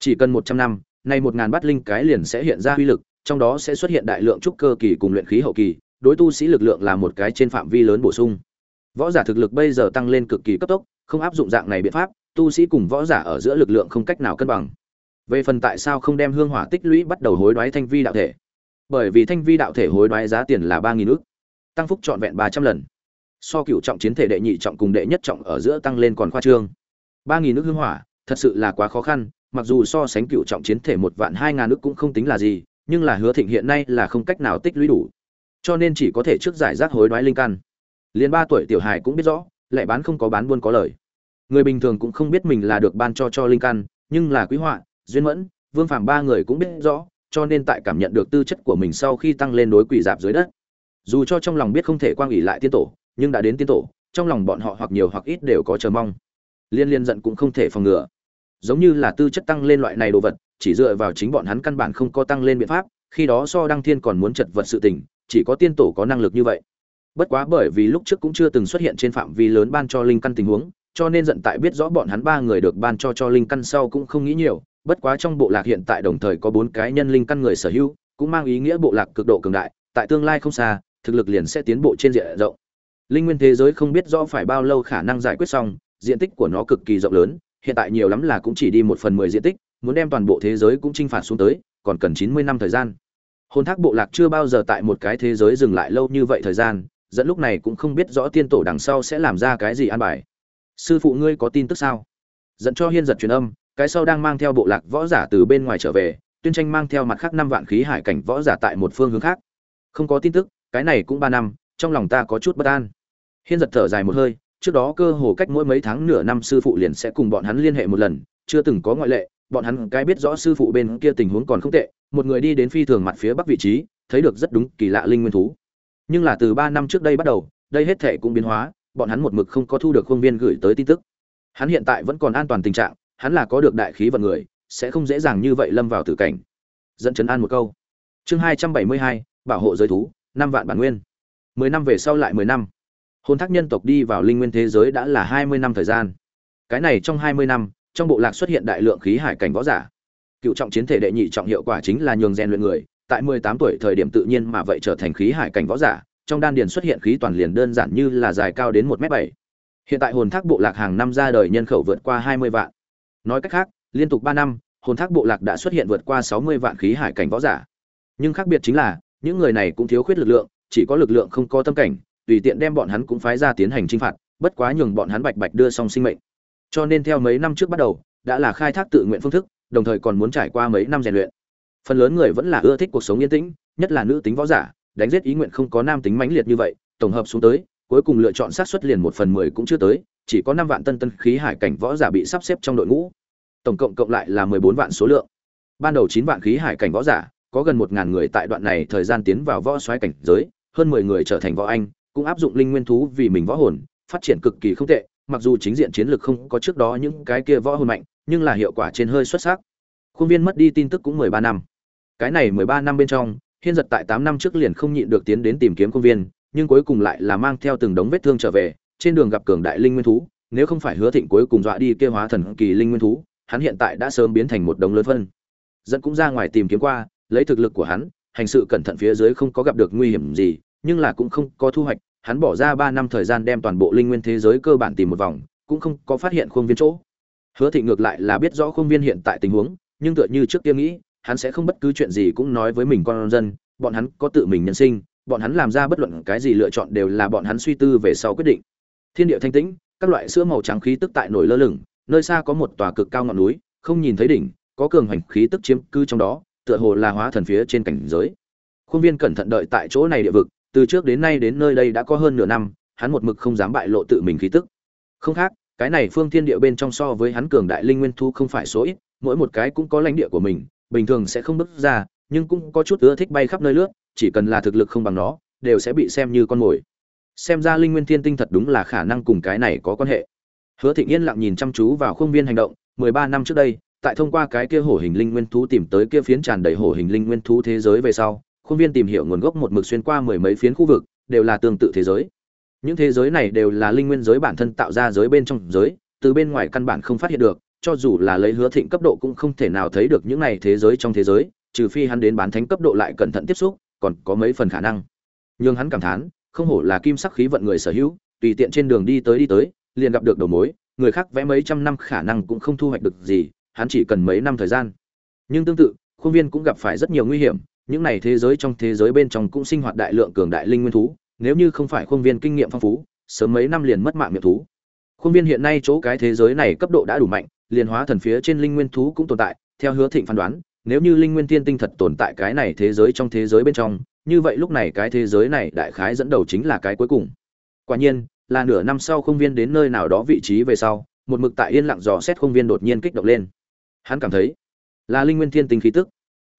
Chỉ cần một trăm năm, nay một ngàn bát linh cái liền sẽ hiện ra uy lực trong đó sẽ xuất hiện đại lượng trúc cơ kỳ cùng luyện khí hậu kỳ, đối tu sĩ lực lượng là một cái trên phạm vi lớn bổ sung. Võ giả thực lực bây giờ tăng lên cực kỳ cấp tốc, không áp dụng dạng này biện pháp, tu sĩ cùng võ giả ở giữa lực lượng không cách nào cân bằng. Về phần tại sao không đem hương hỏa tích lũy bắt đầu hối đoái thanh vi đạo thể? Bởi vì thanh vi đạo thể hối đoái giá tiền là ba nghìn tăng phúc trọn vẹn ba trăm lần. So cựu trọng chiến thể đệ nhị trọng cùng đệ nhất trọng ở giữa tăng lên còn khoa trương. ba nghìn hương hỏa, thật sự là quá khó khăn, mặc dù so sánh cựu trọng chiến thể một vạn hai ngàn nước cũng không tính là gì nhưng là hứa thịnh hiện nay là không cách nào tích lũy đủ. Cho nên chỉ có thể trước giải rác hối đoái linh căn. Liền ba tuổi tiểu hài cũng biết rõ, lại bán không có bán buôn có lời. Người bình thường cũng không biết mình là được ban cho cho linh căn, nhưng là quý họa, duyên mẫn, vương phàm ba người cũng biết rõ, cho nên tại cảm nhận được tư chất của mình sau khi tăng lên đối quỷ dạp dưới đất. Dù cho trong lòng biết không thể quang ủy lại tiên tổ, nhưng đã đến tiên tổ, trong lòng bọn họ hoặc nhiều hoặc ít đều có chờ mong. Liên liên giận cũng không thể phòng ngừa giống như là tư chất tăng lên loại này đồ vật, chỉ dựa vào chính bọn hắn căn bản không có tăng lên biện pháp, khi đó so đăng thiên còn muốn chật vật sự tình, chỉ có tiên tổ có năng lực như vậy. Bất quá bởi vì lúc trước cũng chưa từng xuất hiện trên phạm vi lớn ban cho linh căn tình huống, cho nên giận tại biết rõ bọn hắn ba người được ban cho cho linh căn sau cũng không nghĩ nhiều, bất quá trong bộ lạc hiện tại đồng thời có bốn cái nhân linh căn người sở hữu, cũng mang ý nghĩa bộ lạc cực độ cường đại, tại tương lai không xa, thực lực liền sẽ tiến bộ trên diện rộng. Linh nguyên thế giới không biết rõ phải bao lâu khả năng giải quyết xong, diện tích của nó cực kỳ rộng lớn hiện tại nhiều lắm là cũng chỉ đi một phần mười diện tích, muốn đem toàn bộ thế giới cũng chinh phạt xuống tới, còn cần chín mươi năm thời gian. Hôn thác bộ lạc chưa bao giờ tại một cái thế giới dừng lại lâu như vậy thời gian, dẫn lúc này cũng không biết rõ tiên tổ đằng sau sẽ làm ra cái gì an bài. Sư phụ ngươi có tin tức sao? Dẫn cho hiên giật truyền âm, cái sau đang mang theo bộ lạc võ giả từ bên ngoài trở về, tuyên tranh mang theo mặt khác năm vạn khí hải cảnh võ giả tại một phương hướng khác. Không có tin tức, cái này cũng ba năm, trong lòng ta có chút bất an. Hiên giật thở dài một hơi trước đó cơ hồ cách mỗi mấy tháng nửa năm sư phụ liền sẽ cùng bọn hắn liên hệ một lần, chưa từng có ngoại lệ, bọn hắn cái biết rõ sư phụ bên kia tình huống còn không tệ, một người đi đến phi thường mặt phía bắc vị trí, thấy được rất đúng kỳ lạ linh nguyên thú. Nhưng là từ ba năm trước đây bắt đầu, đây hết thể cũng biến hóa, bọn hắn một mực không có thu được khuôn viên gửi tới tin tức. Hắn hiện tại vẫn còn an toàn tình trạng, hắn là có được đại khí vận người, sẽ không dễ dàng như vậy lâm vào tử cảnh. Dẫn chấn an một câu. Chương hai trăm bảy mươi hai, bảo hộ giới thú, năm vạn bản nguyên. Mười năm về sau lại mười năm hôn thác nhân tộc đi vào linh nguyên thế giới đã là hai mươi năm thời gian. Cái này trong hai mươi năm, trong bộ lạc xuất hiện đại lượng khí hải cảnh võ giả. Cựu trọng chiến thể đệ nhị trọng hiệu quả chính là nhường rèn luyện người, tại mười tám tuổi thời điểm tự nhiên mà vậy trở thành khí hải cảnh võ giả, trong đan điền xuất hiện khí toàn liền đơn giản như là dài cao đến một m bảy. Hiện tại hồn thác bộ lạc hàng năm ra đời nhân khẩu vượt qua hai mươi vạn. Nói cách khác, liên tục ba năm, hồn thác bộ lạc đã xuất hiện vượt qua sáu mươi vạn khí hải cảnh võ giả. Nhưng khác biệt chính là, những người này cũng thiếu khuyết lực lượng, chỉ có lực lượng không có tâm cảnh tùy tiện đem bọn hắn cũng phái ra tiến hành chinh phạt, bất quá nhường bọn hắn bạch bạch đưa xong sinh mệnh. Cho nên theo mấy năm trước bắt đầu, đã là khai thác tự nguyện phương thức, đồng thời còn muốn trải qua mấy năm rèn luyện. Phần lớn người vẫn là ưa thích cuộc sống yên tĩnh, nhất là nữ tính võ giả, đánh giết ý nguyện không có nam tính mãnh liệt như vậy, tổng hợp xuống tới, cuối cùng lựa chọn sát xuất liền một phần mười cũng chưa tới, chỉ có năm vạn tân tân khí hải cảnh võ giả bị sắp xếp trong đội ngũ. Tổng cộng cộng lại là mười bốn vạn số lượng. Ban đầu chín vạn khí hải cảnh võ giả, có gần một ngàn người tại đoạn này thời gian tiến vào võ xoáy cảnh giới, hơn mười người trở thành võ anh cũng áp dụng linh nguyên thú vì mình võ hồn, phát triển cực kỳ không tệ, mặc dù chính diện chiến lược không có trước đó những cái kia võ hồn mạnh, nhưng là hiệu quả trên hơi xuất sắc. Khuôn viên mất đi tin tức cũng mười ba năm. Cái này mười ba năm bên trong, hiên giật tại tám năm trước liền không nhịn được tiến đến tìm kiếm khuôn viên, nhưng cuối cùng lại là mang theo từng đống vết thương trở về, trên đường gặp cường đại linh nguyên thú, nếu không phải hứa thịnh cuối cùng dọa đi kêu hóa thần kỳ linh nguyên thú, hắn hiện tại đã sớm biến thành một đống lớn phân. Dẫn cũng ra ngoài tìm kiếm qua, lấy thực lực của hắn, hành sự cẩn thận phía dưới không có gặp được nguy hiểm gì, nhưng là cũng không có thu hoạch hắn bỏ ra ba năm thời gian đem toàn bộ linh nguyên thế giới cơ bản tìm một vòng, cũng không có phát hiện khuôn viên chỗ. Hứa thịnh ngược lại là biết rõ khuôn viên hiện tại tình huống, nhưng tựa như trước kia nghĩ, hắn sẽ không bất cứ chuyện gì cũng nói với mình con dân, bọn hắn có tự mình nhân sinh, bọn hắn làm ra bất luận cái gì lựa chọn đều là bọn hắn suy tư về sau quyết định. Thiên địa thanh tĩnh, các loại sữa màu trắng khí tức tại nổi lơ lửng, nơi xa có một tòa cực cao ngọn núi, không nhìn thấy đỉnh, có cường hành khí tức chiếm cư trong đó, tựa hồ là hóa thần phía trên cảnh giới. Khuôn viên cẩn thận đợi tại chỗ này địa vực từ trước đến nay đến nơi đây đã có hơn nửa năm, hắn một mực không dám bại lộ tự mình khí tức. Không khác, cái này phương thiên địa bên trong so với hắn cường đại linh nguyên thu không phải số ít, mỗi một cái cũng có lãnh địa của mình, bình thường sẽ không bước ra, nhưng cũng có chút ưa thích bay khắp nơi lướt, chỉ cần là thực lực không bằng nó, đều sẽ bị xem như con mồi. Xem ra linh nguyên thiên tinh thật đúng là khả năng cùng cái này có quan hệ. Hứa thịnh yên lặng nhìn chăm chú vào khuôn viên hành động, mười ba năm trước đây, tại thông qua cái kia hổ hình linh nguyên thú tìm tới kia phiến tràn đầy hổ hình linh nguyên thú thế giới về sau khuôn viên tìm hiểu nguồn gốc một mực xuyên qua mười mấy phiến khu vực, đều là tương tự thế giới. Những thế giới này đều là linh nguyên giới bản thân tạo ra giới bên trong giới, từ bên ngoài căn bản không phát hiện được, cho dù là lấy hứa thịnh cấp độ cũng không thể nào thấy được những này thế giới trong thế giới, trừ phi hắn đến bán thánh cấp độ lại cẩn thận tiếp xúc, còn có mấy phần khả năng. Nhưng hắn cảm thán, không hổ là kim sắc khí vận người sở hữu, tùy tiện trên đường đi tới đi tới, liền gặp được đầu mối, người khác vẽ mấy trăm năm khả năng cũng không thu hoạch được gì, hắn chỉ cần mấy năm thời gian. Nhưng tương tự, khuôn viên cũng gặp phải rất nhiều nguy hiểm những này thế giới trong thế giới bên trong cũng sinh hoạt đại lượng cường đại linh nguyên thú, nếu như không phải khuôn viên kinh nghiệm phong phú, sớm mấy năm liền mất mạng miệng thú. Khuôn viên hiện nay chỗ cái thế giới này cấp độ đã đủ mạnh, liền hóa thần phía trên linh nguyên thú cũng tồn tại, theo hứa thịnh phán đoán, nếu như linh nguyên tiên tinh thật tồn tại cái này thế giới trong thế giới bên trong, như vậy lúc này cái thế giới này đại khái dẫn đầu chính là cái cuối cùng. Quả nhiên, là nửa năm sau không viên đến nơi nào đó vị trí về sau, một mực tại yên lặng dò xét không viên đột nhiên kích động lên. Hắn cảm thấy, là linh nguyên thiên tinh khí tức.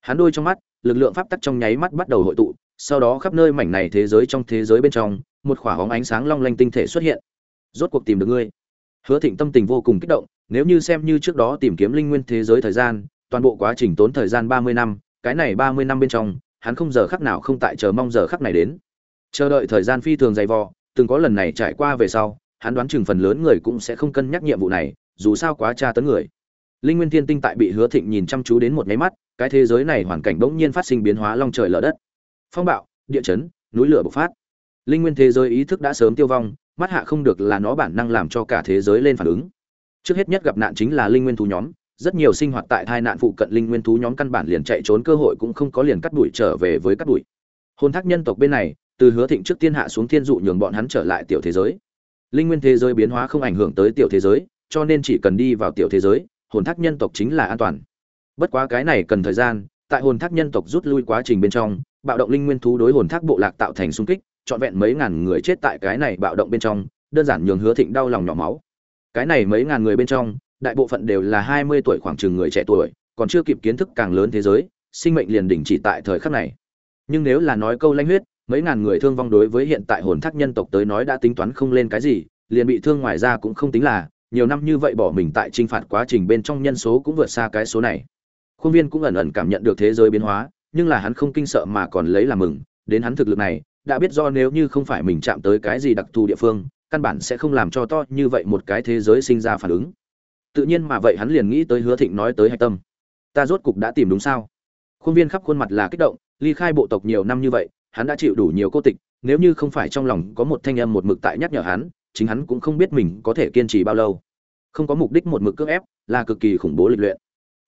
Hắn đôi trong mắt lực lượng pháp tắc trong nháy mắt bắt đầu hội tụ, sau đó khắp nơi mảnh này thế giới trong thế giới bên trong, một khỏa hóng ánh sáng long lanh tinh thể xuất hiện. Rốt cuộc tìm được ngươi. Hứa thịnh tâm tình vô cùng kích động, nếu như xem như trước đó tìm kiếm linh nguyên thế giới thời gian, toàn bộ quá trình tốn thời gian ba mươi năm, cái này ba mươi năm bên trong, hắn không giờ khắc nào không tại chờ mong giờ khắc này đến. Chờ đợi thời gian phi thường dày vò, từng có lần này trải qua về sau, hắn đoán chừng phần lớn người cũng sẽ không cân nhắc nhiệm vụ này, dù sao quá tra tấn người. Linh nguyên thiên tinh tại bị hứa thịnh nhìn chăm chú đến một máy mắt cái thế giới này hoàn cảnh bỗng nhiên phát sinh biến hóa long trời lở đất. Phong bạo, địa chấn, núi lửa bộc phát. Linh nguyên thế giới ý thức đã sớm tiêu vong, mắt hạ không được là nó bản năng làm cho cả thế giới lên phản ứng. Trước hết nhất gặp nạn chính là linh nguyên thú nhóm, rất nhiều sinh hoạt tại tai nạn phụ cận linh nguyên thú nhóm căn bản liền chạy trốn cơ hội cũng không có liền cắt đuổi trở về với cắt đuổi. Hôn thác nhân tộc bên này, từ hứa thịnh trước tiên hạ xuống thiên dụ nhường bọn hắn trở lại tiểu thế giới. Linh nguyên thế giới biến hóa không ảnh hưởng tới tiểu thế giới, cho nên chỉ cần đi vào tiểu thế giới, hồn thác nhân tộc chính là an toàn bất quá cái này cần thời gian, tại hồn thác nhân tộc rút lui quá trình bên trong, bạo động linh nguyên thú đối hồn thác bộ lạc tạo thành xung kích, trọn vẹn mấy ngàn người chết tại cái này bạo động bên trong, đơn giản nhường hứa thịnh đau lòng nhỏ máu. Cái này mấy ngàn người bên trong, đại bộ phận đều là hai mươi tuổi khoảng chừng người trẻ tuổi, còn chưa kịp kiến thức càng lớn thế giới, sinh mệnh liền đỉnh chỉ tại thời khắc này. Nhưng nếu là nói câu lanh huyết, mấy ngàn người thương vong đối với hiện tại hồn thác nhân tộc tới nói đã tính toán không lên cái gì, liền bị thương ngoài ra cũng không tính là, nhiều năm như vậy bỏ mình tại trinh phạt quá trình bên trong nhân số cũng vượt xa cái số này khuôn viên cũng ẩn ẩn cảm nhận được thế giới biến hóa, nhưng là hắn không kinh sợ mà còn lấy làm mừng. Đến hắn thực lực này, đã biết do nếu như không phải mình chạm tới cái gì đặc thù địa phương, căn bản sẽ không làm cho to như vậy một cái thế giới sinh ra phản ứng. Tự nhiên mà vậy hắn liền nghĩ tới hứa thịnh nói tới hạch tâm. Ta rốt cục đã tìm đúng sao? Khuôn viên khắp khuôn mặt là kích động, ly khai bộ tộc nhiều năm như vậy, hắn đã chịu đủ nhiều cô tịch, nếu như không phải trong lòng có một thanh âm một mực tại nhắc nhở hắn, chính hắn cũng không biết mình có thể kiên trì bao lâu. Không có mục đích một mực cưỡng ép, là cực kỳ khủng bố lịch luyện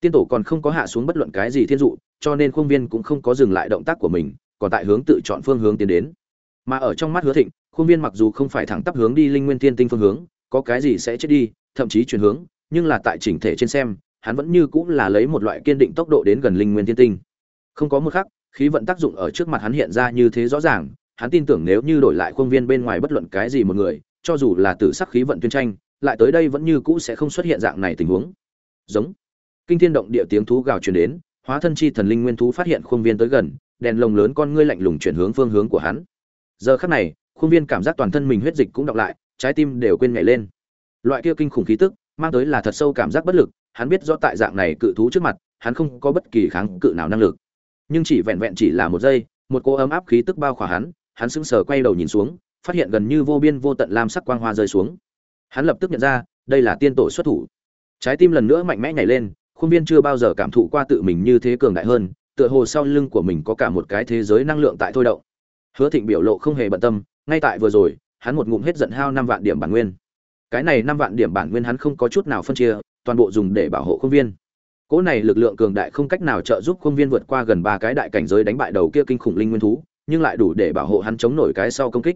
tiên tổ còn không có hạ xuống bất luận cái gì thiên dụ, cho nên khuôn viên cũng không có dừng lại động tác của mình, còn tại hướng tự chọn phương hướng tiến đến. Mà ở trong mắt hứa thịnh, khuôn viên mặc dù không phải thẳng tắp hướng đi linh nguyên thiên tinh phương hướng, có cái gì sẽ chết đi, thậm chí chuyển hướng, nhưng là tại chỉnh thể trên xem, hắn vẫn như cũng là lấy một loại kiên định tốc độ đến gần linh nguyên thiên tinh. Không có một khắc, khí vận tác dụng ở trước mặt hắn hiện ra như thế rõ ràng, hắn tin tưởng nếu như đổi lại khuôn viên bên ngoài bất luận cái gì một người, cho dù là tử sắc khí vận tuyên tranh, lại tới đây vẫn như cũ sẽ không xuất hiện dạng này tình huống. Giống kinh thiên động địa tiếng thú gào truyền đến, hóa thân chi thần linh nguyên thú phát hiện khuôn viên tới gần, đèn lồng lớn con ngươi lạnh lùng chuyển hướng phương hướng của hắn. Giờ khắc này, khuôn viên cảm giác toàn thân mình huyết dịch cũng đọc lại, trái tim đều quên nhảy lên. Loại kia kinh khủng khí tức, mang tới là thật sâu cảm giác bất lực, hắn biết rõ tại dạng này cự thú trước mặt, hắn không có bất kỳ kháng cự nào năng lực. Nhưng chỉ vẹn vẹn chỉ là một giây, một cô ấm áp khí tức bao khỏa hắn hắn sững sờ quay đầu nhìn xuống, phát hiện gần như vô biên vô tận lam sắc quang hoa rơi xuống. Hắn lập tức nhận ra, đây là tiên tổ xuất thủ. Trái tim lần nữa mạnh mẽ nhảy lên khuôn viên chưa bao giờ cảm thụ qua tự mình như thế cường đại hơn, tựa hồ sau lưng của mình có cả một cái thế giới năng lượng tại thôi động. Hứa thịnh biểu lộ không hề bận tâm, ngay tại vừa rồi, hắn một ngụm hết giận hao năm vạn điểm bản nguyên. Cái này năm vạn điểm bản nguyên hắn không có chút nào phân chia, toàn bộ dùng để bảo hộ khuôn viên. Cỗ này lực lượng cường đại không cách nào trợ giúp khuôn viên vượt qua gần ba cái đại cảnh giới đánh bại đầu kia kinh khủng linh nguyên thú, nhưng lại đủ để bảo hộ hắn chống nổi cái sau công kích.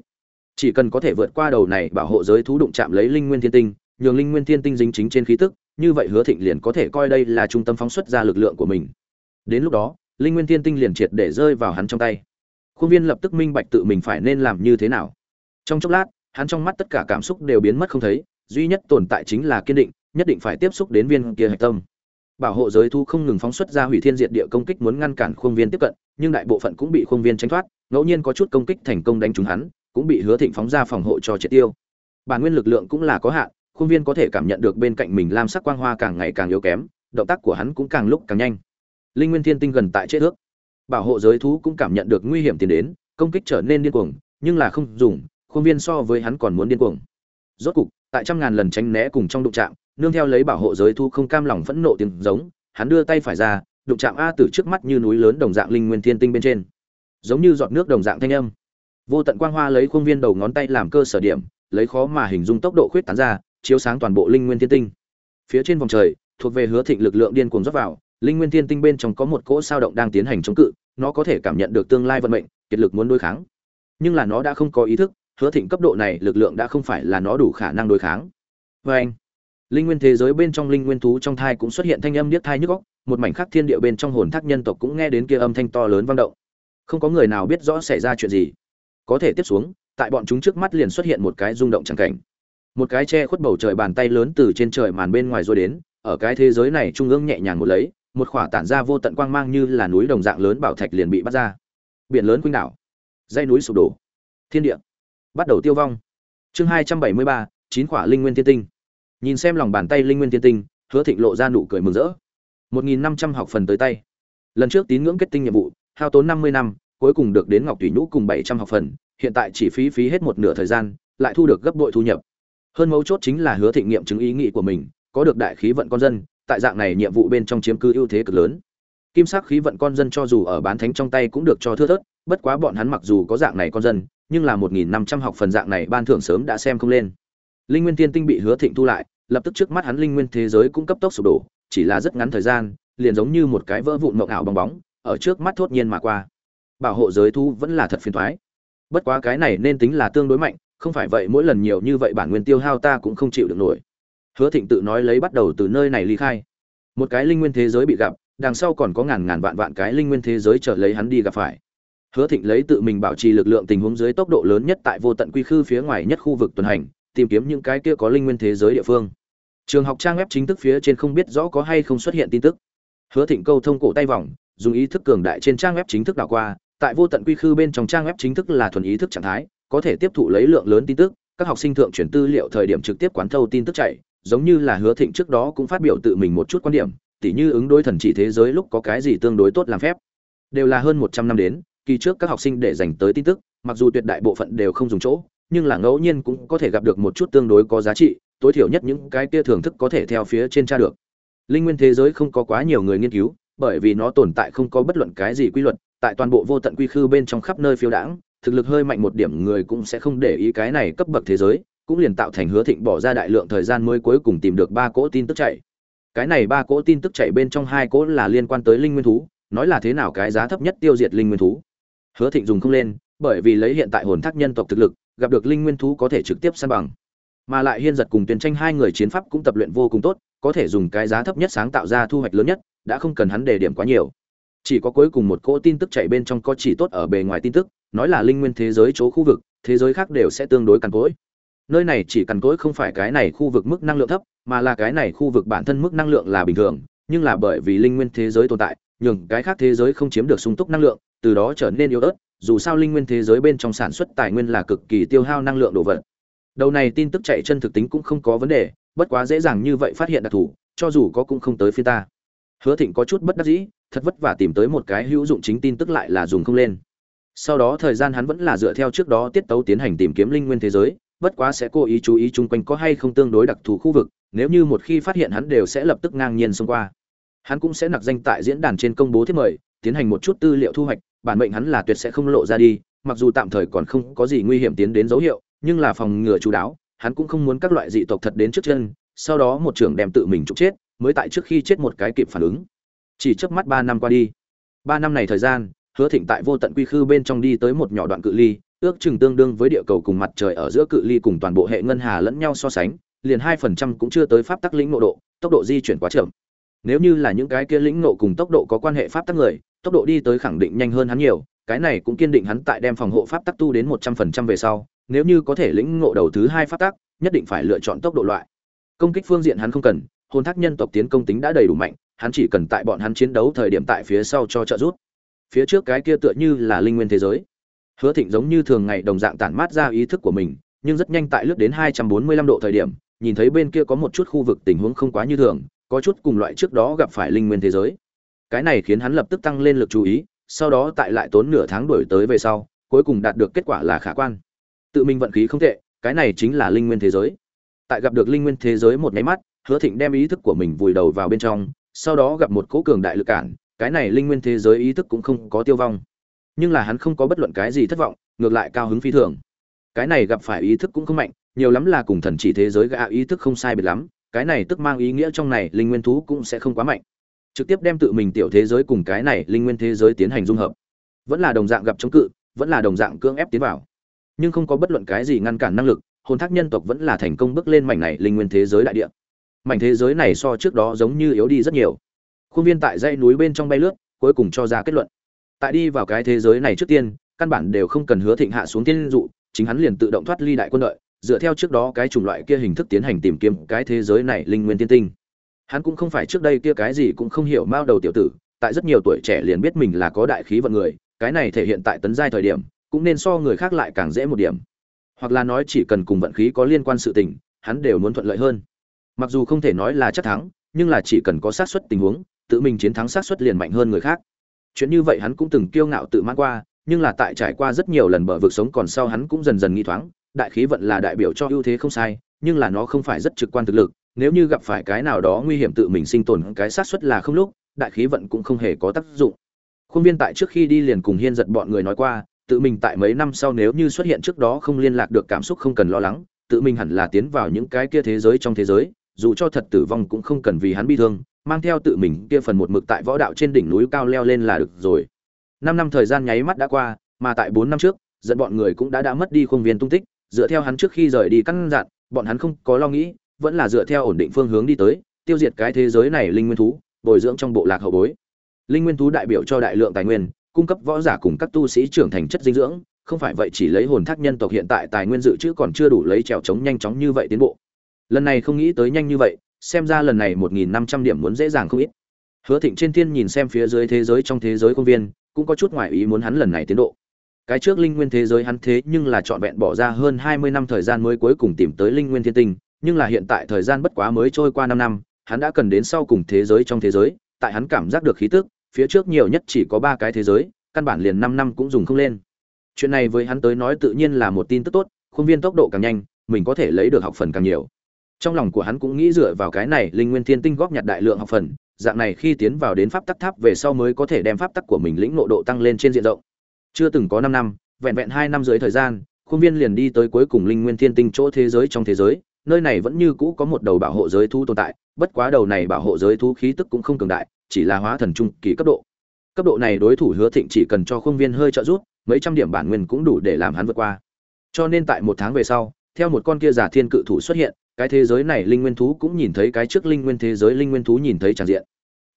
Chỉ cần có thể vượt qua đầu này bảo hộ giới thú đụng chạm lấy linh nguyên thiên tinh, nhường linh nguyên thiên tinh dính chính trên khí tức như vậy hứa thịnh liền có thể coi đây là trung tâm phóng xuất ra lực lượng của mình. Đến lúc đó, linh nguyên thiên tinh liền triệt để rơi vào hắn trong tay. Khuôn viên lập tức minh bạch tự mình phải nên làm như thế nào. Trong chốc lát, hắn trong mắt tất cả cảm xúc đều biến mất không thấy, duy nhất tồn tại chính là kiên định, nhất định phải tiếp xúc đến viên kia hạch tâm. Bảo hộ giới thu không ngừng phóng xuất ra hủy thiên diệt địa công kích muốn ngăn cản khuôn viên tiếp cận, nhưng đại bộ phận cũng bị khuôn viên tránh thoát, ngẫu nhiên có chút công kích thành công đánh trúng hắn, cũng bị hứa thịnh phóng ra phòng hộ cho triệt tiêu. Bản nguyên lực lượng cũng là có hạn khuôn viên có thể cảm nhận được bên cạnh mình lam sắc quang hoa càng ngày càng yếu kém, động tác của hắn cũng càng lúc càng nhanh. Linh nguyên thiên tinh gần tại chết ước. Bảo hộ giới thú cũng cảm nhận được nguy hiểm tiến đến, công kích trở nên điên cuồng, nhưng là không dùng, khuôn viên so với hắn còn muốn điên cuồng. Rốt cục, tại trăm ngàn lần tránh né cùng trong đụng chạm, nương theo lấy bảo hộ giới thú không cam lòng phẫn nộ tiếng giống, hắn đưa tay phải ra, đụng chạm a từ trước mắt như núi lớn đồng dạng linh nguyên thiên tinh bên trên. Giống như giọt nước đồng dạng thanh âm. Vô tận quang hoa lấy khuôn viên đầu ngón tay làm cơ sở điểm, lấy khó mà hình dung tốc độ khuyết tán ra chiếu sáng toàn bộ linh nguyên thiên tinh. Phía trên vòng trời, thuộc về hứa thịnh lực lượng điên cuồng rót vào, linh nguyên thiên tinh bên trong có một cỗ sao động đang tiến hành chống cự, nó có thể cảm nhận được tương lai vận mệnh, kiệt lực muốn đối kháng. Nhưng là nó đã không có ý thức, hứa thịnh cấp độ này lực lượng đã không phải là nó đủ khả năng đối kháng. Vê anh, linh nguyên thế giới bên trong linh nguyên thú trong thai cũng xuất hiện thanh âm điếc thai nhức góc một mảnh khắc thiên địa bên trong hồn thác nhân tộc cũng nghe đến kia âm thanh to lớn vang động. Không có người nào biết rõ xảy ra chuyện gì. Có thể tiếp xuống, tại bọn chúng trước mắt liền xuất hiện một cái rung động chẳng cảnh một cái che khuất bầu trời bàn tay lớn từ trên trời màn bên ngoài rồi đến, ở cái thế giới này trung ương nhẹ nhàng một lấy, một khỏa tản ra vô tận quang mang như là núi đồng dạng lớn bảo thạch liền bị bắt ra. Biển lớn quanh đảo dây núi sụp đổ, thiên địa bắt đầu tiêu vong. Chương hai trăm bảy mươi ba, chín khỏa linh nguyên thiên tinh. Nhìn xem lòng bàn tay linh nguyên thiên tinh, hứa thịnh lộ ra nụ cười mừng rỡ. Một nghìn năm trăm học phần tới tay. Lần trước tín ngưỡng kết tinh nhiệm vụ, hao tốn năm mươi năm, cuối cùng được đến ngọc thủy nhũ cùng bảy trăm học phần, hiện tại chỉ phí phí hết một nửa thời gian, lại thu được gấp đội thu nhập hơn mấu chốt chính là hứa thịnh nghiệm chứng ý nghĩ của mình, có được đại khí vận con dân, tại dạng này nhiệm vụ bên trong chiếm cứ ưu thế cực lớn. Kim sắc khí vận con dân cho dù ở bán thánh trong tay cũng được cho thưa thớt, bất quá bọn hắn mặc dù có dạng này con dân, nhưng là một nghìn năm trăm học phần dạng này ban thưởng sớm đã xem không lên. Linh nguyên tiên tinh bị hứa thịnh thu lại, lập tức trước mắt hắn linh nguyên thế giới cũng cấp tốc sụp đổ, chỉ là rất ngắn thời gian, liền giống như một cái vỡ vụn mộng ảo bong bóng, ở trước mắt thốt nhiên mà qua. Bảo hộ giới thu vẫn là thật phiền thoái. Bất quá cái này nên tính là tương đối mạnh không phải vậy, mỗi lần nhiều như vậy bản nguyên tiêu hao ta cũng không chịu được nổi. Hứa thịnh tự nói lấy bắt đầu từ nơi này ly khai. Một cái linh nguyên thế giới bị gặp, đằng sau còn có ngàn ngàn vạn vạn cái linh nguyên thế giới chờ lấy hắn đi gặp phải. Hứa thịnh lấy tự mình bảo trì lực lượng tình huống dưới tốc độ lớn nhất tại vô tận quy khư phía ngoài nhất khu vực tuần hành, tìm kiếm những cái kia có linh nguyên thế giới địa phương. Trường học trang web chính thức phía trên không biết rõ có hay không xuất hiện tin tức. Hứa thịnh câu thông cổ tay vòng, dùng ý thức cường đại trên trang web chính thức đảo qua, tại vô tận quy khư bên trong trang web chính thức là thuần ý thức trạng thái có thể tiếp thụ lấy lượng lớn tin tức, các học sinh thượng chuyển tư liệu thời điểm trực tiếp quán thâu tin tức chạy, giống như là hứa thịnh trước đó cũng phát biểu tự mình một chút quan điểm, tỉ như ứng đối thần chỉ thế giới lúc có cái gì tương đối tốt làm phép. Đều là hơn một trăm năm đến, kỳ trước các học sinh để dành tới tin tức, mặc dù tuyệt đại bộ phận đều không dùng chỗ, nhưng là ngẫu nhiên cũng có thể gặp được một chút tương đối có giá trị, tối thiểu nhất những cái kia thưởng thức có thể theo phía trên tra được. Linh nguyên thế giới không có quá nhiều người nghiên cứu, bởi vì nó tồn tại không có bất luận cái gì quy luật, tại toàn bộ vô tận quy khư bên trong khắp nơi phiêu đãng thực lực hơi mạnh một điểm người cũng sẽ không để ý cái này cấp bậc thế giới, cũng liền tạo thành hứa thịnh bỏ ra đại lượng thời gian mới cuối cùng tìm được ba cỗ tin tức chạy. Cái này ba cỗ tin tức chạy bên trong hai cỗ là liên quan tới linh nguyên thú, nói là thế nào cái giá thấp nhất tiêu diệt linh nguyên thú. Hứa thịnh dùng không lên, bởi vì lấy hiện tại hồn thác nhân tộc thực lực, gặp được linh nguyên thú có thể trực tiếp san bằng. Mà lại hiên giật cùng tuyển tranh hai người chiến pháp cũng tập luyện vô cùng tốt, có thể dùng cái giá thấp nhất sáng tạo ra thu hoạch lớn nhất, đã không cần hắn đề điểm quá nhiều. Chỉ có cuối cùng một cỗ tin tức chạy bên trong có chỉ tốt ở bề ngoài tin tức nói là linh nguyên thế giới chỗ khu vực, thế giới khác đều sẽ tương đối cằn cỗi. Nơi này chỉ cằn cỗi không phải cái này khu vực mức năng lượng thấp, mà là cái này khu vực bản thân mức năng lượng là bình thường, nhưng là bởi vì linh nguyên thế giới tồn tại, nhường cái khác thế giới không chiếm được sung túc năng lượng, từ đó trở nên yếu ớt, dù sao linh nguyên thế giới bên trong sản xuất tài nguyên là cực kỳ tiêu hao năng lượng đồ vật. Đầu này tin tức chạy chân thực tính cũng không có vấn đề, bất quá dễ dàng như vậy phát hiện đặc thù, cho dù có cũng không tới phía ta. Hứa thịnh có chút bất đắc dĩ, thật vất vả tìm tới một cái hữu dụng chính tin tức lại là dùng không lên sau đó thời gian hắn vẫn là dựa theo trước đó tiết tấu tiến hành tìm kiếm linh nguyên thế giới, bất quá sẽ cố ý chú ý chung quanh có hay không tương đối đặc thù khu vực, nếu như một khi phát hiện hắn đều sẽ lập tức ngang nhiên xông qua. Hắn cũng sẽ nặc danh tại diễn đàn trên công bố thiết mời, tiến hành một chút tư liệu thu hoạch, bản mệnh hắn là tuyệt sẽ không lộ ra đi, mặc dù tạm thời còn không có gì nguy hiểm tiến đến dấu hiệu, nhưng là phòng ngừa chú đáo, hắn cũng không muốn các loại dị tộc thật đến trước chân, sau đó một trưởng đem tự mình trục chết, mới tại trước khi chết một cái kịp phản ứng. Chỉ trước mắt ba năm qua đi. Ba năm này thời gian hứa thịnh tại vô tận quy khư bên trong đi tới một nhỏ đoạn cự ly, ước chừng tương đương với địa cầu cùng mặt trời ở giữa cự ly cùng toàn bộ hệ ngân hà lẫn nhau so sánh, liền hai phần trăm cũng chưa tới pháp tắc lĩnh nộ độ, tốc độ di chuyển quá chậm. Nếu như là những cái kia lĩnh nộ cùng tốc độ có quan hệ pháp tắc người, tốc độ đi tới khẳng định nhanh hơn hắn nhiều, cái này cũng kiên định hắn tại đem phòng hộ pháp tắc tu đến một trăm phần trăm về sau, nếu như có thể lĩnh ngộ đầu thứ hai pháp tắc, nhất định phải lựa chọn tốc độ loại. Công kích phương diện hắn không cần, hồn thác nhân tộc tiến công tính đã đầy đủ mạnh, hắn chỉ cần tại bọn hắn chiến đấu thời điểm tại phía sau cho trợ giúp phía trước cái kia tựa như là linh nguyên thế giới. Hứa thịnh giống như thường ngày đồng dạng tản mát ra ý thức của mình, nhưng rất nhanh tại lướt đến hai trăm bốn mươi lăm độ thời điểm, nhìn thấy bên kia có một chút khu vực tình huống không quá như thường, có chút cùng loại trước đó gặp phải linh nguyên thế giới. Cái này khiến hắn lập tức tăng lên lực chú ý, sau đó tại lại tốn nửa tháng đổi tới về sau, cuối cùng đạt được kết quả là khả quan. Tự mình vận khí không tệ, cái này chính là linh nguyên thế giới. Tại gặp được linh nguyên thế giới một nháy mắt, hứa thịnh đem ý thức của mình vùi đầu vào bên trong, sau đó gặp một cỗ cường đại lực cản cái này linh nguyên thế giới ý thức cũng không có tiêu vong. Nhưng là hắn không có bất luận cái gì thất vọng, ngược lại cao hứng phi thường. Cái này gặp phải ý thức cũng không mạnh, nhiều lắm là cùng thần chỉ thế giới gạ ý thức không sai biệt lắm, cái này tức mang ý nghĩa trong này linh nguyên thú cũng sẽ không quá mạnh. Trực tiếp đem tự mình tiểu thế giới cùng cái này linh nguyên thế giới tiến hành dung hợp. Vẫn là đồng dạng gặp chống cự, vẫn là đồng dạng cưỡng ép tiến vào. Nhưng không có bất luận cái gì ngăn cản năng lực, hồn thác nhân tộc vẫn là thành công bước lên mảnh này linh nguyên thế giới đại địa. Mảnh thế giới này so trước đó giống như yếu đi rất nhiều khuôn viên tại dãy núi bên trong bay lướt, cuối cùng cho ra kết luận. Tại đi vào cái thế giới này trước tiên, căn bản đều không cần hứa thịnh hạ xuống tiên dụ, chính hắn liền tự động thoát ly đại quân đội, dựa theo trước đó cái chủng loại kia hình thức tiến hành tìm kiếm cái thế giới này linh nguyên tiên tinh. Hắn cũng không phải trước đây kia cái gì cũng không hiểu mao đầu tiểu tử, tại rất nhiều tuổi trẻ liền biết mình là có đại khí vận người, cái này thể hiện tại tấn giai thời điểm, cũng nên so người khác lại càng dễ một điểm. Hoặc là nói chỉ cần cùng vận khí có liên quan sự tình, hắn đều muốn thuận lợi hơn. Mặc dù không thể nói là chắc thắng, nhưng là chỉ cần có xác suất tình huống tự mình chiến thắng xác suất liền mạnh hơn người khác. Chuyện như vậy hắn cũng từng kiêu ngạo tự mãn qua, nhưng là tại trải qua rất nhiều lần bờ vực sống còn sau hắn cũng dần dần nghi thoáng, đại khí vận là đại biểu cho ưu thế không sai, nhưng là nó không phải rất trực quan thực lực, nếu như gặp phải cái nào đó nguy hiểm tự mình sinh tồn cái xác suất là không lúc, đại khí vận cũng không hề có tác dụng. Khuôn viên tại trước khi đi liền cùng hiên giật bọn người nói qua, tự mình tại mấy năm sau nếu như xuất hiện trước đó không liên lạc được cảm xúc không cần lo lắng, tự mình hẳn là tiến vào những cái kia thế giới trong thế giới, dù cho thật tử vong cũng không cần vì hắn bi thương mang theo tự mình kia phần một mực tại võ đạo trên đỉnh núi cao leo lên là được rồi. Năm năm thời gian nháy mắt đã qua, mà tại bốn năm trước, dẫn bọn người cũng đã đã mất đi khuôn viên tung tích, dựa theo hắn trước khi rời đi căn dặn, bọn hắn không có lo nghĩ, vẫn là dựa theo ổn định phương hướng đi tới, tiêu diệt cái thế giới này linh nguyên thú, bồi dưỡng trong bộ lạc hậu bối. Linh nguyên thú đại biểu cho đại lượng tài nguyên, cung cấp võ giả cùng các tu sĩ trưởng thành chất dinh dưỡng, không phải vậy chỉ lấy hồn thác nhân tộc hiện tại tài nguyên dự trữ còn chưa đủ lấy trèo trống nhanh chóng như vậy tiến bộ. Lần này không nghĩ tới nhanh như vậy xem ra lần này một nghìn năm trăm điểm muốn dễ dàng không ít. Hứa thịnh trên thiên nhìn xem phía dưới thế giới trong thế giới công viên, cũng có chút ngoại ý muốn hắn lần này tiến độ. Cái trước linh nguyên thế giới hắn thế nhưng là trọn vẹn bỏ ra hơn hai mươi năm thời gian mới cuối cùng tìm tới linh nguyên thiên tinh, nhưng là hiện tại thời gian bất quá mới trôi qua năm năm, hắn đã cần đến sau cùng thế giới trong thế giới, tại hắn cảm giác được khí tức, phía trước nhiều nhất chỉ có ba cái thế giới, căn bản liền năm năm cũng dùng không lên. Chuyện này với hắn tới nói tự nhiên là một tin tức tốt, khuôn viên tốc độ càng nhanh, mình có thể lấy được học phần càng nhiều trong lòng của hắn cũng nghĩ dựa vào cái này linh nguyên thiên tinh góp nhặt đại lượng học phần, dạng này khi tiến vào đến pháp tắc tháp về sau mới có thể đem pháp tắc của mình lĩnh nộ độ tăng lên trên diện rộng. Chưa từng có năm năm, vẹn vẹn hai năm dưới thời gian, khuôn viên liền đi tới cuối cùng linh nguyên thiên tinh chỗ thế giới trong thế giới, nơi này vẫn như cũ có một đầu bảo hộ giới thu tồn tại, bất quá đầu này bảo hộ giới thu khí tức cũng không cường đại, chỉ là hóa thần trung kỳ cấp độ. Cấp độ này đối thủ hứa thịnh chỉ cần cho khuôn viên hơi trợ giúp, mấy trăm điểm bản nguyên cũng đủ để làm hắn vượt qua. Cho nên tại một tháng về sau theo một con kia giả thiên cự thủ xuất hiện, cái thế giới này linh nguyên thú cũng nhìn thấy cái trước linh nguyên thế giới linh nguyên thú nhìn thấy tràn diện.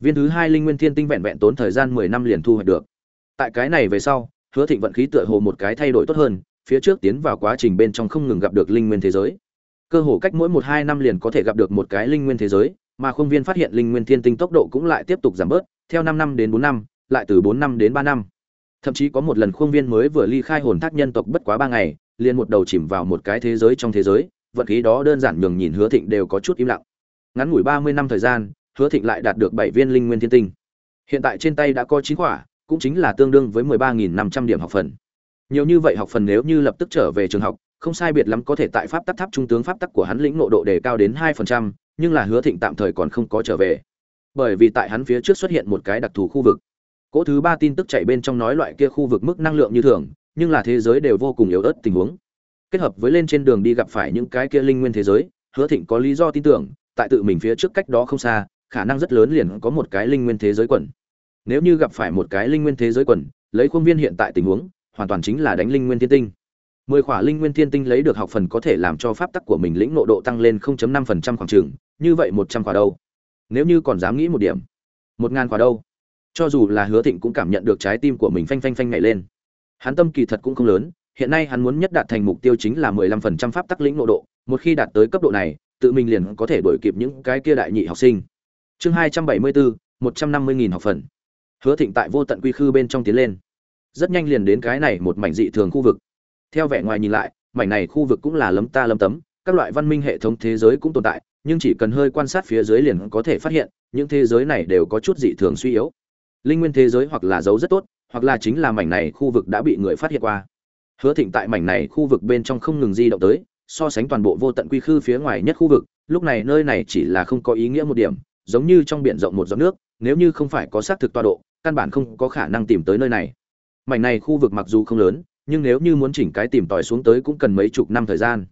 Viên thứ hai linh nguyên thiên tinh vẹn vẹn tốn thời gian mười năm liền thu hoạch được. Tại cái này về sau, hứa thịnh vận khí tựa hồ một cái thay đổi tốt hơn, phía trước tiến vào quá trình bên trong không ngừng gặp được linh nguyên thế giới. Cơ hồ cách mỗi một hai năm liền có thể gặp được một cái linh nguyên thế giới, mà khuôn viên phát hiện linh nguyên thiên tinh tốc độ cũng lại tiếp tục giảm bớt, theo năm năm đến bốn năm, lại từ bốn năm đến ba năm. Thậm chí có một lần khuôn viên mới vừa ly khai hồn thác nhân tộc bất quá ba ngày liền một đầu chìm vào một cái thế giới trong thế giới, vận khí đó đơn giản nhường nhìn hứa thịnh đều có chút im lặng. Ngắn ngủi ba mươi năm thời gian, hứa thịnh lại đạt được bảy viên linh nguyên thiên tinh. Hiện tại trên tay đã có chín quả, cũng chính là tương đương với mười ba nghìn năm trăm điểm học phần. Nhiều như vậy học phần nếu như lập tức trở về trường học, không sai biệt lắm có thể tại pháp tắc tháp trung tướng pháp tắc của hắn lĩnh ngộ độ đề cao đến hai phần trăm, nhưng là hứa thịnh tạm thời còn không có trở về. Bởi vì tại hắn phía trước xuất hiện một cái đặc thù khu vực. Cỗ thứ ba tin tức chạy bên trong nói loại kia khu vực mức năng lượng như thường nhưng là thế giới đều vô cùng yếu ớt tình huống. Kết hợp với lên trên đường đi gặp phải những cái kia linh nguyên thế giới, hứa thịnh có lý do tin tưởng, tại tự mình phía trước cách đó không xa, khả năng rất lớn liền có một cái linh nguyên thế giới quần. Nếu như gặp phải một cái linh nguyên thế giới quần, lấy khuôn viên hiện tại tình huống, hoàn toàn chính là đánh linh nguyên thiên tinh. Mười khỏa linh nguyên thiên tinh lấy được học phần có thể làm cho pháp tắc của mình lĩnh nộ độ tăng lên 0.5% khoảng trường, như vậy một trăm khỏa đâu? Nếu như còn dám nghĩ một điểm, một ngàn khỏa đâu? Cho dù là hứa thịnh cũng cảm nhận được trái tim của mình phanh phanh phanh nhảy lên hắn tâm kỳ thật cũng không lớn, hiện nay hắn muốn nhất đạt thành mục tiêu chính là mười lăm phần trăm pháp tắc lĩnh ngộ độ, một khi đạt tới cấp độ này, tự mình liền có thể đuổi kịp những cái kia đại nhị học sinh. Chương hai trăm bảy mươi bốn một trăm năm mươi nghìn học phần. Hứa thịnh tại vô tận quy khư bên trong tiến lên. Rất nhanh liền đến cái này một mảnh dị thường khu vực. Theo vẻ ngoài nhìn lại, mảnh này khu vực cũng là lấm ta lấm tấm, các loại văn minh hệ thống thế giới cũng tồn tại, nhưng chỉ cần hơi quan sát phía dưới liền có thể phát hiện, những thế giới này đều có chút dị thường suy yếu. Linh nguyên thế giới hoặc là dấu rất tốt hoặc là chính là mảnh này khu vực đã bị người phát hiện qua. Hứa thịnh tại mảnh này khu vực bên trong không ngừng di động tới, so sánh toàn bộ vô tận quy khư phía ngoài nhất khu vực, lúc này nơi này chỉ là không có ý nghĩa một điểm, giống như trong biển rộng một giọt nước, nếu như không phải có xác thực tọa độ, căn bản không có khả năng tìm tới nơi này. Mảnh này khu vực mặc dù không lớn, nhưng nếu như muốn chỉnh cái tìm tòi xuống tới cũng cần mấy chục năm thời gian.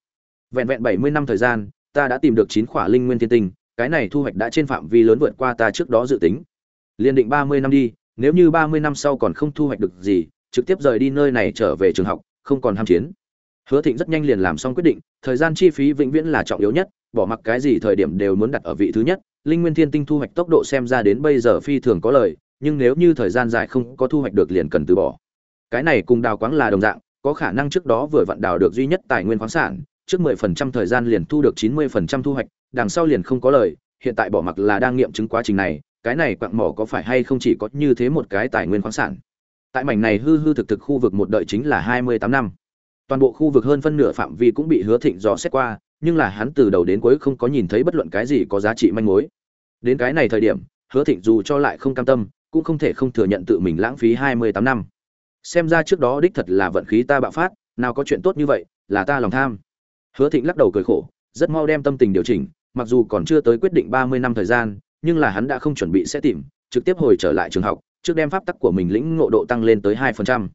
Vẹn vẹn bảy mươi năm thời gian, ta đã tìm được chín khỏa linh nguyên thiên tinh, cái này thu hoạch đã trên phạm vi lớn vượt qua ta trước đó dự tính. Liên định ba mươi năm đi nếu như ba mươi năm sau còn không thu hoạch được gì, trực tiếp rời đi nơi này trở về trường học, không còn ham chiến. Hứa thịnh rất nhanh liền làm xong quyết định, thời gian chi phí vĩnh viễn là trọng yếu nhất, bỏ mặc cái gì thời điểm đều muốn đặt ở vị thứ nhất. Linh nguyên thiên tinh thu hoạch tốc độ xem ra đến bây giờ phi thường có lời, nhưng nếu như thời gian dài không có thu hoạch được liền cần từ bỏ. Cái này cùng đào quáng là đồng dạng, có khả năng trước đó vừa vặn đào được duy nhất tài nguyên khoáng sản, trước 10% thời gian liền thu được 90% thu hoạch, đằng sau liền không có lời, hiện tại bỏ mặc là đang nghiệm chứng quá trình này cái này quặng mỏ có phải hay không chỉ có như thế một cái tài nguyên khoáng sản? Tại mảnh này hư hư thực thực khu vực một đợi chính là hai mươi tám năm. Toàn bộ khu vực hơn phân nửa phạm vi cũng bị hứa thịnh dò xét qua, nhưng là hắn từ đầu đến cuối không có nhìn thấy bất luận cái gì có giá trị manh mối. Đến cái này thời điểm, hứa thịnh dù cho lại không cam tâm, cũng không thể không thừa nhận tự mình lãng phí hai mươi tám năm. Xem ra trước đó đích thật là vận khí ta bạo phát, nào có chuyện tốt như vậy, là ta lòng tham. Hứa thịnh lắc đầu cười khổ, rất mau đem tâm tình điều chỉnh, mặc dù còn chưa tới quyết định ba mươi năm thời gian nhưng là hắn đã không chuẩn bị sẽ tìm, trực tiếp hồi trở lại trường học, trước đem pháp tắc của mình lĩnh ngộ độ tăng lên tới hai phần trăm.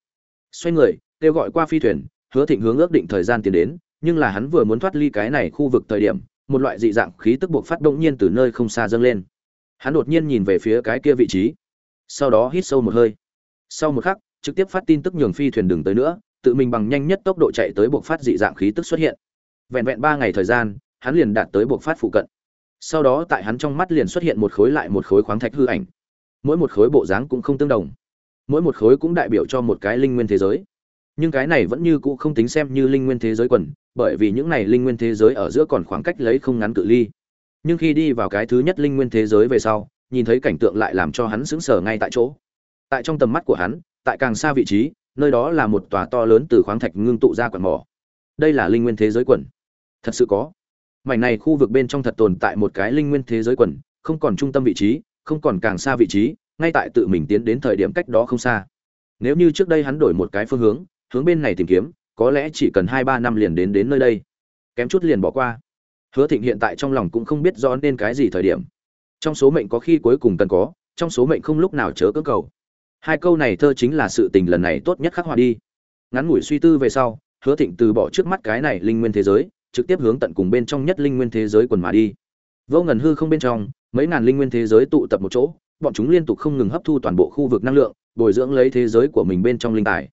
Xoay người, kêu gọi qua phi thuyền, hứa thịnh hướng ước định thời gian tiến đến, nhưng là hắn vừa muốn thoát ly cái này khu vực thời điểm, một loại dị dạng khí tức buộc phát động nhiên từ nơi không xa dâng lên. Hắn đột nhiên nhìn về phía cái kia vị trí. Sau đó hít sâu một hơi. Sau một khắc, trực tiếp phát tin tức nhường phi thuyền đừng tới nữa, tự mình bằng nhanh nhất tốc độ chạy tới buộc phát dị dạng khí tức xuất hiện. Vẹn vẹn ba ngày thời gian, hắn liền đạt tới buộc phát phụ cận sau đó tại hắn trong mắt liền xuất hiện một khối lại một khối khoáng thạch hư ảnh. Mỗi một khối bộ dáng cũng không tương đồng. Mỗi một khối cũng đại biểu cho một cái linh nguyên thế giới. Nhưng cái này vẫn như cũ không tính xem như linh nguyên thế giới quần, bởi vì những này linh nguyên thế giới ở giữa còn khoảng cách lấy không ngắn cự ly. Nhưng khi đi vào cái thứ nhất linh nguyên thế giới về sau, nhìn thấy cảnh tượng lại làm cho hắn sững sờ ngay tại chỗ. Tại trong tầm mắt của hắn, tại càng xa vị trí, nơi đó là một tòa to lớn từ khoáng thạch ngưng tụ ra quần mỏ. Đây là linh nguyên thế giới quần. Thật sự có mảnh này khu vực bên trong thật tồn tại một cái linh nguyên thế giới quần, không còn trung tâm vị trí, không còn càng xa vị trí, ngay tại tự mình tiến đến thời điểm cách đó không xa. Nếu như trước đây hắn đổi một cái phương hướng hướng bên này tìm kiếm, có lẽ chỉ cần hai ba năm liền đến đến nơi đây. Kém chút liền bỏ qua. Hứa thịnh hiện tại trong lòng cũng không biết rõ nên cái gì thời điểm. Trong số mệnh có khi cuối cùng cần có, trong số mệnh không lúc nào chớ cưỡng cầu. Hai câu này thơ chính là sự tình lần này tốt nhất khắc họa đi. Ngắn ngủi suy tư về sau, hứa thịnh từ bỏ trước mắt cái này linh nguyên thế giới trực tiếp hướng tận cùng bên trong nhất linh nguyên thế giới quần mà đi. Vô ngần hư không bên trong, mấy ngàn linh nguyên thế giới tụ tập một chỗ, bọn chúng liên tục không ngừng hấp thu toàn bộ khu vực năng lượng, bồi dưỡng lấy thế giới của mình bên trong linh tài.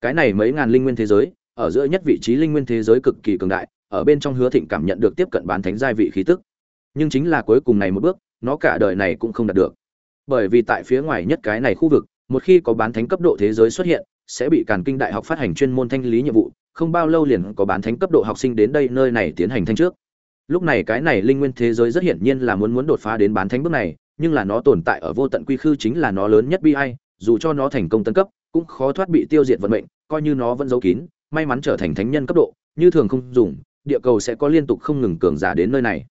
Cái này mấy ngàn linh nguyên thế giới, ở giữa nhất vị trí linh nguyên thế giới cực kỳ cường đại, ở bên trong hứa thịnh cảm nhận được tiếp cận bán thánh giai vị khí tức. Nhưng chính là cuối cùng này một bước, nó cả đời này cũng không đạt được. Bởi vì tại phía ngoài nhất cái này khu vực, một khi có bán thánh cấp độ thế giới xuất hiện, sẽ bị càn kinh đại học phát hành chuyên môn thanh lý nhiệm vụ không bao lâu liền có bán thánh cấp độ học sinh đến đây nơi này tiến hành thanh trước. Lúc này cái này linh nguyên thế giới rất hiển nhiên là muốn muốn đột phá đến bán thánh bước này, nhưng là nó tồn tại ở vô tận quy khư chính là nó lớn nhất bi ai, dù cho nó thành công tấn cấp, cũng khó thoát bị tiêu diệt vận mệnh, coi như nó vẫn giấu kín, may mắn trở thành thánh nhân cấp độ, như thường không dùng, địa cầu sẽ có liên tục không ngừng cường giả đến nơi này.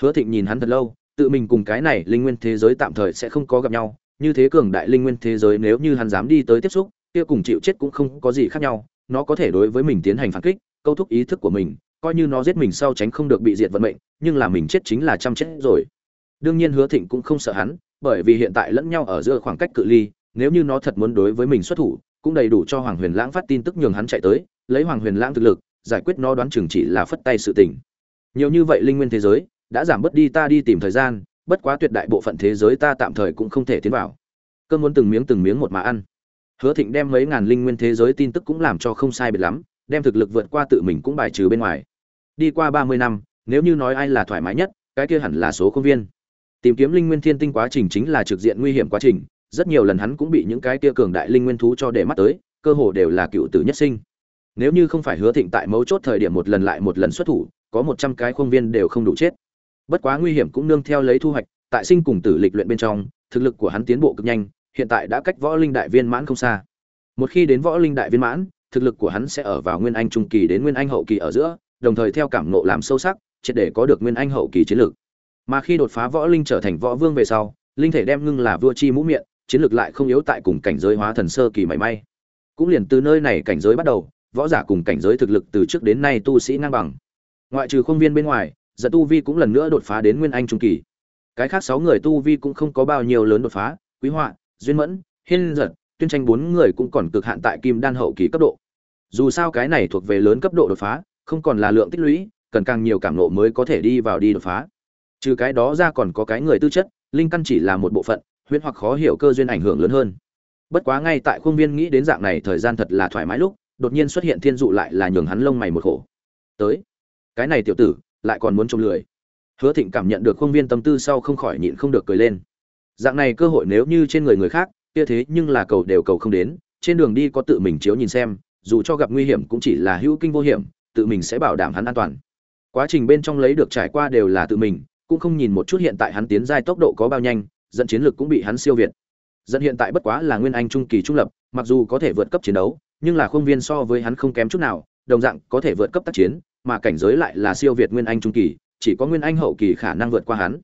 Hứa thịnh nhìn hắn thật lâu, tự mình cùng cái này linh nguyên thế giới tạm thời sẽ không có gặp nhau, như thế cường đại linh nguyên thế giới nếu như hắn dám đi tới tiếp xúc, kia cùng chịu chết cũng không có gì khác nhau nó có thể đối với mình tiến hành phản kích, câu thúc ý thức của mình, coi như nó giết mình sau tránh không được bị diệt vận mệnh, nhưng là mình chết chính là chăm chết rồi. Đương nhiên hứa thịnh cũng không sợ hắn, bởi vì hiện tại lẫn nhau ở giữa khoảng cách cự ly, nếu như nó thật muốn đối với mình xuất thủ, cũng đầy đủ cho hoàng huyền lãng phát tin tức nhường hắn chạy tới, lấy hoàng huyền lãng thực lực, giải quyết nó đoán chừng chỉ là phất tay sự tình. Nhiều như vậy linh nguyên thế giới, đã giảm bớt đi ta đi tìm thời gian, bất quá tuyệt đại bộ phận thế giới ta tạm thời cũng không thể tiến vào. Cơn muốn từng miếng từng miếng một mà ăn hứa thịnh đem mấy ngàn linh nguyên thế giới tin tức cũng làm cho không sai biệt lắm, đem thực lực vượt qua tự mình cũng bài trừ bên ngoài. Đi qua ba mươi năm, nếu như nói ai là thoải mái nhất, cái kia hẳn là số công viên. Tìm kiếm linh nguyên thiên tinh quá trình chính là trực diện nguy hiểm quá trình, rất nhiều lần hắn cũng bị những cái kia cường đại linh nguyên thú cho để mắt tới, cơ hồ đều là cựu tử nhất sinh. Nếu như không phải hứa thịnh tại mấu chốt thời điểm một lần lại một lần xuất thủ, có một trăm cái khuôn viên đều không đủ chết. Bất quá nguy hiểm cũng nương theo lấy thu hoạch, tại sinh cùng tử lịch luyện bên trong, thực lực của hắn tiến bộ cực nhanh hiện tại đã cách võ linh đại viên mãn không xa. Một khi đến võ linh đại viên mãn, thực lực của hắn sẽ ở vào nguyên anh trung kỳ đến nguyên anh hậu kỳ ở giữa, đồng thời theo cảm ngộ làm sâu sắc, triệt để có được nguyên anh hậu kỳ chiến lược. Mà khi đột phá võ linh trở thành võ vương về sau, linh thể đem ngưng là vua chi mũ miệng, chiến lược lại không yếu tại cùng cảnh giới hóa thần sơ kỳ mảy may. Cũng liền từ nơi này cảnh giới bắt đầu, võ giả cùng cảnh giới thực lực từ trước đến nay tu sĩ ngang bằng. Ngoại trừ khuôn viên bên ngoài, giật tu vi cũng lần nữa đột phá đến nguyên anh trung kỳ. Cái khác sáu người tu vi cũng không có bao nhiêu lớn đột phá, quý họa duyên mẫn, hiên giật, tuyên tranh bốn người cũng còn cực hạn tại kim đan hậu kỳ cấp độ. Dù sao cái này thuộc về lớn cấp độ đột phá, không còn là lượng tích lũy, cần càng nhiều cảm nộ mới có thể đi vào đi đột phá. Trừ cái đó ra còn có cái người tư chất, linh căn chỉ là một bộ phận huyễn hoặc khó hiểu cơ duyên ảnh hưởng lớn hơn. Bất quá ngay tại khuôn viên nghĩ đến dạng này thời gian thật là thoải mái lúc, đột nhiên xuất hiện thiên dụ lại là nhường hắn lông mày một khổ tới, cái này tiểu tử, lại còn muốn trông lười. Hứa thịnh cảm nhận được khuôn viên tâm tư sau không khỏi nhịn không được cười lên dạng này cơ hội nếu như trên người người khác, kia thế nhưng là cầu đều cầu không đến, trên đường đi có tự mình chiếu nhìn xem, dù cho gặp nguy hiểm cũng chỉ là hữu kinh vô hiểm, tự mình sẽ bảo đảm hắn an toàn. Quá trình bên trong lấy được trải qua đều là tự mình, cũng không nhìn một chút hiện tại hắn tiến giai tốc độ có bao nhanh, dẫn chiến lược cũng bị hắn siêu việt. Dẫn hiện tại bất quá là nguyên anh trung kỳ trung lập, mặc dù có thể vượt cấp chiến đấu, nhưng là khuôn viên so với hắn không kém chút nào, đồng dạng có thể vượt cấp tác chiến, mà cảnh giới lại là siêu việt nguyên anh trung kỳ, chỉ có nguyên anh hậu kỳ khả năng vượt qua hắn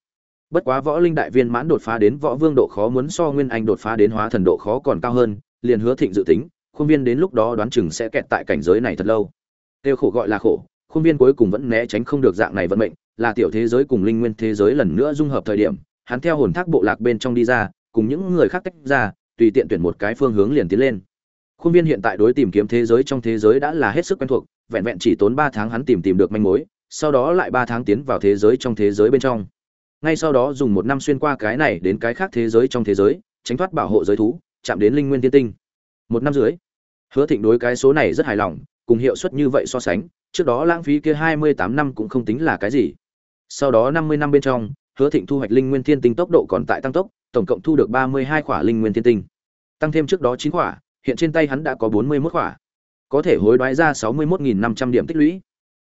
bất quá võ linh đại viên mãn đột phá đến võ vương độ khó muốn so nguyên anh đột phá đến hóa thần độ khó còn cao hơn, liền hứa thịnh dự tính, khuôn viên đến lúc đó đoán chừng sẽ kẹt tại cảnh giới này thật lâu. Tiêu khổ gọi là khổ, khuôn viên cuối cùng vẫn né tránh không được dạng này vận mệnh, là tiểu thế giới cùng linh nguyên thế giới lần nữa dung hợp thời điểm, hắn theo hồn thác bộ lạc bên trong đi ra, cùng những người khác tách ra, tùy tiện tuyển một cái phương hướng liền tiến lên. Khuôn viên hiện tại đối tìm kiếm thế giới trong thế giới đã là hết sức quen thuộc, vẹn vẹn chỉ tốn ba tháng hắn tìm tìm được manh mối, sau đó lại ba tháng tiến vào thế giới trong thế giới bên trong ngay sau đó dùng một năm xuyên qua cái này đến cái khác thế giới trong thế giới, tránh thoát bảo hộ giới thú, chạm đến linh nguyên tiên tinh. Một năm dưới hứa thịnh đối cái số này rất hài lòng, cùng hiệu suất như vậy so sánh, trước đó lãng phí kia hai mươi tám năm cũng không tính là cái gì. Sau đó năm mươi năm bên trong, hứa thịnh thu hoạch linh nguyên thiên tinh tốc độ còn tại tăng tốc, tổng cộng thu được ba mươi hai khỏa linh nguyên thiên tinh. Tăng thêm trước đó chín khỏa, hiện trên tay hắn đã có bốn mươi mốt khỏa. Có thể hối đoái ra sáu mươi một năm trăm điểm tích lũy.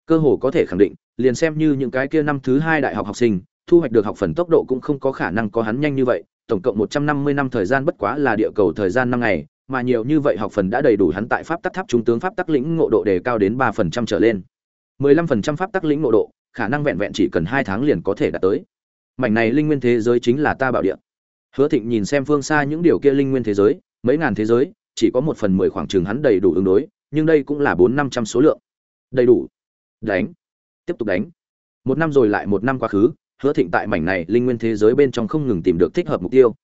Cơ hồ có thể khẳng định, liền xem như những cái kia năm thứ hai đại học học sinh thu hoạch được học phần tốc độ cũng không có khả năng có hắn nhanh như vậy, tổng cộng một trăm năm mươi năm thời gian bất quá là địa cầu thời gian năm ngày, mà nhiều như vậy học phần đã đầy đủ hắn tại pháp tắc tháp trung tướng pháp tắc lĩnh ngộ độ đề cao đến ba phần trăm trở lên. mười lăm phần trăm pháp tắc lĩnh ngộ độ, khả năng vẹn vẹn chỉ cần hai tháng liền có thể đạt tới. Mảnh này linh nguyên thế giới chính là ta bảo địa. Hứa thịnh nhìn xem phương xa những điều kia linh nguyên thế giới, mấy ngàn thế giới, chỉ có một phần mười khoảng chừng hắn đầy đủ ứng đối, nhưng đây cũng là bốn năm trăm số lượng. Đầy đủ. Đánh. Tiếp tục đánh. Một năm rồi lại một năm quá khứ hứa thịnh tại mảnh này linh nguyên thế giới bên trong không ngừng tìm được thích hợp mục tiêu.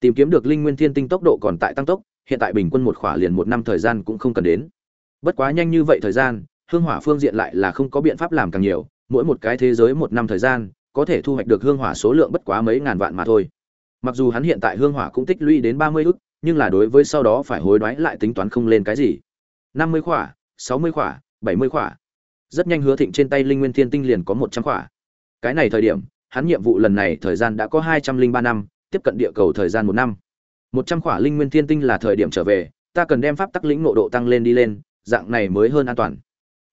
Tìm kiếm được linh nguyên thiên tinh tốc độ còn tại tăng tốc, hiện tại bình quân một khỏa liền một năm thời gian cũng không cần đến. Bất quá nhanh như vậy thời gian, hương hỏa phương diện lại là không có biện pháp làm càng nhiều, mỗi một cái thế giới một năm thời gian, có thể thu hoạch được hương hỏa số lượng bất quá mấy ngàn vạn mà thôi. Mặc dù hắn hiện tại hương hỏa cũng tích lũy đến ba mươi ức, nhưng là đối với sau đó phải hối đoái lại tính toán không lên cái gì. năm mươi khỏa, sáu mươi khỏa, bảy mươi khỏa. Rất nhanh hứa thịnh trên tay linh nguyên thiên tinh liền có một trăm khỏa. Cái này thời điểm hắn nhiệm vụ lần này thời gian đã có hai trăm linh ba năm, tiếp cận địa cầu thời gian một năm. Một trăm khỏa linh nguyên thiên tinh là thời điểm trở về, ta cần đem pháp tắc lĩnh nộ độ tăng lên đi lên, dạng này mới hơn an toàn.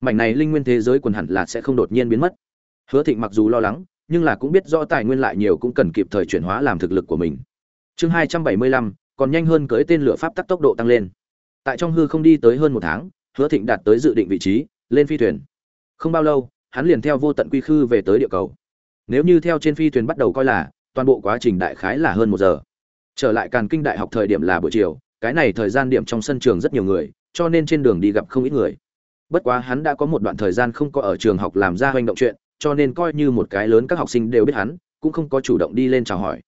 Mảnh này linh nguyên thế giới quần hẳn là sẽ không đột nhiên biến mất. Hứa thịnh mặc dù lo lắng, nhưng là cũng biết rõ tài nguyên lại nhiều cũng cần kịp thời chuyển hóa làm thực lực của mình. Chương hai trăm bảy mươi lăm, còn nhanh hơn cưỡi tên lửa pháp tắc tốc độ tăng lên. Tại trong hư không đi tới hơn một tháng, hứa thịnh đạt tới dự định vị trí, lên phi thuyền. Không bao lâu, hắn liền theo vô tận quy khư về tới địa cầu nếu như theo trên phi thuyền bắt đầu coi là, toàn bộ quá trình đại khái là hơn một giờ. Trở lại càn kinh đại học thời điểm là buổi chiều, cái này thời gian điểm trong sân trường rất nhiều người, cho nên trên đường đi gặp không ít người. Bất quá hắn đã có một đoạn thời gian không có ở trường học làm ra hành động chuyện, cho nên coi như một cái lớn các học sinh đều biết hắn, cũng không có chủ động đi lên chào hỏi.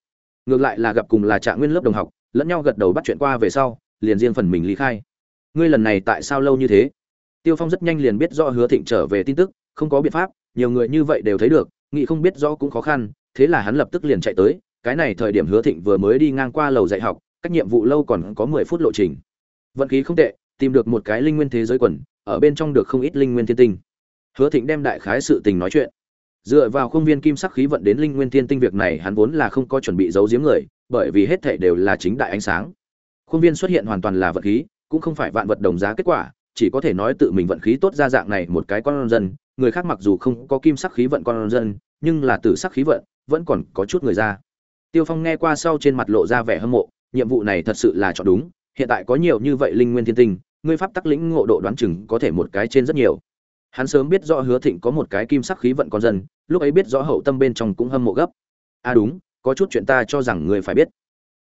Ngược lại là gặp cùng là trạng nguyên lớp đồng học, lẫn nhau gật đầu bắt chuyện qua về sau, liền riêng phần mình lý khai. Ngươi lần này tại sao lâu như thế? Tiêu phong rất nhanh liền biết rõ hứa thịnh trở về tin tức, không có biện pháp, nhiều người như vậy đều thấy được nghĩ không biết rõ cũng khó khăn, thế là hắn lập tức liền chạy tới, cái này thời điểm hứa thịnh vừa mới đi ngang qua lầu dạy học, cách nhiệm vụ lâu còn có mười phút lộ trình. Vận khí không tệ, tìm được một cái linh nguyên thế giới quần, ở bên trong được không ít linh nguyên thiên tinh. Hứa thịnh đem đại khái sự tình nói chuyện. Dựa vào khuôn viên kim sắc khí vận đến linh nguyên thiên tinh việc này, hắn vốn là không có chuẩn bị giấu giếm người, bởi vì hết thảy đều là chính đại ánh sáng. Khuôn viên xuất hiện hoàn toàn là vận khí, cũng không phải vạn vật đồng giá kết quả, chỉ có thể nói tự mình vận khí tốt ra dạng này một cái con dân người khác mặc dù không có kim sắc khí vận con dân, nhưng là tử sắc khí vận, vẫn còn có chút người ra. Tiêu phong nghe qua sau trên mặt lộ ra vẻ hâm mộ, nhiệm vụ này thật sự là chọn đúng, hiện tại có nhiều như vậy linh nguyên thiên tinh ngươi pháp tắc lĩnh ngộ độ đoán chừng có thể một cái trên rất nhiều. Hắn sớm biết rõ hứa thịnh có một cái kim sắc khí vận con dân, lúc ấy biết rõ hậu tâm bên trong cũng hâm mộ gấp. À đúng, có chút chuyện ta cho rằng ngươi phải biết.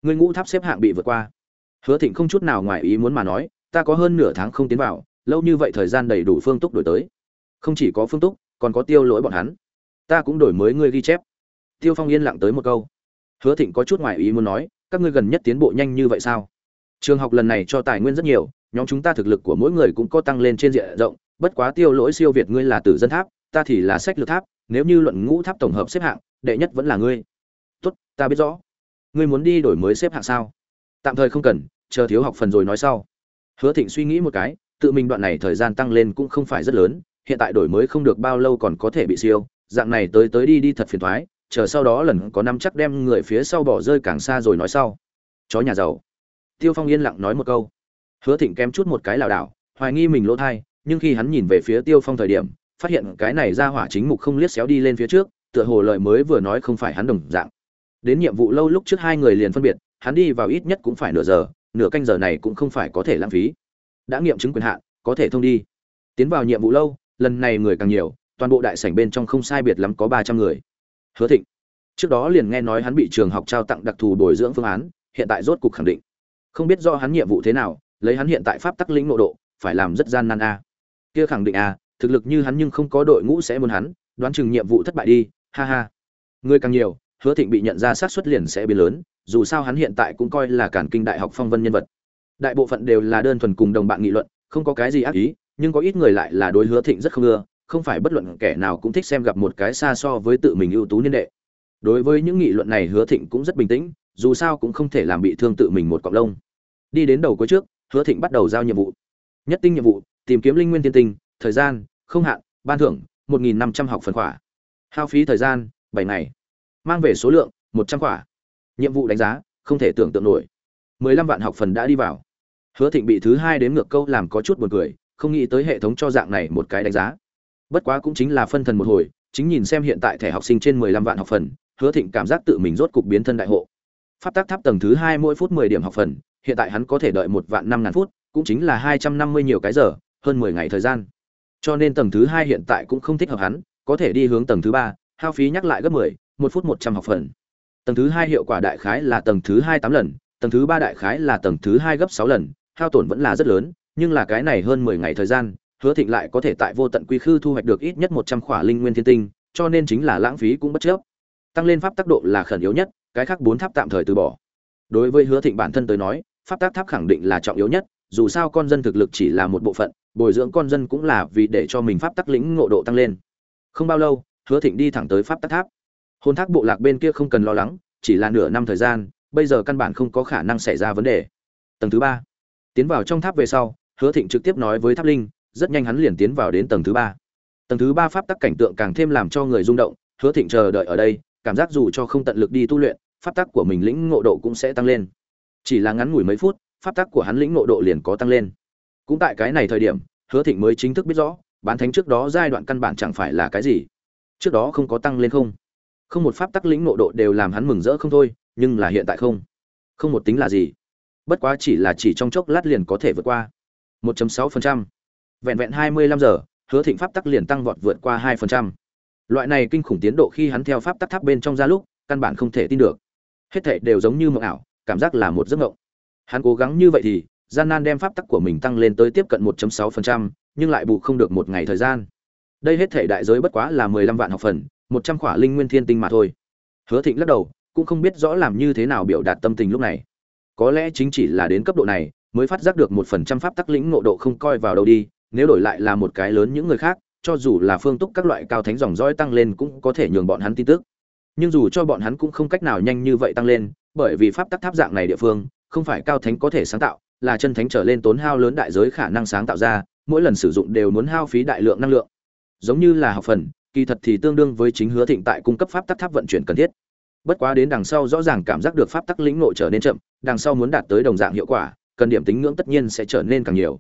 Ngươi ngũ tháp xếp hạng bị vượt qua. Hứa thịnh không chút nào ngoài ý muốn mà nói, ta có hơn nửa tháng không tiến vào, lâu như vậy thời gian đầy đủ phương túc đổi tới không chỉ có phương túc, còn có tiêu lỗi bọn hắn. Ta cũng đổi mới ngươi ghi chép. Tiêu phong yên lặng tới một câu. Hứa thịnh có chút ngoài ý muốn nói, các ngươi gần nhất tiến bộ nhanh như vậy sao? Trường học lần này cho tài nguyên rất nhiều, nhóm chúng ta thực lực của mỗi người cũng có tăng lên trên diện rộng, bất quá tiêu lỗi siêu việt ngươi là tử dân tháp, ta thì là sách lược tháp, nếu như luận ngũ tháp tổng hợp xếp hạng, đệ nhất vẫn là ngươi. Tốt, ta biết rõ. Ngươi muốn đi đổi mới xếp hạng sao? Tạm thời không cần, chờ thiếu học phần rồi nói sau. Hứa thịnh suy nghĩ một cái, tự mình đoạn này thời gian tăng lên cũng không phải rất lớn hiện tại đổi mới không được bao lâu còn có thể bị siêu, dạng này tới tới đi đi thật phiền thoái, chờ sau đó lần có năm chắc đem người phía sau bỏ rơi càng xa rồi nói sau. Chó nhà giàu. Tiêu phong yên lặng nói một câu. Hứa thịnh kém chút một cái lảo đảo, hoài nghi mình lỗ thai, nhưng khi hắn nhìn về phía tiêu phong thời điểm, phát hiện cái này ra hỏa chính mục không liếc xéo đi lên phía trước, tựa hồ lời mới vừa nói không phải hắn đồng dạng. Đến nhiệm vụ lâu lúc trước hai người liền phân biệt, hắn đi vào ít nhất cũng phải nửa giờ, nửa canh giờ này cũng không phải có thể lãng phí. Đã nghiệm chứng quyền hạn, có thể thông đi. Tiến vào nhiệm vụ lâu lần này người càng nhiều, toàn bộ đại sảnh bên trong không sai biệt lắm có ba trăm người. Hứa thịnh, trước đó liền nghe nói hắn bị trường học trao tặng đặc thù bồi dưỡng phương án, hiện tại rốt cục khẳng định. Không biết do hắn nhiệm vụ thế nào, lấy hắn hiện tại pháp tắc lĩnh nội độ, phải làm rất gian nan a. Kia khẳng định a, thực lực như hắn nhưng không có đội ngũ sẽ muốn hắn, đoán chừng nhiệm vụ thất bại đi, ha ha. Người càng nhiều, hứa thịnh bị nhận ra sát xuất liền sẽ biến lớn, dù sao hắn hiện tại cũng coi là cản kinh đại học phong vân nhân vật. Đại bộ phận đều là đơn thuần cùng đồng bạn nghị luận, không có cái gì ác ý nhưng có ít người lại là đối hứa thịnh rất không ưa, không phải bất luận kẻ nào cũng thích xem gặp một cái xa so với tự mình ưu tú niên đệ. Đối với những nghị luận này hứa thịnh cũng rất bình tĩnh, dù sao cũng không thể làm bị thương tự mình một cọng lông. Đi đến đầu cuối trước, hứa thịnh bắt đầu giao nhiệm vụ. Nhất tinh nhiệm vụ, tìm kiếm linh nguyên thiên tinh, thời gian, không hạn, ban thưởng, một nghìn năm trăm học phần khỏa. Hao phí thời gian, bảy ngày. Mang về số lượng, một trăm khỏa. Nhiệm vụ đánh giá, không thể tưởng tượng nổi. mười lăm vạn học phần đã đi vào. Hứa thịnh bị thứ hai đến ngược câu làm có chút buồn cười không nghĩ tới hệ thống cho dạng này một cái đánh giá. Bất quá cũng chính là phân thần một hồi, chính nhìn xem hiện tại thẻ học sinh trên mười lăm vạn học phần, hứa thịnh cảm giác tự mình rốt cục biến thân đại hộ. Pháp tác tháp tầng thứ hai mỗi phút mười điểm học phần, hiện tại hắn có thể đợi một vạn năm ngàn phút, cũng chính là hai trăm năm mươi nhiều cái giờ, hơn mười ngày thời gian. Cho nên tầng thứ hai hiện tại cũng không thích hợp hắn, có thể đi hướng tầng thứ ba, hao phí nhắc lại gấp mười, một phút một trăm học phần. Tầng thứ hai hiệu quả đại khái là tầng thứ hai tám lần, tầng thứ ba đại khái là tầng thứ hai gấp sáu lần, hao tổn vẫn là rất lớn nhưng là cái này hơn mười ngày thời gian, hứa thịnh lại có thể tại vô tận quy khư thu hoạch được ít nhất một trăm khỏa linh nguyên thiên tinh, cho nên chính là lãng phí cũng bất chấp tăng lên pháp tác độ là khẩn yếu nhất, cái khác bốn tháp tạm thời từ bỏ. Đối với hứa thịnh bản thân tới nói, pháp tác tháp khẳng định là trọng yếu nhất, dù sao con dân thực lực chỉ là một bộ phận, bồi dưỡng con dân cũng là vì để cho mình pháp tắc lĩnh ngộ độ tăng lên. Không bao lâu, hứa thịnh đi thẳng tới pháp tắc tháp. Hôn thác bộ lạc bên kia không cần lo lắng, chỉ là nửa năm thời gian, bây giờ căn bản không có khả năng xảy ra vấn đề. Tầng thứ ba. Tiến vào trong tháp về sau hứa thịnh trực tiếp nói với tháp linh, rất nhanh hắn liền tiến vào đến tầng thứ ba. Tầng thứ ba pháp tắc cảnh tượng càng thêm làm cho người rung động, hứa thịnh chờ đợi ở đây, cảm giác dù cho không tận lực đi tu luyện, pháp tắc của mình lĩnh ngộ độ cũng sẽ tăng lên. Chỉ là ngắn ngủi mấy phút, pháp tắc của hắn lĩnh ngộ độ liền có tăng lên. Cũng tại cái này thời điểm, hứa thịnh mới chính thức biết rõ, bán thánh trước đó giai đoạn căn bản chẳng phải là cái gì. Trước đó không có tăng lên không. Không một pháp tắc lĩnh ngộ độ đều làm hắn mừng rỡ không thôi, nhưng là hiện tại không. Không một tính là gì. Bất quá chỉ là chỉ trong chốc lát liền có thể vượt qua. 1.6%. vẹn vẹn 25 giờ hứa thịnh pháp tắc liền tăng vọt vượt qua 2%. loại này kinh khủng tiến độ khi hắn theo pháp tắc tháp bên trong ra lúc căn bản không thể tin được hết thảy đều giống như mộng ảo cảm giác là một giấc mộng hắn cố gắng như vậy thì gian nan đem pháp tắc của mình tăng lên tới tiếp cận 1.6%, nhưng lại bù không được một ngày thời gian. Đây hết thể đại giới bất quá là 15 vạn học phần, 100 khỏa linh nguyên thiên tinh mà thôi. Hứa Thịnh lắc đầu, cũng không biết rõ làm như thế nào biểu đạt tâm tình lúc này. Có lẽ chính chỉ là đến cấp độ này, mới phát giác được một phần trăm pháp tắc lĩnh ngộ độ không coi vào đâu đi, nếu đổi lại là một cái lớn những người khác, cho dù là phương túc các loại cao thánh dòng dõi tăng lên cũng có thể nhường bọn hắn tin tức. Nhưng dù cho bọn hắn cũng không cách nào nhanh như vậy tăng lên, bởi vì pháp tắc tháp dạng này địa phương, không phải cao thánh có thể sáng tạo, là chân thánh trở lên tốn hao lớn đại giới khả năng sáng tạo ra, mỗi lần sử dụng đều muốn hao phí đại lượng năng lượng. Giống như là học phần, kỳ thật thì tương đương với chính hứa thịnh tại cung cấp pháp tắc tháp vận chuyển cần thiết. Bất quá đến đằng sau rõ ràng cảm giác được pháp tắc lĩnh nội trở nên chậm, đằng sau muốn đạt tới đồng dạng hiệu quả, cần điểm tính ngưỡng tất nhiên sẽ trở nên càng nhiều.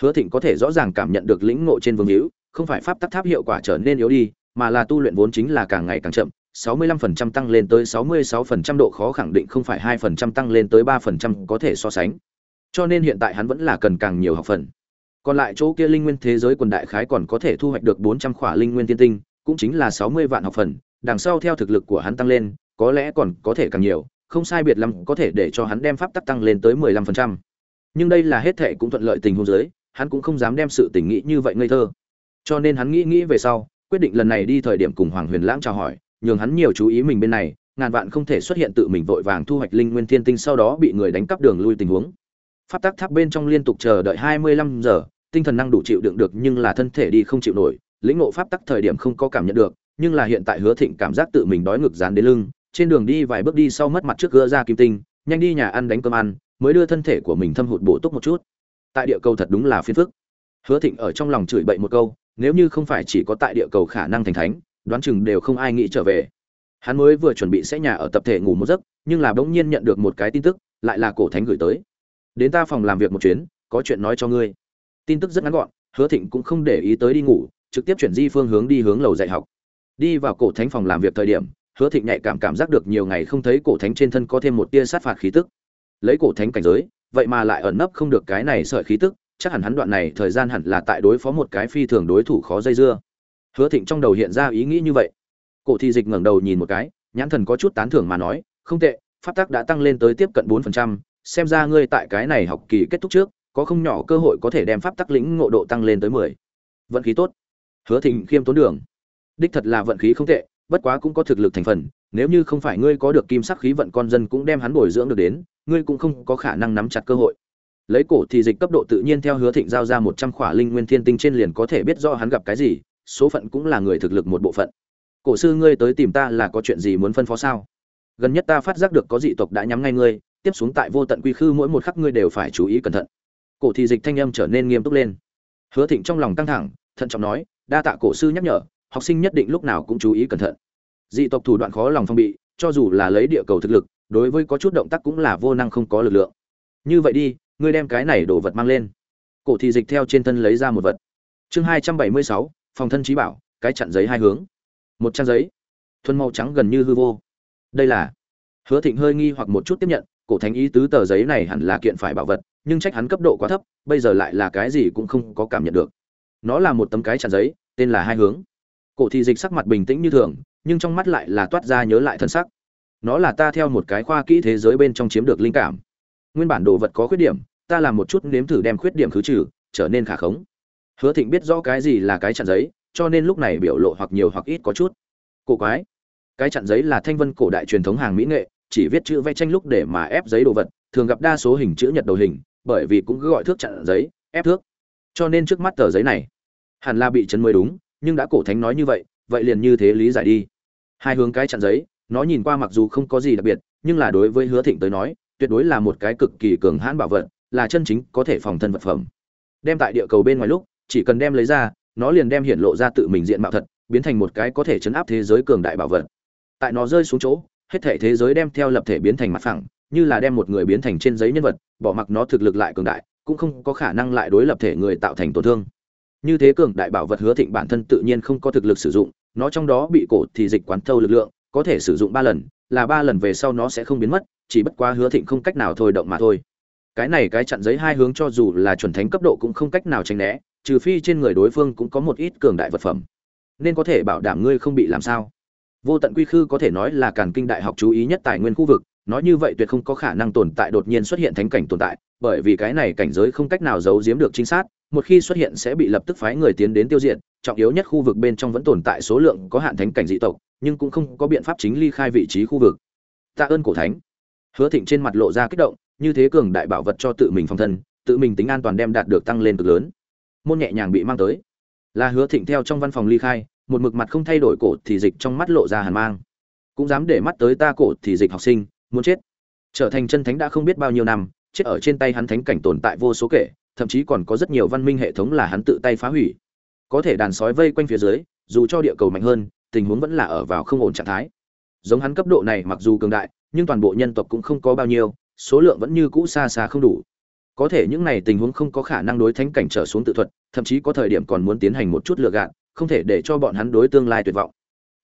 Hứa Thịnh có thể rõ ràng cảm nhận được lĩnh ngộ trên vương hữu, không phải pháp tắc tháp hiệu quả trở nên yếu đi, mà là tu luyện vốn chính là càng ngày càng chậm, 65% tăng lên tới 66% độ khó khẳng định không phải 2% tăng lên tới 3% có thể so sánh. Cho nên hiện tại hắn vẫn là cần càng nhiều học phần. Còn lại chỗ kia linh nguyên thế giới quần đại khái còn có thể thu hoạch được 400 khỏa linh nguyên tiên tinh, cũng chính là 60 vạn học phần, đằng sau theo thực lực của hắn tăng lên, có lẽ còn có thể càng nhiều, không sai biệt lắm có thể để cho hắn đem pháp tắc tăng lên tới 15%. Nhưng đây là hết thệ cũng thuận lợi tình huống dưới, hắn cũng không dám đem sự tình nghĩ như vậy ngây thơ. Cho nên hắn nghĩ nghĩ về sau, quyết định lần này đi thời điểm cùng Hoàng Huyền Lãng chào hỏi, nhường hắn nhiều chú ý mình bên này, ngàn vạn không thể xuất hiện tự mình vội vàng thu hoạch linh nguyên thiên tinh sau đó bị người đánh cắp đường lui tình huống pháp tắc tháp bên trong liên tục chờ đợi 25 giờ, tinh thần năng đủ chịu đựng được nhưng là thân thể đi không chịu nổi, lĩnh ngộ pháp tắc thời điểm không có cảm nhận được, nhưng là hiện tại Hứa Thịnh cảm giác tự mình đói ngực dán đến lưng, trên đường đi vài bước đi sau mất mặt trước gỡ ra kim tinh, nhanh đi nhà ăn đánh cơm ăn, mới đưa thân thể của mình thâm hụt bổ túc một chút. Tại địa cầu thật đúng là phiền phức. Hứa Thịnh ở trong lòng chửi bậy một câu, nếu như không phải chỉ có tại địa cầu khả năng thành thánh, đoán chừng đều không ai nghĩ trở về. Hắn mới vừa chuẩn bị sẽ nhà ở tập thể ngủ một giấc, nhưng là bỗng nhiên nhận được một cái tin tức, lại là cổ thánh gửi tới đến ta phòng làm việc một chuyến có chuyện nói cho ngươi tin tức rất ngắn gọn hứa thịnh cũng không để ý tới đi ngủ trực tiếp chuyển di phương hướng đi hướng lầu dạy học đi vào cổ thánh phòng làm việc thời điểm hứa thịnh nhạy cảm cảm giác được nhiều ngày không thấy cổ thánh trên thân có thêm một tia sát phạt khí tức lấy cổ thánh cảnh giới, vậy mà lại ẩn nấp không được cái này sợi khí tức, chắc hẳn hắn đoạn này thời gian hẳn là tại đối phó một cái phi thường đối thủ khó dây dưa. Hứa thịnh trong đầu hiện ra ý nghĩ như vậy. Cổ thị dịch ngẩng đầu nhìn một cái, nhãn thần có chút tán thưởng mà nói, không tệ, pháp tắc đã tăng lên tới tiếp cận bốn phần trăm, xem ra ngươi tại cái này học kỳ kết thúc trước, có không nhỏ cơ hội có thể đem pháp tắc lĩnh ngộ độ tăng lên tới mười. Vận khí tốt. Hứa thịnh khiêm tốn đường. Đích thật là vận khí không tệ, bất quá cũng có thực lực thành phần nếu như không phải ngươi có được kim sắc khí vận con dân cũng đem hắn bồi dưỡng được đến, ngươi cũng không có khả năng nắm chặt cơ hội. Lấy cổ thì dịch cấp độ tự nhiên theo hứa thịnh giao ra một trăm khỏa linh nguyên thiên tinh trên liền có thể biết do hắn gặp cái gì, số phận cũng là người thực lực một bộ phận. Cổ sư ngươi tới tìm ta là có chuyện gì muốn phân phó sao? Gần nhất ta phát giác được có dị tộc đã nhắm ngay ngươi, tiếp xuống tại vô tận quy khư mỗi một khắc ngươi đều phải chú ý cẩn thận. Cổ thì dịch thanh âm trở nên nghiêm túc lên. Hứa thịnh trong lòng căng thẳng, thận trọng nói, đa tạ cổ sư nhắc nhở, học sinh nhất định lúc nào cũng chú ý cẩn thận dị tộc thủ đoạn khó lòng phong bị, cho dù là lấy địa cầu thực lực, đối với có chút động tác cũng là vô năng không có lực lượng. Như vậy đi, ngươi đem cái này đổ vật mang lên. Cổ thị dịch theo trên thân lấy ra một vật. Chương hai trăm bảy mươi sáu, phòng thân trí bảo, cái chặn giấy hai hướng. Một trang giấy. Thuần màu trắng gần như hư vô. Đây là hứa thịnh hơi nghi hoặc một chút tiếp nhận, cổ thánh ý tứ tờ giấy này hẳn là kiện phải bảo vật, nhưng trách hắn cấp độ quá thấp, bây giờ lại là cái gì cũng không có cảm nhận được. Nó là một tấm cái chặn giấy, tên là hai hướng. Cổ thị dịch sắc mặt bình tĩnh như thường nhưng trong mắt lại là toát ra nhớ lại thân sắc. Nó là ta theo một cái khoa kỹ thế giới bên trong chiếm được linh cảm. Nguyên bản đồ vật có khuyết điểm, ta làm một chút nếm thử đem khuyết điểm khứ trừ, trở nên khả khống. Hứa thịnh biết rõ cái gì là cái chặn giấy, cho nên lúc này biểu lộ hoặc nhiều hoặc ít có chút. Cổ quái. Cái chặn giấy là thanh vân cổ đại truyền thống hàng mỹ nghệ, chỉ viết chữ vẽ tranh lúc để mà ép giấy đồ vật, thường gặp đa số hình chữ nhật đầu hình, bởi vì cũng cứ gọi thước chặn giấy, ép thước. Cho nên trước mắt tờ giấy này hẳn là bị chấn mới đúng, nhưng đã cổ thánh nói như vậy vậy liền như thế lý giải đi hai hướng cái chặn giấy, nó nhìn qua mặc dù không có gì đặc biệt, nhưng là đối với hứa thịnh tới nói, tuyệt đối là một cái cực kỳ cường hãn bảo vật, là chân chính có thể phòng thân vật phẩm. Đem tại địa cầu bên ngoài lúc, chỉ cần đem lấy ra, nó liền đem hiện lộ ra tự mình diện mạo thật, biến thành một cái có thể chấn áp thế giới cường đại bảo vật. Tại nó rơi xuống chỗ, hết thể thế giới đem theo lập thể biến thành mặt phẳng, như là đem một người biến thành trên giấy nhân vật, bỏ mặc nó thực lực lại cường đại, cũng không có khả năng lại đối lập thể người tạo thành tổn thương. Như thế cường đại bảo vật hứa thịnh bản thân tự nhiên không có thực lực sử dụng nó trong đó bị cổ thì dịch quán thâu lực lượng, có thể sử dụng ba lần, là ba lần về sau nó sẽ không biến mất, chỉ bất quá hứa thịnh không cách nào thôi động mà thôi. Cái này cái chặn giấy hai hướng cho dù là chuẩn thánh cấp độ cũng không cách nào tránh né, trừ phi trên người đối phương cũng có một ít cường đại vật phẩm. Nên có thể bảo đảm ngươi không bị làm sao. Vô tận quy khư có thể nói là càn kinh đại học chú ý nhất tài nguyên khu vực, nói như vậy tuyệt không có khả năng tồn tại đột nhiên xuất hiện thánh cảnh tồn tại, bởi vì cái này cảnh giới không cách nào giấu giếm được chính xác một khi xuất hiện sẽ bị lập tức phái người tiến đến tiêu diệt trọng yếu nhất khu vực bên trong vẫn tồn tại số lượng có hạn thánh cảnh dị tộc, nhưng cũng không có biện pháp chính ly khai vị trí khu vực. Tạ ơn cổ thánh. Hứa thịnh trên mặt lộ ra kích động, như thế cường đại bảo vật cho tự mình phòng thân, tự mình tính an toàn đem đạt được tăng lên cực lớn. Môn nhẹ nhàng bị mang tới. Là hứa thịnh theo trong văn phòng ly khai, một mực mặt không thay đổi cổ thì dịch trong mắt lộ ra hàn mang. Cũng dám để mắt tới ta cổ thì dịch học sinh, muốn chết. Trở thành chân thánh đã không biết bao nhiêu năm, chết ở trên tay hắn thánh cảnh tồn tại vô số kể, thậm chí còn có rất nhiều văn minh hệ thống là hắn tự tay phá hủy có thể đàn sói vây quanh phía dưới, dù cho địa cầu mạnh hơn, tình huống vẫn là ở vào không ổn trạng thái. Giống hắn cấp độ này mặc dù cường đại, nhưng toàn bộ nhân tộc cũng không có bao nhiêu, số lượng vẫn như cũ xa xa không đủ. Có thể những này tình huống không có khả năng đối thánh cảnh trở xuống tự thuật, thậm chí có thời điểm còn muốn tiến hành một chút lựa gạn không thể để cho bọn hắn đối tương lai tuyệt vọng.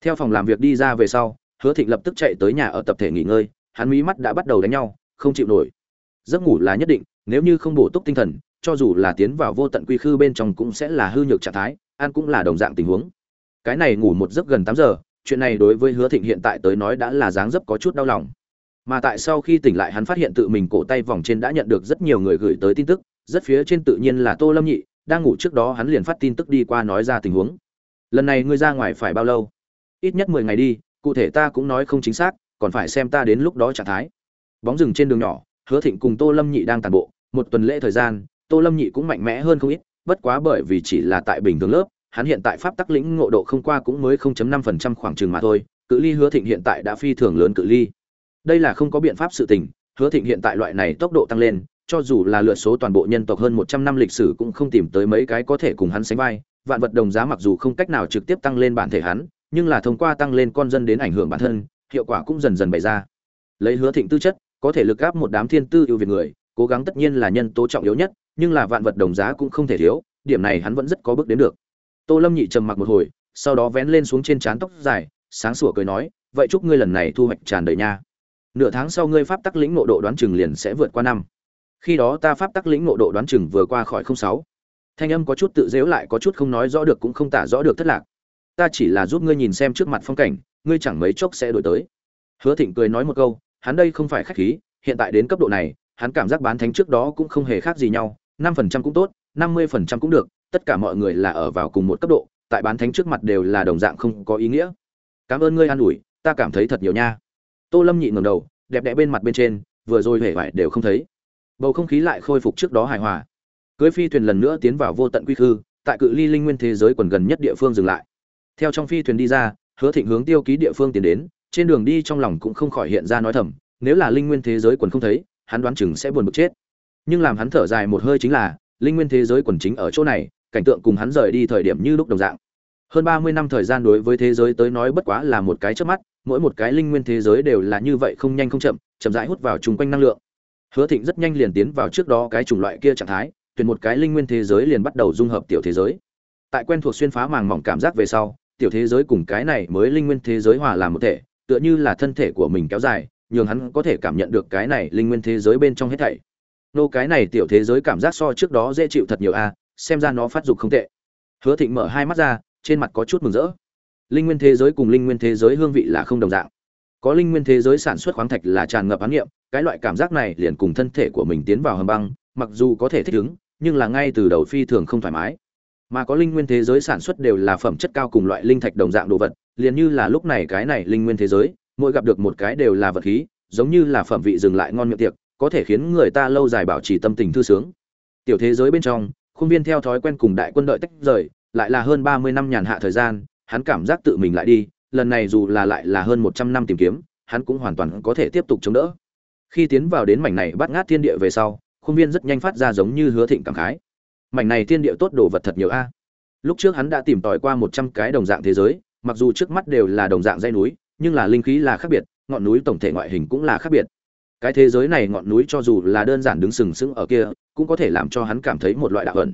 Theo phòng làm việc đi ra về sau, hứa thịnh lập tức chạy tới nhà ở tập thể nghỉ ngơi, hắn mí mắt đã bắt đầu đánh nhau, không chịu nổi. Giấc ngủ là nhất định, nếu như không bổ túc tinh thần cho dù là tiến vào vô tận quy khư bên trong cũng sẽ là hư nhược trạng thái an cũng là đồng dạng tình huống. Cái này ngủ một giấc gần tám giờ, chuyện này đối với hứa thịnh hiện tại tới nói đã là dáng dấp có chút đau lòng. Mà tại sau khi tỉnh lại hắn phát hiện tự mình cổ tay vòng trên đã nhận được rất nhiều người gửi tới tin tức, rất phía trên tự nhiên là tô lâm nhị, đang ngủ trước đó hắn liền phát tin tức đi qua nói ra tình huống. Lần này ngươi ra ngoài phải bao lâu? Ít nhất mười ngày đi, cụ thể ta cũng nói không chính xác, còn phải xem ta đến lúc đó trạng thái. Bóng rừng trên đường nhỏ, hứa thịnh cùng tô lâm nhị đang tàn bộ, một tuần lễ thời gian tô lâm nhị cũng mạnh mẽ hơn không ít, bất quá bởi vì chỉ là tại bình thường lớp, hắn hiện tại pháp tắc lĩnh ngộ độ không qua cũng mới 0.5% khoảng chừng mà thôi, cự ly hứa thịnh hiện tại đã phi thường lớn cự ly. Đây là không có biện pháp sự tình, hứa thịnh hiện tại loại này tốc độ tăng lên, cho dù là lượt số toàn bộ nhân tộc hơn 100 năm lịch sử cũng không tìm tới mấy cái có thể cùng hắn sánh vai, vạn vật đồng giá mặc dù không cách nào trực tiếp tăng lên bản thể hắn, nhưng là thông qua tăng lên con dân đến ảnh hưởng bản thân, hiệu quả cũng dần dần bày ra. Lấy hứa thịnh tư chất, có thể lực gáp một đám thiên tư ưu việt người, cố gắng tất nhiên là nhân tố trọng yếu nhất nhưng là vạn vật đồng giá cũng không thể thiếu, điểm này hắn vẫn rất có bước đến được. Tô lâm nhị trầm mặc một hồi, sau đó vén lên xuống trên trán tóc dài, sáng sủa cười nói, vậy chúc ngươi lần này thu hoạch tràn đầy nha. Nửa tháng sau ngươi pháp tắc lĩnh ngộ độ đoán chừng liền sẽ vượt qua năm. Khi đó ta pháp tắc lĩnh ngộ độ đoán chừng vừa qua khỏi không sáu. Thanh âm có chút tự giễu lại có chút không nói rõ được cũng không tả rõ được thất lạc. Ta chỉ là giúp ngươi nhìn xem trước mặt phong cảnh, ngươi chẳng mấy chốc sẽ đổi tới. Hứa thịnh cười nói một câu, hắn đây không phải khách khí, hiện tại đến cấp độ này, hắn cảm giác bán thánh trước đó cũng không hề khác gì nhau năm phần trăm cũng tốt, năm mươi phần trăm cũng được, tất cả mọi người là ở vào cùng một cấp độ, tại bán thánh trước mặt đều là đồng dạng không có ý nghĩa. Cảm ơn ngươi an ủi, ta cảm thấy thật nhiều nha. Tô lâm nhị ngầm đầu, đẹp đẽ bên mặt bên trên, vừa rồi hể vải đều không thấy. Bầu không khí lại khôi phục trước đó hài hòa. Cưới phi thuyền lần nữa tiến vào vô tận quy khư, tại cự ly linh nguyên thế giới quần gần nhất địa phương dừng lại. Theo trong phi thuyền đi ra, hứa thịnh hướng tiêu ký địa phương tiến đến, trên đường đi trong lòng cũng không khỏi hiện ra nói thầm, nếu là linh nguyên thế giới quần không thấy, hắn đoán chừng sẽ buồn bực chết nhưng làm hắn thở dài một hơi chính là, linh nguyên thế giới quần chính ở chỗ này, cảnh tượng cùng hắn rời đi thời điểm như lúc đồng dạng. Hơn ba mươi năm thời gian đối với thế giới tới nói bất quá là một cái chớp mắt, mỗi một cái linh nguyên thế giới đều là như vậy không nhanh không chậm chậm rãi hút vào chung quanh năng lượng. Hứa thịnh rất nhanh liền tiến vào trước đó cái chủng loại kia trạng thái, tuyển một cái linh nguyên thế giới liền bắt đầu dung hợp tiểu thế giới. Tại quen thuộc xuyên phá màng mỏng cảm giác về sau, tiểu thế giới cùng cái này mới linh nguyên thế giới hòa làm một thể, tựa như là thân thể của mình kéo dài, nhường hắn có thể cảm nhận được cái này linh nguyên thế giới bên trong hết thảy nô cái này tiểu thế giới cảm giác so trước đó dễ chịu thật nhiều a xem ra nó phát dục không tệ. Hứa thịnh mở hai mắt ra, trên mặt có chút mừng rỡ. Linh nguyên thế giới cùng linh nguyên thế giới hương vị là không đồng dạng. Có linh nguyên thế giới sản xuất khoáng thạch là tràn ngập ám nghiệm cái loại cảm giác này liền cùng thân thể của mình tiến vào hầm băng, mặc dù có thể thích ứng, nhưng là ngay từ đầu phi thường không thoải mái. Mà có linh nguyên thế giới sản xuất đều là phẩm chất cao cùng loại linh thạch đồng dạng đồ vật, liền như là lúc này cái này linh nguyên thế giới, mỗi gặp được một cái đều là vật khí, giống như là phẩm vị dừng lại ngon miệng tiệc có thể khiến người ta lâu dài bảo trì tâm tình thư sướng. Tiểu thế giới bên trong, khuôn viên theo thói quen cùng đại quân đợi tách rời, lại là hơn ba mươi năm nhàn hạ thời gian, hắn cảm giác tự mình lại đi, lần này dù là lại là hơn một trăm năm tìm kiếm, hắn cũng hoàn toàn có thể tiếp tục chống đỡ. Khi tiến vào đến mảnh này bắt ngát thiên địa về sau, khuôn viên rất nhanh phát ra giống như hứa thịnh cảm khái. Mảnh này thiên địa tốt đồ vật thật nhiều a. Lúc trước hắn đã tìm tòi qua một trăm cái đồng dạng thế giới, mặc dù trước mắt đều là đồng dạng dây núi, nhưng là linh khí là khác biệt, ngọn núi tổng thể ngoại hình cũng là khác biệt cái thế giới này ngọn núi cho dù là đơn giản đứng sừng sững ở kia, cũng có thể làm cho hắn cảm thấy một loại đạo ẩn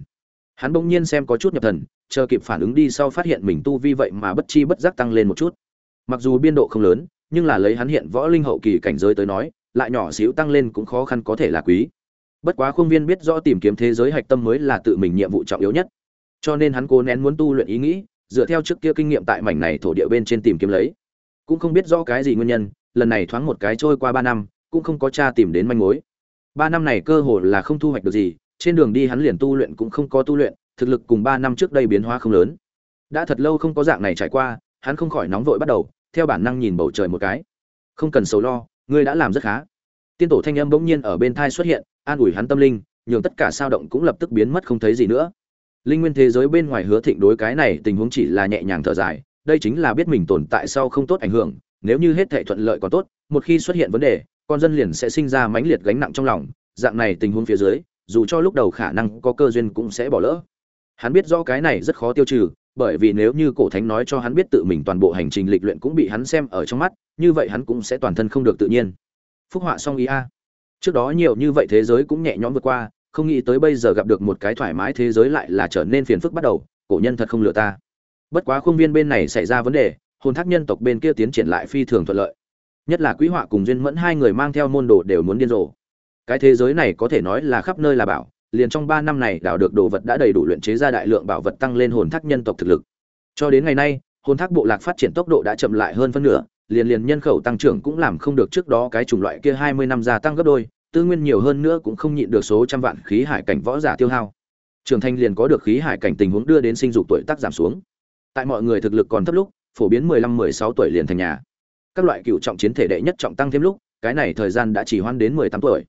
hắn bỗng nhiên xem có chút nhập thần, chờ kịp phản ứng đi sau phát hiện mình tu vi vậy mà bất chi bất giác tăng lên một chút. Mặc dù biên độ không lớn, nhưng là lấy hắn hiện võ linh hậu kỳ cảnh giới tới nói, lại nhỏ xíu tăng lên cũng khó khăn có thể là quý. Bất quá khuôn viên biết rõ tìm kiếm thế giới hạch tâm mới là tự mình nhiệm vụ trọng yếu nhất. Cho nên hắn cố nén muốn tu luyện ý nghĩ, dựa theo trước kia kinh nghiệm tại mảnh này thổ địa bên trên tìm kiếm lấy. Cũng không biết rõ cái gì nguyên nhân, lần này thoáng một cái trôi qua ba năm cũng không có cha tìm đến manh mối. Ba năm này cơ hồ là không thu hoạch được gì, trên đường đi hắn liền tu luyện cũng không có tu luyện, thực lực cùng ba năm trước đây biến hóa không lớn. Đã thật lâu không có dạng này trải qua, hắn không khỏi nóng vội bắt đầu, theo bản năng nhìn bầu trời một cái. Không cần sầu lo, ngươi đã làm rất khá. Tiên tổ thanh âm bỗng nhiên ở bên thai xuất hiện, an ủi hắn tâm linh, nhường tất cả sao động cũng lập tức biến mất không thấy gì nữa. Linh nguyên thế giới bên ngoài hứa thịnh đối cái này tình huống chỉ là nhẹ nhàng thở dài, đây chính là biết mình tồn tại sau không tốt ảnh hưởng, nếu như hết thệ thuận lợi còn tốt, một khi xuất hiện vấn đề con dân liền sẽ sinh ra mãnh liệt gánh nặng trong lòng, dạng này tình huống phía dưới, dù cho lúc đầu khả năng có cơ duyên cũng sẽ bỏ lỡ. Hắn biết rõ cái này rất khó tiêu trừ, bởi vì nếu như cổ thánh nói cho hắn biết tự mình toàn bộ hành trình lịch luyện cũng bị hắn xem ở trong mắt, như vậy hắn cũng sẽ toàn thân không được tự nhiên. Phúc họa xong ý a. Trước đó nhiều như vậy thế giới cũng nhẹ nhõm vượt qua, không nghĩ tới bây giờ gặp được một cái thoải mái thế giới lại là trở nên phiền phức bắt đầu, cổ nhân thật không lừa ta. Bất quá khuôn viên bên này xảy ra vấn đề, hồn thác nhân tộc bên kia tiến triển lại phi thường thuận lợi nhất là quý họa cùng duyên mẫn hai người mang theo môn đồ đều muốn điên rồ. Cái thế giới này có thể nói là khắp nơi là bảo, liền trong ba năm này đào được đồ vật đã đầy đủ luyện chế ra đại lượng bảo vật tăng lên hồn thác nhân tộc thực lực. Cho đến ngày nay, hồn thác bộ lạc phát triển tốc độ đã chậm lại hơn phân nửa, liền liền nhân khẩu tăng trưởng cũng làm không được trước đó cái chủng loại kia hai mươi năm gia tăng gấp đôi, tư nguyên nhiều hơn nữa cũng không nhịn được số trăm vạn khí hải cảnh võ giả tiêu hao. Trưởng thành liền có được khí hải cảnh tình huống đưa đến sinh dục tuổi tác giảm xuống. Tại mọi người thực lực còn thấp lúc, phổ biến mười lăm, mười sáu tuổi liền thành nhà các loại cựu trọng chiến thể đệ nhất trọng tăng thêm lúc, cái này thời gian đã chỉ hoan đến mười tám tuổi.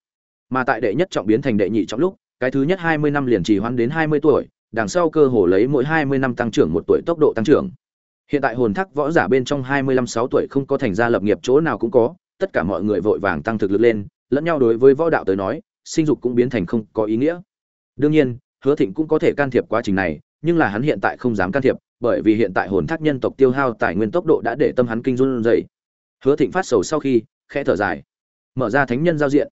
Mà tại đệ nhất trọng biến thành đệ nhị trọng lúc, cái thứ nhất hai mươi năm liền chỉ hoan đến hai mươi tuổi, đằng sau cơ hồ lấy mỗi hai mươi năm tăng trưởng một tuổi tốc độ tăng trưởng. Hiện tại hồn thác võ giả bên trong hai mươi lăm sáu tuổi không có thành ra lập nghiệp chỗ nào cũng có, tất cả mọi người vội vàng tăng thực lực lên, lẫn nhau đối với võ đạo tới nói, sinh dục cũng biến thành không có ý nghĩa. Đương nhiên, hứa thịnh cũng có thể can thiệp quá trình này, nhưng là hắn hiện tại không dám can thiệp, bởi vì hiện tại hồn thác nhân tộc tiêu hao tài nguyên tốc độ đã để tâm hắn kinh run dậy hứa thịnh phát sầu sau khi, khẽ thở dài. Mở ra thánh nhân giao diện.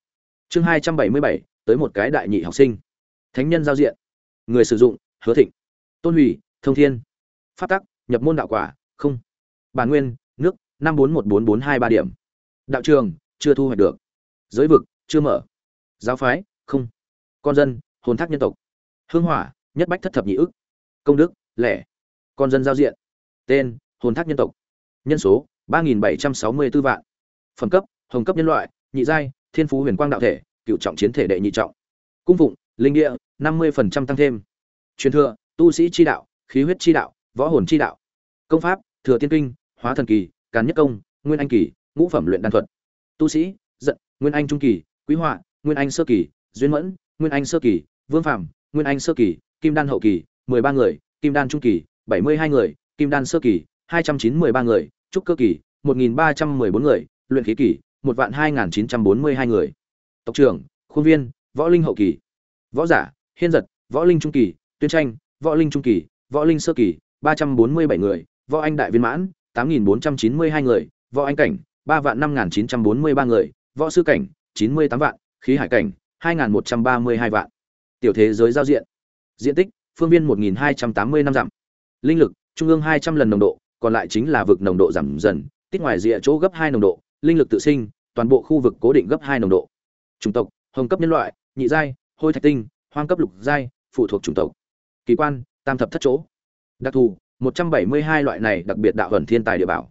Chương hai trăm bảy mươi bảy, tới một cái đại nhị học sinh. Thánh nhân giao diện. Người sử dụng, hứa thịnh. Tôn hủy, thông thiên. Phát tắc, nhập môn đạo quả, không. Bản nguyên, nước, năm bốn một bốn bốn hai ba điểm. Đạo trường, chưa thu hoạch được. Giới vực, chưa mở. Giáo phái, không. Con dân, hồn thác nhân tộc. Hương hỏa, nhất bách thất thập nhị ức. Công đức, lẻ. Con dân giao diện. Tên, hồn thác nhân tộc. Nhân số ba nghìn bảy trăm sáu mươi b ố vạn. Phẩm cấp, hồng cấp nhân loại, nhị giai, thiên phú huyền quang đạo thể, cựu trọng chiến thể đệ nhị trọng. Cung phụng, linh địa, năm mươi tăng thêm. Truyền thừa, tu sĩ chi đạo, khí huyết chi đạo, võ hồn chi đạo. Công pháp, thừa tiên kinh, hóa thần kỳ, càn nhất công, nguyên anh kỳ, ngũ phẩm luyện đan thuật. Tu sĩ, giận, nguyên anh trung kỳ, quý họa, nguyên anh sơ kỳ, duyên mẫn, nguyên anh sơ kỳ, vương phàm, nguyên anh sơ kỳ, kim đan hậu kỳ, mười ba người, kim đan trung kỳ, bảy mươi hai người, kim đan sơ kỳ, hai trăm chín mươi ba người trúc cơ kỳ 1314 người, luyện khí kỳ 12942 người. Tộc trưởng, khuôn viên, võ linh hậu kỳ. Võ giả, hiên giật, võ linh trung kỳ, tuyên tranh, võ linh trung kỳ, võ linh sơ kỳ 347 người, võ anh đại viên mãn 8492 người, võ anh cảnh 3.5943 người, võ sư cảnh 98 vạn, khí hải cảnh 2132 vạn. Tiểu thế giới giao diện. Diện tích: phương viên 1280 năm dặm. Linh lực: trung ương 200 lần nồng độ, còn lại chính là vực nồng độ giảm dần tích ngoài rìa chỗ gấp hai nồng độ, linh lực tự sinh, toàn bộ khu vực cố định gấp hai nồng độ. Chủng tộc, hồng cấp nhân loại, nhị giai, hôi thạch tinh, hoang cấp lục giai, phụ thuộc chủng tộc. Kỳ quan, tam thập thất chỗ. Đặc thù, một trăm bảy mươi hai loại này đặc biệt đạo hẩn thiên tài địa bảo.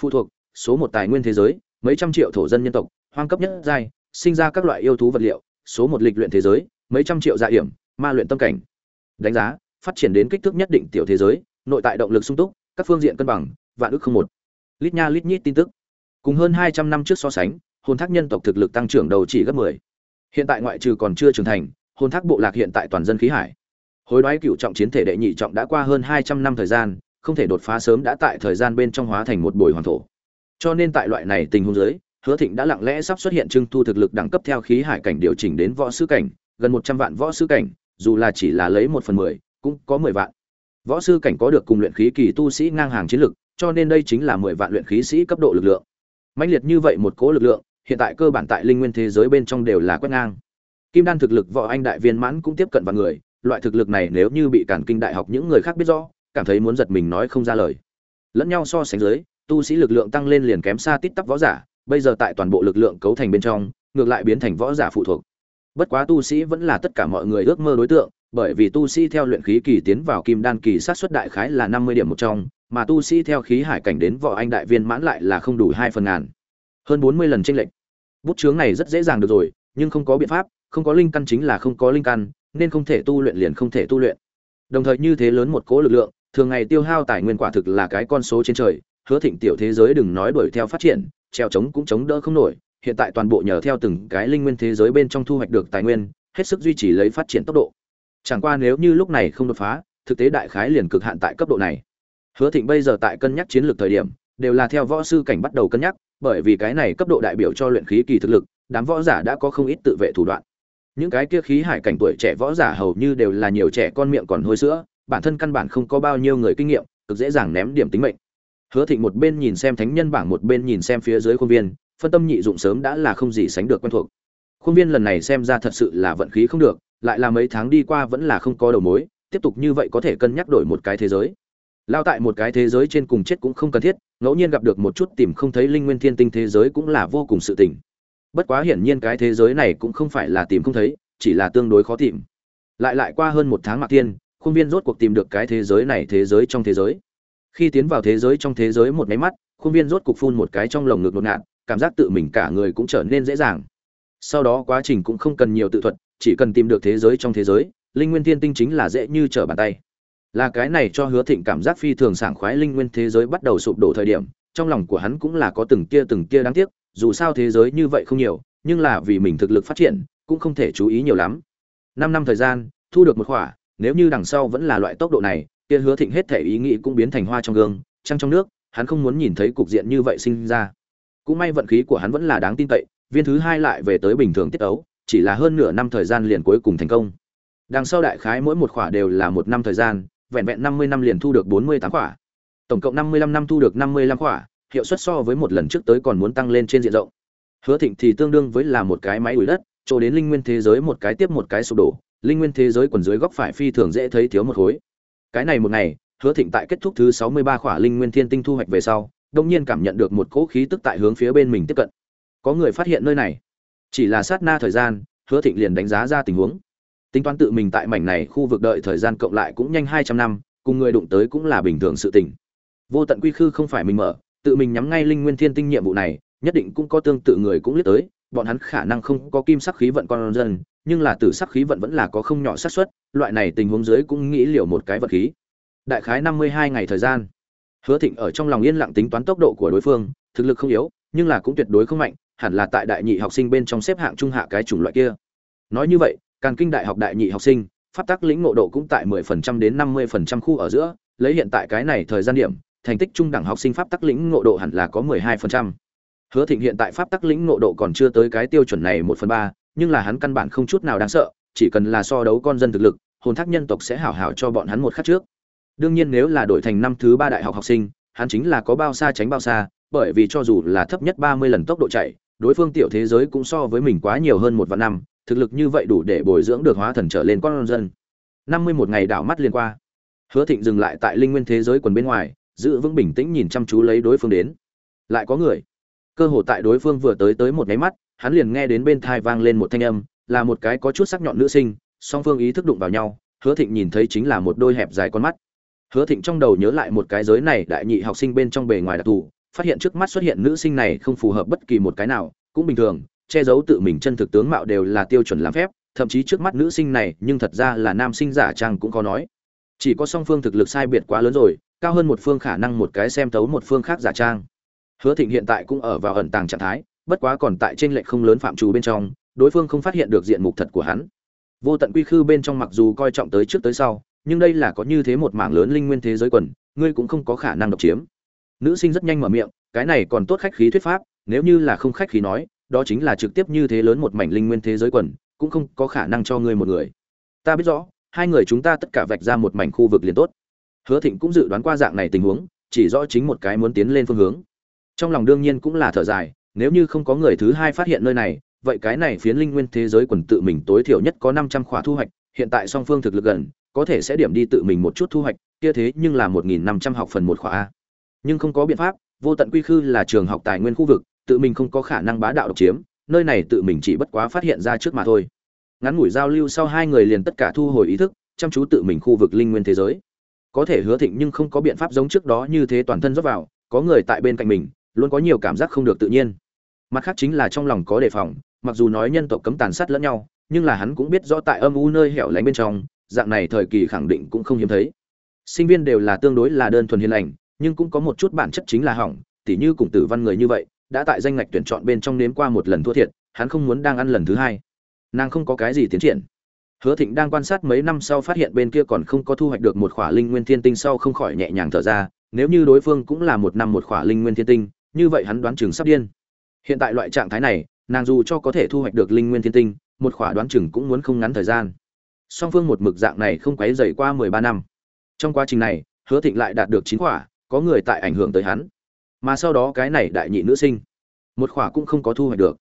Phụ thuộc, số một tài nguyên thế giới, mấy trăm triệu thổ dân nhân tộc, hoang cấp nhất giai, sinh ra các loại yêu thú vật liệu, số một lịch luyện thế giới, mấy trăm triệu dạ hiểm, ma luyện tâm cảnh. Đánh giá, phát triển đến kích thước nhất định tiểu thế giới, nội tại động lực sung túc các phương diện cân bằng, vạn ước không một. Lít nha lít nhít tin tức. Cùng hơn hai trăm năm trước so sánh, hồn thác nhân tộc thực lực tăng trưởng đầu chỉ gấp 10. hiện tại ngoại trừ còn chưa trưởng thành, hồn thác bộ lạc hiện tại toàn dân khí hải. Hối đoái cựu trọng chiến thể đệ nhị trọng đã qua hơn hai trăm năm thời gian, không thể đột phá sớm đã tại thời gian bên trong hóa thành một bồi hoàng thổ. Cho nên tại loại này tình huống giới hứa thịnh đã lặng lẽ sắp xuất hiện trưng thu thực lực đẳng cấp theo khí hải cảnh điều chỉnh đến võ sư cảnh, gần một trăm vạn võ sư cảnh, dù là chỉ là lấy một phần mười, cũng có mười vạn võ sư cảnh có được cùng luyện khí kỳ tu sĩ ngang hàng chiến lực, cho nên đây chính là mười vạn luyện khí sĩ cấp độ lực lượng. Mãnh liệt như vậy một cố lực lượng, hiện tại cơ bản tại linh nguyên thế giới bên trong đều là quét ngang. Kim đan thực lực võ anh đại viên mãn cũng tiếp cận vào người, loại thực lực này nếu như bị cản kinh đại học những người khác biết rõ, cảm thấy muốn giật mình nói không ra lời. Lẫn nhau so sánh dưới, tu sĩ lực lượng tăng lên liền kém xa tít tắp võ giả, bây giờ tại toàn bộ lực lượng cấu thành bên trong, ngược lại biến thành võ giả phụ thuộc. Bất quá tu sĩ vẫn là tất cả mọi người ước mơ đối tượng bởi vì tu sĩ theo luyện khí kỳ tiến vào kim đan kỳ sát xuất đại khái là năm mươi điểm một trong, mà tu sĩ theo khí hải cảnh đến võ anh đại viên mãn lại là không đủ hai phần ngàn. Hơn bốn mươi lần chênh lệch. Bút chướng này rất dễ dàng được rồi, nhưng không có biện pháp, không có linh căn chính là không có linh căn, nên không thể tu luyện liền không thể tu luyện. Đồng thời như thế lớn một cố lực lượng, thường ngày tiêu hao tài nguyên quả thực là cái con số trên trời, hứa thịnh tiểu thế giới đừng nói đuổi theo phát triển treo chống cũng chống đỡ không nổi, hiện tại toàn bộ nhờ theo từng cái linh nguyên thế giới bên trong thu hoạch được tài nguyên, hết sức duy trì lấy phát triển tốc độ chẳng qua nếu như lúc này không đột phá, thực tế đại khái liền cực hạn tại cấp độ này. Hứa thịnh bây giờ tại cân nhắc chiến lược thời điểm, đều là theo võ sư cảnh bắt đầu cân nhắc, bởi vì cái này cấp độ đại biểu cho luyện khí kỳ thực lực, đám võ giả đã có không ít tự vệ thủ đoạn. Những cái kia khí hải cảnh tuổi trẻ võ giả hầu như đều là nhiều trẻ con miệng còn hôi sữa, bản thân căn bản không có bao nhiêu người kinh nghiệm, cực dễ dàng ném điểm tính mệnh. Hứa thịnh một bên nhìn xem thánh nhân bảng, một bên nhìn xem phía dưới khuôn viên, phân tâm nhị dụng sớm đã là không gì sánh được quen thuộc. Khuôn viên lần này xem ra thật sự là vận khí không được lại là mấy tháng đi qua vẫn là không có đầu mối, tiếp tục như vậy có thể cân nhắc đổi một cái thế giới. Lao tại một cái thế giới trên cùng chết cũng không cần thiết, ngẫu nhiên gặp được một chút tìm không thấy linh nguyên thiên tinh thế giới cũng là vô cùng sự tình. Bất quá hiển nhiên cái thế giới này cũng không phải là tìm không thấy, chỉ là tương đối khó tìm. Lại lại qua hơn một tháng mạc tiên khuôn viên rốt cuộc tìm được cái thế giới này thế giới trong thế giới. Khi tiến vào thế giới trong thế giới một máy mắt, khuôn viên rốt cuộc phun một cái trong lồng ngực ngột ngạt, cảm giác tự mình cả người cũng trở nên dễ dàng. Sau đó quá trình cũng không cần nhiều tự thuật chỉ cần tìm được thế giới trong thế giới, linh nguyên thiên tinh chính là dễ như trở bàn tay. Là cái này cho hứa thịnh cảm giác phi thường sảng khoái linh nguyên thế giới bắt đầu sụp đổ thời điểm, trong lòng của hắn cũng là có từng kia từng kia đáng tiếc, dù sao thế giới như vậy không nhiều, nhưng là vì mình thực lực phát triển, cũng không thể chú ý nhiều lắm. Năm năm thời gian, thu được một khỏa, nếu như đằng sau vẫn là loại tốc độ này, kia hứa thịnh hết thể ý nghĩ cũng biến thành hoa trong gương, trăng trong nước, hắn không muốn nhìn thấy cục diện như vậy sinh ra. Cũng may vận khí của hắn vẫn là đáng tin cậy, viên thứ hai lại về tới bình thường tiết ấu chỉ là hơn nửa năm thời gian liền cuối cùng thành công. Đằng sau đại khái mỗi một khỏa đều là một năm thời gian, vẹn vẹn năm mươi năm liền thu được bốn mươi tám khỏa. Tổng cộng năm mươi lăm năm thu được năm mươi lăm khỏa, hiệu suất so với một lần trước tới còn muốn tăng lên trên diện rộng. Hứa thịnh thì tương đương với là một cái máy ủi đất, chỗ đến linh nguyên thế giới một cái tiếp một cái sụp đổ, linh nguyên thế giới quần dưới góc phải phi thường dễ thấy thiếu một khối. Cái này một ngày, hứa thịnh tại kết thúc thứ sáu mươi ba khỏa linh nguyên thiên tinh thu hoạch về sau đông nhiên cảm nhận được một cỗ khí tức tại hướng phía bên mình tiếp cận. Có người phát hiện nơi này chỉ là sát na thời gian, hứa thịnh liền đánh giá ra tình huống. Tính toán tự mình tại mảnh này khu vực đợi thời gian cộng lại cũng nhanh hai trăm năm, cùng người đụng tới cũng là bình thường sự tình. Vô tận quy khư không phải mình mở, tự mình nhắm ngay linh nguyên thiên tinh nhiệm vụ này, nhất định cũng có tương tự người cũng liếc tới, bọn hắn khả năng không có kim sắc khí vận con dân, nhưng là tử sắc khí vận vẫn là có không nhỏ xác suất, loại này tình huống dưới cũng nghĩ liệu một cái vật khí. Đại khái năm mươi hai ngày thời gian. Hứa thịnh ở trong lòng yên lặng tính toán tốc độ của đối phương, thực lực không yếu, nhưng là cũng tuyệt đối không mạnh hẳn là tại đại nhị học sinh bên trong xếp hạng trung hạ cái chủng loại kia nói như vậy càng kinh đại học đại nhị học sinh pháp tắc lĩnh ngộ độ cũng tại 10% đến 50% khu ở giữa lấy hiện tại cái này thời gian điểm thành tích trung đẳng học sinh pháp tắc lĩnh ngộ độ hẳn là có 12%. Hứa Thịnh hiện tại pháp tắc lĩnh ngộ độ còn chưa tới cái tiêu chuẩn này 1 phần 3, nhưng là hắn căn bản không chút nào đáng sợ, chỉ cần là so đấu con dân thực lực, hồn thác nhân tộc sẽ hảo hảo cho bọn hắn một khắc trước. Đương nhiên nếu là đổi thành năm thứ 3 đại học học sinh, hắn chính là có bao xa tránh bao xa, bởi vì cho dù là thấp nhất 30 lần tốc độ chạy, đối phương tiểu thế giới cũng so với mình quá nhiều hơn một vạn năm, thực lực như vậy đủ để bồi dưỡng được hóa thần trở lên con dân. 51 ngày đảo mắt liền qua. Hứa Thịnh dừng lại tại linh nguyên thế giới quần bên ngoài, giữ vững bình tĩnh nhìn chăm chú lấy đối phương đến. Lại có người. Cơ hồ tại đối phương vừa tới tới một cái mắt, hắn liền nghe đến bên tai vang lên một thanh âm, là một cái có chút sắc nhọn nữ sinh, song phương ý thức đụng vào nhau, Hứa Thịnh nhìn thấy chính là một đôi hẹp dài con mắt. Hứa Thịnh trong đầu nhớ lại một cái giới này đại nhị học sinh bên trong bề ngoài đặc thù, phát hiện trước mắt xuất hiện nữ sinh này không phù hợp bất kỳ một cái nào, cũng bình thường, che giấu tự mình chân thực tướng mạo đều là tiêu chuẩn làm phép, thậm chí trước mắt nữ sinh này, nhưng thật ra là nam sinh giả trang cũng có nói. Chỉ có song phương thực lực sai biệt quá lớn rồi, cao hơn một phương khả năng một cái xem tấu một phương khác giả trang. Hứa Thịnh hiện tại cũng ở vào ẩn tàng trạng thái, bất quá còn tại trên lệch không lớn phạm trù bên trong, đối phương không phát hiện được diện mục thật của hắn. Vô tận quy khư bên trong mặc dù coi trọng tới trước tới sau, nhưng đây là có như thế một mảng lớn linh nguyên thế giới quần, ngươi cũng không có khả năng độc chiếm. Nữ sinh rất nhanh mở miệng, cái này còn tốt khách khí thuyết pháp, nếu như là không khách khí nói, đó chính là trực tiếp như thế lớn một mảnh linh nguyên thế giới quần, cũng không có khả năng cho ngươi một người. Ta biết rõ, hai người chúng ta tất cả vạch ra một mảnh khu vực liền tốt. Hứa Thịnh cũng dự đoán qua dạng này tình huống, chỉ rõ chính một cái muốn tiến lên phương hướng. Trong lòng đương nhiên cũng là thở dài, nếu như không có người thứ hai phát hiện nơi này, vậy cái này phiến linh nguyên thế giới quần tự mình tối thiểu nhất có 500 khỏa thu hoạch, hiện tại song phương thực lực gần, có thể sẽ điểm đi tự mình một chút thu hoạch, kia thế nhưng là 1500 học phần một khỏa a. Nhưng không có biện pháp, vô tận quy khư là trường học tài nguyên khu vực, tự mình không có khả năng bá đạo độc chiếm, nơi này tự mình chỉ bất quá phát hiện ra trước mà thôi. Ngắn ngủi giao lưu sau hai người liền tất cả thu hồi ý thức, chăm chú tự mình khu vực linh nguyên thế giới. Có thể hứa thịnh nhưng không có biện pháp giống trước đó như thế toàn thân rót vào, có người tại bên cạnh mình, luôn có nhiều cảm giác không được tự nhiên. Mặt khác chính là trong lòng có đề phòng, mặc dù nói nhân tộc cấm tàn sát lẫn nhau, nhưng là hắn cũng biết rõ tại âm u nơi hẻo lánh bên trong, dạng này thời kỳ khẳng định cũng không hiếm thấy. Sinh viên đều là tương đối là đơn thuần hiền lành, nhưng cũng có một chút bản chất chính là hỏng, tỉ như cùng tử văn người như vậy, đã tại danh ngạch tuyển chọn bên trong nếm qua một lần thua thiệt, hắn không muốn đang ăn lần thứ hai. Nàng không có cái gì tiến triển. Hứa Thịnh đang quan sát mấy năm sau phát hiện bên kia còn không có thu hoạch được một khỏa linh nguyên thiên tinh sau không khỏi nhẹ nhàng thở ra, nếu như đối phương cũng là một năm một khỏa linh nguyên thiên tinh, như vậy hắn đoán chừng sắp điên. Hiện tại loại trạng thái này, nàng dù cho có thể thu hoạch được linh nguyên thiên tinh, một khỏa đoán chừng cũng muốn không ngắn thời gian. Song phương một mực dạng này không quấy rầy qua 13 năm. Trong quá trình này, Hứa Thịnh lại đạt được 9 khỏa, có người tại ảnh hưởng tới hắn. Mà sau đó cái này đại nhị nữ sinh, một khỏa cũng không có thu hoạch được.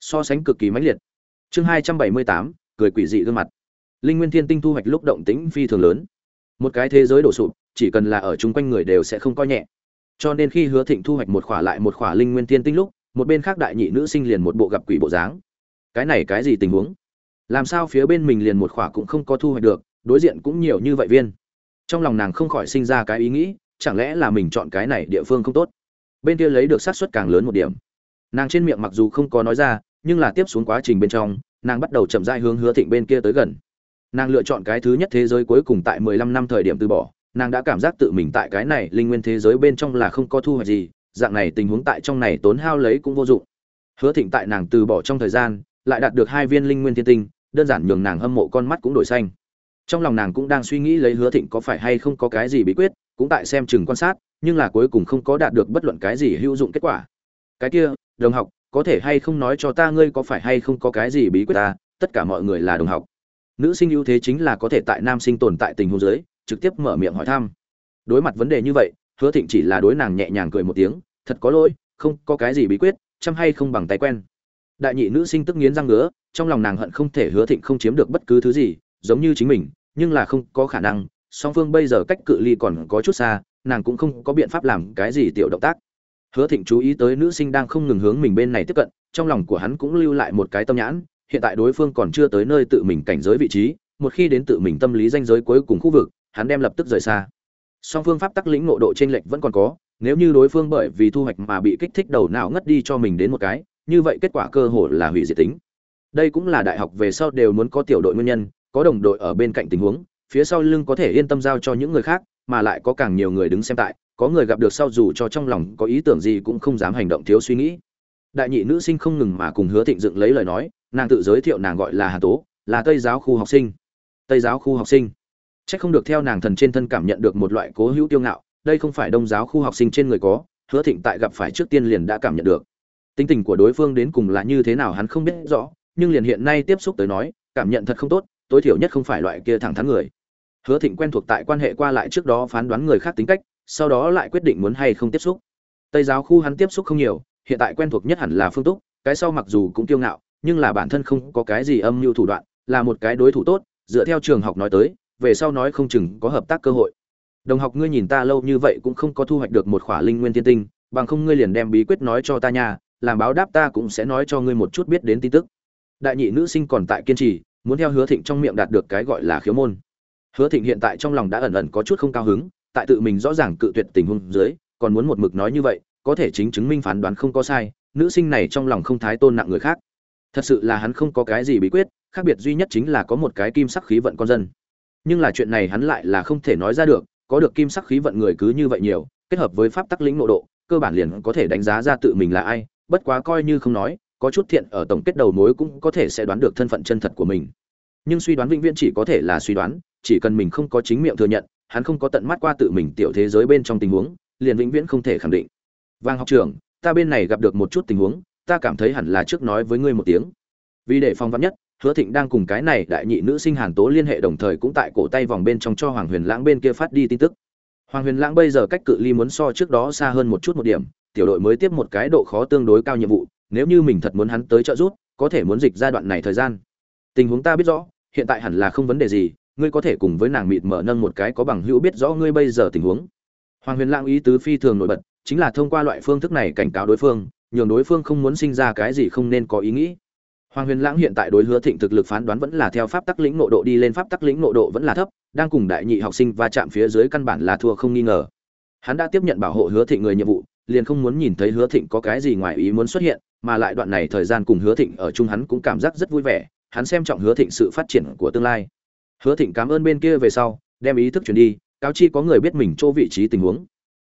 So sánh cực kỳ mãnh liệt. Chương 278, cười quỷ dị gương mặt. Linh Nguyên Thiên Tinh thu hoạch lúc động tĩnh phi thường lớn. Một cái thế giới đổ sụp, chỉ cần là ở chung quanh người đều sẽ không coi nhẹ. Cho nên khi Hứa Thịnh thu hoạch một khỏa lại một khỏa Linh Nguyên Thiên Tinh lúc, một bên khác đại nhị nữ sinh liền một bộ gặp quỷ bộ dáng. Cái này cái gì tình huống? Làm sao phía bên mình liền một khỏa cũng không có thu hoạch được, đối diện cũng nhiều như vậy viên. Trong lòng nàng không khỏi sinh ra cái ý nghĩ, chẳng lẽ là mình chọn cái này địa phương không tốt? Bên kia lấy được xác suất càng lớn một điểm. Nàng trên miệng mặc dù không có nói ra, nhưng là tiếp xuống quá trình bên trong, nàng bắt đầu chậm rãi hướng Hứa Thịnh bên kia tới gần. Nàng lựa chọn cái thứ nhất thế giới cuối cùng tại 15 năm thời điểm từ bỏ, nàng đã cảm giác tự mình tại cái này linh nguyên thế giới bên trong là không có thu hoạch gì, dạng này tình huống tại trong này tốn hao lấy cũng vô dụng. Hứa Thịnh tại nàng từ bỏ trong thời gian, lại đạt được hai viên linh nguyên thiên tinh, đơn giản nhường nàng hâm mộ con mắt cũng đổi xanh. Trong lòng nàng cũng đang suy nghĩ lấy Hứa Thịnh có phải hay không có cái gì bí quyết, cũng tại xem chừng quan sát, nhưng là cuối cùng không có đạt được bất luận cái gì hữu dụng kết quả. Cái kia, đồng học, có thể hay không nói cho ta ngươi có phải hay không có cái gì bí quyết ta, tất cả mọi người là đồng học. Nữ sinh ưu thế chính là có thể tại nam sinh tồn tại tình huống dưới, trực tiếp mở miệng hỏi thăm. Đối mặt vấn đề như vậy, Hứa Thịnh chỉ là đối nàng nhẹ nhàng cười một tiếng, thật có lỗi, không có cái gì bí quyết, chăm hay không bằng tay quen. Đại nhị nữ sinh tức nghiến răng ngứa, trong lòng nàng hận không thể Hứa Thịnh không chiếm được bất cứ thứ gì, giống như chính mình, nhưng là không có khả năng, song phương bây giờ cách cự ly còn có chút xa, nàng cũng không có biện pháp làm cái gì tiểu động tác. Hứa thịnh chú ý tới nữ sinh đang không ngừng hướng mình bên này tiếp cận, trong lòng của hắn cũng lưu lại một cái tâm nhãn, hiện tại đối phương còn chưa tới nơi tự mình cảnh giới vị trí, một khi đến tự mình tâm lý danh giới cuối cùng khu vực, hắn đem lập tức rời xa. Song phương pháp tắc lĩnh ngộ độ trên lệch vẫn còn có, nếu như đối phương bởi vì thu hoạch mà bị kích thích đầu não ngất đi cho mình đến một cái, như vậy kết quả cơ hội là hủy diệt tính. Đây cũng là đại học về sau đều muốn có tiểu đội nguyên nhân, có đồng đội ở bên cạnh tình huống phía sau lưng có thể yên tâm giao cho những người khác, mà lại có càng nhiều người đứng xem tại, có người gặp được sau dù cho trong lòng có ý tưởng gì cũng không dám hành động thiếu suy nghĩ. Đại nhị nữ sinh không ngừng mà cùng hứa thịnh dựng lấy lời nói, nàng tự giới thiệu nàng gọi là hà tố, là tây giáo khu học sinh. Tây giáo khu học sinh. C h ắ c không được theo nàng thần trên thân cảm nhận được một loại cố hữu tiêu ngạo, đây không phải đông giáo khu học sinh trên người có, hứa thịnh tại gặp phải trước tiên liền đã cảm nhận được. Tính tình của đối phương đến cùng là như thế nào hắn không biết rõ, nhưng liền hiện nay tiếp xúc tới nói, cảm nhận thật không tốt, tối thiểu nhất không phải loại kia thẳng thắn người hứa thịnh quen thuộc tại quan hệ qua lại trước đó phán đoán người khác tính cách, sau đó lại quyết định muốn hay không tiếp xúc. Tây giáo khu hắn tiếp xúc không nhiều, hiện tại quen thuộc nhất hẳn là phương túc, cái sau mặc dù cũng kiêu ngạo, nhưng là bản thân không có cái gì âm mưu thủ đoạn, là một cái đối thủ tốt, dựa theo trường học nói tới, về sau nói không chừng có hợp tác cơ hội. Đồng học ngươi nhìn ta lâu như vậy cũng không có thu hoạch được một khỏa linh nguyên thiên tinh, bằng không ngươi liền đem bí quyết nói cho ta nha, làm báo đáp ta cũng sẽ nói cho ngươi một chút biết đến tin tức. Đại nhị nữ sinh còn tại kiên trì, muốn theo hứa thịnh trong miệng đạt được cái gọi là khiếu môn hứa thịnh hiện tại trong lòng đã ẩn ẩn có chút không cao hứng, tại tự mình rõ ràng cự tuyệt tình huống dưới, còn muốn một mực nói như vậy, có thể chính chứng minh phán đoán không có sai, nữ sinh này trong lòng không thái tôn nặng người khác. Thật sự là hắn không có cái gì bí quyết, khác biệt duy nhất chính là có một cái kim sắc khí vận con dân. Nhưng là chuyện này hắn lại là không thể nói ra được, có được kim sắc khí vận người cứ như vậy nhiều, kết hợp với pháp tắc lĩnh nội độ, cơ bản liền có thể đánh giá ra tự mình là ai, bất quá coi như không nói, có chút thiện ở tổng kết đầu mối cũng có thể sẽ đoán được thân phận chân thật của mình. Nhưng suy đoán vĩnh viễn chỉ có thể là suy đoán chỉ cần mình không có chính miệng thừa nhận, hắn không có tận mắt qua tự mình tiểu thế giới bên trong tình huống, liền vĩnh viễn không thể khẳng định. Vàng học trưởng ta bên này gặp được một chút tình huống, ta cảm thấy hẳn là trước nói với ngươi một tiếng. Vì để phong vắn nhất, hứa thịnh đang cùng cái này đại nhị nữ sinh hàn tố liên hệ đồng thời cũng tại cổ tay vòng bên trong cho hoàng huyền lãng bên kia phát đi tin tức. Hoàng huyền lãng bây giờ cách cự ly muốn so trước đó xa hơn một chút một điểm, tiểu đội mới tiếp một cái độ khó tương đối cao nhiệm vụ, nếu như mình thật muốn hắn tới trợ giúp, có thể muốn dịch giai đoạn này thời gian. Tình huống ta biết rõ, hiện tại hẳn là không vấn đề gì ngươi có thể cùng với nàng mịt mở nâng một cái có bằng hữu biết rõ ngươi bây giờ tình huống. Hoàng huyền lãng ý tứ phi thường nổi bật, chính là thông qua loại phương thức này cảnh cáo đối phương, nhường đối phương không muốn sinh ra cái gì không nên có ý nghĩ. Hoàng huyền lãng hiện tại đối hứa thịnh thực lực phán đoán vẫn là theo pháp tắc lĩnh nộ độ đi lên, pháp tắc lĩnh nộ độ vẫn là thấp, đang cùng đại nhị học sinh va chạm phía dưới căn bản là thua không nghi ngờ. Hắn đã tiếp nhận bảo hộ hứa thịnh người nhiệm vụ, liền không muốn nhìn thấy hứa thịnh có cái gì ngoài ý muốn xuất hiện, mà lại đoạn này thời gian cùng hứa thịnh ở chung hắn cũng cảm giác rất vui vẻ, hắn xem trọng hứa thịnh sự phát triển của tương lai hứa thịnh cảm ơn bên kia về sau, đem ý thức chuyển đi, cáo chi có người biết mình chỗ vị trí tình huống.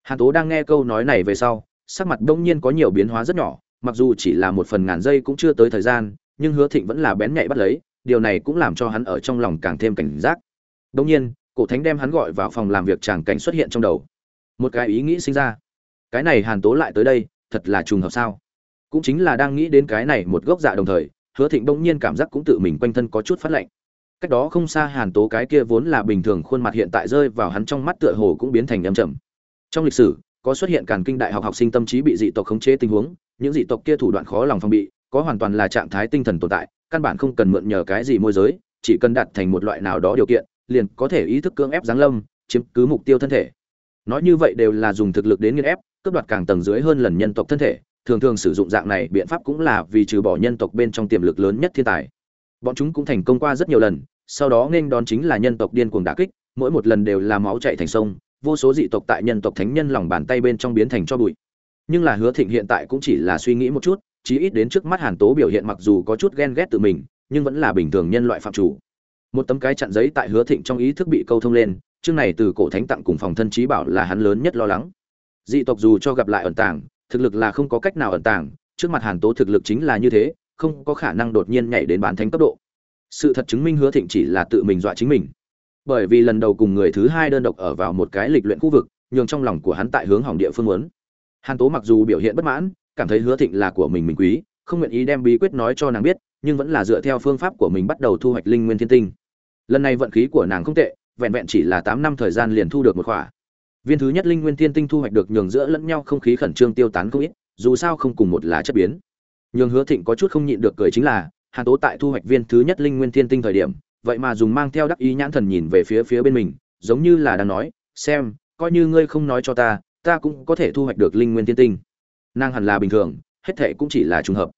Hàn tố đang nghe câu nói này về sau, sắc mặt đông nhiên có nhiều biến hóa rất nhỏ, mặc dù chỉ là một phần ngàn giây cũng chưa tới thời gian, nhưng hứa thịnh vẫn là bén nhạy bắt lấy, điều này cũng làm cho hắn ở trong lòng càng thêm cảnh giác. Đông nhiên, cổ thánh đem hắn gọi vào phòng làm việc tràng cảnh xuất hiện trong đầu. Một cái ý nghĩ sinh ra. Cái này hàn tố lại tới đây, thật là trùng hợp sao? Cũng chính là đang nghĩ đến cái này một gốc dạ đồng thời, hứa thịnh đông nhiên cảm giác cũng tự mình quanh thân có chút phát lạnh cách đó không xa hàn tố cái kia vốn là bình thường khuôn mặt hiện tại rơi vào hắn trong mắt tựa hồ cũng biến thành âm trầm. Trong lịch sử, có xuất hiện càn kinh đại học học sinh tâm trí bị dị tộc khống chế tình huống, những dị tộc kia thủ đoạn khó lòng phòng bị, có hoàn toàn là trạng thái tinh thần tồn tại, căn bản không cần mượn nhờ cái gì môi giới, chỉ cần đặt thành một loại nào đó điều kiện, liền có thể ý thức cưỡng ép giáng lâm, chiếm cứ mục tiêu thân thể. Nói như vậy đều là dùng thực lực đến nghiên ép, cướp đoạt càng tầng dưới hơn lần nhân tộc thân thể, thường thường sử dụng dạng này biện pháp cũng là vì trừ bỏ nhân tộc bên trong tiềm lực lớn nhất thiên tài. Bọn chúng cũng thành công qua rất nhiều lần sau đó nên đón chính là nhân tộc điên cuồng đả kích, mỗi một lần đều là máu chảy thành sông, vô số dị tộc tại nhân tộc thánh nhân lòng bàn tay bên trong biến thành cho bụi. Nhưng là hứa thịnh hiện tại cũng chỉ là suy nghĩ một chút, chí ít đến trước mắt hàn tố biểu hiện mặc dù có chút ghen ghét tự mình, nhưng vẫn là bình thường nhân loại phạm chủ. Một tấm cái chặn giấy tại hứa thịnh trong ý thức bị câu thông lên, chương này từ cổ thánh tặng cùng phòng thân trí bảo là hắn lớn nhất lo lắng. Dị tộc dù cho gặp lại ẩn tàng, thực lực là không có cách nào ẩn tàng, trước mặt hàn tố thực lực chính là như thế, không có khả năng đột nhiên nhảy đến bán thánh cấp độ sự thật chứng minh hứa thịnh chỉ là tự mình dọa chính mình. Bởi vì lần đầu cùng người thứ hai đơn độc ở vào một cái lịch luyện khu vực, nhường trong lòng của hắn tại hướng hỏng địa phương muốn. Hàn tố mặc dù biểu hiện bất mãn, cảm thấy hứa thịnh là của mình mình quý, không nguyện ý đem bí quyết nói cho nàng biết, nhưng vẫn là dựa theo phương pháp của mình bắt đầu thu hoạch linh nguyên thiên tinh. Lần này vận khí của nàng không tệ, vẹn vẹn chỉ là tám năm thời gian liền thu được một khỏa. Viên thứ nhất linh nguyên thiên tinh thu hoạch được nhường giữa lẫn nhau không khí khẩn trương tiêu tán không ít, dù sao không cùng một lá chất biến. Nhường hứa thịnh có chút không nhịn được cười chính là hàn tố tại thu hoạch viên thứ nhất linh nguyên thiên tinh thời điểm, vậy mà dùng mang theo đắc ý nhãn thần nhìn về phía phía bên mình, giống như là đang nói, xem, coi như ngươi không nói cho ta ta cũng có thể thu hoạch được linh nguyên thiên tinh. Nàng hẳn là bình thường, hết thệ cũng chỉ là trùng hợp.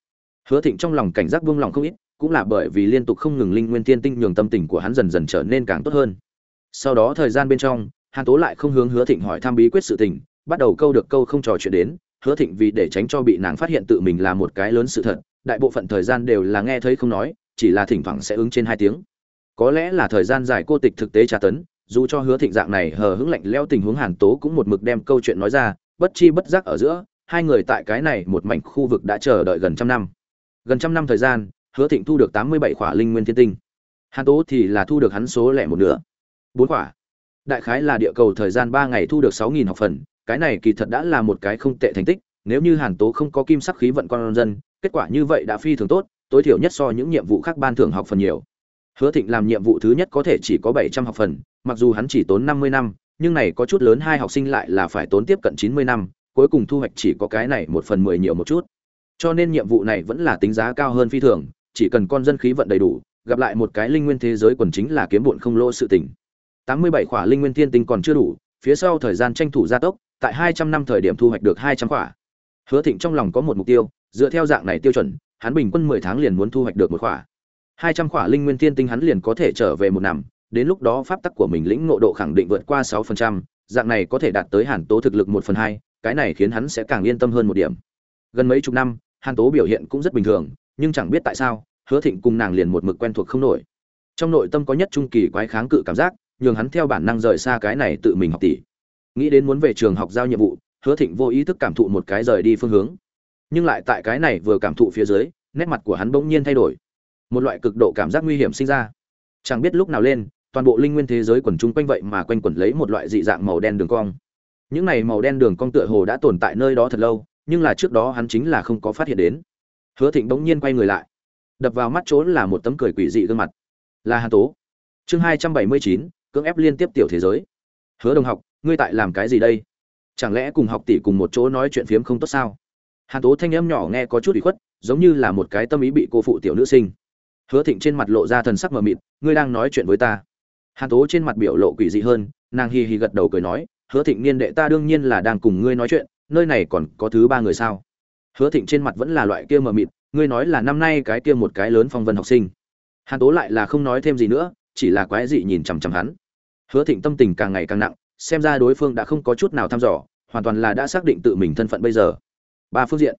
Hứa thịnh trong lòng cảnh giác buông lòng không ít, cũng là bởi vì liên tục không ngừng linh nguyên thiên tinh nhường tâm tình của hắn dần dần trở nên càng tốt hơn. Sau đó thời gian bên trong, hàn tố lại không hướng hứa thịnh hỏi thăm bí quyết sự tình, bắt đầu câu được câu không trò chuyện đến hứa thịnh vì để tránh cho bị nàng phát hiện tự mình là một cái lớn sự thật, đại bộ phận thời gian đều là nghe thấy không nói, chỉ là thỉnh thoảng sẽ ứng trên hai tiếng. Có lẽ là thời gian dài cô tịch thực tế tra tấn, dù cho hứa thịnh dạng này hờ hững lạnh leo tình huống hàn tố cũng một mực đem câu chuyện nói ra, bất chi bất giác ở giữa, hai người tại cái này một mảnh khu vực đã chờ đợi gần trăm năm. Gần trăm năm thời gian, hứa thịnh thu được tám mươi bảy khỏa linh nguyên thiên tinh. Hàn tố thì là thu được hắn số lẻ một nửa. Bốn khỏa. Đại khái là địa cầu thời gian ba ngày thu được sáu nghìn học phần cái này kỳ thật đã là một cái không tệ thành tích, nếu như hàn tố không có kim sắc khí vận con dân, kết quả như vậy đã phi thường tốt, tối thiểu nhất so những nhiệm vụ khác ban thưởng học phần nhiều. Hứa thịnh làm nhiệm vụ thứ nhất có thể chỉ có bảy trăm học phần, mặc dù hắn chỉ tốn năm mươi năm, nhưng này có chút lớn hai học sinh lại là phải tốn tiếp cận chín mươi năm, cuối cùng thu hoạch chỉ có cái này một phần mười nhiều một chút. Cho nên nhiệm vụ này vẫn là tính giá cao hơn phi thường, chỉ cần con dân khí vận đầy đủ, gặp lại một cái linh nguyên thế giới quần chính là kiếm bụn không lỗ sự tỉnh tám mươi bảy khỏa linh nguyên thiên tinh còn chưa đủ phía sau thời gian tranh thủ gia tốc, tại hai trăm năm thời điểm thu hoạch được hai trăm quả hứa thịnh trong lòng có một mục tiêu, dựa theo dạng này tiêu chuẩn, hắn bình quân mười tháng liền muốn thu hoạch được một quả. hai trăm quả linh nguyên tiên tinh hắn liền có thể trở về một năm, đến lúc đó pháp tắc của mình lĩnh ngộ độ khẳng định vượt qua sáu phần trăm, dạng này có thể đạt tới hàn tố thực lực một phần hai, cái này khiến hắn sẽ càng yên tâm hơn một điểm. Gần mấy chục năm, hàn tố biểu hiện cũng rất bình thường, nhưng chẳng biết tại sao, hứa thịnh cùng nàng liền một mực quen thuộc không nổi. Trong nội tâm có nhất trung kỳ quái kháng cự cảm giác nhường hắn theo bản năng rời xa cái này tự mình học tỷ. Nghĩ đến muốn về trường học giao nhiệm vụ, hứa thịnh vô ý thức cảm thụ một cái rời đi phương hướng. Nhưng lại tại cái này vừa cảm thụ phía dưới, nét mặt của hắn bỗng nhiên thay đổi. Một loại cực độ cảm giác nguy hiểm sinh ra. Chẳng biết lúc nào lên, toàn bộ linh nguyên thế giới quần chúng quanh vậy mà quanh quẩn lấy một loại dị dạng màu đen đường cong. Những này màu đen đường cong tựa hồ đã tồn tại nơi đó thật lâu, nhưng là trước đó hắn chính là không có phát hiện đến. Hứa thịnh bỗng nhiên quay người lại. Đập vào mắt trốn là một tấm cười quỷ dị gương mặt. Là hàn tố. Chương hai trăm bảy mươi chín cưỡng ép liên tiếp tiểu thế giới. Hứa đồng học, ngươi tại làm cái gì đây? Chẳng lẽ cùng học tỷ cùng một chỗ nói chuyện phiếm không tốt sao? Hàn tố thanh em nhỏ nghe có chút bị khuất, giống như là một cái tâm ý bị cô phụ tiểu nữ sinh. Hứa thịnh trên mặt lộ ra thần sắc mờ mịt, ngươi đang nói chuyện với ta. Hàn tố trên mặt biểu lộ quỷ dị hơn, nàng hi hi gật đầu cười nói, hứa thịnh niên đệ ta đương nhiên là đang cùng ngươi nói chuyện, nơi này còn có thứ ba người sao? Hứa thịnh trên mặt vẫn là loại kia mờ mịt, ngươi nói là năm nay cái kia một cái lớn phong vân học sinh. Hàn tố lại là không nói thêm gì nữa, chỉ là quái dị nhìn chằm chằm hắn hứa thịnh tâm tình càng ngày càng nặng, xem ra đối phương đã không có chút nào thăm dò, hoàn toàn là đã xác định tự mình thân phận bây giờ. Ba phương diện.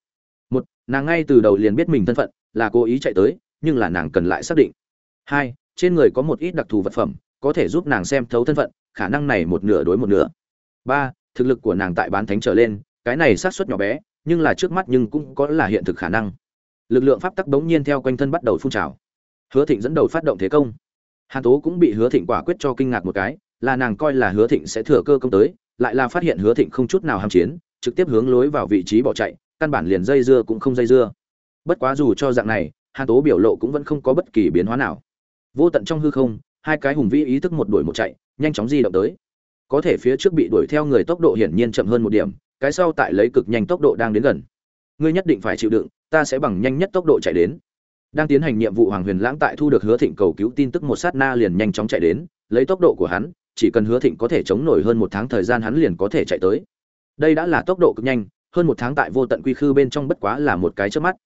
Một, nàng ngay từ đầu liền biết mình thân phận, là cố ý chạy tới, nhưng là nàng cần lại xác định. Hai, trên người có một ít đặc thù vật phẩm, có thể giúp nàng xem thấu thân phận, khả năng này một nửa đối một nửa. Ba, thực lực của nàng tại bán thánh trở lên, cái này xác suất nhỏ bé, nhưng là trước mắt nhưng cũng có là hiện thực khả năng. Lực lượng pháp tắc bỗng nhiên theo quanh thân bắt đầu phun trào. Hứa thịnh dẫn đầu phát động thế công hàn tố cũng bị hứa thịnh quả quyết cho kinh ngạc một cái, là nàng coi là hứa thịnh sẽ thừa cơ công tới, lại là phát hiện hứa thịnh không chút nào ham chiến, trực tiếp hướng lối vào vị trí bỏ chạy, căn bản liền dây dưa cũng không dây dưa. Bất quá dù cho dạng này, hàn tố biểu lộ cũng vẫn không có bất kỳ biến hóa nào. Vô tận trong hư không, hai cái hùng vĩ ý thức một đuổi một chạy, nhanh chóng di động tới. Có thể phía trước bị đuổi theo người tốc độ hiển nhiên chậm hơn một điểm, cái sau tại lấy cực nhanh tốc độ đang đến gần. Ngươi nhất định phải chịu đựng, ta sẽ bằng nhanh nhất tốc độ chạy đến đang tiến hành nhiệm vụ hoàng huyền lãng tại thu được hứa thịnh cầu cứu tin tức một sát na liền nhanh chóng chạy đến, lấy tốc độ của hắn, chỉ cần hứa thịnh có thể chống nổi hơn một tháng thời gian hắn liền có thể chạy tới. Đây đã là tốc độ cực nhanh, hơn một tháng tại vô tận quy khư bên trong bất quá là một cái trước mắt.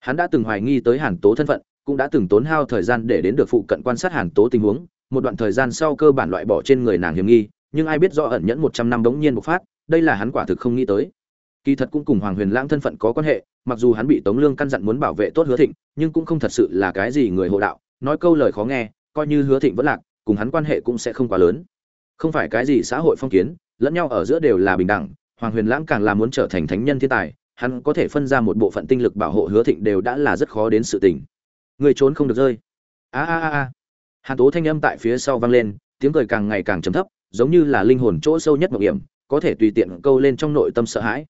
Hắn đã từng hoài nghi tới hàn tố thân phận, cũng đã từng tốn hao thời gian để đến được phụ cận quan sát hàn tố tình huống, một đoạn thời gian sau cơ bản loại bỏ trên người nàng hiểm nghi, nhưng ai biết do ẩn nhẫn một trăm năm bỗng nhiên bộc phát, đây là hắn quả thực không nghĩ tới kỳ thật cũng cùng hoàng huyền lãng thân phận có quan hệ, mặc dù hắn bị tống lương căn dặn muốn bảo vệ tốt hứa thịnh, nhưng cũng không thật sự là cái gì người hộ đạo, nói câu lời khó nghe, coi như hứa thịnh vẫn lạc, cùng hắn quan hệ cũng sẽ không quá lớn. Không phải cái gì xã hội phong kiến, lẫn nhau ở giữa đều là bình đẳng, hoàng huyền lãng càng là muốn trở thành thánh nhân thiên tài, hắn có thể phân ra một bộ phận tinh lực bảo hộ hứa thịnh đều đã là rất khó đến sự tình. Người trốn không được rơi. A a a a. Hàn tố thanh âm tại phía sau vang lên, tiếng cười càng ngày càng trầm thấp, giống như là linh hồn chỗ sâu nhất mộng hiểm, có thể tùy tiện câu lên trong nội tâm sợ hãi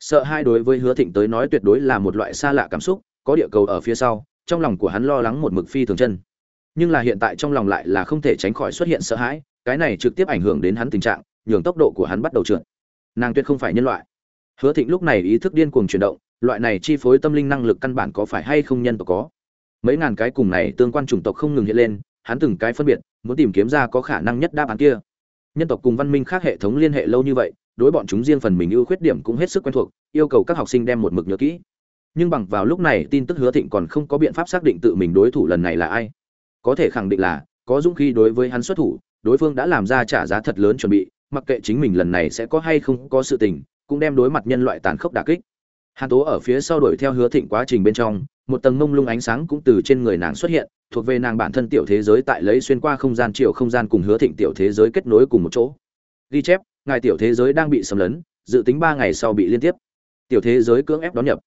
sợ hai đối với hứa thịnh tới nói tuyệt đối là một loại xa lạ cảm xúc, có địa cầu ở phía sau, trong lòng của hắn lo lắng một mực phi thường chân. Nhưng là hiện tại trong lòng lại là không thể tránh khỏi xuất hiện sợ hãi, cái này trực tiếp ảnh hưởng đến hắn tình trạng, nhường tốc độ của hắn bắt đầu trượt. Nàng tuyệt không phải nhân loại. Hứa thịnh lúc này ý thức điên cuồng chuyển động, loại này chi phối tâm linh năng lực căn bản có phải hay không nhân tộc có? Mấy ngàn cái cùng này tương quan chủng tộc không ngừng hiện lên, hắn từng cái phân biệt, muốn tìm kiếm ra có khả năng nhất đáp án kia. Nhân tộc cùng văn minh khác hệ thống liên hệ lâu như vậy đối bọn chúng riêng phần mình ưu khuyết điểm cũng hết sức quen thuộc, yêu cầu các học sinh đem một mực nhớ kỹ. Nhưng bằng vào lúc này, tin tức hứa thịnh còn không có biện pháp xác định tự mình đối thủ lần này là ai. Có thể khẳng định là, có dũng khí đối với hắn xuất thủ, đối phương đã làm ra trả giá thật lớn chuẩn bị, mặc kệ chính mình lần này sẽ có hay không có sự tình, cũng đem đối mặt nhân loại tàn khốc đả kích. Hàn tố ở phía sau đuổi theo hứa thịnh quá trình bên trong, một tầng mông lung ánh sáng cũng từ trên người nàng xuất hiện, thuộc về nàng bản thân tiểu thế giới tại lấy xuyên qua không gian, chiều không gian cùng hứa thịnh tiểu thế giới kết nối cùng một chỗ. Ghi chép ngài tiểu thế giới đang bị xâm lấn, dự tính ba ngày sau bị liên tiếp. Tiểu thế giới cưỡng ép đón nhập.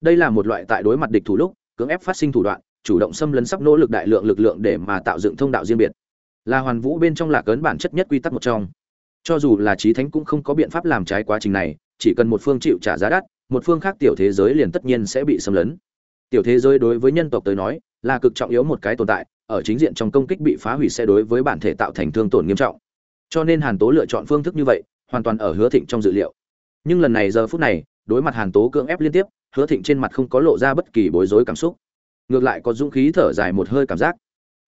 Đây là một loại tại đối mặt địch thủ lúc, cưỡng ép phát sinh thủ đoạn, chủ động xâm lấn sắp nỗ lực đại lượng lực lượng để mà tạo dựng thông đạo riêng biệt. Là hoàn vũ bên trong lạc ấn bản chất nhất quy tắc một trong. Cho dù là trí thánh cũng không có biện pháp làm trái quá trình này, chỉ cần một phương chịu trả giá đắt, một phương khác tiểu thế giới liền tất nhiên sẽ bị xâm lấn. Tiểu thế giới đối với nhân tộc tới nói, là cực trọng yếu một cái tồn tại, ở chính diện trong công kích bị phá hủy sẽ đối với bản thể tạo thành thương tổn nghiêm trọng cho nên hàn tố lựa chọn phương thức như vậy, hoàn toàn ở hứa thịnh trong dự liệu. Nhưng lần này giờ phút này, đối mặt hàn tố cưỡng ép liên tiếp, hứa thịnh trên mặt không có lộ ra bất kỳ bối rối cảm xúc. Ngược lại có dũng khí thở dài một hơi cảm giác.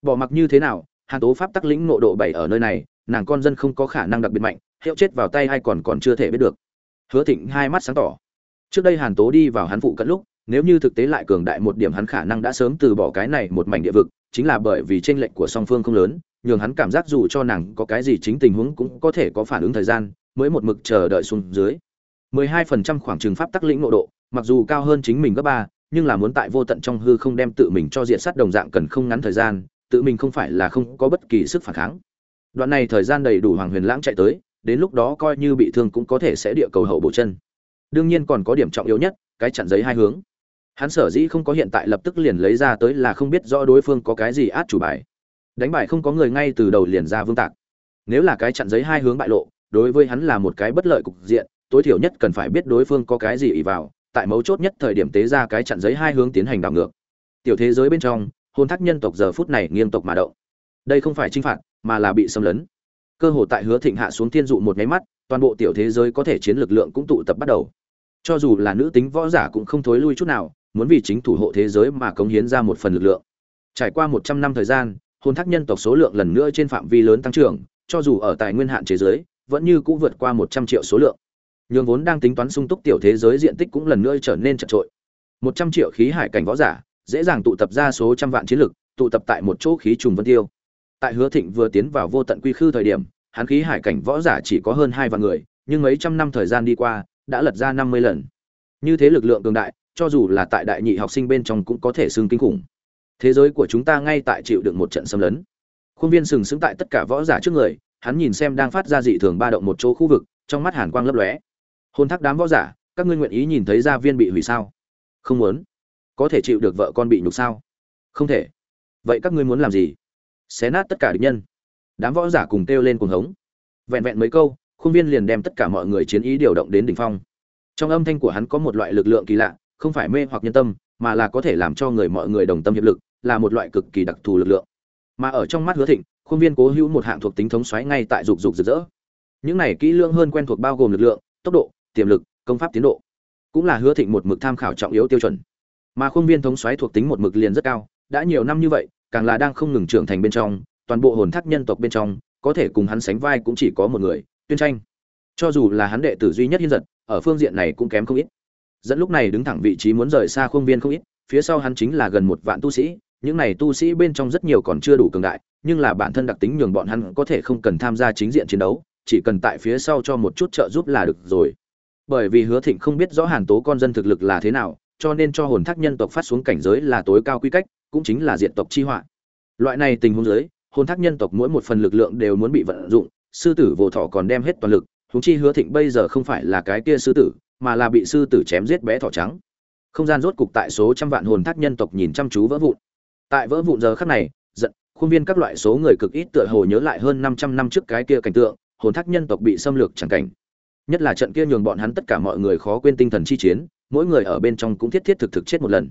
Bỏ mặc như thế nào, hàn tố pháp tắc lĩnh nộ độ bảy ở nơi này, nàng con dân không có khả năng đặc biệt mạnh, hiệu chết vào tay hay còn còn chưa thể biết được. Hứa thịnh hai mắt sáng tỏ. Trước đây hàn tố đi vào hắn phụ cận lúc, nếu như thực tế lại cường đại một điểm hắn khả năng đã sớm từ bỏ cái này một mảnh địa vực, chính là bởi vì tranh lệch của song phương không lớn nhường hắn cảm giác dù cho nàng có cái gì chính tình huống cũng có thể có phản ứng thời gian, mới một mực chờ đợi xuống dưới. 12% khoảng trừng pháp tắc lĩnh ngộ độ, mặc dù cao hơn chính mình gấp ba, nhưng là muốn tại vô tận trong hư không đem tự mình cho diện sát đồng dạng cần không ngắn thời gian, tự mình không phải là không có bất kỳ sức phản kháng. Đoạn này thời gian đầy đủ hoàng huyền lãng chạy tới, đến lúc đó coi như bị thương cũng có thể sẽ địa cầu hậu bộ chân. Đương nhiên còn có điểm trọng yếu nhất, cái chặn giấy hai hướng. Hắn sở dĩ không có hiện tại lập tức liền lấy ra tới là không biết rõ đối phương có cái gì át chủ bài đánh bại không có người ngay từ đầu liền ra vương tạc. Nếu là cái chặn giấy hai hướng bại lộ, đối với hắn là một cái bất lợi cục diện, tối thiểu nhất cần phải biết đối phương có cái gì ỉ vào, tại mấu chốt nhất thời điểm tế ra cái chặn giấy hai hướng tiến hành đảo ngược. Tiểu thế giới bên trong hôn thác nhân tộc giờ phút này nghiêng tộc mà động. Đây không phải chinh phạt, mà là bị xâm lấn. Cơ hội tại hứa thịnh hạ xuống tiên dụ một nháy mắt, toàn bộ tiểu thế giới có thể chiến lực lượng cũng tụ tập bắt đầu. Cho dù là nữ tính võ giả cũng không thối lui chút nào, muốn vì chính thủ hộ thế giới mà cống hiến ra một phần lực lượng. Trải qua một trăm năm thời gian hồn thác nhân tộc số lượng lần nữa trên phạm vi lớn tăng trưởng, cho dù ở tài nguyên hạn chế giới vẫn như cũ vượt qua một trăm triệu số lượng. Nhường vốn đang tính toán sung túc tiểu thế giới diện tích cũng lần nữa trở nên chật trội. Một trăm triệu khí hải cảnh võ giả, dễ dàng tụ tập ra số trăm vạn chiến lực, tụ tập tại một chỗ khí trùng vân tiêu. Tại hứa thịnh vừa tiến vào vô tận quy khư thời điểm, hắn khí hải cảnh võ giả chỉ có hơn hai vạn người, nhưng mấy trăm năm thời gian đi qua, đã lật ra năm mươi lần. Như thế lực lượng cường đại, cho dù là tại đại nhị học sinh bên trong cũng có thể xưng kinh khủng thế giới của chúng ta ngay tại chịu được một trận xâm lấn. Khuôn viên sừng sững tại tất cả võ giả trước người, hắn nhìn xem đang phát ra dị thường ba động một chỗ khu vực, trong mắt hàn quang lấp lóe. Hôn thác đám võ giả, các ngươi nguyện ý nhìn thấy gia viên bị hủy sao? Không muốn. Có thể chịu được vợ con bị nhục sao? Không thể. Vậy các ngươi muốn làm gì? Xé nát tất cả địch nhân. Đám võ giả cùng kêu lên cuồng hống. Vẹn vẹn mấy câu, khuôn viên liền đem tất cả mọi người chiến ý điều động đến đỉnh phong. Trong âm thanh của hắn có một loại lực lượng kỳ lạ, không phải mê hoặc nhân tâm, mà là có thể làm cho người mọi người đồng tâm hiệp lực là một loại cực kỳ đặc thù lực lượng. Mà ở trong mắt hứa thịnh, khuôn viên cố hữu một hạng thuộc tính thống xoáy ngay tại dục dục rực rỡ. Những này kỹ lưỡng hơn quen thuộc bao gồm lực lượng, tốc độ, tiềm lực, công pháp tiến độ. Cũng là hứa thịnh một mực tham khảo trọng yếu tiêu chuẩn. Mà khuôn viên thống xoáy thuộc tính một mực liền rất cao, đã nhiều năm như vậy, càng là đang không ngừng trưởng thành bên trong, toàn bộ hồn thác nhân tộc bên trong, có thể cùng hắn sánh vai cũng chỉ có một người, tuyên tranh. Cho dù là hắn đệ tử duy nhất hiên giật, ở phương diện này cũng kém không ít. Dẫn lúc này đứng thẳng vị trí muốn rời xa khuôn viên không ít, phía sau hắn chính là gần một vạn tu sĩ những này tu sĩ bên trong rất nhiều còn chưa đủ cường đại, nhưng là bản thân đặc tính nhường bọn hắn có thể không cần tham gia chính diện chiến đấu, chỉ cần tại phía sau cho một chút trợ giúp là được rồi. Bởi vì hứa thịnh không biết rõ hàn tố con dân thực lực là thế nào, cho nên cho hồn thác nhân tộc phát xuống cảnh giới là tối cao quy cách, cũng chính là diện tộc chi họa. Loại này tình huống giới hồn thác nhân tộc mỗi một phần lực lượng đều muốn bị vận dụng, sư tử vô thọ còn đem hết toàn lực, huống chi hứa thịnh bây giờ không phải là cái kia sư tử, mà là bị sư tử chém giết bé thỏ trắng. Không gian rốt cục tại số trăm vạn hồn thác nhân tộc nhìn chăm chú vỡ vụn tại vỡ vụn giờ khắc này, giận, khuôn viên các loại số người cực ít tựa hồ nhớ lại hơn 500 năm trước cái kia cảnh tượng, hồn thác nhân tộc bị xâm lược chẳng cảnh. Nhất là trận kia nhường bọn hắn tất cả mọi người khó quên tinh thần chi chiến, mỗi người ở bên trong cũng thiết thiết thực thực chết một lần.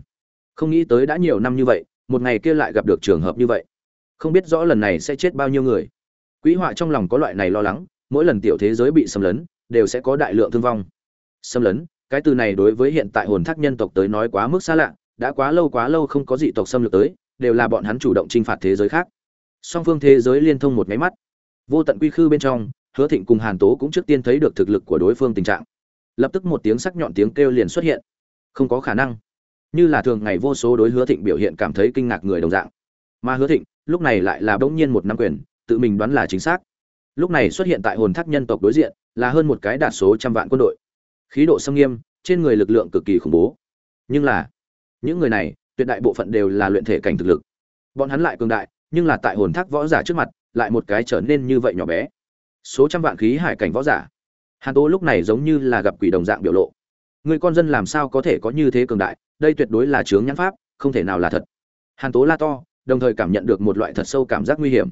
Không nghĩ tới đã nhiều năm như vậy, một ngày kia lại gặp được trường hợp như vậy. Không biết rõ lần này sẽ chết bao nhiêu người. Quỹ họa trong lòng có loại này lo lắng, mỗi lần tiểu thế giới bị xâm lấn, đều sẽ có đại lượng thương vong. Xâm lấn, cái từ này đối với hiện tại hồn thác nhân tộc tới nói quá mức xa lạ, đã quá lâu quá lâu không có dị tộc xâm lược tới đều là bọn hắn chủ động chinh phạt thế giới khác. Song phương thế giới liên thông một máy mắt. Vô tận quy khư bên trong, hứa thịnh cùng hàn tố cũng trước tiên thấy được thực lực của đối phương tình trạng. Lập tức một tiếng sắc nhọn tiếng kêu liền xuất hiện. Không có khả năng. Như là thường ngày vô số đối hứa thịnh biểu hiện cảm thấy kinh ngạc người đồng dạng. Mà hứa thịnh, lúc này lại là bỗng nhiên một năm quyền, tự mình đoán là chính xác. Lúc này xuất hiện tại hồn thác nhân tộc đối diện, là hơn một cái đạt số trăm vạn quân đội. Khí độ sâm nghiêm, trên người lực lượng cực kỳ khủng bố. Nhưng là, những người này tuyệt đại bộ phận đều là luyện thể cảnh thực lực. Bọn hắn lại cường đại, nhưng là tại hồn thác võ giả trước mặt, lại một cái trở nên như vậy nhỏ bé. Số trăm vạn khí hải cảnh võ giả. Hàn tố lúc này giống như là gặp quỷ đồng dạng biểu lộ. Người con dân làm sao có thể có như thế cường đại, đây tuyệt đối là chướng nhãn pháp, không thể nào là thật. Hàn tố la to, đồng thời cảm nhận được một loại thật sâu cảm giác nguy hiểm.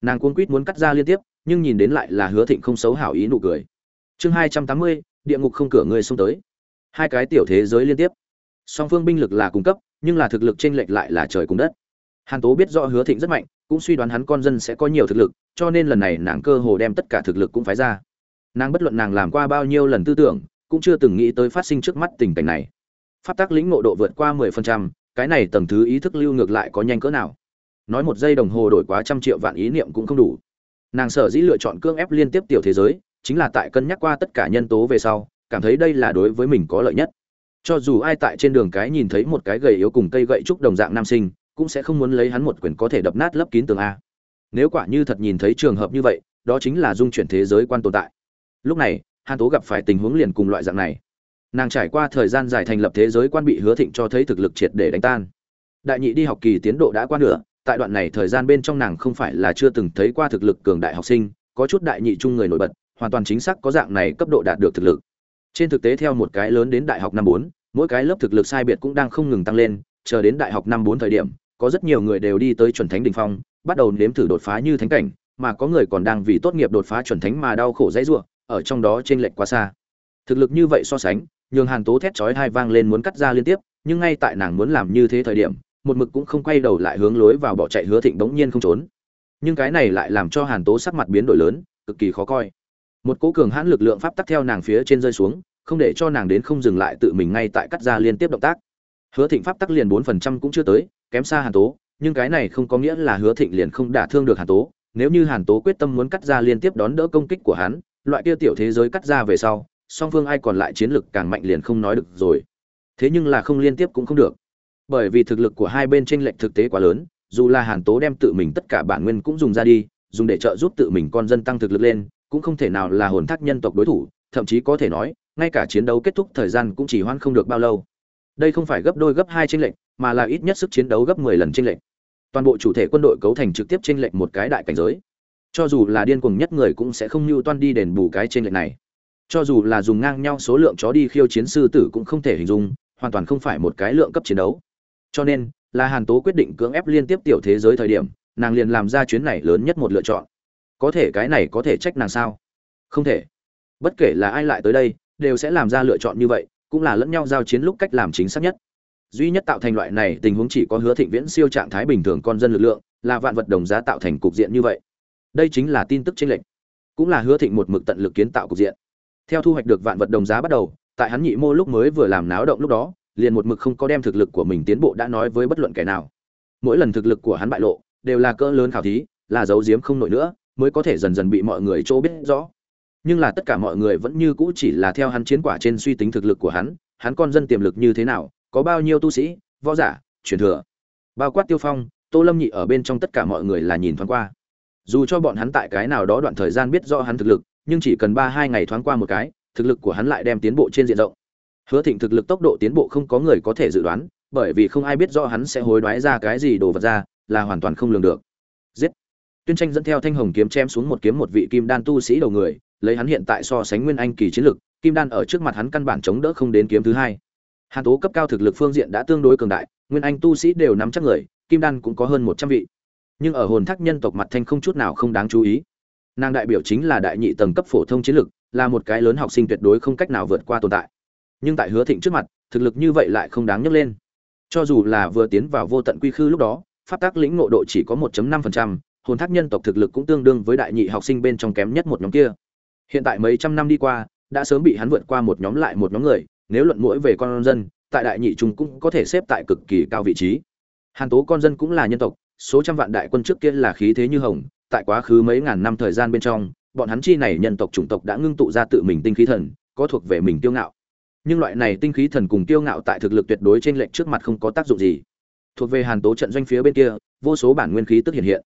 Nàng cuống quýt muốn cắt ra liên tiếp, nhưng nhìn đến lại là hứa thịnh không xấu hảo ý nụ cười. Chương hai trăm tám mươi, địa ngục không cửa người xông tới. Hai cái tiểu thế giới liên tiếp. Song phương binh lực là cung cấp nhưng là thực lực chênh lệch lại là trời cùng đất. Hàn tố biết rõ hứa thịnh rất mạnh, cũng suy đoán hắn con dân sẽ có nhiều thực lực, cho nên lần này nàng cơ hồ đem tất cả thực lực cũng phái ra. Nàng bất luận nàng làm qua bao nhiêu lần tư tưởng, cũng chưa từng nghĩ tới phát sinh trước mắt tình cảnh này. Pháp tác lĩnh ngộ độ vượt qua mười phần trăm, cái này tầng thứ ý thức lưu ngược lại có nhanh cỡ nào. Nói một giây đồng hồ đổi quá trăm triệu vạn ý niệm cũng không đủ. Nàng sở dĩ lựa chọn cương ép liên tiếp tiểu thế giới, chính là tại cân nhắc qua tất cả nhân tố về sau, cảm thấy đây là đối với mình có lợi nhất cho dù ai tại trên đường cái nhìn thấy một cái gầy yếu cùng cây gậy trúc đồng dạng nam sinh, cũng sẽ không muốn lấy hắn một quyền có thể đập nát lấp kín tường a. Nếu quả như thật nhìn thấy trường hợp như vậy, đó chính là dung chuyển thế giới quan tồn tại. Lúc này, hàn tố gặp phải tình huống liền cùng loại dạng này. Nàng trải qua thời gian dài thành lập thế giới quan bị hứa thịnh cho thấy thực lực triệt để đánh tan. Đại nhị đi học kỳ tiến độ đã qua nửa, tại đoạn này thời gian bên trong nàng không phải là chưa từng thấy qua thực lực cường đại học sinh, có chút đại nhị trung người nổi bật, hoàn toàn chính xác có dạng này cấp độ đạt được thực lực trên thực tế theo một cái lớn đến đại học năm bốn, mỗi cái lớp thực lực sai biệt cũng đang không ngừng tăng lên, chờ đến đại học năm bốn thời điểm, có rất nhiều người đều đi tới chuẩn thánh đỉnh phong, bắt đầu nếm thử đột phá như thánh cảnh, mà có người còn đang vì tốt nghiệp đột phá chuẩn thánh mà đau khổ dãy rủa. ở trong đó trên lệch quá xa thực lực như vậy so sánh, nhường hàn tố thét chói hai vang lên muốn cắt ra liên tiếp, nhưng ngay tại nàng muốn làm như thế thời điểm, một mực cũng không quay đầu lại hướng lối vào bỏ chạy hứa thịnh bỗng nhiên không trốn nhưng cái này lại làm cho hàn tố sắc mặt biến đổi lớn, cực kỳ khó coi một cố cường hãn lực lượng pháp tắc theo nàng phía trên rơi xuống, không để cho nàng đến không dừng lại tự mình ngay tại cắt ra liên tiếp động tác. Hứa thịnh pháp tắc liền bốn phần trăm cũng chưa tới, kém xa hàn tố, nhưng cái này không có nghĩa là hứa thịnh liền không đả thương được hàn tố. Nếu như hàn tố quyết tâm muốn cắt ra liên tiếp đón đỡ công kích của hắn, loại kia tiểu thế giới cắt ra về sau, song phương ai còn lại chiến lực càng mạnh liền không nói được rồi. Thế nhưng là không liên tiếp cũng không được. Bởi vì thực lực của hai bên tranh lệch thực tế quá lớn, dù là hàn tố đem tự mình tất cả bản nguyên cũng dùng ra đi, dùng để trợ giúp tự mình con dân tăng thực lực lên cũng không thể nào là hồn thác nhân tộc đối thủ, thậm chí có thể nói, ngay cả chiến đấu kết thúc thời gian cũng chỉ hoãn không được bao lâu. Đây không phải gấp đôi gấp hai tranh lệch, mà là ít nhất sức chiến đấu gấp mười lần tranh lệch. Toàn bộ chủ thể quân đội cấu thành trực tiếp tranh lệch một cái đại cảnh giới. Cho dù là điên cuồng nhất người cũng sẽ không mưu toan đi đền bù cái tranh lệch này. Cho dù là dùng ngang nhau số lượng chó đi khiêu chiến sư tử cũng không thể hình dung, hoàn toàn không phải một cái lượng cấp chiến đấu. Cho nên, là hàn tố quyết định cưỡng ép liên tiếp tiểu thế giới thời điểm, nàng liền làm ra chuyến này lớn nhất một lựa chọn có thể cái này có thể trách nàng sao? Không thể. Bất kể là ai lại tới đây, đều sẽ làm ra lựa chọn như vậy, cũng là lẫn nhau giao chiến lúc cách làm chính xác nhất. Duy nhất tạo thành loại này tình huống chỉ có hứa thịnh viễn siêu trạng thái bình thường con dân lực lượng, là vạn vật đồng giá tạo thành cục diện như vậy. Đây chính là tin tức chênh lệch. Cũng là hứa thịnh một mực tận lực kiến tạo cục diện. Theo thu hoạch được vạn vật đồng giá bắt đầu, tại hắn nhị mô lúc mới vừa làm náo động lúc đó, liền một mực không có đem thực lực của mình tiến bộ đã nói với bất luận kẻ nào. Mỗi lần thực lực của hắn bại lộ, đều là cỡ lớn khảo thí, là giấu giếm không nổi nữa mới có thể dần dần bị mọi người chỗ biết rõ. Nhưng là tất cả mọi người vẫn như cũ chỉ là theo hắn chiến quả trên suy tính thực lực của hắn hắn con dân tiềm lực như thế nào có bao nhiêu tu sĩ võ giả truyền thừa. Bao quát tiêu phong tô lâm nhị ở bên trong tất cả mọi người là nhìn thoáng qua. Dù cho bọn hắn tại cái nào đó đoạn thời gian biết rõ hắn thực lực nhưng chỉ cần ba hai ngày thoáng qua một cái thực lực của hắn lại đem tiến bộ trên diện rộng. Hứa Thịnh thực lực tốc độ tiến bộ không có người có thể dự đoán, bởi vì không ai biết rõ hắn sẽ hối đoái ra cái gì đồ vật ra, là hoàn toàn không lường được. Tuyên Tranh dẫn theo thanh hồng kiếm chém xuống một kiếm một vị kim đan tu sĩ đầu người, lấy hắn hiện tại so sánh nguyên anh kỳ chiến lực, kim đan ở trước mặt hắn căn bản chống đỡ không đến kiếm thứ hai. Hàn Tố cấp cao thực lực phương diện đã tương đối cường đại, nguyên anh tu sĩ đều nắm chắc người, kim đan cũng có hơn một trăm vị. Nhưng ở hồn thác nhân tộc mặt thanh không chút nào không đáng chú ý. Nàng đại biểu chính là đại nhị tầng cấp phổ thông chiến lực, là một cái lớn học sinh tuyệt đối không cách nào vượt qua tồn tại nhưng tại hứa thịnh trước mặt thực lực như vậy lại không đáng nhắc lên cho dù là vừa tiến vào vô tận quy khư lúc đó pháp tác lĩnh ngộ độ chỉ có 1.5%, hồn thác nhân tộc thực lực cũng tương đương với đại nhị học sinh bên trong kém nhất một nhóm kia. Hiện tại mấy trăm năm đi qua, đã sớm bị hắn vượt qua một nhóm lại một nhóm người, nếu luận mũi về con dân, tại đại nhị trung cũng có thể xếp tại cực kỳ cao vị trí. Hàn tố con dân cũng là nhân tộc, số trăm vạn đại quân trước kia là khí thế như hồng, tại quá khứ mấy ngàn năm thời gian bên trong, bọn hắn chi này nhân tộc chủng tộc đã ngưng tụ ra tự mình tinh khí thần, có thuộc về mình tiêu ngạo. Nhưng loại này tinh khí thần cùng tiêu ngạo tại thực lực tuyệt đối trên lệnh trước mặt không có tác dụng gì. Thuộc về hàn tố trận doanh phía bên kia, vô số bản nguyên khí tức hiện hiện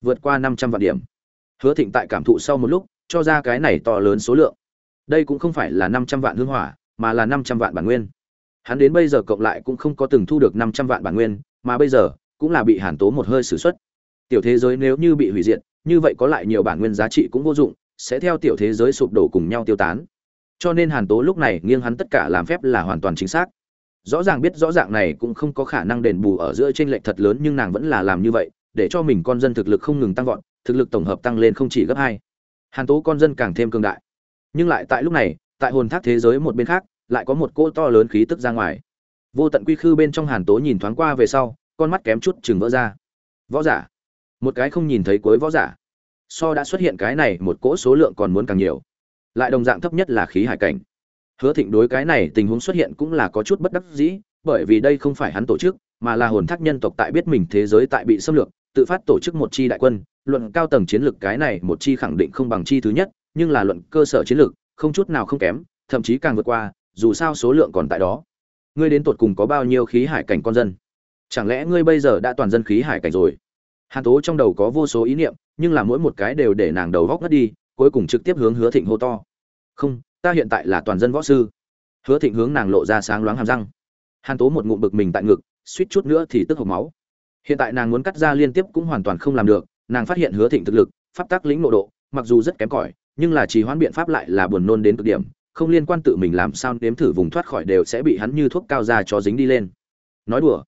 vượt qua năm trăm vạn điểm. Hứa thịnh tại cảm thụ sau một lúc, cho ra cái này to lớn số lượng. Đây cũng không phải là năm trăm vạn hương hỏa, mà là năm trăm vạn bản nguyên. Hắn đến bây giờ cộng lại cũng không có từng thu được năm trăm vạn bản nguyên, mà bây giờ cũng là bị hàn tố một hơi xử xuất. Tiểu thế giới nếu như bị hủy diệt, như vậy có lại nhiều bản nguyên giá trị cũng vô dụng, sẽ theo tiểu thế giới sụp đổ cùng nhau tiêu tán. Cho nên hàn tố lúc này nghiêng hắn tất cả làm phép là hoàn toàn chính xác. Rõ ràng biết rõ ràng này cũng không có khả năng đền bù ở giữa trên lệch thật lớn nhưng nàng vẫn là làm như vậy để cho mình con dân thực lực không ngừng tăng vọt, thực lực tổng hợp tăng lên không chỉ gấp hai. Hàn tố con dân càng thêm cường đại. Nhưng lại tại lúc này, tại hồn thác thế giới một bên khác, lại có một cỗ to lớn khí tức ra ngoài. Vô tận quy khư bên trong hàn tố nhìn thoáng qua về sau, con mắt kém chút chừng vỡ ra. Võ giả. Một cái không nhìn thấy cuối võ giả. So đã xuất hiện cái này, một cỗ số lượng còn muốn càng nhiều. Lại đồng dạng thấp nhất là khí hải cảnh. Hứa thịnh đối cái này tình huống xuất hiện cũng là có chút bất đắc dĩ, bởi vì đây không phải hắn tổ chức, mà là hồn thác nhân tộc tại biết mình thế giới tại bị xâm lược tự phát tổ chức một chi đại quân, luận cao tầng chiến lược cái này một chi khẳng định không bằng chi thứ nhất, nhưng là luận cơ sở chiến lược, không chút nào không kém, thậm chí càng vượt qua, dù sao số lượng còn tại đó. Ngươi đến tột cùng có bao nhiêu khí hải cảnh con dân? Chẳng lẽ ngươi bây giờ đã toàn dân khí hải cảnh rồi? Hàn tố trong đầu có vô số ý niệm, nhưng là mỗi một cái đều để nàng đầu góc ngất đi, cuối cùng trực tiếp hướng hứa thịnh hô to. Không, ta hiện tại là toàn dân võ sư. Hứa thịnh hướng nàng lộ ra sáng loáng hàm răng. Hàn tố một ngụm bực mình tại ngực, suýt chút nữa thì tức hộc máu hiện tại nàng muốn cắt ra liên tiếp cũng hoàn toàn không làm được, nàng phát hiện hứa thịnh thực lực, pháp tác lĩnh nội độ, mặc dù rất kém cỏi, nhưng là trì hoãn biện pháp lại là buồn nôn đến cực điểm, không liên quan tự mình làm sao nếm thử vùng thoát khỏi đều sẽ bị hắn như thuốc cao ra cho dính đi lên. Nói đùa,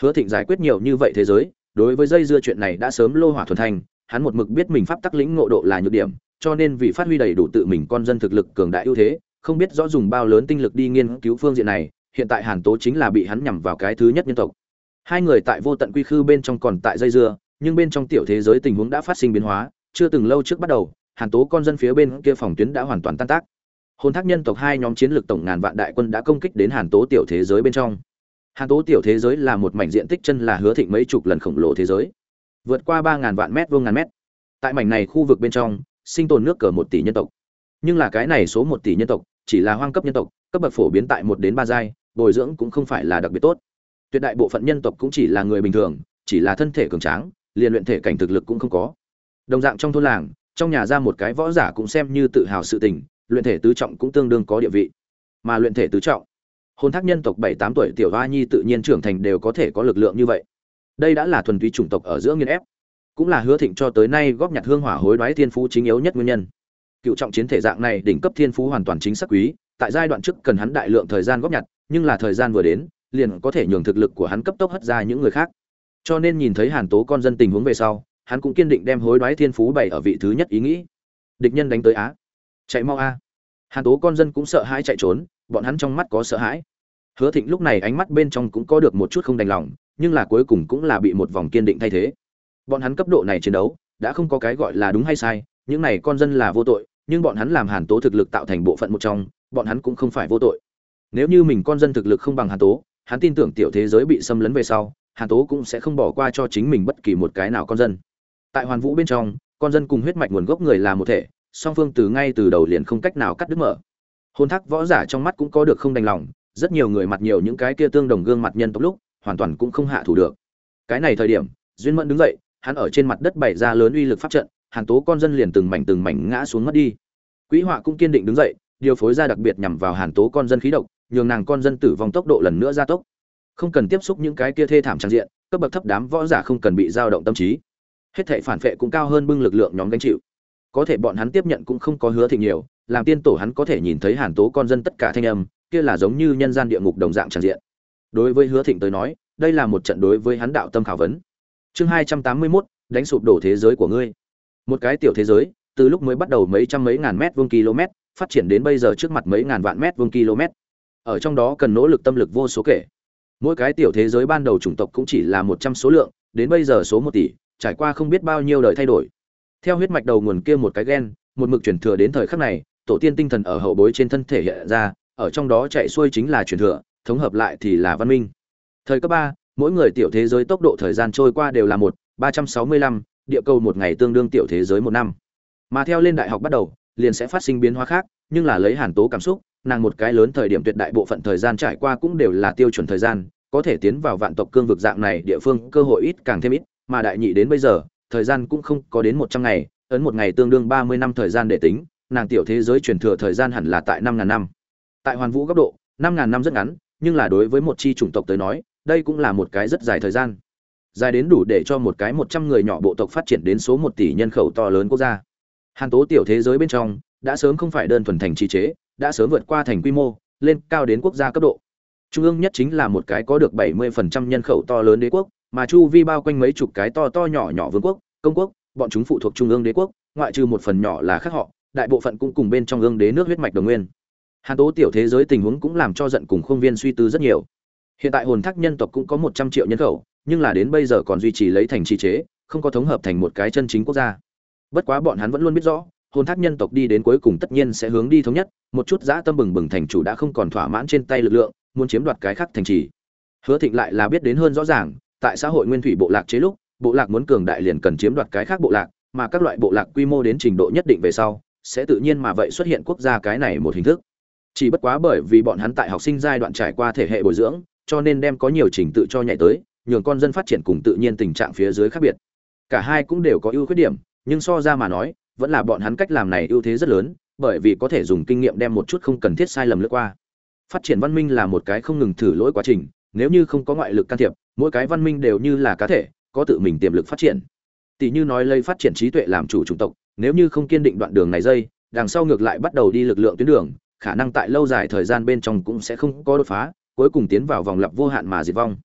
hứa thịnh giải quyết nhiều như vậy thế giới, đối với dây dưa chuyện này đã sớm lô hỏa thuần thành, hắn một mực biết mình pháp tắc lĩnh ngộ độ là nhược điểm, cho nên vì phát huy đầy đủ tự mình con dân thực lực cường đại ưu thế, không biết rõ dùng bao lớn tinh lực đi nghiên cứu phương diện này, hiện tại hàn tố chính là bị hắn nhằm vào cái thứ nhất nhân tộc hai người tại vô tận quy khư bên trong còn tại dây dưa, nhưng bên trong tiểu thế giới tình huống đã phát sinh biến hóa, chưa từng lâu trước bắt đầu, hàn tố con dân phía bên kia phòng tuyến đã hoàn toàn tan tác. Hồn thác nhân tộc hai nhóm chiến lược tổng ngàn vạn đại quân đã công kích đến hàn tố tiểu thế giới bên trong. Hàn tố tiểu thế giới là một mảnh diện tích chân là hứa thịnh mấy chục lần khổng lồ thế giới, vượt qua ba ngàn vạn mét vuông ngàn mét. Tại mảnh này khu vực bên trong, sinh tồn nước cờ một tỷ nhân tộc. Nhưng là cái này số một tỷ nhân tộc, chỉ là hoang cấp nhân tộc, cấp bậc phổ biến tại một đến ba giai, bồi dưỡng cũng không phải là đặc biệt tốt tuyệt đại bộ phận nhân tộc cũng chỉ là người bình thường, chỉ là thân thể cường tráng, liền luyện thể cảnh thực lực cũng không có. Đồng dạng trong thôn làng, trong nhà ra một cái võ giả cũng xem như tự hào sự tình, luyện thể tứ trọng cũng tương đương có địa vị. Mà luyện thể tứ trọng hôn thác nhân tộc bảy tám tuổi tiểu hoa nhi tự nhiên trưởng thành đều có thể có lực lượng như vậy. Đây đã là thuần túy chủng tộc ở giữa nghiên ép, cũng là hứa thịnh cho tới nay góp nhặt hương hỏa hối đoái thiên phú chính yếu nhất nguyên nhân. Cựu trọng chiến thể dạng này đỉnh cấp thiên phú hoàn toàn chính xác quý, tại giai đoạn trước cần hắn đại lượng thời gian góp nhặt, nhưng là thời gian vừa đến liền có thể nhường thực lực của hắn cấp tốc hất ra những người khác. Cho nên nhìn thấy hàn tố con dân tình huống về sau, hắn cũng kiên định đem hối đoái thiên phú bày ở vị thứ nhất ý nghĩ. Địch nhân đánh tới á. Chạy mau a hàn tố con dân cũng sợ hãi chạy trốn, bọn hắn trong mắt có sợ hãi. Hứa thịnh lúc này ánh mắt bên trong cũng có được một chút không đành lòng, nhưng là cuối cùng cũng là bị một vòng kiên định thay thế. Bọn hắn cấp độ này chiến đấu, đã không có cái gọi là đúng hay sai, những này con dân là vô tội, nhưng bọn hắn làm hàn tố thực lực tạo thành bộ phận một trong, bọn hắn cũng không phải vô tội. Nếu như mình con dân thực lực không bằng hàn tố hắn tin tưởng tiểu thế giới bị xâm lấn về sau, hàn tố cũng sẽ không bỏ qua cho chính mình bất kỳ một cái nào con dân. Tại hoàn vũ bên trong, con dân cùng huyết mạch nguồn gốc người là một thể, song phương từ ngay từ đầu liền không cách nào cắt đứt mở. Hôn thác võ giả trong mắt cũng có được không đành lòng, rất nhiều người mặt nhiều những cái kia tương đồng gương mặt nhân tộc lúc, hoàn toàn cũng không hạ thủ được. Cái này thời điểm, duyên mẫn đứng dậy, hắn ở trên mặt đất bày ra lớn uy lực pháp trận, hàn tố con dân liền từng mảnh từng mảnh ngã xuống mất đi. Quỹ họa cũng kiên định đứng dậy, điều phối ra đặc biệt nhằm vào hàn tố con dân khí độc nhường nàng con dân tử vong tốc độ lần nữa gia tốc. Không cần tiếp xúc những cái kia thê thảm trang diện, cấp bậc thấp đám võ giả không cần bị dao động tâm trí. Hết thảy phản vệ cũng cao hơn bưng lực lượng nhóm gánh chịu. Có thể bọn hắn tiếp nhận cũng không có hứa thị nhiều, làm tiên tổ hắn có thể nhìn thấy hàn tố con dân tất cả thanh âm, kia là giống như nhân gian địa ngục đồng dạng tràn diện. Đối với hứa thịnh tới nói, đây là một trận đối với hắn đạo tâm khảo vấn. Chương hai trăm tám mươi mốt, đánh sụp đổ thế giới của ngươi. Một cái tiểu thế giới, từ lúc mới bắt đầu mấy trăm mấy ngàn mét vuông km, phát triển đến bây giờ trước mặt mấy ngàn vạn mét vuông km ở trong đó cần nỗ lực tâm lực vô số kể. Mỗi cái tiểu thế giới ban đầu chủng tộc cũng chỉ là một trăm số lượng, đến bây giờ số một tỷ, trải qua không biết bao nhiêu đời thay đổi. Theo huyết mạch đầu nguồn kia một cái gen, một mực truyền thừa đến thời khắc này, tổ tiên tinh thần ở hậu bối trên thân thể hiện ra, ở trong đó chạy xuôi chính là truyền thừa, thống hợp lại thì là văn minh. Thời cấp ba, mỗi người tiểu thế giới tốc độ thời gian trôi qua đều là một, ba trăm sáu mươi lăm, địa cầu một ngày tương đương tiểu thế giới một năm. Mà theo lên đại học bắt đầu, liền sẽ phát sinh biến hóa khác, nhưng là lấy hàn tố cảm xúc nàng một cái lớn thời điểm tuyệt đại bộ phận thời gian trải qua cũng đều là tiêu chuẩn thời gian, có thể tiến vào vạn tộc cương vực dạng này địa phương cơ hội ít càng thêm ít, mà đại nhị đến bây giờ, thời gian cũng không có đến một trăm ngày, ấn một ngày tương đương ba mươi năm thời gian để tính, nàng tiểu thế giới truyền thừa thời gian hẳn là tại năm ngàn năm. Tại hoàn vũ góc độ, năm ngàn năm rất ngắn, nhưng là đối với một chi chủng tộc tới nói, đây cũng là một cái rất dài thời gian. Dài đến đủ để cho một cái một trăm người nhỏ bộ tộc phát triển đến số một tỷ nhân khẩu to lớn quốc gia. Hàn tố tiểu thế giới bên trong, đã sớm không phải đơn thuần thành trí chế đã sớm vượt qua thành quy mô, lên cao đến quốc gia cấp độ. Trung ương nhất chính là một cái có được bảy mươi phần trăm nhân khẩu to lớn đế quốc, mà chu vi bao quanh mấy chục cái to to nhỏ nhỏ vương quốc, công quốc, bọn chúng phụ thuộc trung ương đế quốc, ngoại trừ một phần nhỏ là khác họ, đại bộ phận cũng cùng bên trong ương đế nước huyết mạch đồng nguyên. Hàn tố tiểu thế giới tình huống cũng làm cho giận cùng khương viên suy tư rất nhiều. Hiện tại hồn thác nhân tộc cũng có một trăm triệu nhân khẩu, nhưng là đến bây giờ còn duy trì lấy thành trì chế, không có thống hợp thành một cái chân chính quốc gia. Bất quá bọn hắn vẫn luôn biết rõ hồn thác nhân tộc đi đến cuối cùng tất nhiên sẽ hướng đi thống nhất, một chút dã tâm bừng bừng thành chủ đã không còn thỏa mãn trên tay lực lượng, muốn chiếm đoạt cái khác thành trì. Hứa thịnh lại là biết đến hơn rõ ràng, tại xã hội nguyên thủy bộ lạc chế lúc, bộ lạc muốn cường đại liền cần chiếm đoạt cái khác bộ lạc, mà các loại bộ lạc quy mô đến trình độ nhất định về sau, sẽ tự nhiên mà vậy xuất hiện quốc gia cái này một hình thức. Chỉ bất quá bởi vì bọn hắn tại học sinh giai đoạn trải qua thể hệ bồi dưỡng, cho nên đem có nhiều trình tự cho nhảy tới, nhường con dân phát triển cùng tự nhiên tình trạng phía dưới khác biệt. Cả hai cũng đều có ưu khuyết điểm, nhưng so ra mà nói vẫn là bọn hắn cách làm này ưu thế rất lớn, bởi vì có thể dùng kinh nghiệm đem một chút không cần thiết sai lầm lướt qua. Phát triển văn minh là một cái không ngừng thử lỗi quá trình, nếu như không có ngoại lực can thiệp, mỗi cái văn minh đều như là cá thể, có tự mình tiềm lực phát triển. Tỷ như nói lấy phát triển trí tuệ làm chủ chủng tộc, nếu như không kiên định đoạn đường này dây, đằng sau ngược lại bắt đầu đi lực lượng tuyến đường, khả năng tại lâu dài thời gian bên trong cũng sẽ không có đột phá, cuối cùng tiến vào vòng lặp vô hạn mà diệt vong.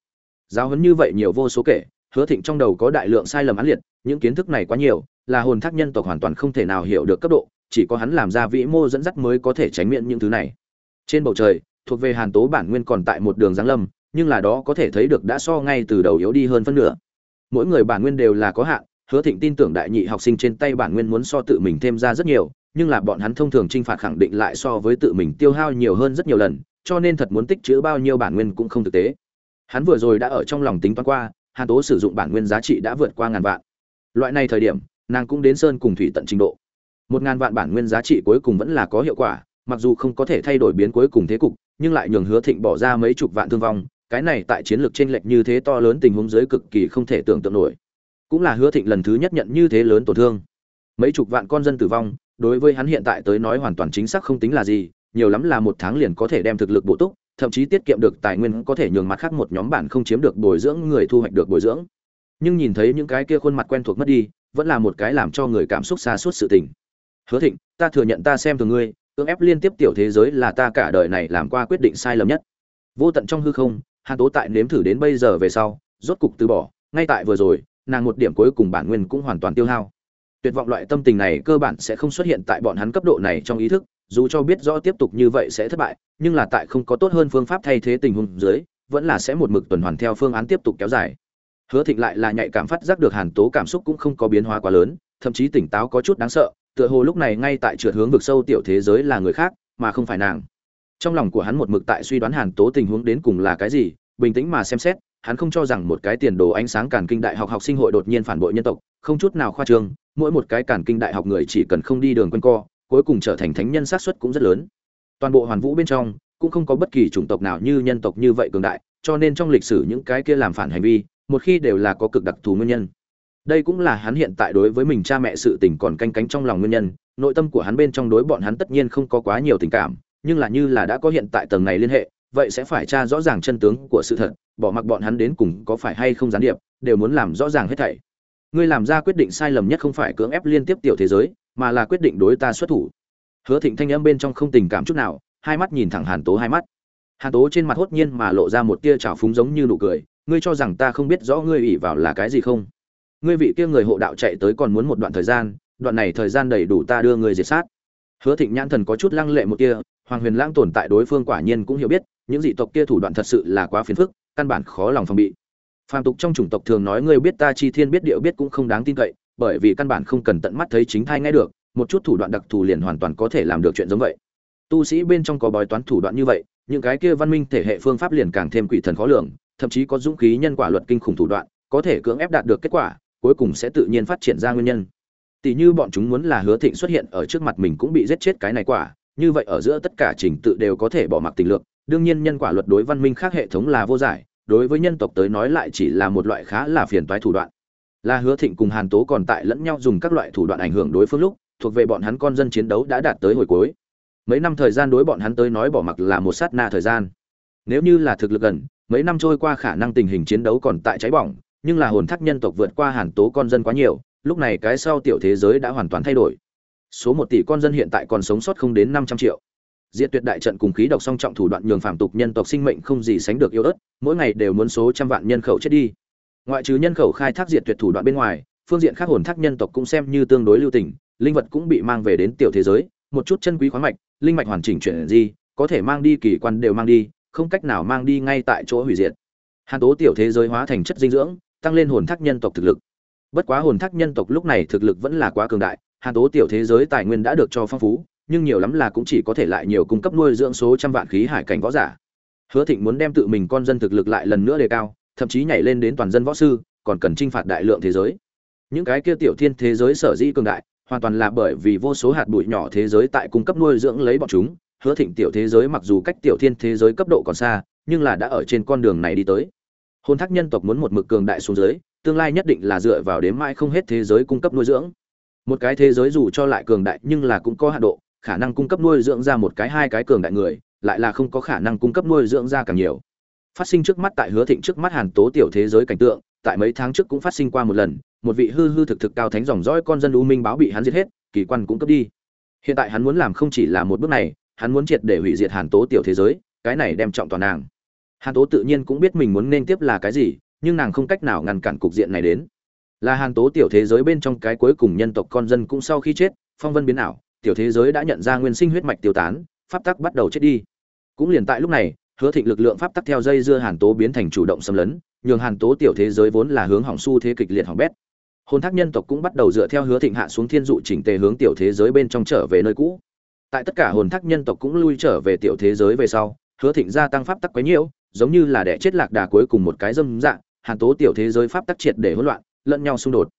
Giáo huấn như vậy nhiều vô số kể, hứa thịnh trong đầu có đại lượng sai lầm án liệt, những kiến thức này quá nhiều là hồn thác nhân tộc hoàn toàn không thể nào hiểu được cấp độ, chỉ có hắn làm ra vĩ mô dẫn dắt mới có thể tránh miễn những thứ này. Trên bầu trời, thuộc về hàn tố bản nguyên còn tại một đường giáng lâm, nhưng là đó có thể thấy được đã so ngay từ đầu yếu đi hơn phân nửa. Mỗi người bản nguyên đều là có hạn, hứa thịnh tin tưởng đại nhị học sinh trên tay bản nguyên muốn so tự mình thêm ra rất nhiều, nhưng là bọn hắn thông thường t r i n h phạt khẳng định lại so với tự mình tiêu hao nhiều hơn rất nhiều lần, cho nên thật muốn tích chữ bao nhiêu bản nguyên cũng không thực tế. Hắn vừa rồi đã ở trong lòng tính toán qua, hàn tố sử dụng bản nguyên giá trị đã vượt qua ngàn vạn. Loại này thời điểm nàng cũng đến sơn cùng thủy tận trình độ một ngàn vạn bản nguyên giá trị cuối cùng vẫn là có hiệu quả mặc dù không có thể thay đổi biến cuối cùng thế cục nhưng lại nhường hứa thịnh bỏ ra mấy chục vạn thương vong cái này tại chiến lược chênh lệch như thế to lớn tình huống dưới cực kỳ không thể tưởng tượng nổi. Cũng là Hứa Thịnh lần thứ nhất nhận như thế lớn tổn thương. Mấy chục vạn con dân tử vong, đối với hắn hiện tại tới nói hoàn toàn chính xác không tính là gì, nhiều lắm là một tháng liền có thể đem thực lực bổ túc, thậm chí tiết kiệm được tài nguyên có thể nhường mặt khác một nhóm bạn không chiếm được bồi dưỡng người thu hoạch được bồi dưỡng. Nhưng nhìn thấy những cái kia khuôn mặt quen thuộc mất đi, vẫn là một cái làm cho người cảm xúc xa suốt sự tình. Hứa Thịnh, ta thừa nhận ta xem thường ngươi, cưỡng ép liên tiếp tiểu thế giới là ta cả đời này làm qua quyết định sai lầm nhất. Vô tận trong hư không, hàn tố tại nếm thử đến bây giờ về sau rốt cục từ bỏ ngay tại vừa rồi nàng một điểm cuối cùng bản nguyên cũng hoàn toàn tiêu hao tuyệt vọng loại tâm tình này cơ bản sẽ không xuất hiện tại bọn hắn cấp độ này trong ý thức dù cho biết rõ tiếp tục như vậy sẽ thất bại nhưng là tại không có tốt hơn phương pháp thay thế tình huống dưới vẫn là sẽ một mực tuần hoàn theo phương án tiếp tục kéo dài hứa thịnh lại là nhạy cảm phát giác được hàn tố cảm xúc cũng không có biến hóa quá lớn, thậm chí tỉnh táo có chút đáng sợ, tựa hồ lúc này ngay tại trượt hướng vực sâu tiểu thế giới là người khác, mà không phải nàng. Trong lòng của hắn một mực tại suy đoán hàn tố tình huống đến cùng là cái gì, bình tĩnh mà xem xét, hắn không cho rằng một cái tiền đồ ánh sáng cản kinh đại học học sinh hội đột nhiên phản bội nhân tộc, không chút nào khoa trương, mỗi một cái cản kinh đại học người chỉ cần không đi đường quanh co, cuối cùng trở thành thánh nhân xác suất cũng rất lớn. Toàn bộ hoàn vũ bên trong, cũng không có bất kỳ chủng tộc nào như nhân tộc như vậy cường đại, cho nên trong lịch sử những cái kia làm phản hành vi một khi đều là có cực đặc thù nguyên nhân. Đây cũng là hắn hiện tại đối với mình cha mẹ sự tình còn canh cánh trong lòng nguyên nhân, nội tâm của hắn bên trong đối bọn hắn tất nhiên không có quá nhiều tình cảm, nhưng là như là đã có hiện tại tầng này liên hệ, vậy sẽ phải tra rõ ràng chân tướng của sự thật, bỏ mặc bọn hắn đến cùng có phải hay không gián điệp, đều muốn làm rõ ràng hết thảy. Ngươi làm ra quyết định sai lầm nhất không phải cưỡng ép liên tiếp tiểu thế giới, mà là quyết định đối ta xuất thủ. Hứa thịnh thanh âm bên trong không tình cảm chút nào, hai mắt nhìn thẳng hàn tố hai mắt. Hàn tố trên mặt hốt nhiên mà lộ ra một tia trào phúng giống như nụ cười ngươi cho rằng ta không biết rõ ngươi ủy vào là cái gì không? Ngươi vị kia người hộ đạo chạy tới còn muốn một đoạn thời gian, đoạn này thời gian đầy đủ ta đưa ngươi diệt sát. Hứa thịnh nhãn thần có chút lăng lệ một tia hoàng huyền lãng tồn tại đối phương quả nhiên cũng hiểu biết, những dị tộc kia thủ đoạn thật sự là quá phiền phức, căn bản khó lòng phòng bị. Phàm tục trong chủng tộc thường nói ngươi biết ta chi thiên biết điệu biết cũng không đáng tin cậy, bởi vì căn bản không cần tận mắt thấy chính thai ngay được, một chút thủ đoạn đặc thù liền hoàn toàn có thể làm được chuyện giống vậy. Tu sĩ bên trong có bói toán thủ đoạn như vậy, những cái kia văn minh thể hệ phương pháp liền càng thêm quỷ thần khó lường thậm chí có dũng khí nhân quả luật kinh khủng thủ đoạn, có thể cưỡng ép đạt được kết quả, cuối cùng sẽ tự nhiên phát triển ra nguyên nhân. Tỷ như bọn chúng muốn là hứa thịnh xuất hiện ở trước mặt mình cũng bị giết chết cái này quả, như vậy ở giữa tất cả trình tự đều có thể bỏ mặc tình lượng đương nhiên nhân quả luật đối văn minh khác hệ thống là vô giải, đối với nhân tộc tới nói lại chỉ là một loại khá là phiền toái thủ đoạn. Là hứa thịnh cùng hàn tố còn tại lẫn nhau dùng các loại thủ đoạn ảnh hưởng đối phương lúc, thuộc về bọn hắn con dân chiến đấu đã đạt tới hồi cuối. Mấy năm thời gian đối bọn hắn tới nói bỏ mặc là một sát na thời gian. Nếu như là thực lực gần mấy năm trôi qua khả năng tình hình chiến đấu còn tại cháy bỏng, nhưng là hồn thác nhân tộc vượt qua hàn tố con dân quá nhiều, lúc này cái sau tiểu thế giới đã hoàn toàn thay đổi. Số một tỷ con dân hiện tại còn sống sót không đến năm trăm triệu. Diệt tuyệt đại trận cùng khí độc song trọng thủ đoạn nhường phàm tục nhân tộc sinh mệnh không gì sánh được yêu ớt, mỗi ngày đều muốn số trăm vạn nhân khẩu chết đi. Ngoại trừ nhân khẩu khai thác diệt tuyệt thủ đoạn bên ngoài, phương diện khác hồn thác nhân tộc cũng xem như tương đối lưu tình, linh vật cũng bị mang về đến tiểu thế giới, một chút chân quý khoáng mạch, linh mạch hoàn chỉnh chuyển gì có thể mang đi kỳ quan đều mang đi không cách nào mang đi ngay tại chỗ hủy diệt. Hàn tố tiểu thế giới hóa thành chất dinh dưỡng, tăng lên hồn thác nhân tộc thực lực. Bất quá hồn thác nhân tộc lúc này thực lực vẫn là quá cường đại, hàn tố tiểu thế giới tài nguyên đã được cho phong phú, nhưng nhiều lắm là cũng chỉ có thể lại nhiều cung cấp nuôi dưỡng số trăm vạn khí hải cảnh võ giả. Hứa thịnh muốn đem tự mình con dân thực lực lại lần nữa đề cao, thậm chí nhảy lên đến toàn dân võ sư, còn cần chinh phạt đại lượng thế giới. Những cái kia tiểu thiên thế giới sở dĩ cường đại, hoàn toàn là bởi vì vô số hạt bụi nhỏ thế giới tại cung cấp nuôi dưỡng lấy bọn chúng hứa thịnh tiểu thế giới mặc dù cách tiểu thiên thế giới cấp độ còn xa, nhưng là đã ở trên con đường này đi tới. Hôn thác nhân tộc muốn một mực cường đại xuống dưới, tương lai nhất định là dựa vào đếm mãi không hết thế giới cung cấp nuôi dưỡng. Một cái thế giới dù cho lại cường đại nhưng là cũng có hạ độ, khả năng cung cấp nuôi dưỡng ra một cái hai cái cường đại người, lại là không có khả năng cung cấp nuôi dưỡng ra càng nhiều. Phát sinh trước mắt tại hứa thịnh trước mắt hàn tố tiểu thế giới cảnh tượng, tại mấy tháng trước cũng phát sinh qua một lần, một vị hư hư thực thực cao thánh dòng dõi con dân u minh báo bị hắn giết hết, kỳ quan cũng cấp đi. Hiện tại hắn muốn làm không chỉ là một bước này hắn muốn triệt để hủy diệt hàn tố tiểu thế giới, cái này đem trọng toàn nàng. Hàn tố tự nhiên cũng biết mình muốn nên tiếp là cái gì, nhưng nàng không cách nào ngăn cản cục diện này đến. Là hàn tố tiểu thế giới bên trong cái cuối cùng nhân tộc con dân cũng sau khi chết, phong vân biến ảo, tiểu thế giới đã nhận ra nguyên sinh huyết mạch tiêu tán, pháp tắc bắt đầu chết đi. Cũng liền tại lúc này, hứa thịnh lực lượng pháp tắc theo dây dưa hàn tố biến thành chủ động xâm lấn, nhường hàn tố tiểu thế giới vốn là hướng hỏng su thế kịch liệt hỏng bét. Hồn thác nhân tộc cũng bắt đầu dựa theo hứa thịnh hạ xuống thiên dụ chỉnh tề hướng tiểu thế giới bên trong trở về nơi cũ tại tất cả hồn thác nhân tộc cũng lui trở về tiểu thế giới về sau, hứa thịnh gia tăng pháp tắc quấy nhiễu, giống như là đẻ chết lạc đà cuối cùng một cái dâm dạng, hàn tố tiểu thế giới pháp tắc triệt để hỗn loạn, lẫn nhau xung đột.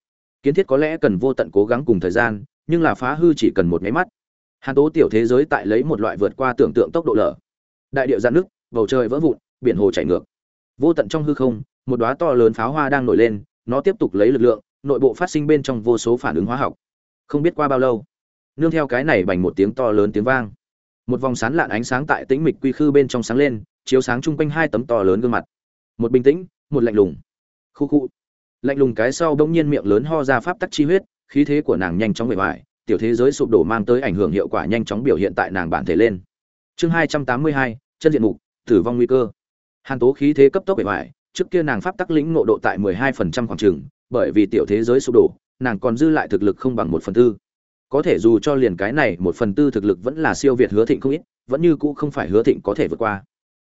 Kiến thiết có lẽ cần vô tận cố gắng cùng thời gian, nhưng là phá hư chỉ cần một máy mắt. Hàn tố tiểu thế giới tại lấy một loại vượt qua tưởng tượng tốc độ lở. Đại điệu giãn nước bầu trời vỡ vụn, biển hồ chảy ngược. Vô tận trong hư không, một đóa to lớn pháo hoa đang nổi lên, nó tiếp tục lấy lực lượng, nội bộ phát sinh bên trong vô số phản ứng hóa học. Không biết qua bao lâu nương theo cái này bành một tiếng to lớn tiếng vang. Một vòng sán lạn ánh sáng tại tĩnh mịch quy khư bên trong sáng lên, chiếu sáng chung quanh hai tấm to lớn gương mặt. Một bình tĩnh, một lạnh lùng. Khu khu. Lạnh lùng cái sau bỗng nhiên miệng lớn ho ra pháp tắc chi huyết, khí thế của nàng nhanh chóng bề ngoài tiểu thế giới sụp đổ mang tới ảnh hưởng hiệu quả nhanh chóng biểu hiện tại nàng bản thể lên. Chương hai trăm tám mươi hai, chân diện mục, tử vong nguy cơ. Hàn tố khí thế cấp tốc bề ngoài trước kia nàng pháp tắc lĩnh ngộ độ tại mười hai phần trăm khoảng trường bởi vì tiểu thế giới sụp đổ, nàng còn dư lại thực lực không bằng một phần tư có thể dù cho liền cái này một phần tư thực lực vẫn là siêu việt hứa thịnh không ít, vẫn như cũ không phải hứa thịnh có thể vượt qua.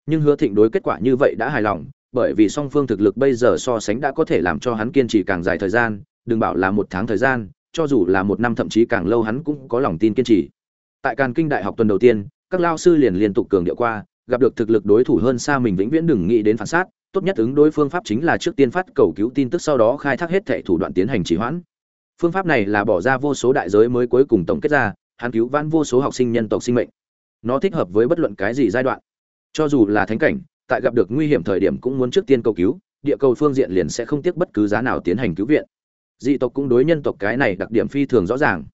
Nhưng hứa thịnh đối kết quả như vậy đã hài lòng, bởi vì song phương thực lực bây giờ so sánh đã có thể làm cho hắn kiên trì càng dài thời gian, đừng bảo là một tháng thời gian, cho dù là một năm thậm chí càng lâu hắn cũng có lòng tin kiên trì. Tại càn kinh đại học tuần đầu tiên, các lao sư liền liên tục cường điệu qua, gặp được thực lực đối thủ hơn xa mình vĩnh viễn đừng nghĩ đến phản sát tốt nhất ứng đối phương pháp chính là trước tiên phát cầu cứu tin tức sau đó khai thác hết thệ thủ đoạn tiến hành trì hoãn phương pháp này là bỏ ra vô số đại giới mới cuối cùng tổng kết ra, hắn cứu vãn vô số học sinh nhân tộc sinh mệnh. Nó thích hợp với bất luận cái gì giai đoạn. Cho dù là thánh cảnh, tại gặp được nguy hiểm thời điểm cũng muốn trước tiên cầu cứu, địa cầu phương diện liền sẽ không tiếc bất cứ giá nào tiến hành cứu viện. Dị tộc cũng đối nhân tộc cái này đặc điểm phi thường rõ ràng.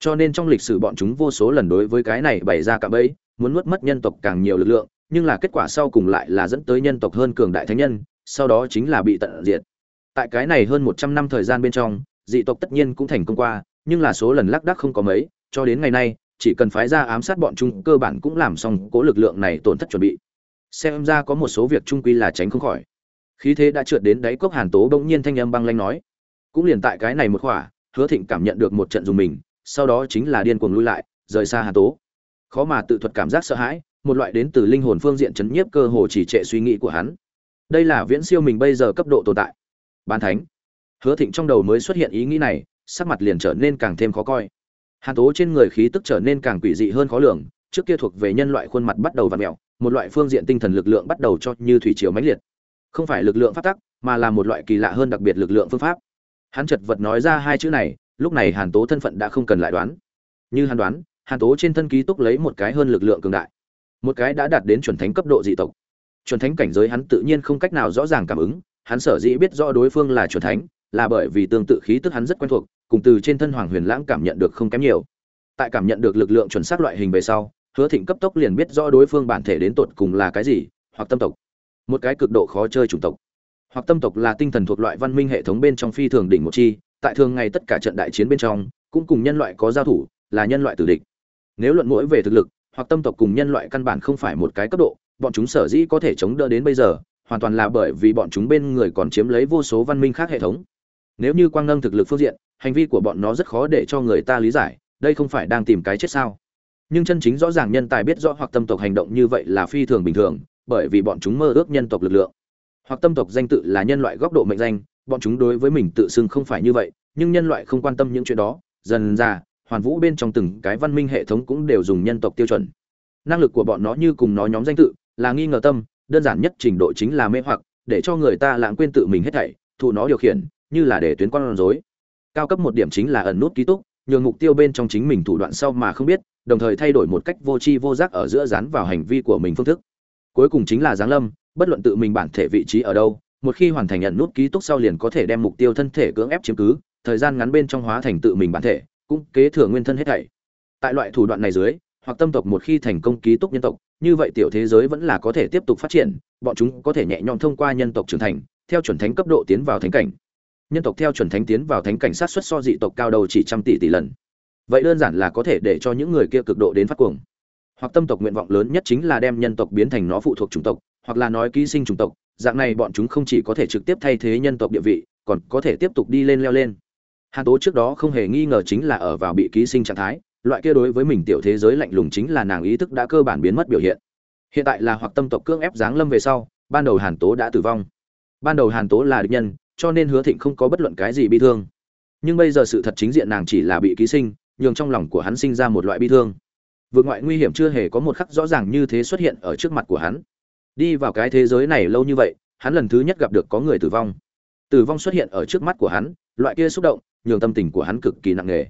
Cho nên trong lịch sử bọn chúng vô số lần đối với cái này bày ra cạm bẫy, muốn nuốt mất nhân tộc càng nhiều lực lượng, nhưng là kết quả sau cùng lại là dẫn tới nhân tộc hơn cường đại thánh nhân, sau đó chính là bị tận diệt. Tại cái này hơn một trăm năm thời gian bên trong dị tộc tất nhiên cũng thành công qua, nhưng là số lần lác đác không có mấy, cho đến ngày nay, chỉ cần phái ra ám sát bọn chúng, cơ bản cũng làm xong cố lực lượng này tổn thất chuẩn bị. Xem ra có một số việc trung quy là tránh không khỏi. Khí thế đã trượt đến đáy cốc hàn tố bỗng nhiên thanh âm băng lanh nói. Cũng liền tại cái này một khỏa, hứa thịnh cảm nhận được một trận dùng mình, sau đó chính là điên cuồng lui lại, rời xa hàn tố. Khó mà tự thuật cảm giác sợ hãi, một loại đến từ linh hồn phương diện chấn nhiếp cơ hồ chỉ trệ suy nghĩ của hắn. Đây là viễn siêu mình bây giờ cấp độ tồn tại. Ban thánh hứa thịnh trong đầu mới xuất hiện ý nghĩ này sắc mặt liền trở nên càng thêm khó coi. Hàn tố trên người khí tức trở nên càng quỷ dị hơn khó lường trước kia thuộc về nhân loại khuôn mặt bắt đầu vặn mèo, một loại phương diện tinh thần lực lượng bắt đầu cho như thủy triều mãnh liệt. Không phải lực lượng phát tắc mà là một loại kỳ lạ hơn đặc biệt lực lượng phương pháp. Hắn chật vật nói ra hai chữ này lúc này hàn tố thân phận đã không cần lại đoán. Như hắn đoán hàn tố trên thân ký túc lấy một cái hơn lực lượng cường đại. Một cái đã đạt đến chuẩn thánh cấp độ dị tộc. Chuẩn thánh cảnh giới hắn tự nhiên không cách nào rõ ràng cảm ứng hắn sở dĩ biết rõ đối phương là chuẩn thánh là bởi vì tương tự khí tức hắn rất quen thuộc, cùng từ trên thân hoàng huyền lãng cảm nhận được không kém nhiều. Tại cảm nhận được lực lượng chuẩn xác loại hình về sau, hứa thịnh cấp tốc liền biết rõ đối phương bản thể đến tột cùng là cái gì, hoặc tâm tộc. Một cái cực độ khó chơi chủng tộc. Hoặc tâm tộc là tinh thần thuộc loại văn minh hệ thống bên trong phi thường đỉnh một chi, tại thường ngày tất cả trận đại chiến bên trong, cũng cùng nhân loại có giao thủ, là nhân loại tử địch. Nếu luận mỗi về thực lực, hoặc tâm tộc cùng nhân loại căn bản không phải một cái cấp độ, bọn chúng sở dĩ có thể chống đỡ đến bây giờ, hoàn toàn là bởi vì bọn chúng bên người còn chiếm lấy vô số văn minh khác hệ thống nếu như quang nâng thực lực phương diện, hành vi của bọn nó rất khó để cho người ta lý giải, đây không phải đang tìm cái chết sao? Nhưng chân chính rõ ràng nhân tài biết rõ hoặc tâm tộc hành động như vậy là phi thường bình thường, bởi vì bọn chúng mơ ước nhân tộc lực lượng. Hoặc tâm tộc danh tự là nhân loại góc độ mệnh danh, bọn chúng đối với mình tự xưng không phải như vậy, nhưng nhân loại không quan tâm những chuyện đó, dần ra, hoàn vũ bên trong từng cái văn minh hệ thống cũng đều dùng nhân tộc tiêu chuẩn. Năng lực của bọn nó như cùng nó nhóm danh tự, là nghi ngờ tâm, đơn giản nhất trình độ chính là mê hoặc, để cho người ta lãng quên tự mình hết thảy, thụ nó điều khiển như là để tuyến con rối. Cao cấp một điểm chính là ẩn nút ký túc, nhường mục tiêu bên trong chính mình thủ đoạn sau mà không biết, đồng thời thay đổi một cách vô tri vô giác ở giữa dán vào hành vi của mình phương thức. Cuối cùng chính là giáng lâm, bất luận tự mình bản thể vị trí ở đâu, một khi hoàn thành nhận nút ký túc sau liền có thể đem mục tiêu thân thể cưỡng ép chiếm cứ, thời gian ngắn bên trong hóa thành tự mình bản thể, cũng kế thừa nguyên thân hết thảy. Tại loại thủ đoạn này dưới, hoặc tâm tộc một khi thành công ký túc nhân tộc, như vậy tiểu thế giới vẫn là có thể tiếp tục phát triển, bọn chúng có thể nhẹ nhõm thông qua nhân tộc trưởng thành, theo chuẩn thánh cấp độ tiến vào thánh cảnh nhân tộc theo chuẩn thánh tiến vào thánh cảnh sát xuất so dị tộc cao đầu chỉ trăm tỷ tỷ lần. Vậy đơn giản là có thể để cho những người kia cực độ đến phát cuồng. Hoặc tâm tộc nguyện vọng lớn nhất chính là đem nhân tộc biến thành nó phụ thuộc chủng tộc, hoặc là nói ký sinh chủng tộc, dạng này bọn chúng không chỉ có thể trực tiếp thay thế nhân tộc địa vị, còn có thể tiếp tục đi lên leo lên. Hàn tố trước đó không hề nghi ngờ chính là ở vào bị ký sinh trạng thái, loại kia đối với mình tiểu thế giới lạnh lùng chính là nàng ý thức đã cơ bản biến mất biểu hiện. Hiện tại là hoặc tâm tộc cưỡng ép giáng lâm về sau, ban đầu hàn tố đã tử vong. Ban đầu hàn tố là địch nhân cho nên hứa thịnh không có bất luận cái gì bi thương. Nhưng bây giờ sự thật chính diện nàng chỉ là bị ký sinh, nhường trong lòng của hắn sinh ra một loại bi thương. Vượt ngoại nguy hiểm chưa hề có một khắc rõ ràng như thế xuất hiện ở trước mặt của hắn. Đi vào cái thế giới này lâu như vậy, hắn lần thứ nhất gặp được có người tử vong. Tử vong xuất hiện ở trước mắt của hắn, loại kia xúc động, nhường tâm tình của hắn cực kỳ nặng nề.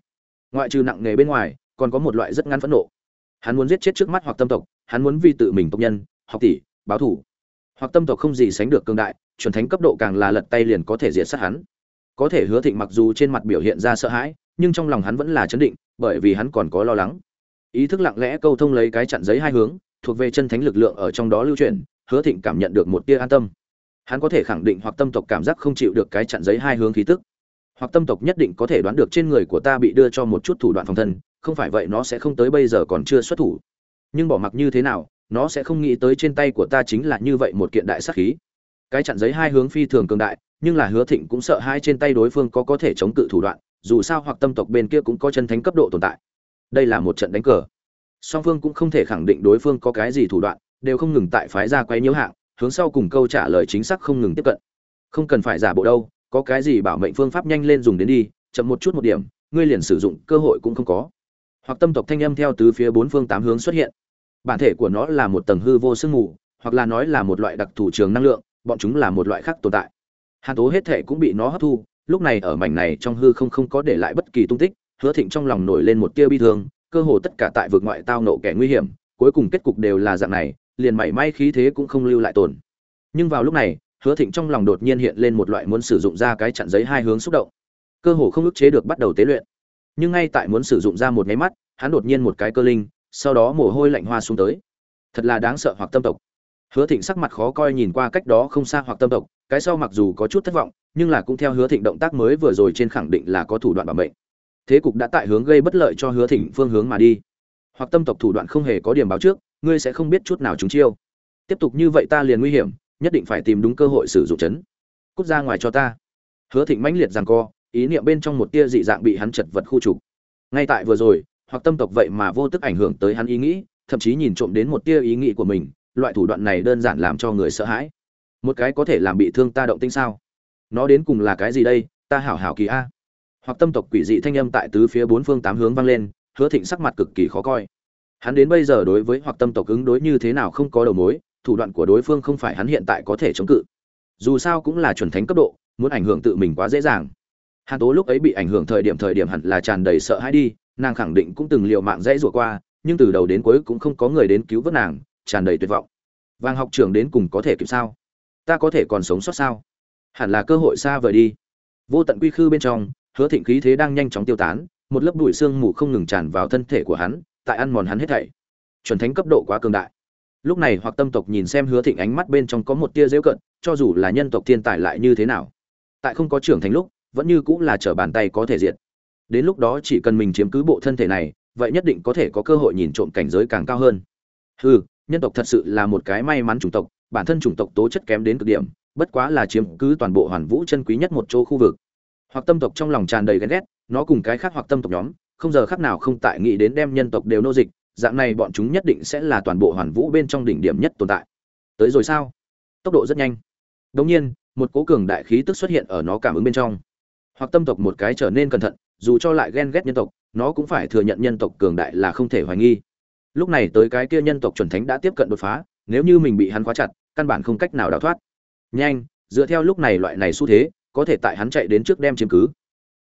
Ngoại trừ nặng nề bên ngoài, còn có một loại rất ngắn phẫn nộ. Hắn muốn giết chết trước mắt hoặc tâm tộc, hắn muốn vì tự mình tộc nhân, học tỷ, báo thủ. Hoặc tâm tộc không gì sánh được cường đại chuẩn thánh cấp độ càng là lật tay liền có thể diệt sát hắn. Có thể hứa thịnh mặc dù trên mặt biểu hiện ra sợ hãi, nhưng trong lòng hắn vẫn là chấn định, bởi vì hắn còn có lo lắng. Ý thức lặng lẽ câu thông lấy cái chặn giấy hai hướng, thuộc về chân thánh lực lượng ở trong đó lưu truyền, hứa thịnh cảm nhận được một tia an tâm. Hắn có thể khẳng định hoặc tâm tộc cảm giác không chịu được cái chặn giấy hai hướng khí tức. Hoặc tâm tộc nhất định có thể đoán được trên người của ta bị đưa cho một chút thủ đoạn phòng thân, không phải vậy nó sẽ không tới bây giờ còn chưa xuất thủ. Nhưng bỏ mặc như thế nào, nó sẽ không nghĩ tới trên tay của ta chính là như vậy một kiện đại sát khí cái chặn giấy hai hướng phi thường cường đại, nhưng là hứa thịnh cũng sợ hai trên tay đối phương có có thể chống cự thủ đoạn, dù sao hoặc tâm tộc bên kia cũng có chân thánh cấp độ tồn tại. Đây là một trận đánh cờ. Song phương cũng không thể khẳng định đối phương có cái gì thủ đoạn, đều không ngừng tại phái ra quấy nhiễu hạng, hướng sau cùng câu trả lời chính xác không ngừng tiếp cận. Không cần phải giả bộ đâu, có cái gì bảo mệnh phương pháp nhanh lên dùng đến đi, chậm một chút một điểm, ngươi liền sử dụng, cơ hội cũng không có. Hoặc tâm tộc thanh âm theo tứ phía bốn phương tám hướng xuất hiện. Bản thể của nó là một tầng hư vô sương mù, hoặc là nói là một loại đặc thù trường năng lượng bọn chúng là một loại khác tồn tại. Hàn tố hết thể cũng bị nó hấp thu, lúc này ở mảnh này trong hư không không có để lại bất kỳ tung tích, hứa thịnh trong lòng nổi lên một tia bi thương, cơ hồ tất cả tại vực ngoại tao nộ kẻ nguy hiểm, cuối cùng kết cục đều là dạng này, liền mảy may khí thế cũng không lưu lại tồn. Nhưng vào lúc này, hứa thịnh trong lòng đột nhiên hiện lên một loại muốn sử dụng ra cái chặn giấy hai hướng xúc động. Cơ hồ không ức chế được bắt đầu tế luyện. Nhưng ngay tại muốn sử dụng ra một nháy mắt, hắn đột nhiên một cái cơ linh, sau đó mồ hôi lạnh hoa xuống tới. Thật là đáng sợ hoặc tâm tộc hứa thịnh sắc mặt khó coi nhìn qua cách đó không xa hoặc tâm tộc, cái sau mặc dù có chút thất vọng, nhưng là cũng theo hứa thịnh động tác mới vừa rồi trên khẳng định là có thủ đoạn bảo mệnh. Thế cục đã tại hướng gây bất lợi cho hứa thịnh phương hướng mà đi. Hoặc tâm tộc thủ đoạn không hề có điểm báo trước, ngươi sẽ không biết chút nào chúng chiêu. Tiếp tục như vậy ta liền nguy hiểm, nhất định phải tìm đúng cơ hội sử dụng chấn. Cút ra ngoài cho ta. Hứa thịnh mãnh liệt giằng co, ý niệm bên trong một tia dị dạng bị hắn chật vật khu trục. Ngay tại vừa rồi, hoặc tâm tộc vậy mà vô tức ảnh hưởng tới hắn ý nghĩ, thậm chí nhìn trộm đến một tia ý nghĩ của mình loại thủ đoạn này đơn giản làm cho người sợ hãi. Một cái có thể làm bị thương ta động tinh sao? Nó đến cùng là cái gì đây? Ta hảo hảo kỳ a. Hoặc tâm tộc quỷ dị thanh âm tại tứ phía bốn phương tám hướng vang lên, hứa thịnh sắc mặt cực kỳ khó coi. Hắn đến bây giờ đối với hoặc tâm tộc ứng đối như thế nào không có đầu mối, thủ đoạn của đối phương không phải hắn hiện tại có thể chống cự. Dù sao cũng là chuẩn thánh cấp độ, muốn ảnh hưởng tự mình quá dễ dàng. Hàn tố lúc ấy bị ảnh hưởng thời điểm thời điểm hẳn là tràn đầy sợ hãi đi, nàng khẳng định cũng từng liều mạng dễ rủa qua, nhưng từ đầu đến cuối cũng không có người đến cứu vớt nàng tràn đầy tuyệt vọng. Vàng học trưởng đến cùng có thể kịp sao? Ta có thể còn sống sót sao? Hẳn là cơ hội xa vời đi. Vô tận quy khư bên trong, hứa thịnh khí thế đang nhanh chóng tiêu tán, một lớp bụi xương mù không ngừng tràn vào thân thể của hắn, tại ăn mòn hắn hết thảy. Chuẩn thánh cấp độ quá cường đại. Lúc này hoặc tâm tộc nhìn xem hứa thịnh ánh mắt bên trong có một tia dễu cận cho dù là nhân tộc thiên tài lại như thế nào? Tại không có trưởng thành lúc, vẫn như cũng là trở bàn tay có thể diệt. Đến lúc đó chỉ cần mình chiếm cứ bộ thân thể này, vậy nhất định có thể có cơ hội nhìn trộm cảnh giới càng cao hơn. Hừ nhân tộc thật sự là một cái may mắn chủng tộc, bản thân chủng tộc tố chất kém đến cực điểm, bất quá là chiếm cứ toàn bộ hoàn vũ chân quý nhất một chỗ khu vực. Hoặc tâm tộc trong lòng tràn đầy ghen ghét, nó cùng cái khác hoặc tâm tộc nhóm, không giờ khác nào không tại nghĩ đến đem nhân tộc đều nô dịch, dạng này bọn chúng nhất định sẽ là toàn bộ hoàn vũ bên trong đỉnh điểm nhất tồn tại. Tới rồi sao? Tốc độ rất nhanh. Đống nhiên, một cố cường đại khí tức xuất hiện ở nó cảm ứng bên trong. Hoặc tâm tộc một cái trở nên cẩn thận, dù cho lại ghen ghét nhân tộc, nó cũng phải thừa nhận nhân tộc cường đại là không thể hoài nghi lúc này tới cái kia nhân tộc chuẩn thánh đã tiếp cận đột phá, nếu như mình bị hắn khóa chặt, căn bản không cách nào đào thoát. Nhanh, dựa theo lúc này loại này xu thế, có thể tại hắn chạy đến trước đem chiếm cứ.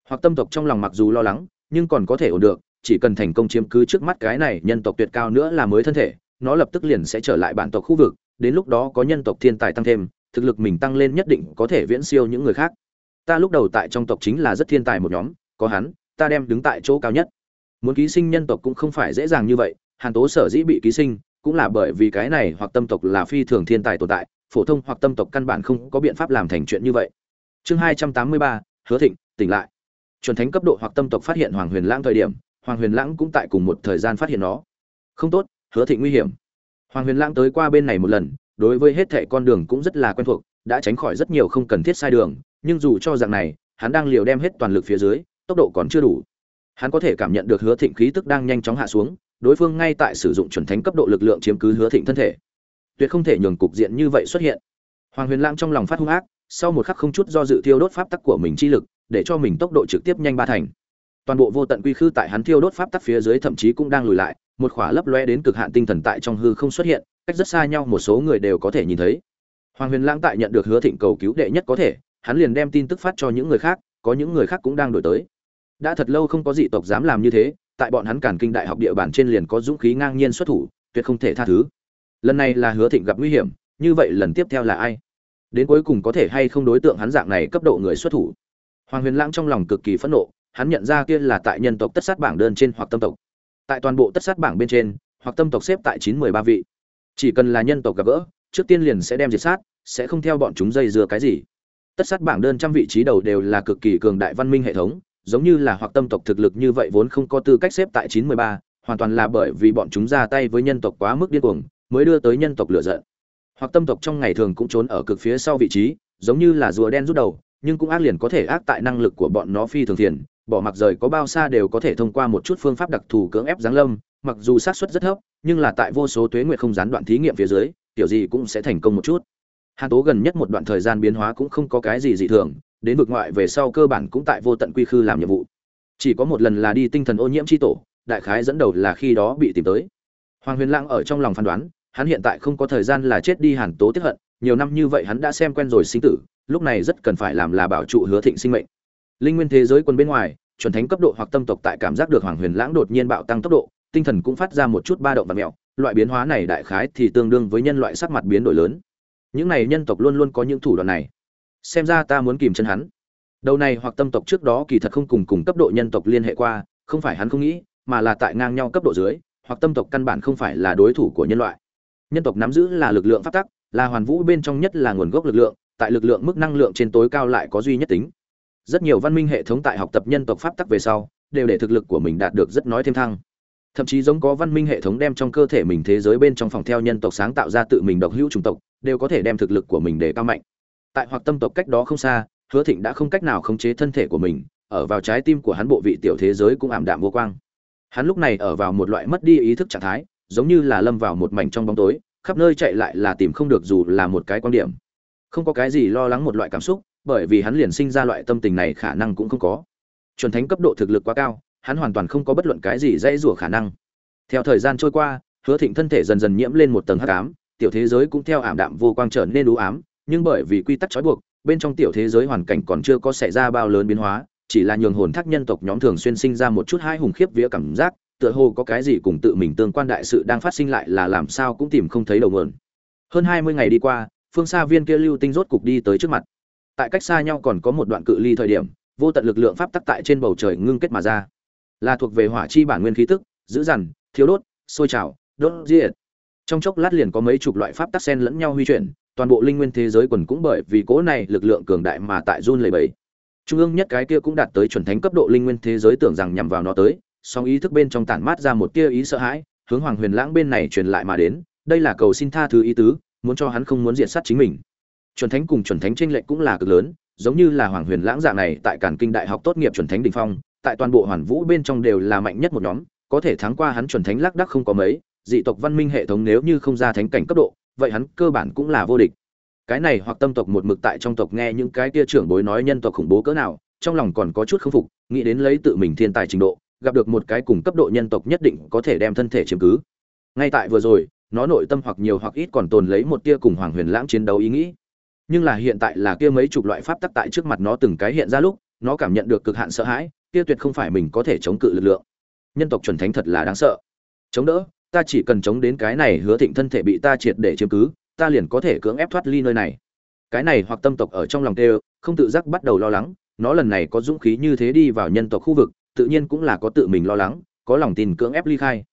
Hoặc tâm tộc trong lòng mặc dù lo lắng, nhưng còn có thể ổn được, chỉ cần thành công chiếm cứ trước mắt cái này nhân tộc tuyệt cao nữa là mới thân thể, nó lập tức liền sẽ trở lại bản tộc khu vực, đến lúc đó có nhân tộc thiên tài tăng thêm, thực lực mình tăng lên nhất định có thể viễn siêu những người khác. Ta lúc đầu tại trong tộc chính là rất thiên tài một nhóm, có hắn, ta đem đứng tại chỗ cao nhất. Muốn ký sinh nhân tộc cũng không phải dễ dàng như vậy hàn tố sở dĩ bị ký sinh cũng là bởi vì cái này hoặc tâm tộc là phi thường thiên tài tồn tại, phổ thông hoặc tâm tộc căn bản không có biện pháp làm thành chuyện như vậy. Chương hai trăm tám mươi ba, hứa thịnh, tỉnh lại. Chuẩn thánh cấp độ hoặc tâm tộc phát hiện hoàng huyền lãng thời điểm, hoàng huyền lãng cũng tại cùng một thời gian phát hiện nó. Không tốt, hứa thịnh nguy hiểm. Hoàng huyền lãng tới qua bên này một lần, đối với hết thệ con đường cũng rất là quen thuộc, đã tránh khỏi rất nhiều không cần thiết sai đường, nhưng dù cho dạng này, hắn đang liều đem hết toàn lực phía dưới, tốc độ còn chưa đủ. Hắn có thể cảm nhận được hứa thịnh khí tức đang nhanh chóng hạ xuống đối phương ngay tại sử dụng chuẩn thánh cấp độ lực lượng chiếm cứ hứa thịnh thân thể. Tuyệt không thể nhường cục diện như vậy xuất hiện. Hoàng huyền lãng trong lòng phát hung ác, sau một khắc không chút do dự thiêu đốt pháp tắc của mình chi lực, để cho mình tốc độ trực tiếp nhanh ba thành. Toàn bộ vô tận quy khư tại hắn thiêu đốt pháp tắc phía dưới thậm chí cũng đang lùi lại, một khỏa lấp loe đến cực hạn tinh thần tại trong hư không xuất hiện, cách rất xa nhau một số người đều có thể nhìn thấy. Hoàng huyền lãng tại nhận được hứa thịnh cầu cứu đệ nhất có thể, hắn liền đem tin tức phát cho những người khác, có những người khác cũng đang đổi tới. Đã thật lâu không có dị tộc dám làm như thế tại bọn hắn cản kinh đại học địa bàn trên liền có dũng khí ngang nhiên xuất thủ, tuyệt không thể tha thứ. Lần này là hứa thịnh gặp nguy hiểm, như vậy lần tiếp theo là ai? Đến cuối cùng có thể hay không đối tượng hắn dạng này cấp độ người xuất thủ? Hoàng huyền lãng trong lòng cực kỳ phẫn nộ, hắn nhận ra kia là tại nhân tộc tất sát bảng đơn trên hoặc tâm tộc. Tại toàn bộ tất sát bảng bên trên, hoặc tâm tộc xếp tại chín mười ba vị. Chỉ cần là nhân tộc gặp gỡ, trước tiên liền sẽ đem diệt sát, sẽ không theo bọn chúng dây dưa cái gì. Tất sát bảng đơn trăm vị trí đầu đều là cực kỳ cường đại văn minh hệ thống giống như là hoặc tâm tộc thực lực như vậy vốn không có tư cách xếp tại chín mười ba hoàn toàn là bởi vì bọn chúng ra tay với nhân tộc quá mức điên cuồng mới đưa tới nhân tộc lửa giận. Hoặc tâm tộc trong ngày thường cũng trốn ở cực phía sau vị trí giống như là rùa đen rút đầu nhưng cũng ác liền có thể ác tại năng lực của bọn nó phi thường thiện, bỏ mặc rời có bao xa đều có thể thông qua một chút phương pháp đặc thù cưỡng ép giáng lâm mặc dù xác suất rất thấp nhưng là tại vô số tuế nguyệt không gián đoạn thí nghiệm phía dưới tiểu gì cũng sẽ thành công một chút. Hàn tố gần nhất một đoạn thời gian biến hóa cũng không có cái gì dị thường đến vực ngoại về sau cơ bản cũng tại vô tận quy khư làm nhiệm vụ. Chỉ có một lần là đi tinh thần ô nhiễm tri tổ, đại khái dẫn đầu là khi đó bị tìm tới. Hoàng huyền lãng ở trong lòng phán đoán, hắn hiện tại không có thời gian là chết đi hàn tố tiếp hận, nhiều năm như vậy hắn đã xem quen rồi sinh tử, lúc này rất cần phải làm là bảo trụ hứa thịnh sinh mệnh. Linh nguyên thế giới quân bên ngoài, chuẩn thánh cấp độ hoặc tâm tộc tại cảm giác được hoàng huyền lãng đột nhiên bạo tăng tốc độ, tinh thần cũng phát ra một chút ba động và mẹo, loại biến hóa này đại khái thì tương đương với nhân loại sắc mặt biến đổi lớn. Những này nhân tộc luôn luôn có những thủ đoạn này xem ra ta muốn kìm chân hắn. Đầu này hoặc tâm tộc trước đó kỳ thật không cùng cùng cấp độ nhân tộc liên hệ qua, không phải hắn không nghĩ, mà là tại ngang nhau cấp độ dưới, hoặc tâm tộc căn bản không phải là đối thủ của nhân loại. Nhân tộc nắm giữ là lực lượng phát tắc, là hoàn vũ bên trong nhất là nguồn gốc lực lượng, tại lực lượng mức năng lượng trên tối cao lại có duy nhất tính. Rất nhiều văn minh hệ thống tại học tập nhân tộc pháp tắc về sau, đều để thực lực của mình đạt được rất nói thêm thăng. Thậm chí giống có văn minh hệ thống đem trong cơ thể mình thế giới bên trong phòng theo nhân tộc sáng tạo ra tự mình độc hữu chủng tộc, đều có thể đem thực lực của mình để cao mạnh tại hoặc tâm tộc cách đó không xa, hứa thịnh đã không cách nào khống chế thân thể của mình, ở vào trái tim của hắn bộ vị tiểu thế giới cũng ảm đạm vô quang. Hắn lúc này ở vào một loại mất đi ý thức trạng thái, giống như là lâm vào một mảnh trong bóng tối, khắp nơi chạy lại là tìm không được dù là một cái quan điểm. Không có cái gì lo lắng một loại cảm xúc, bởi vì hắn liền sinh ra loại tâm tình này khả năng cũng không có. Chuẩn thánh cấp độ thực lực quá cao, hắn hoàn toàn không có bất luận cái gì dễ rủa khả năng. Theo thời gian trôi qua, hứa thịnh thân thể dần dần nhiễm lên một tầng hắc ám, tiểu thế giới cũng theo ảm đạm vô quang trở nên u ám nhưng bởi vì quy tắc trói buộc, bên trong tiểu thế giới hoàn cảnh còn chưa có xảy ra bao lớn biến hóa, chỉ là nhường hồn thác nhân tộc nhóm thường xuyên sinh ra một chút hai hùng khiếp vía cảm giác, tựa hồ có cái gì cùng tự mình tương quan đại sự đang phát sinh lại là làm sao cũng tìm không thấy đầu nguồn. Hơn hai mươi ngày đi qua, phương xa viên kia lưu tinh rốt cục đi tới trước mặt. Tại cách xa nhau còn có một đoạn cự ly thời điểm, vô tận lực lượng pháp tắc tại trên bầu trời ngưng kết mà ra. Là thuộc về hỏa chi bản nguyên khí tức giữ dằn thiếu đốt, sôi trào, đốt diệt. Trong chốc lát liền có mấy chục loại pháp tắc sen lẫn nhau huy chuyển toàn bộ linh nguyên thế giới quần cũng bởi vì cố này lực lượng cường đại mà tại run lầy bầy trung ương nhất cái kia cũng đạt tới chuẩn thánh cấp độ linh nguyên thế giới tưởng rằng nhằm vào nó tới, song ý thức bên trong tản mát ra một tia ý sợ hãi, hướng hoàng huyền lãng bên này truyền lại mà đến, đây là cầu xin tha thứ ý tứ, muốn cho hắn không muốn diện sát chính mình. Chuẩn thánh cùng chuẩn thánh tranh lệch cũng là cực lớn, giống như là hoàng huyền lãng dạng này tại cản kinh đại học tốt nghiệp chuẩn thánh đình phong, tại toàn bộ hoàn vũ bên trong đều là mạnh nhất một nhóm, có thể thắng qua hắn chuẩn thánh lác đắc không có mấy, dị tộc văn minh hệ thống nếu như không ra thánh cảnh cấp độ vậy hắn cơ bản cũng là vô địch. Cái này hoặc tâm tộc một mực tại trong tộc nghe những cái kia trưởng bối nói nhân tộc khủng bố cỡ nào, trong lòng còn có chút k phục, nghĩ đến lấy tự mình thiên tài trình độ, gặp được một cái cùng cấp độ nhân tộc nhất định có thể đem thân thể chiếm cứ. Ngay tại vừa rồi, nó nội tâm hoặc nhiều hoặc ít còn tồn lấy một tia cùng hoàng huyền lãng chiến đấu ý nghĩ. Nhưng là hiện tại là kia mấy chục loại pháp tắc tại trước mặt nó từng cái hiện ra lúc, nó cảm nhận được cực hạn sợ hãi, kia tuyệt không phải mình có thể chống cự lực lượng. Nhân tộc chuẩn thánh thật là đáng sợ. Chống đỡ ta chỉ cần chống đến cái này hứa thịnh thân thể bị ta triệt để chiếm cứ, ta liền có thể cưỡng ép thoát ly nơi này. Cái này hoặc tâm tộc ở trong lòng tê không tự giác bắt đầu lo lắng, nó lần này có dũng khí như thế đi vào nhân tộc khu vực, tự nhiên cũng là có tự mình lo lắng, có lòng tin cưỡng ép ly khai.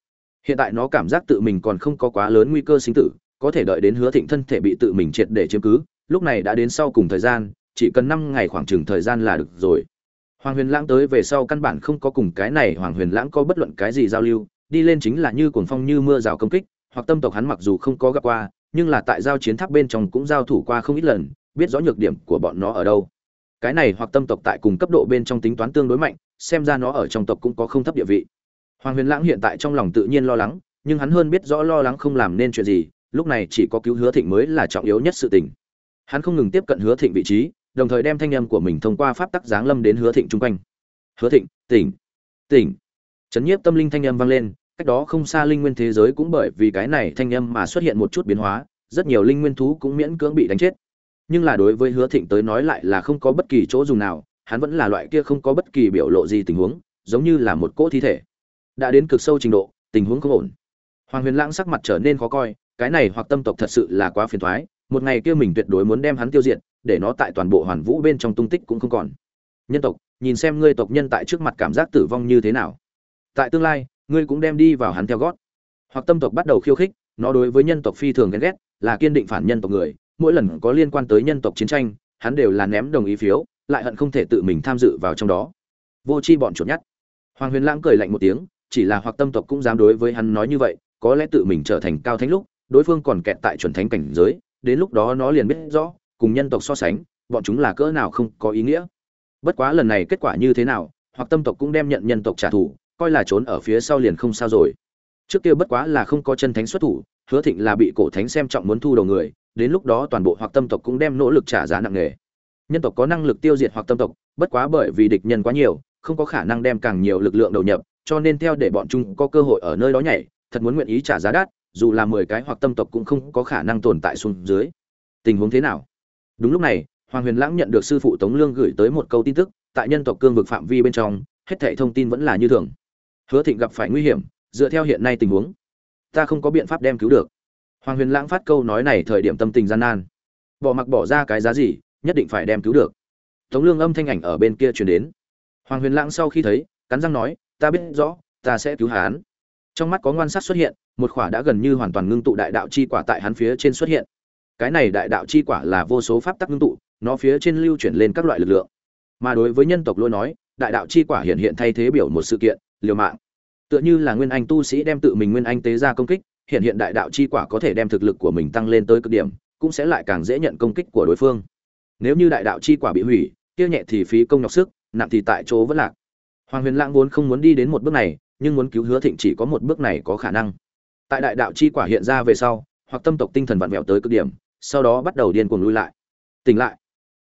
Hiện tại nó cảm giác tự mình còn không có quá lớn nguy cơ sinh tử, có thể đợi đến hứa thịnh thân thể bị tự mình triệt để chiếm cứ, lúc này đã đến sau cùng thời gian, chỉ cần năm ngày khoảng chừng thời gian là được rồi. Hoàng huyền lãng tới về sau căn bản không có cùng cái này hoàng huyền lãng có bất luận cái gì giao lưu đi lên chính là như cuồng phong như mưa rào công kích, hoặc tâm tộc hắn mặc dù không có gặp qua, nhưng là tại giao chiến tháp bên trong cũng giao thủ qua không ít lần, biết rõ nhược điểm của bọn nó ở đâu. Cái này hoặc tâm tộc tại cùng cấp độ bên trong tính toán tương đối mạnh, xem ra nó ở trong tộc cũng có không thấp địa vị. Hoàng huyền lãng hiện tại trong lòng tự nhiên lo lắng, nhưng hắn hơn biết rõ lo lắng không làm nên chuyện gì, lúc này chỉ có cứu hứa thịnh mới là trọng yếu nhất sự tình. Hắn không ngừng tiếp cận hứa thịnh vị trí, đồng thời đem thanh âm của mình thông qua pháp tắc giáng lâm đến hứa thịnh trung quanh. Hứa thịnh, tỉnh tỉnh chấn nhiếp tâm linh thanh âm vang lên cách đó không xa linh nguyên thế giới cũng bởi vì cái này thanh âm mà xuất hiện một chút biến hóa rất nhiều linh nguyên thú cũng miễn cưỡng bị đánh chết. Nhưng là đối với hứa thịnh tới nói lại là không có bất kỳ chỗ dùng nào hắn vẫn là loại kia không có bất kỳ biểu lộ gì tình huống giống như là một cỗ thi thể. Đã đến cực sâu trình độ tình huống không ổn. Hoàng huyền lãng sắc mặt trở nên khó coi cái này hoặc tâm tộc thật sự là quá phiền toái, một ngày kia mình tuyệt đối muốn đem hắn tiêu diệt để nó tại toàn bộ hoàn vũ bên trong tung tích cũng không còn. Nhân tộc nhìn xem ngươi tộc nhân tại trước mặt cảm giác tử vong như thế nào tại tương lai, ngươi cũng đem đi vào hắn theo gót. Hoặc tâm tộc bắt đầu khiêu khích, nó đối với nhân tộc phi thường ghen ghét, là kiên định phản nhân tộc người, mỗi lần có liên quan tới nhân tộc chiến tranh, hắn đều là ném đồng ý phiếu, lại hận không thể tự mình tham dự vào trong đó. Vô c h i bọn chuột nhát hoàng huyền lãng cười lạnh một tiếng, chỉ là hoặc tâm tộc cũng dám đối với hắn nói như vậy, có lẽ tự mình trở thành cao thánh lúc, đối phương còn kẹt tại chuẩn thánh cảnh giới, đến lúc đó nó liền biết rõ, cùng nhân tộc so sánh, bọn chúng là cỡ nào không có ý nghĩa. Bất quá lần này kết quả như thế nào, hoặc tâm tộc cũng đem nhận nhân tộc trả thù coi là trốn ở phía sau liền không sao rồi. Trước kia bất quá là không có chân thánh xuất thủ, hứa thịnh là bị cổ thánh xem trọng muốn thu đầu người, đến lúc đó toàn bộ hoặc tâm tộc cũng đem nỗ lực trả giá nặng nề. Nhân tộc có năng lực tiêu diệt hoặc tâm tộc, bất quá bởi vì địch nhân quá nhiều, không có khả năng đem càng nhiều lực lượng đầu nhập, cho nên theo để bọn chúng có cơ hội ở nơi đó nhảy, thật muốn nguyện ý trả giá đắt, dù là mười cái hoặc tâm tộc cũng không có khả năng tồn tại xuống dưới. Tình huống thế nào? Đúng lúc này, hoàng huyền lãng nhận được sư phụ tống lương gửi tới một câu tin tức, tại nhân tộc cương vực phạm vi bên trong, hết thảy thông tin vẫn là như thường hứa thịnh gặp phải nguy hiểm, dựa theo hiện nay tình huống, ta không có biện pháp đem cứu được. Hoàng huyền lãng phát câu nói này thời điểm tâm tình gian nan. Bỏ mặc bỏ ra cái giá gì, nhất định phải đem cứu được. Tống lương âm thanh ảnh ở bên kia truyền đến. Hoàng huyền lãng sau khi thấy, cắn răng nói, ta biết rõ, ta sẽ cứu hắn. Trong mắt có ngoan sát xuất hiện, một khỏa đã gần như hoàn toàn ngưng tụ đại đạo chi quả tại hắn phía trên xuất hiện. Cái này đại đạo chi quả là vô số pháp tắc ngưng tụ, nó phía trên lưu chuyển lên các loại lực lượng. Mà đối với nhân tộc lôi nói, đại đạo chi quả hiện hiện thay thế biểu một sự kiện liều mạng. Tựa như là nguyên anh tu sĩ đem tự mình nguyên anh tế ra công kích, hiện hiện đại đạo chi quả có thể đem thực lực của mình tăng lên tới cực điểm, cũng sẽ lại càng dễ nhận công kích của đối phương. Nếu như đại đạo chi quả bị hủy, kia nhẹ thì phí công nhọc sức, nặng thì tại chỗ vẫn lạc. Hoàng huyền lãng vốn không muốn đi đến một bước này, nhưng muốn cứu hứa thịnh chỉ có một bước này có khả năng. Tại đại đạo chi quả hiện ra về sau, hoặc tâm tộc tinh thần vặn vẹo tới cực điểm, sau đó bắt đầu điên cuồng lui lại. Tỉnh lại.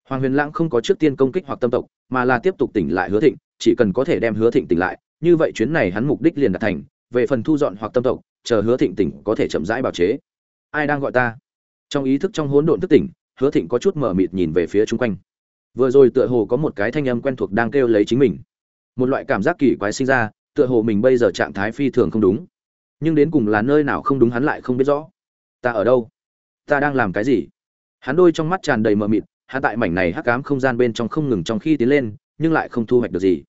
Hoàng huyền lãng không có trước tiên công kích hoặc tâm tộc, mà là tiếp tục tỉnh lại hứa thịnh, chỉ cần có thể đem hứa thịnh tỉnh lại như vậy chuyến này hắn mục đích liền đạt thành, về phần thu dọn hoặc tâm tộc, chờ hứa thịnh tỉnh có thể chậm rãi bào chế. Ai đang gọi ta? Trong ý thức trong hỗn độn thức tỉnh, hứa thịnh có chút mở mịt nhìn về phía chung quanh. Vừa rồi tựa hồ có một cái thanh âm quen thuộc đang kêu lấy chính mình. Một loại cảm giác kỳ quái sinh ra, tựa hồ mình bây giờ trạng thái phi thường không đúng. Nhưng đến cùng là nơi nào không đúng hắn lại không biết rõ. Ta ở đâu? Ta đang làm cái gì? Hắn đôi trong mắt tràn đầy mờ mịt, hắn tại mảnh này hắc ám không gian bên trong không ngừng trong khi tiến lên, nhưng lại không thu hoạch được gì.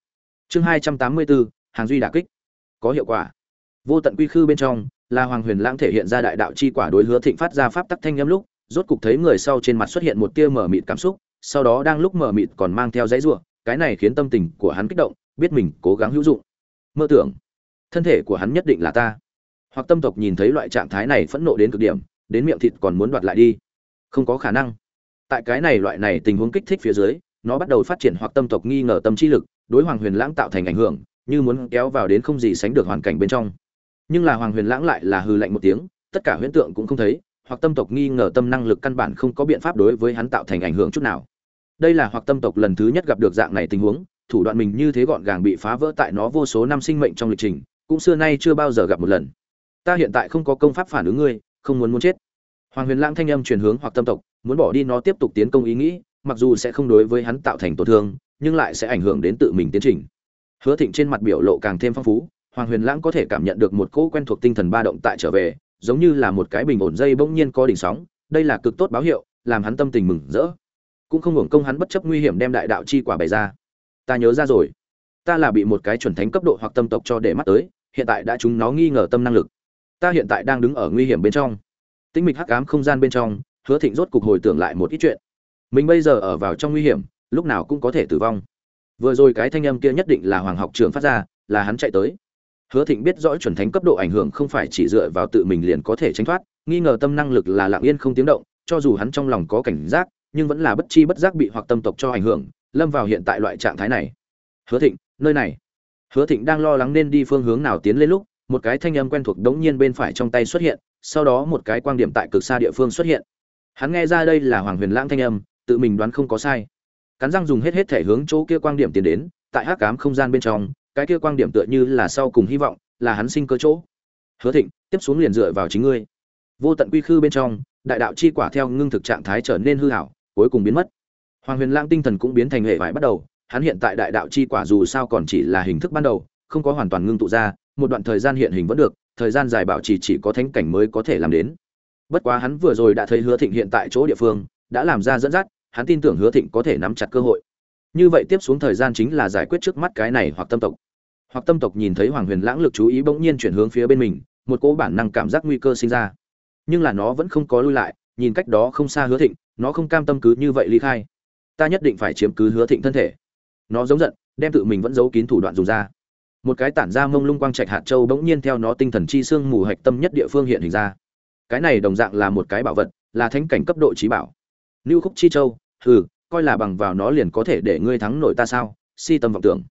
Chương hai trăm tám mươi bốn hàng duy đả kích, có hiệu quả. Vô tận quy khư bên trong là hoàng huyền lãng thể hiện ra đại đạo chi quả đối hứa thịnh phát ra pháp tắc thanh âm lúc, rốt cục thấy người sau trên mặt xuất hiện một tia mở mịt cảm xúc, sau đó đang lúc mở mịt còn mang theo dãy ruộng cái này khiến tâm tình của hắn kích động, biết mình cố gắng hữu dụng. Mơ tưởng, thân thể của hắn nhất định là ta. Hoặc tâm tộc nhìn thấy loại trạng thái này phẫn nộ đến cực điểm, đến miệng thịt còn muốn đoạt lại đi. Không có khả năng. Tại cái này loại này tình huống kích thích phía dưới, nó bắt đầu phát triển hoặc tâm tộc nghi ngờ tâm trí lực, đối hoàng huyền lãng tạo thành ảnh hưởng như muốn kéo vào đến không gì sánh được hoàn cảnh bên trong. Nhưng là hoàng huyền lãng lại là hư lạnh một tiếng, tất cả huyễn tượng cũng không thấy, hoặc tâm tộc nghi ngờ tâm năng lực căn bản không có biện pháp đối với hắn tạo thành ảnh hưởng chút nào. Đây là hoặc tâm tộc lần thứ nhất gặp được dạng này tình huống, thủ đoạn mình như thế gọn gàng bị phá vỡ tại nó vô số năm sinh mệnh trong lịch trình, cũng xưa nay chưa bao giờ gặp một lần. Ta hiện tại không có công pháp phản ứng ngươi, không muốn muốn chết. Hoàng huyền lãng thanh âm truyền hướng hoặc tâm tộc, muốn bỏ đi nó tiếp tục tiến công ý nghĩ, mặc dù sẽ không đối với hắn tạo thành tổn thương, nhưng lại sẽ ảnh hưởng đến tự mình tiến trình hứa thịnh trên mặt biểu lộ càng thêm phong phú, hoàng huyền lãng có thể cảm nhận được một cỗ quen thuộc tinh thần ba động tại trở về, giống như là một cái bình ổn dây bỗng nhiên có đỉnh sóng, đây là cực tốt báo hiệu, làm hắn tâm tình mừng rỡ. Cũng không hưởng công hắn bất chấp nguy hiểm đem đại đạo chi quả bày ra. Ta nhớ ra rồi. Ta là bị một cái chuẩn thánh cấp độ hoặc tâm tộc cho để mắt tới, hiện tại đã chúng nó nghi ngờ tâm năng lực. Ta hiện tại đang đứng ở nguy hiểm bên trong. Tĩnh mịch hắc ám không gian bên trong, hứa thịnh rốt cục hồi tưởng lại một ít chuyện. Mình bây giờ ở vào trong nguy hiểm, lúc nào cũng có thể tử vong vừa rồi cái thanh âm kia nhất định là hoàng học trường phát ra, là hắn chạy tới. Hứa thịnh biết rõ chuẩn thánh cấp độ ảnh hưởng không phải chỉ dựa vào tự mình liền có thể tránh thoát, nghi ngờ tâm năng lực là lặng yên không tiếng động, cho dù hắn trong lòng có cảnh giác, nhưng vẫn là bất chi bất giác bị hoặc tâm tộc cho ảnh hưởng, lâm vào hiện tại loại trạng thái này. Hứa thịnh, nơi này. Hứa thịnh đang lo lắng nên đi phương hướng nào tiến lên lúc, một cái thanh âm quen thuộc đống nhiên bên phải trong tay xuất hiện, sau đó một cái quan điểm tại cực xa địa phương xuất hiện. Hắn nghe ra đây là hoàng huyền lãng thanh âm, tự mình đoán không có sai cắn răng dùng hết hết thể hướng chỗ kia quang điểm tiến đến tại hắc cám không gian bên trong cái kia quang điểm tựa như là sau cùng hy vọng là hắn sinh cơ chỗ. Hứa thịnh tiếp xuống liền dựa vào chính ngươi. Vô tận quy khư bên trong đại đạo chi quả theo ngưng thực trạng thái trở nên hư hảo cuối cùng biến mất. Hoàng huyền lang tinh thần cũng biến thành hệ vải bắt đầu hắn hiện tại đại đạo chi quả dù sao còn chỉ là hình thức ban đầu không có hoàn toàn ngưng tụ ra một đoạn thời gian hiện hình vẫn được thời gian dài bảo trì chỉ, chỉ có thánh cảnh mới có thể làm đến. Bất quá hắn vừa rồi đã thấy hứa thịnh hiện tại chỗ địa phương đã làm ra dẫn dắt hắn tin tưởng hứa thịnh có thể nắm chặt cơ hội. Như vậy tiếp xuống thời gian chính là giải quyết trước mắt cái này hoặc tâm tộc. Hoặc tâm tộc nhìn thấy hoàng huyền lãng lực chú ý bỗng nhiên chuyển hướng phía bên mình, một cỗ bản năng cảm giác nguy cơ sinh ra. Nhưng là nó vẫn không có lui lại, nhìn cách đó không xa hứa thịnh, nó không cam tâm cứ như vậy ly khai. Ta nhất định phải chiếm cứ hứa thịnh thân thể. Nó giống giận, đem tự mình vẫn giấu kín thủ đoạn dùng ra. Một cái tản ra mông lung quang trạch hạt châu bỗng nhiên theo nó tinh thần chi xương mù hạch tâm nhất địa phương hiện hình ra. Cái này đồng dạng là một cái bảo vật, là thánh cảnh cấp độ trí bảo. Lưu khúc chi châu hừ, coi là bằng vào nó liền có thể để ngươi thắng nổi ta sao? Si tâm vọng tưởng.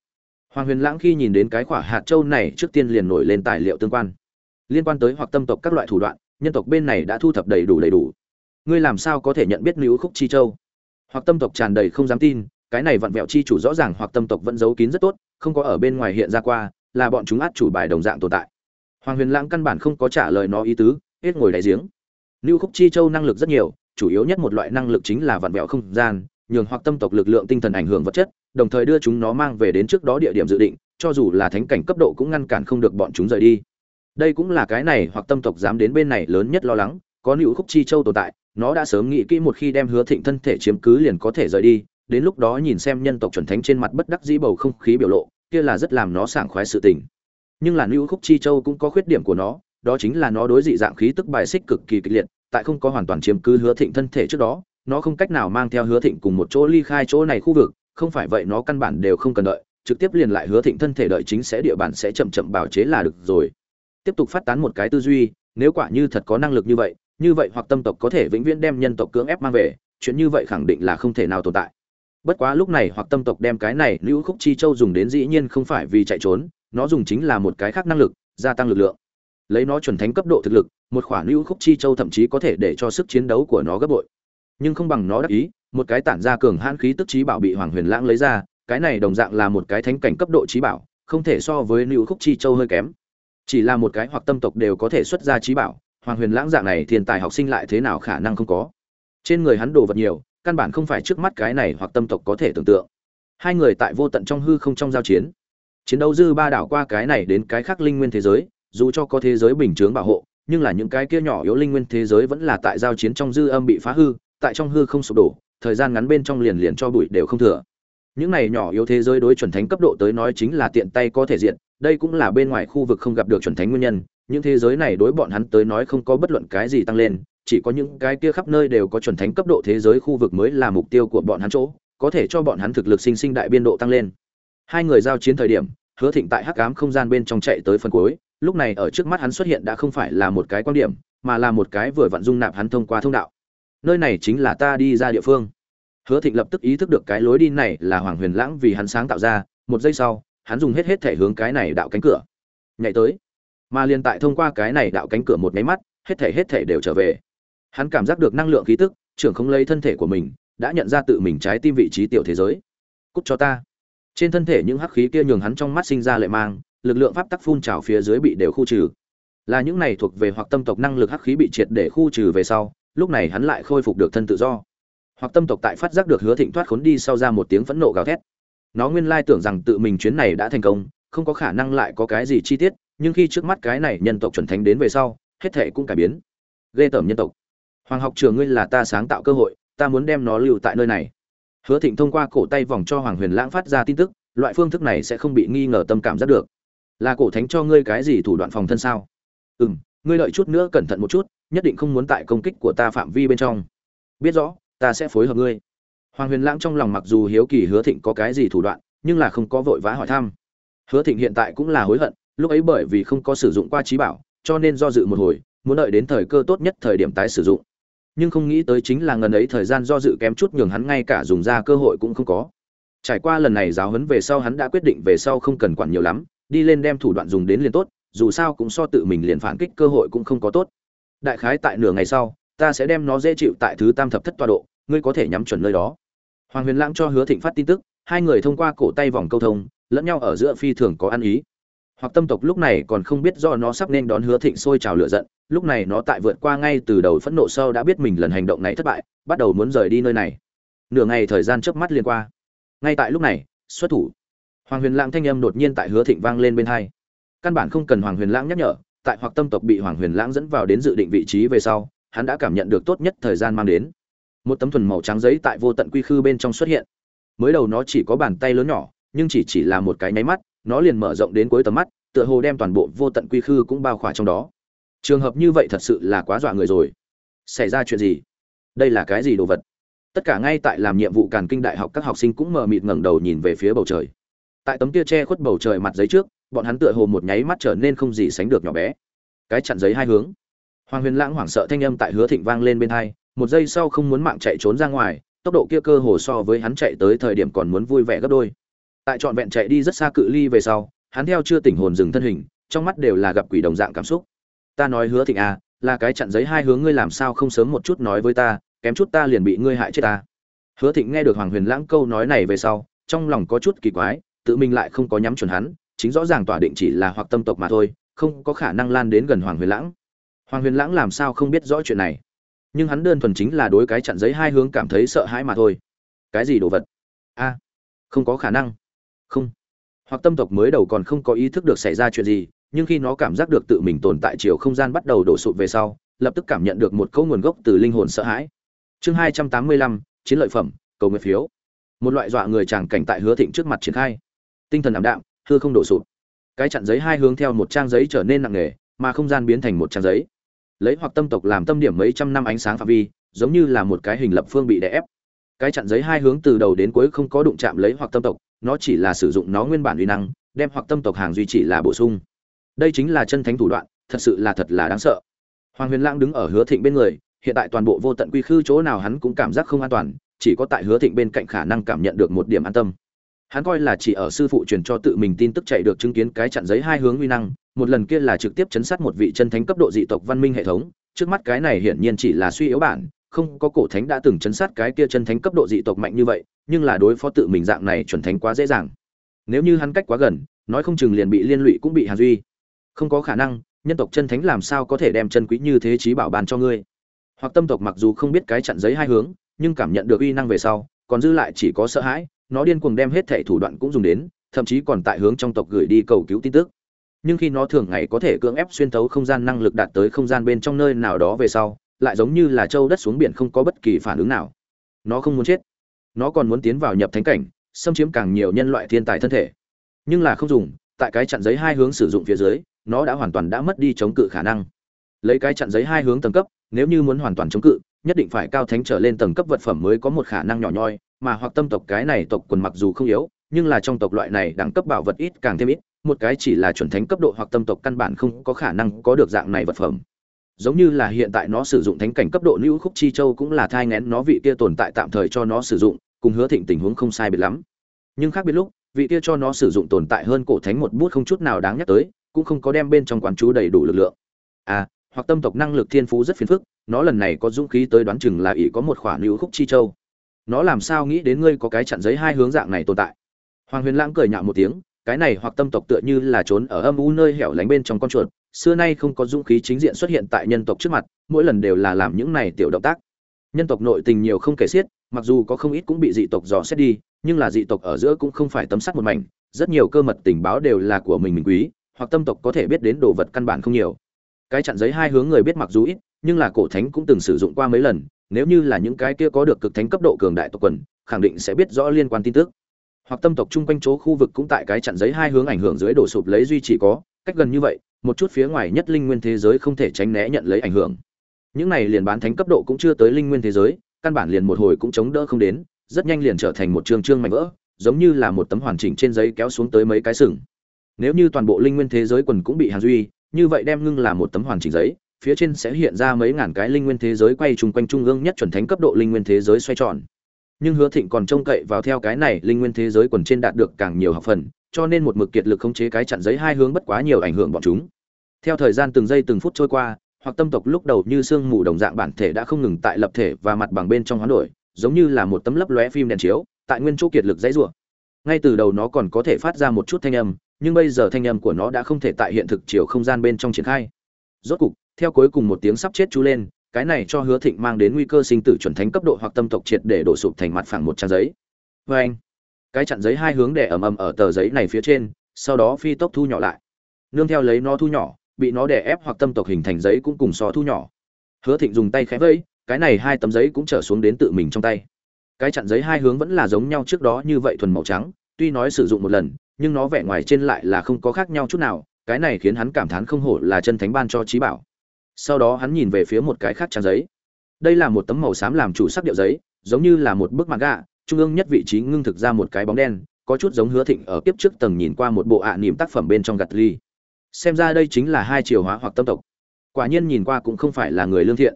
Hoàng huyền lãng khi nhìn đến cái quả hạt châu này trước tiên liền nổi lên tài liệu tương quan. Liên quan tới hoặc tâm tộc các loại thủ đoạn, nhân tộc bên này đã thu thập đầy đủ đầy đủ. Ngươi làm sao có thể nhận biết lưu khúc chi châu? Hoặc tâm tộc tràn đầy không dám tin, cái này vặn vẹo chi chủ rõ ràng hoặc tâm tộc vẫn giấu kín rất tốt, không có ở bên ngoài hiện ra qua, là bọn chúng át chủ bài đồng dạng tồn tại. Hoàng huyền lãng căn bản không có trả lời nó ý tứ, hết ngồi đáy giếng. Lưu khúc chi châu năng lực rất nhiều chủ yếu nhất một loại năng lực chính là vặn vẹo không gian, nhường hoặc tâm tộc lực lượng tinh thần ảnh hưởng vật chất, đồng thời đưa chúng nó mang về đến trước đó địa điểm dự định, cho dù là thánh cảnh cấp độ cũng ngăn cản không được bọn chúng rời đi. Đây cũng là cái này hoặc tâm tộc dám đến bên này lớn nhất lo lắng, có nữ khúc chi châu tồn tại, nó đã sớm nghĩ kỹ một khi đem hứa thịnh thân thể chiếm cứ liền có thể rời đi, đến lúc đó nhìn xem nhân tộc chuẩn thánh trên mặt bất đắc dĩ bầu không khí biểu lộ, kia là rất làm nó sảng khoái sự tình. Nhưng là nữ khúc chi châu cũng có khuyết điểm của nó, đó chính là nó đối dị dạng khí tức bài xích cực kỳ kịch liệt tại không có hoàn toàn chiếm cứ hứa thịnh thân thể trước đó, nó không cách nào mang theo hứa thịnh cùng một chỗ ly khai chỗ này khu vực, không phải vậy nó căn bản đều không cần đợi, trực tiếp liền lại hứa thịnh thân thể đợi chính sẽ địa bàn sẽ chậm chậm bào chế là được rồi. Tiếp tục phát tán một cái tư duy, nếu quả như thật có năng lực như vậy như vậy hoặc tâm tộc có thể vĩnh viễn đem nhân tộc cưỡng ép mang về, chuyện như vậy khẳng định là không thể nào tồn tại. Bất quá lúc này hoặc tâm tộc đem cái này lưu khúc chi châu dùng đến dĩ nhiên không phải vì chạy trốn, nó dùng chính là một cái khác năng lực, gia tăng lực lượng lấy nó chuẩn thánh cấp độ thực lực, một khoản lưu khúc chi châu thậm chí có thể để cho sức chiến đấu của nó gấp bội. Nhưng không bằng nó đắc ý, một cái tản ra cường hãn khí tức trí bảo bị hoàng huyền lãng lấy ra, cái này đồng dạng là một cái thánh cảnh cấp độ trí bảo, không thể so với lưu khúc chi châu hơi kém. Chỉ là một cái hoặc tâm tộc đều có thể xuất ra trí bảo, hoàng huyền lãng dạng này thiên tài học sinh lại thế nào khả năng không có? Trên người hắn đồ vật nhiều, căn bản không phải trước mắt cái này hoặc tâm tộc có thể tưởng tượng. Hai người tại vô tận trong hư không trong giao chiến chiến đấu dư ba đảo qua cái này đến cái khác linh nguyên thế giới dù cho có thế giới bình chướng bảo hộ, nhưng là những cái kia nhỏ yếu linh nguyên thế giới vẫn là tại giao chiến trong dư âm bị phá hư, tại trong hư không sụp đổ, thời gian ngắn bên trong liền liền cho bụi đều không thừa. Những này nhỏ yếu thế giới đối chuẩn thánh cấp độ tới nói chính là tiện tay có thể diện, đây cũng là bên ngoài khu vực không gặp được chuẩn thánh nguyên nhân, những thế giới này đối bọn hắn tới nói không có bất luận cái gì tăng lên, chỉ có những cái kia khắp nơi đều có chuẩn thánh cấp độ thế giới khu vực mới là mục tiêu của bọn hắn chỗ, có thể cho bọn hắn thực lực sinh sinh đại biên độ tăng lên. Hai người giao chiến thời điểm, hứa thịnh tại hắc ám không gian bên trong chạy tới phần cuối lúc này ở trước mắt hắn xuất hiện đã không phải là một cái quan điểm, mà là một cái vừa vặn dung nạp hắn thông qua thông đạo. Nơi này chính là ta đi ra địa phương. Hứa thịnh lập tức ý thức được cái lối đi này là hoàng huyền lãng vì hắn sáng tạo ra, một giây sau, hắn dùng hết hết thể hướng cái này đạo cánh cửa. Nhảy tới. Mà liền tại thông qua cái này đạo cánh cửa một máy mắt, hết thể hết thể đều trở về. Hắn cảm giác được năng lượng khí tức, trưởng không lấy thân thể của mình, đã nhận ra tự mình trái tim vị trí tiểu thế giới. Cút cho ta. Trên thân thể những hắc khí kia nhường hắn trong mắt sinh ra lệ mang lực lượng pháp tắc phun trào phía dưới bị đều khu trừ. Là những này thuộc về hoặc tâm tộc năng lực hắc khí bị triệt để khu trừ về sau, lúc này hắn lại khôi phục được thân tự do. Hoặc tâm tộc tại phát giác được hứa thịnh thoát khốn đi sau ra một tiếng phẫn nộ gào thét. Nó nguyên lai tưởng rằng tự mình chuyến này đã thành công, không có khả năng lại có cái gì chi tiết, nhưng khi trước mắt cái này nhân tộc chuẩn thánh đến về sau, hết thệ cũng cải biến. Ghê tởm nhân tộc. Hoàng học trường ngươi là ta sáng tạo cơ hội, ta muốn đem nó lưu tại nơi này. Hứa thịnh thông qua cổ tay vòng cho hoàng huyền lãng phát ra tin tức, loại phương thức này sẽ không bị nghi ngờ tâm cảm giác được là cổ thánh cho ngươi cái gì thủ đoạn phòng thân sao? Ừ m ngươi lợi chút nữa cẩn thận một chút, nhất định không muốn tại công kích của ta phạm vi bên trong. Biết rõ, ta sẽ phối hợp ngươi. Hoàng huyền lãng trong lòng mặc dù hiếu kỳ hứa thịnh có cái gì thủ đoạn, nhưng là không có vội vã hỏi thăm. Hứa thịnh hiện tại cũng là hối hận, lúc ấy bởi vì không có sử dụng qua trí bảo, cho nên do dự một hồi, muốn đợi đến thời cơ tốt nhất thời điểm tái sử dụng. Nhưng không nghĩ tới chính là ngần ấy thời gian do dự kém chút nhường hắn ngay cả dùng ra cơ hội cũng không có. Trải qua lần này giáo huấn về sau hắn đã quyết định về sau không cần quản nhiều lắm đi lên đem thủ đoạn dùng đến liền tốt, dù sao cũng so tự mình liền phản kích cơ hội cũng không có tốt. Đại khái tại nửa ngày sau, ta sẽ đem nó dễ chịu tại thứ tam thập thất tọa độ, ngươi có thể nhắm chuẩn nơi đó. Hoàng huyền lãng cho hứa thịnh phát tin tức, hai người thông qua cổ tay vòng câu thông, lẫn nhau ở giữa phi thường có ăn ý. Hoặc tâm tộc lúc này còn không biết do nó sắp nên đón hứa thịnh sôi trào lửa giận, lúc này nó tại vượt qua ngay từ đầu phẫn nộ sâu đã biết mình lần hành động này thất bại, bắt đầu muốn rời đi nơi này. Nửa ngày thời gian trước mắt liên qua. Ngay tại lúc này, xuất thủ hoàng huyền lãng thanh âm đột nhiên tại hứa thịnh vang lên bên hai. Căn bản không cần hoàng huyền lãng nhắc nhở, tại hoặc tâm tộc bị hoàng huyền lãng dẫn vào đến dự định vị trí về sau, hắn đã cảm nhận được tốt nhất thời gian mang đến. Một tấm thuần màu trắng giấy tại vô tận quy khư bên trong xuất hiện. Mới đầu nó chỉ có bàn tay lớn nhỏ, nhưng chỉ chỉ là một cái nháy mắt, nó liền mở rộng đến cuối tầm mắt, tựa hồ đem toàn bộ vô tận quy khư cũng bao khỏa trong đó. Trường hợp như vậy thật sự là quá dọa người rồi. Xảy ra chuyện gì? Đây là cái gì đồ vật? Tất cả ngay tại làm nhiệm vụ càn kinh đại học các học sinh cũng mờ mịt ngẩng đầu nhìn về phía bầu trời tại tấm kia che khuất bầu trời mặt giấy trước, bọn hắn tựa hồ một nháy mắt trở nên không gì sánh được nhỏ bé. Cái chặn giấy hai hướng. Hoàng huyền lãng hoảng sợ thanh âm tại hứa thịnh vang lên bên hai, một giây sau không muốn mạng chạy trốn ra ngoài, tốc độ kia cơ hồ so với hắn chạy tới thời điểm còn muốn vui vẻ gấp đôi. Tại trọn vẹn chạy đi rất xa cự ly về sau, hắn theo chưa tỉnh hồn dừng thân hình, trong mắt đều là gặp quỷ đồng dạng cảm xúc. Ta nói hứa thịnh à là cái chặn giấy hai hướng ngươi làm sao không sớm một chút nói với ta, kém chút ta liền bị ngươi hại chết ta. Hứa thịnh nghe được hoàng huyền lãng câu nói này về sau, trong lòng có chút kỳ quái tự mình lại không có nhắm chuẩn hắn, chính rõ ràng tỏa định chỉ là hoặc tâm tộc mà thôi, không có khả năng lan đến gần hoàng huyền lãng. Hoàng huyền lãng làm sao không biết rõ chuyện này? Nhưng hắn đơn thuần chính là đối cái chặn giấy hai hướng cảm thấy sợ hãi mà thôi. Cái gì đồ vật? A, không có khả năng. Không. Hoặc tâm tộc mới đầu còn không có ý thức được xảy ra chuyện gì, nhưng khi nó cảm giác được tự mình tồn tại chiều không gian bắt đầu đổ sụp về sau, lập tức cảm nhận được một câu nguồn gốc từ linh hồn sợ hãi. Chương hai trăm tám mươi lăm, chiến lợi phẩm, cầu nguyện phiếu. Một loại dọa người chàng cảnh tại hứa thịnh trước mặt triển khai tinh thần ảm đạm, hư không đổ sụp. Cái chặn giấy hai hướng theo một trang giấy trở nên nặng nề, mà không gian biến thành một trang giấy. Lấy hoặc tâm tộc làm tâm điểm mấy trăm năm ánh sáng phạm vi, giống như là một cái hình lập phương bị đè ép. Cái chặn giấy hai hướng từ đầu đến cuối không có đụng chạm lấy hoặc tâm tộc, nó chỉ là sử dụng nó nguyên bản uy năng, đem hoặc tâm tộc hàng duy trì là bổ sung. Đây chính là chân thánh thủ đoạn, thật sự là thật là đáng sợ. Hoàng huyền lãng đứng ở hứa thịnh bên người, hiện tại toàn bộ vô tận quy khư chỗ nào hắn cũng cảm giác không an toàn, chỉ có tại hứa thịnh bên cạnh khả năng cảm nhận được một điểm an tâm hắn coi là chỉ ở sư phụ truyền cho tự mình tin tức chạy được chứng kiến cái chặn giấy hai hướng uy năng, một lần kia là trực tiếp chấn sát một vị chân thánh cấp độ dị tộc văn minh hệ thống, trước mắt cái này hiển nhiên chỉ là suy yếu bản, không có cổ thánh đã từng chấn sát cái kia chân thánh cấp độ dị tộc mạnh như vậy, nhưng là đối phó tự mình dạng này chuẩn thánh quá dễ dàng. Nếu như hắn cách quá gần, nói không chừng liền bị liên lụy cũng bị hàn duy. Không có khả năng, nhân tộc chân thánh làm sao có thể đem chân quý như thế trí bảo bàn cho ngươi? Hoặc tâm tộc mặc dù không biết cái chặn giấy hai hướng, nhưng cảm nhận được uy năng về sau, còn dư lại chỉ có sợ hãi nó điên cuồng đem hết thảy thủ đoạn cũng dùng đến, thậm chí còn tại hướng trong tộc gửi đi cầu cứu tin tức. Nhưng khi nó thường ngày có thể cưỡng ép xuyên thấu không gian năng lực đạt tới không gian bên trong nơi nào đó về sau, lại giống như là châu đất xuống biển không có bất kỳ phản ứng nào. Nó không muốn chết. Nó còn muốn tiến vào nhập thánh cảnh, xâm chiếm càng nhiều nhân loại thiên tài thân thể. Nhưng là không dùng, tại cái chặn giấy hai hướng sử dụng phía dưới, nó đã hoàn toàn đã mất đi chống cự khả năng. Lấy cái chặn giấy hai hướng tầng cấp, nếu như muốn hoàn toàn chống cự, nhất định phải cao thánh trở lên tầng cấp vật phẩm mới có một khả năng nhỏ nhoi mà hoặc tâm tộc cái này tộc quần mặc dù không yếu, nhưng là trong tộc loại này đẳng cấp bảo vật ít càng thêm ít, một cái chỉ là chuẩn thánh cấp độ hoặc tâm tộc căn bản không có khả năng có được dạng này vật phẩm. Giống như là hiện tại nó sử dụng thánh cảnh cấp độ lưu khúc chi châu cũng là thai ngén nó vị kia tồn tại tạm thời cho nó sử dụng, cùng hứa thịnh tình huống không sai biệt lắm. Nhưng khác biệt lúc, vị kia cho nó sử dụng tồn tại hơn cổ thánh một bút không chút nào đáng nhắc tới, cũng không có đem bên trong quán chú đầy đủ lực lượng. À hoặc tâm tộc năng lực thiên phú rất phiền phức, nó lần này có dũng khí tới đoán chừng là ỷ có một khoản lưu khúc chi châu nó làm sao nghĩ đến ngươi có cái chặn giấy hai hướng dạng này tồn tại? Hoàng huyền lãng cười nhạo một tiếng, cái này hoặc tâm tộc tựa như là trốn ở âm u nơi hẻo lánh bên trong con chuột, xưa nay không có dũng khí chính diện xuất hiện tại nhân tộc trước mặt, mỗi lần đều là làm những này tiểu động tác. Nhân tộc nội tình nhiều không kể xiết, mặc dù có không ít cũng bị dị tộc dò xét đi, nhưng là dị tộc ở giữa cũng không phải tấm sắt một mảnh, rất nhiều cơ mật tình báo đều là của mình mình quý, hoặc tâm tộc có thể biết đến đồ vật căn bản không nhiều. Cái chặn giấy hai hướng người biết mặc dù ít, nhưng là cổ thánh cũng từng sử dụng qua mấy lần nếu như là những cái kia có được cực thánh cấp độ cường đại tộc quần, khẳng định sẽ biết rõ liên quan tin tức. Hoặc tâm tộc chung quanh chỗ khu vực cũng tại cái chặn giấy hai hướng ảnh hưởng dưới đổ sụp lấy duy trì có, cách gần như vậy, một chút phía ngoài nhất linh nguyên thế giới không thể tránh né nhận lấy ảnh hưởng. Những này liền bán thánh cấp độ cũng chưa tới linh nguyên thế giới, căn bản liền một hồi cũng chống đỡ không đến, rất nhanh liền trở thành một trường trương mạnh vỡ, giống như là một tấm hoàn chỉnh trên giấy kéo xuống tới mấy cái sừng. Nếu như toàn bộ linh nguyên thế giới quần cũng bị hàng duy, như vậy đem ngưng là một tấm hoàn chỉnh giấy phía trên sẽ hiện ra mấy ngàn cái linh nguyên thế giới quay chung quanh trung ương nhất chuẩn thánh cấp độ linh nguyên thế giới xoay tròn. Nhưng hứa thịnh còn trông cậy vào theo cái này, linh nguyên thế giới quần trên đạt được càng nhiều học phần, cho nên một mực kiệt lực khống chế cái chặn giấy hai hướng bất quá nhiều ảnh hưởng bọn chúng. Theo thời gian từng giây từng phút trôi qua, hoặc tâm tộc lúc đầu như sương mù đồng dạng bản thể đã không ngừng tại lập thể và mặt bằng bên trong hoán đổi, giống như là một tấm lấp lóe phim đèn chiếu, tại nguyên chỗ kiệt lực dãy rủa. Ngay từ đầu nó còn có thể phát ra một chút thanh âm, nhưng bây giờ thanh âm của nó đã không thể tại hiện thực chiều không gian bên trong triển khai. Rốt cục theo cuối cùng một tiếng sắp chết chú lên, cái này cho hứa thịnh mang đến nguy cơ sinh tử chuẩn thánh cấp độ hoặc tâm tộc triệt để đổ sụp thành mặt phẳng một trang giấy. Vê anh, cái chặn giấy hai hướng để ầm ầm ở tờ giấy này phía trên, sau đó phi tốc thu nhỏ lại. Nương theo lấy nó thu nhỏ, bị nó đè ép hoặc tâm tộc hình thành giấy cũng cùng xó thu nhỏ. Hứa thịnh dùng tay khẽ vẫy cái này hai tấm giấy cũng trở xuống đến tự mình trong tay. Cái chặn giấy hai hướng vẫn là giống nhau trước đó như vậy thuần màu trắng, tuy nói sử dụng một lần, nhưng nó vẻ ngoài trên lại là không có khác nhau chút nào, cái này khiến hắn cảm thán không hổ là chân thánh ban cho trí bảo sau đó hắn nhìn về phía một cái khác trang giấy. Đây là một tấm màu xám làm chủ sắc điệu giấy, giống như là một bức mặt gạ trung ương nhất vị trí ngưng thực ra một cái bóng đen, có chút giống hứa thịnh ở kiếp trước tầng nhìn qua một bộ ạ niềm tác phẩm bên trong gạt ly. Xem ra đây chính là hai chiều hóa hoặc tâm tộc. Quả nhiên nhìn qua cũng không phải là người lương thiện.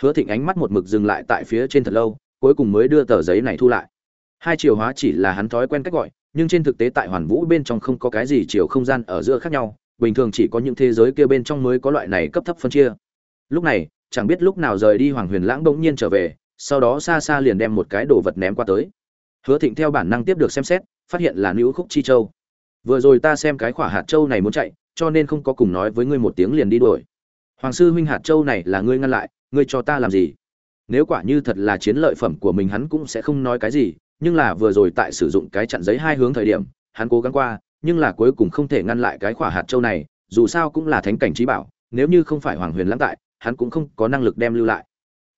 Hứa thịnh ánh mắt một mực dừng lại tại phía trên thật lâu, cuối cùng mới đưa tờ giấy này thu lại. Hai chiều hóa chỉ là hắn thói quen cách gọi, nhưng trên thực tế tại hoàn vũ bên trong không có cái gì chiều không gian ở giữa khác nhau bình thường chỉ có những thế giới kia bên trong mới có loại này cấp thấp phân chia. Lúc này, chẳng biết lúc nào rời đi hoàng huyền lãng bỗng nhiên trở về, sau đó xa xa liền đem một cái đồ vật ném qua tới. Hứa thịnh theo bản năng tiếp được xem xét, phát hiện là nữ khúc chi châu. Vừa rồi ta xem cái khỏa hạt châu này muốn chạy, cho nên không có cùng nói với ngươi một tiếng liền đi đuổi. Hoàng sư huynh hạt châu này là ngươi ngăn lại, ngươi cho ta làm gì? Nếu quả như thật là chiến lợi phẩm của mình hắn cũng sẽ không nói cái gì, nhưng là vừa rồi tại sử dụng cái chặn giấy hai hướng thời điểm, hắn cố gắng qua nhưng là cuối cùng không thể ngăn lại cái khỏa hạt châu này, dù sao cũng là thánh cảnh trí bảo, nếu như không phải hoàng huyền lãng tại, hắn cũng không có năng lực đem lưu lại.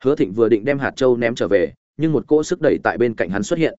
Hứa thịnh vừa định đem hạt châu ném trở về, nhưng một cỗ sức đẩy tại bên cạnh hắn xuất hiện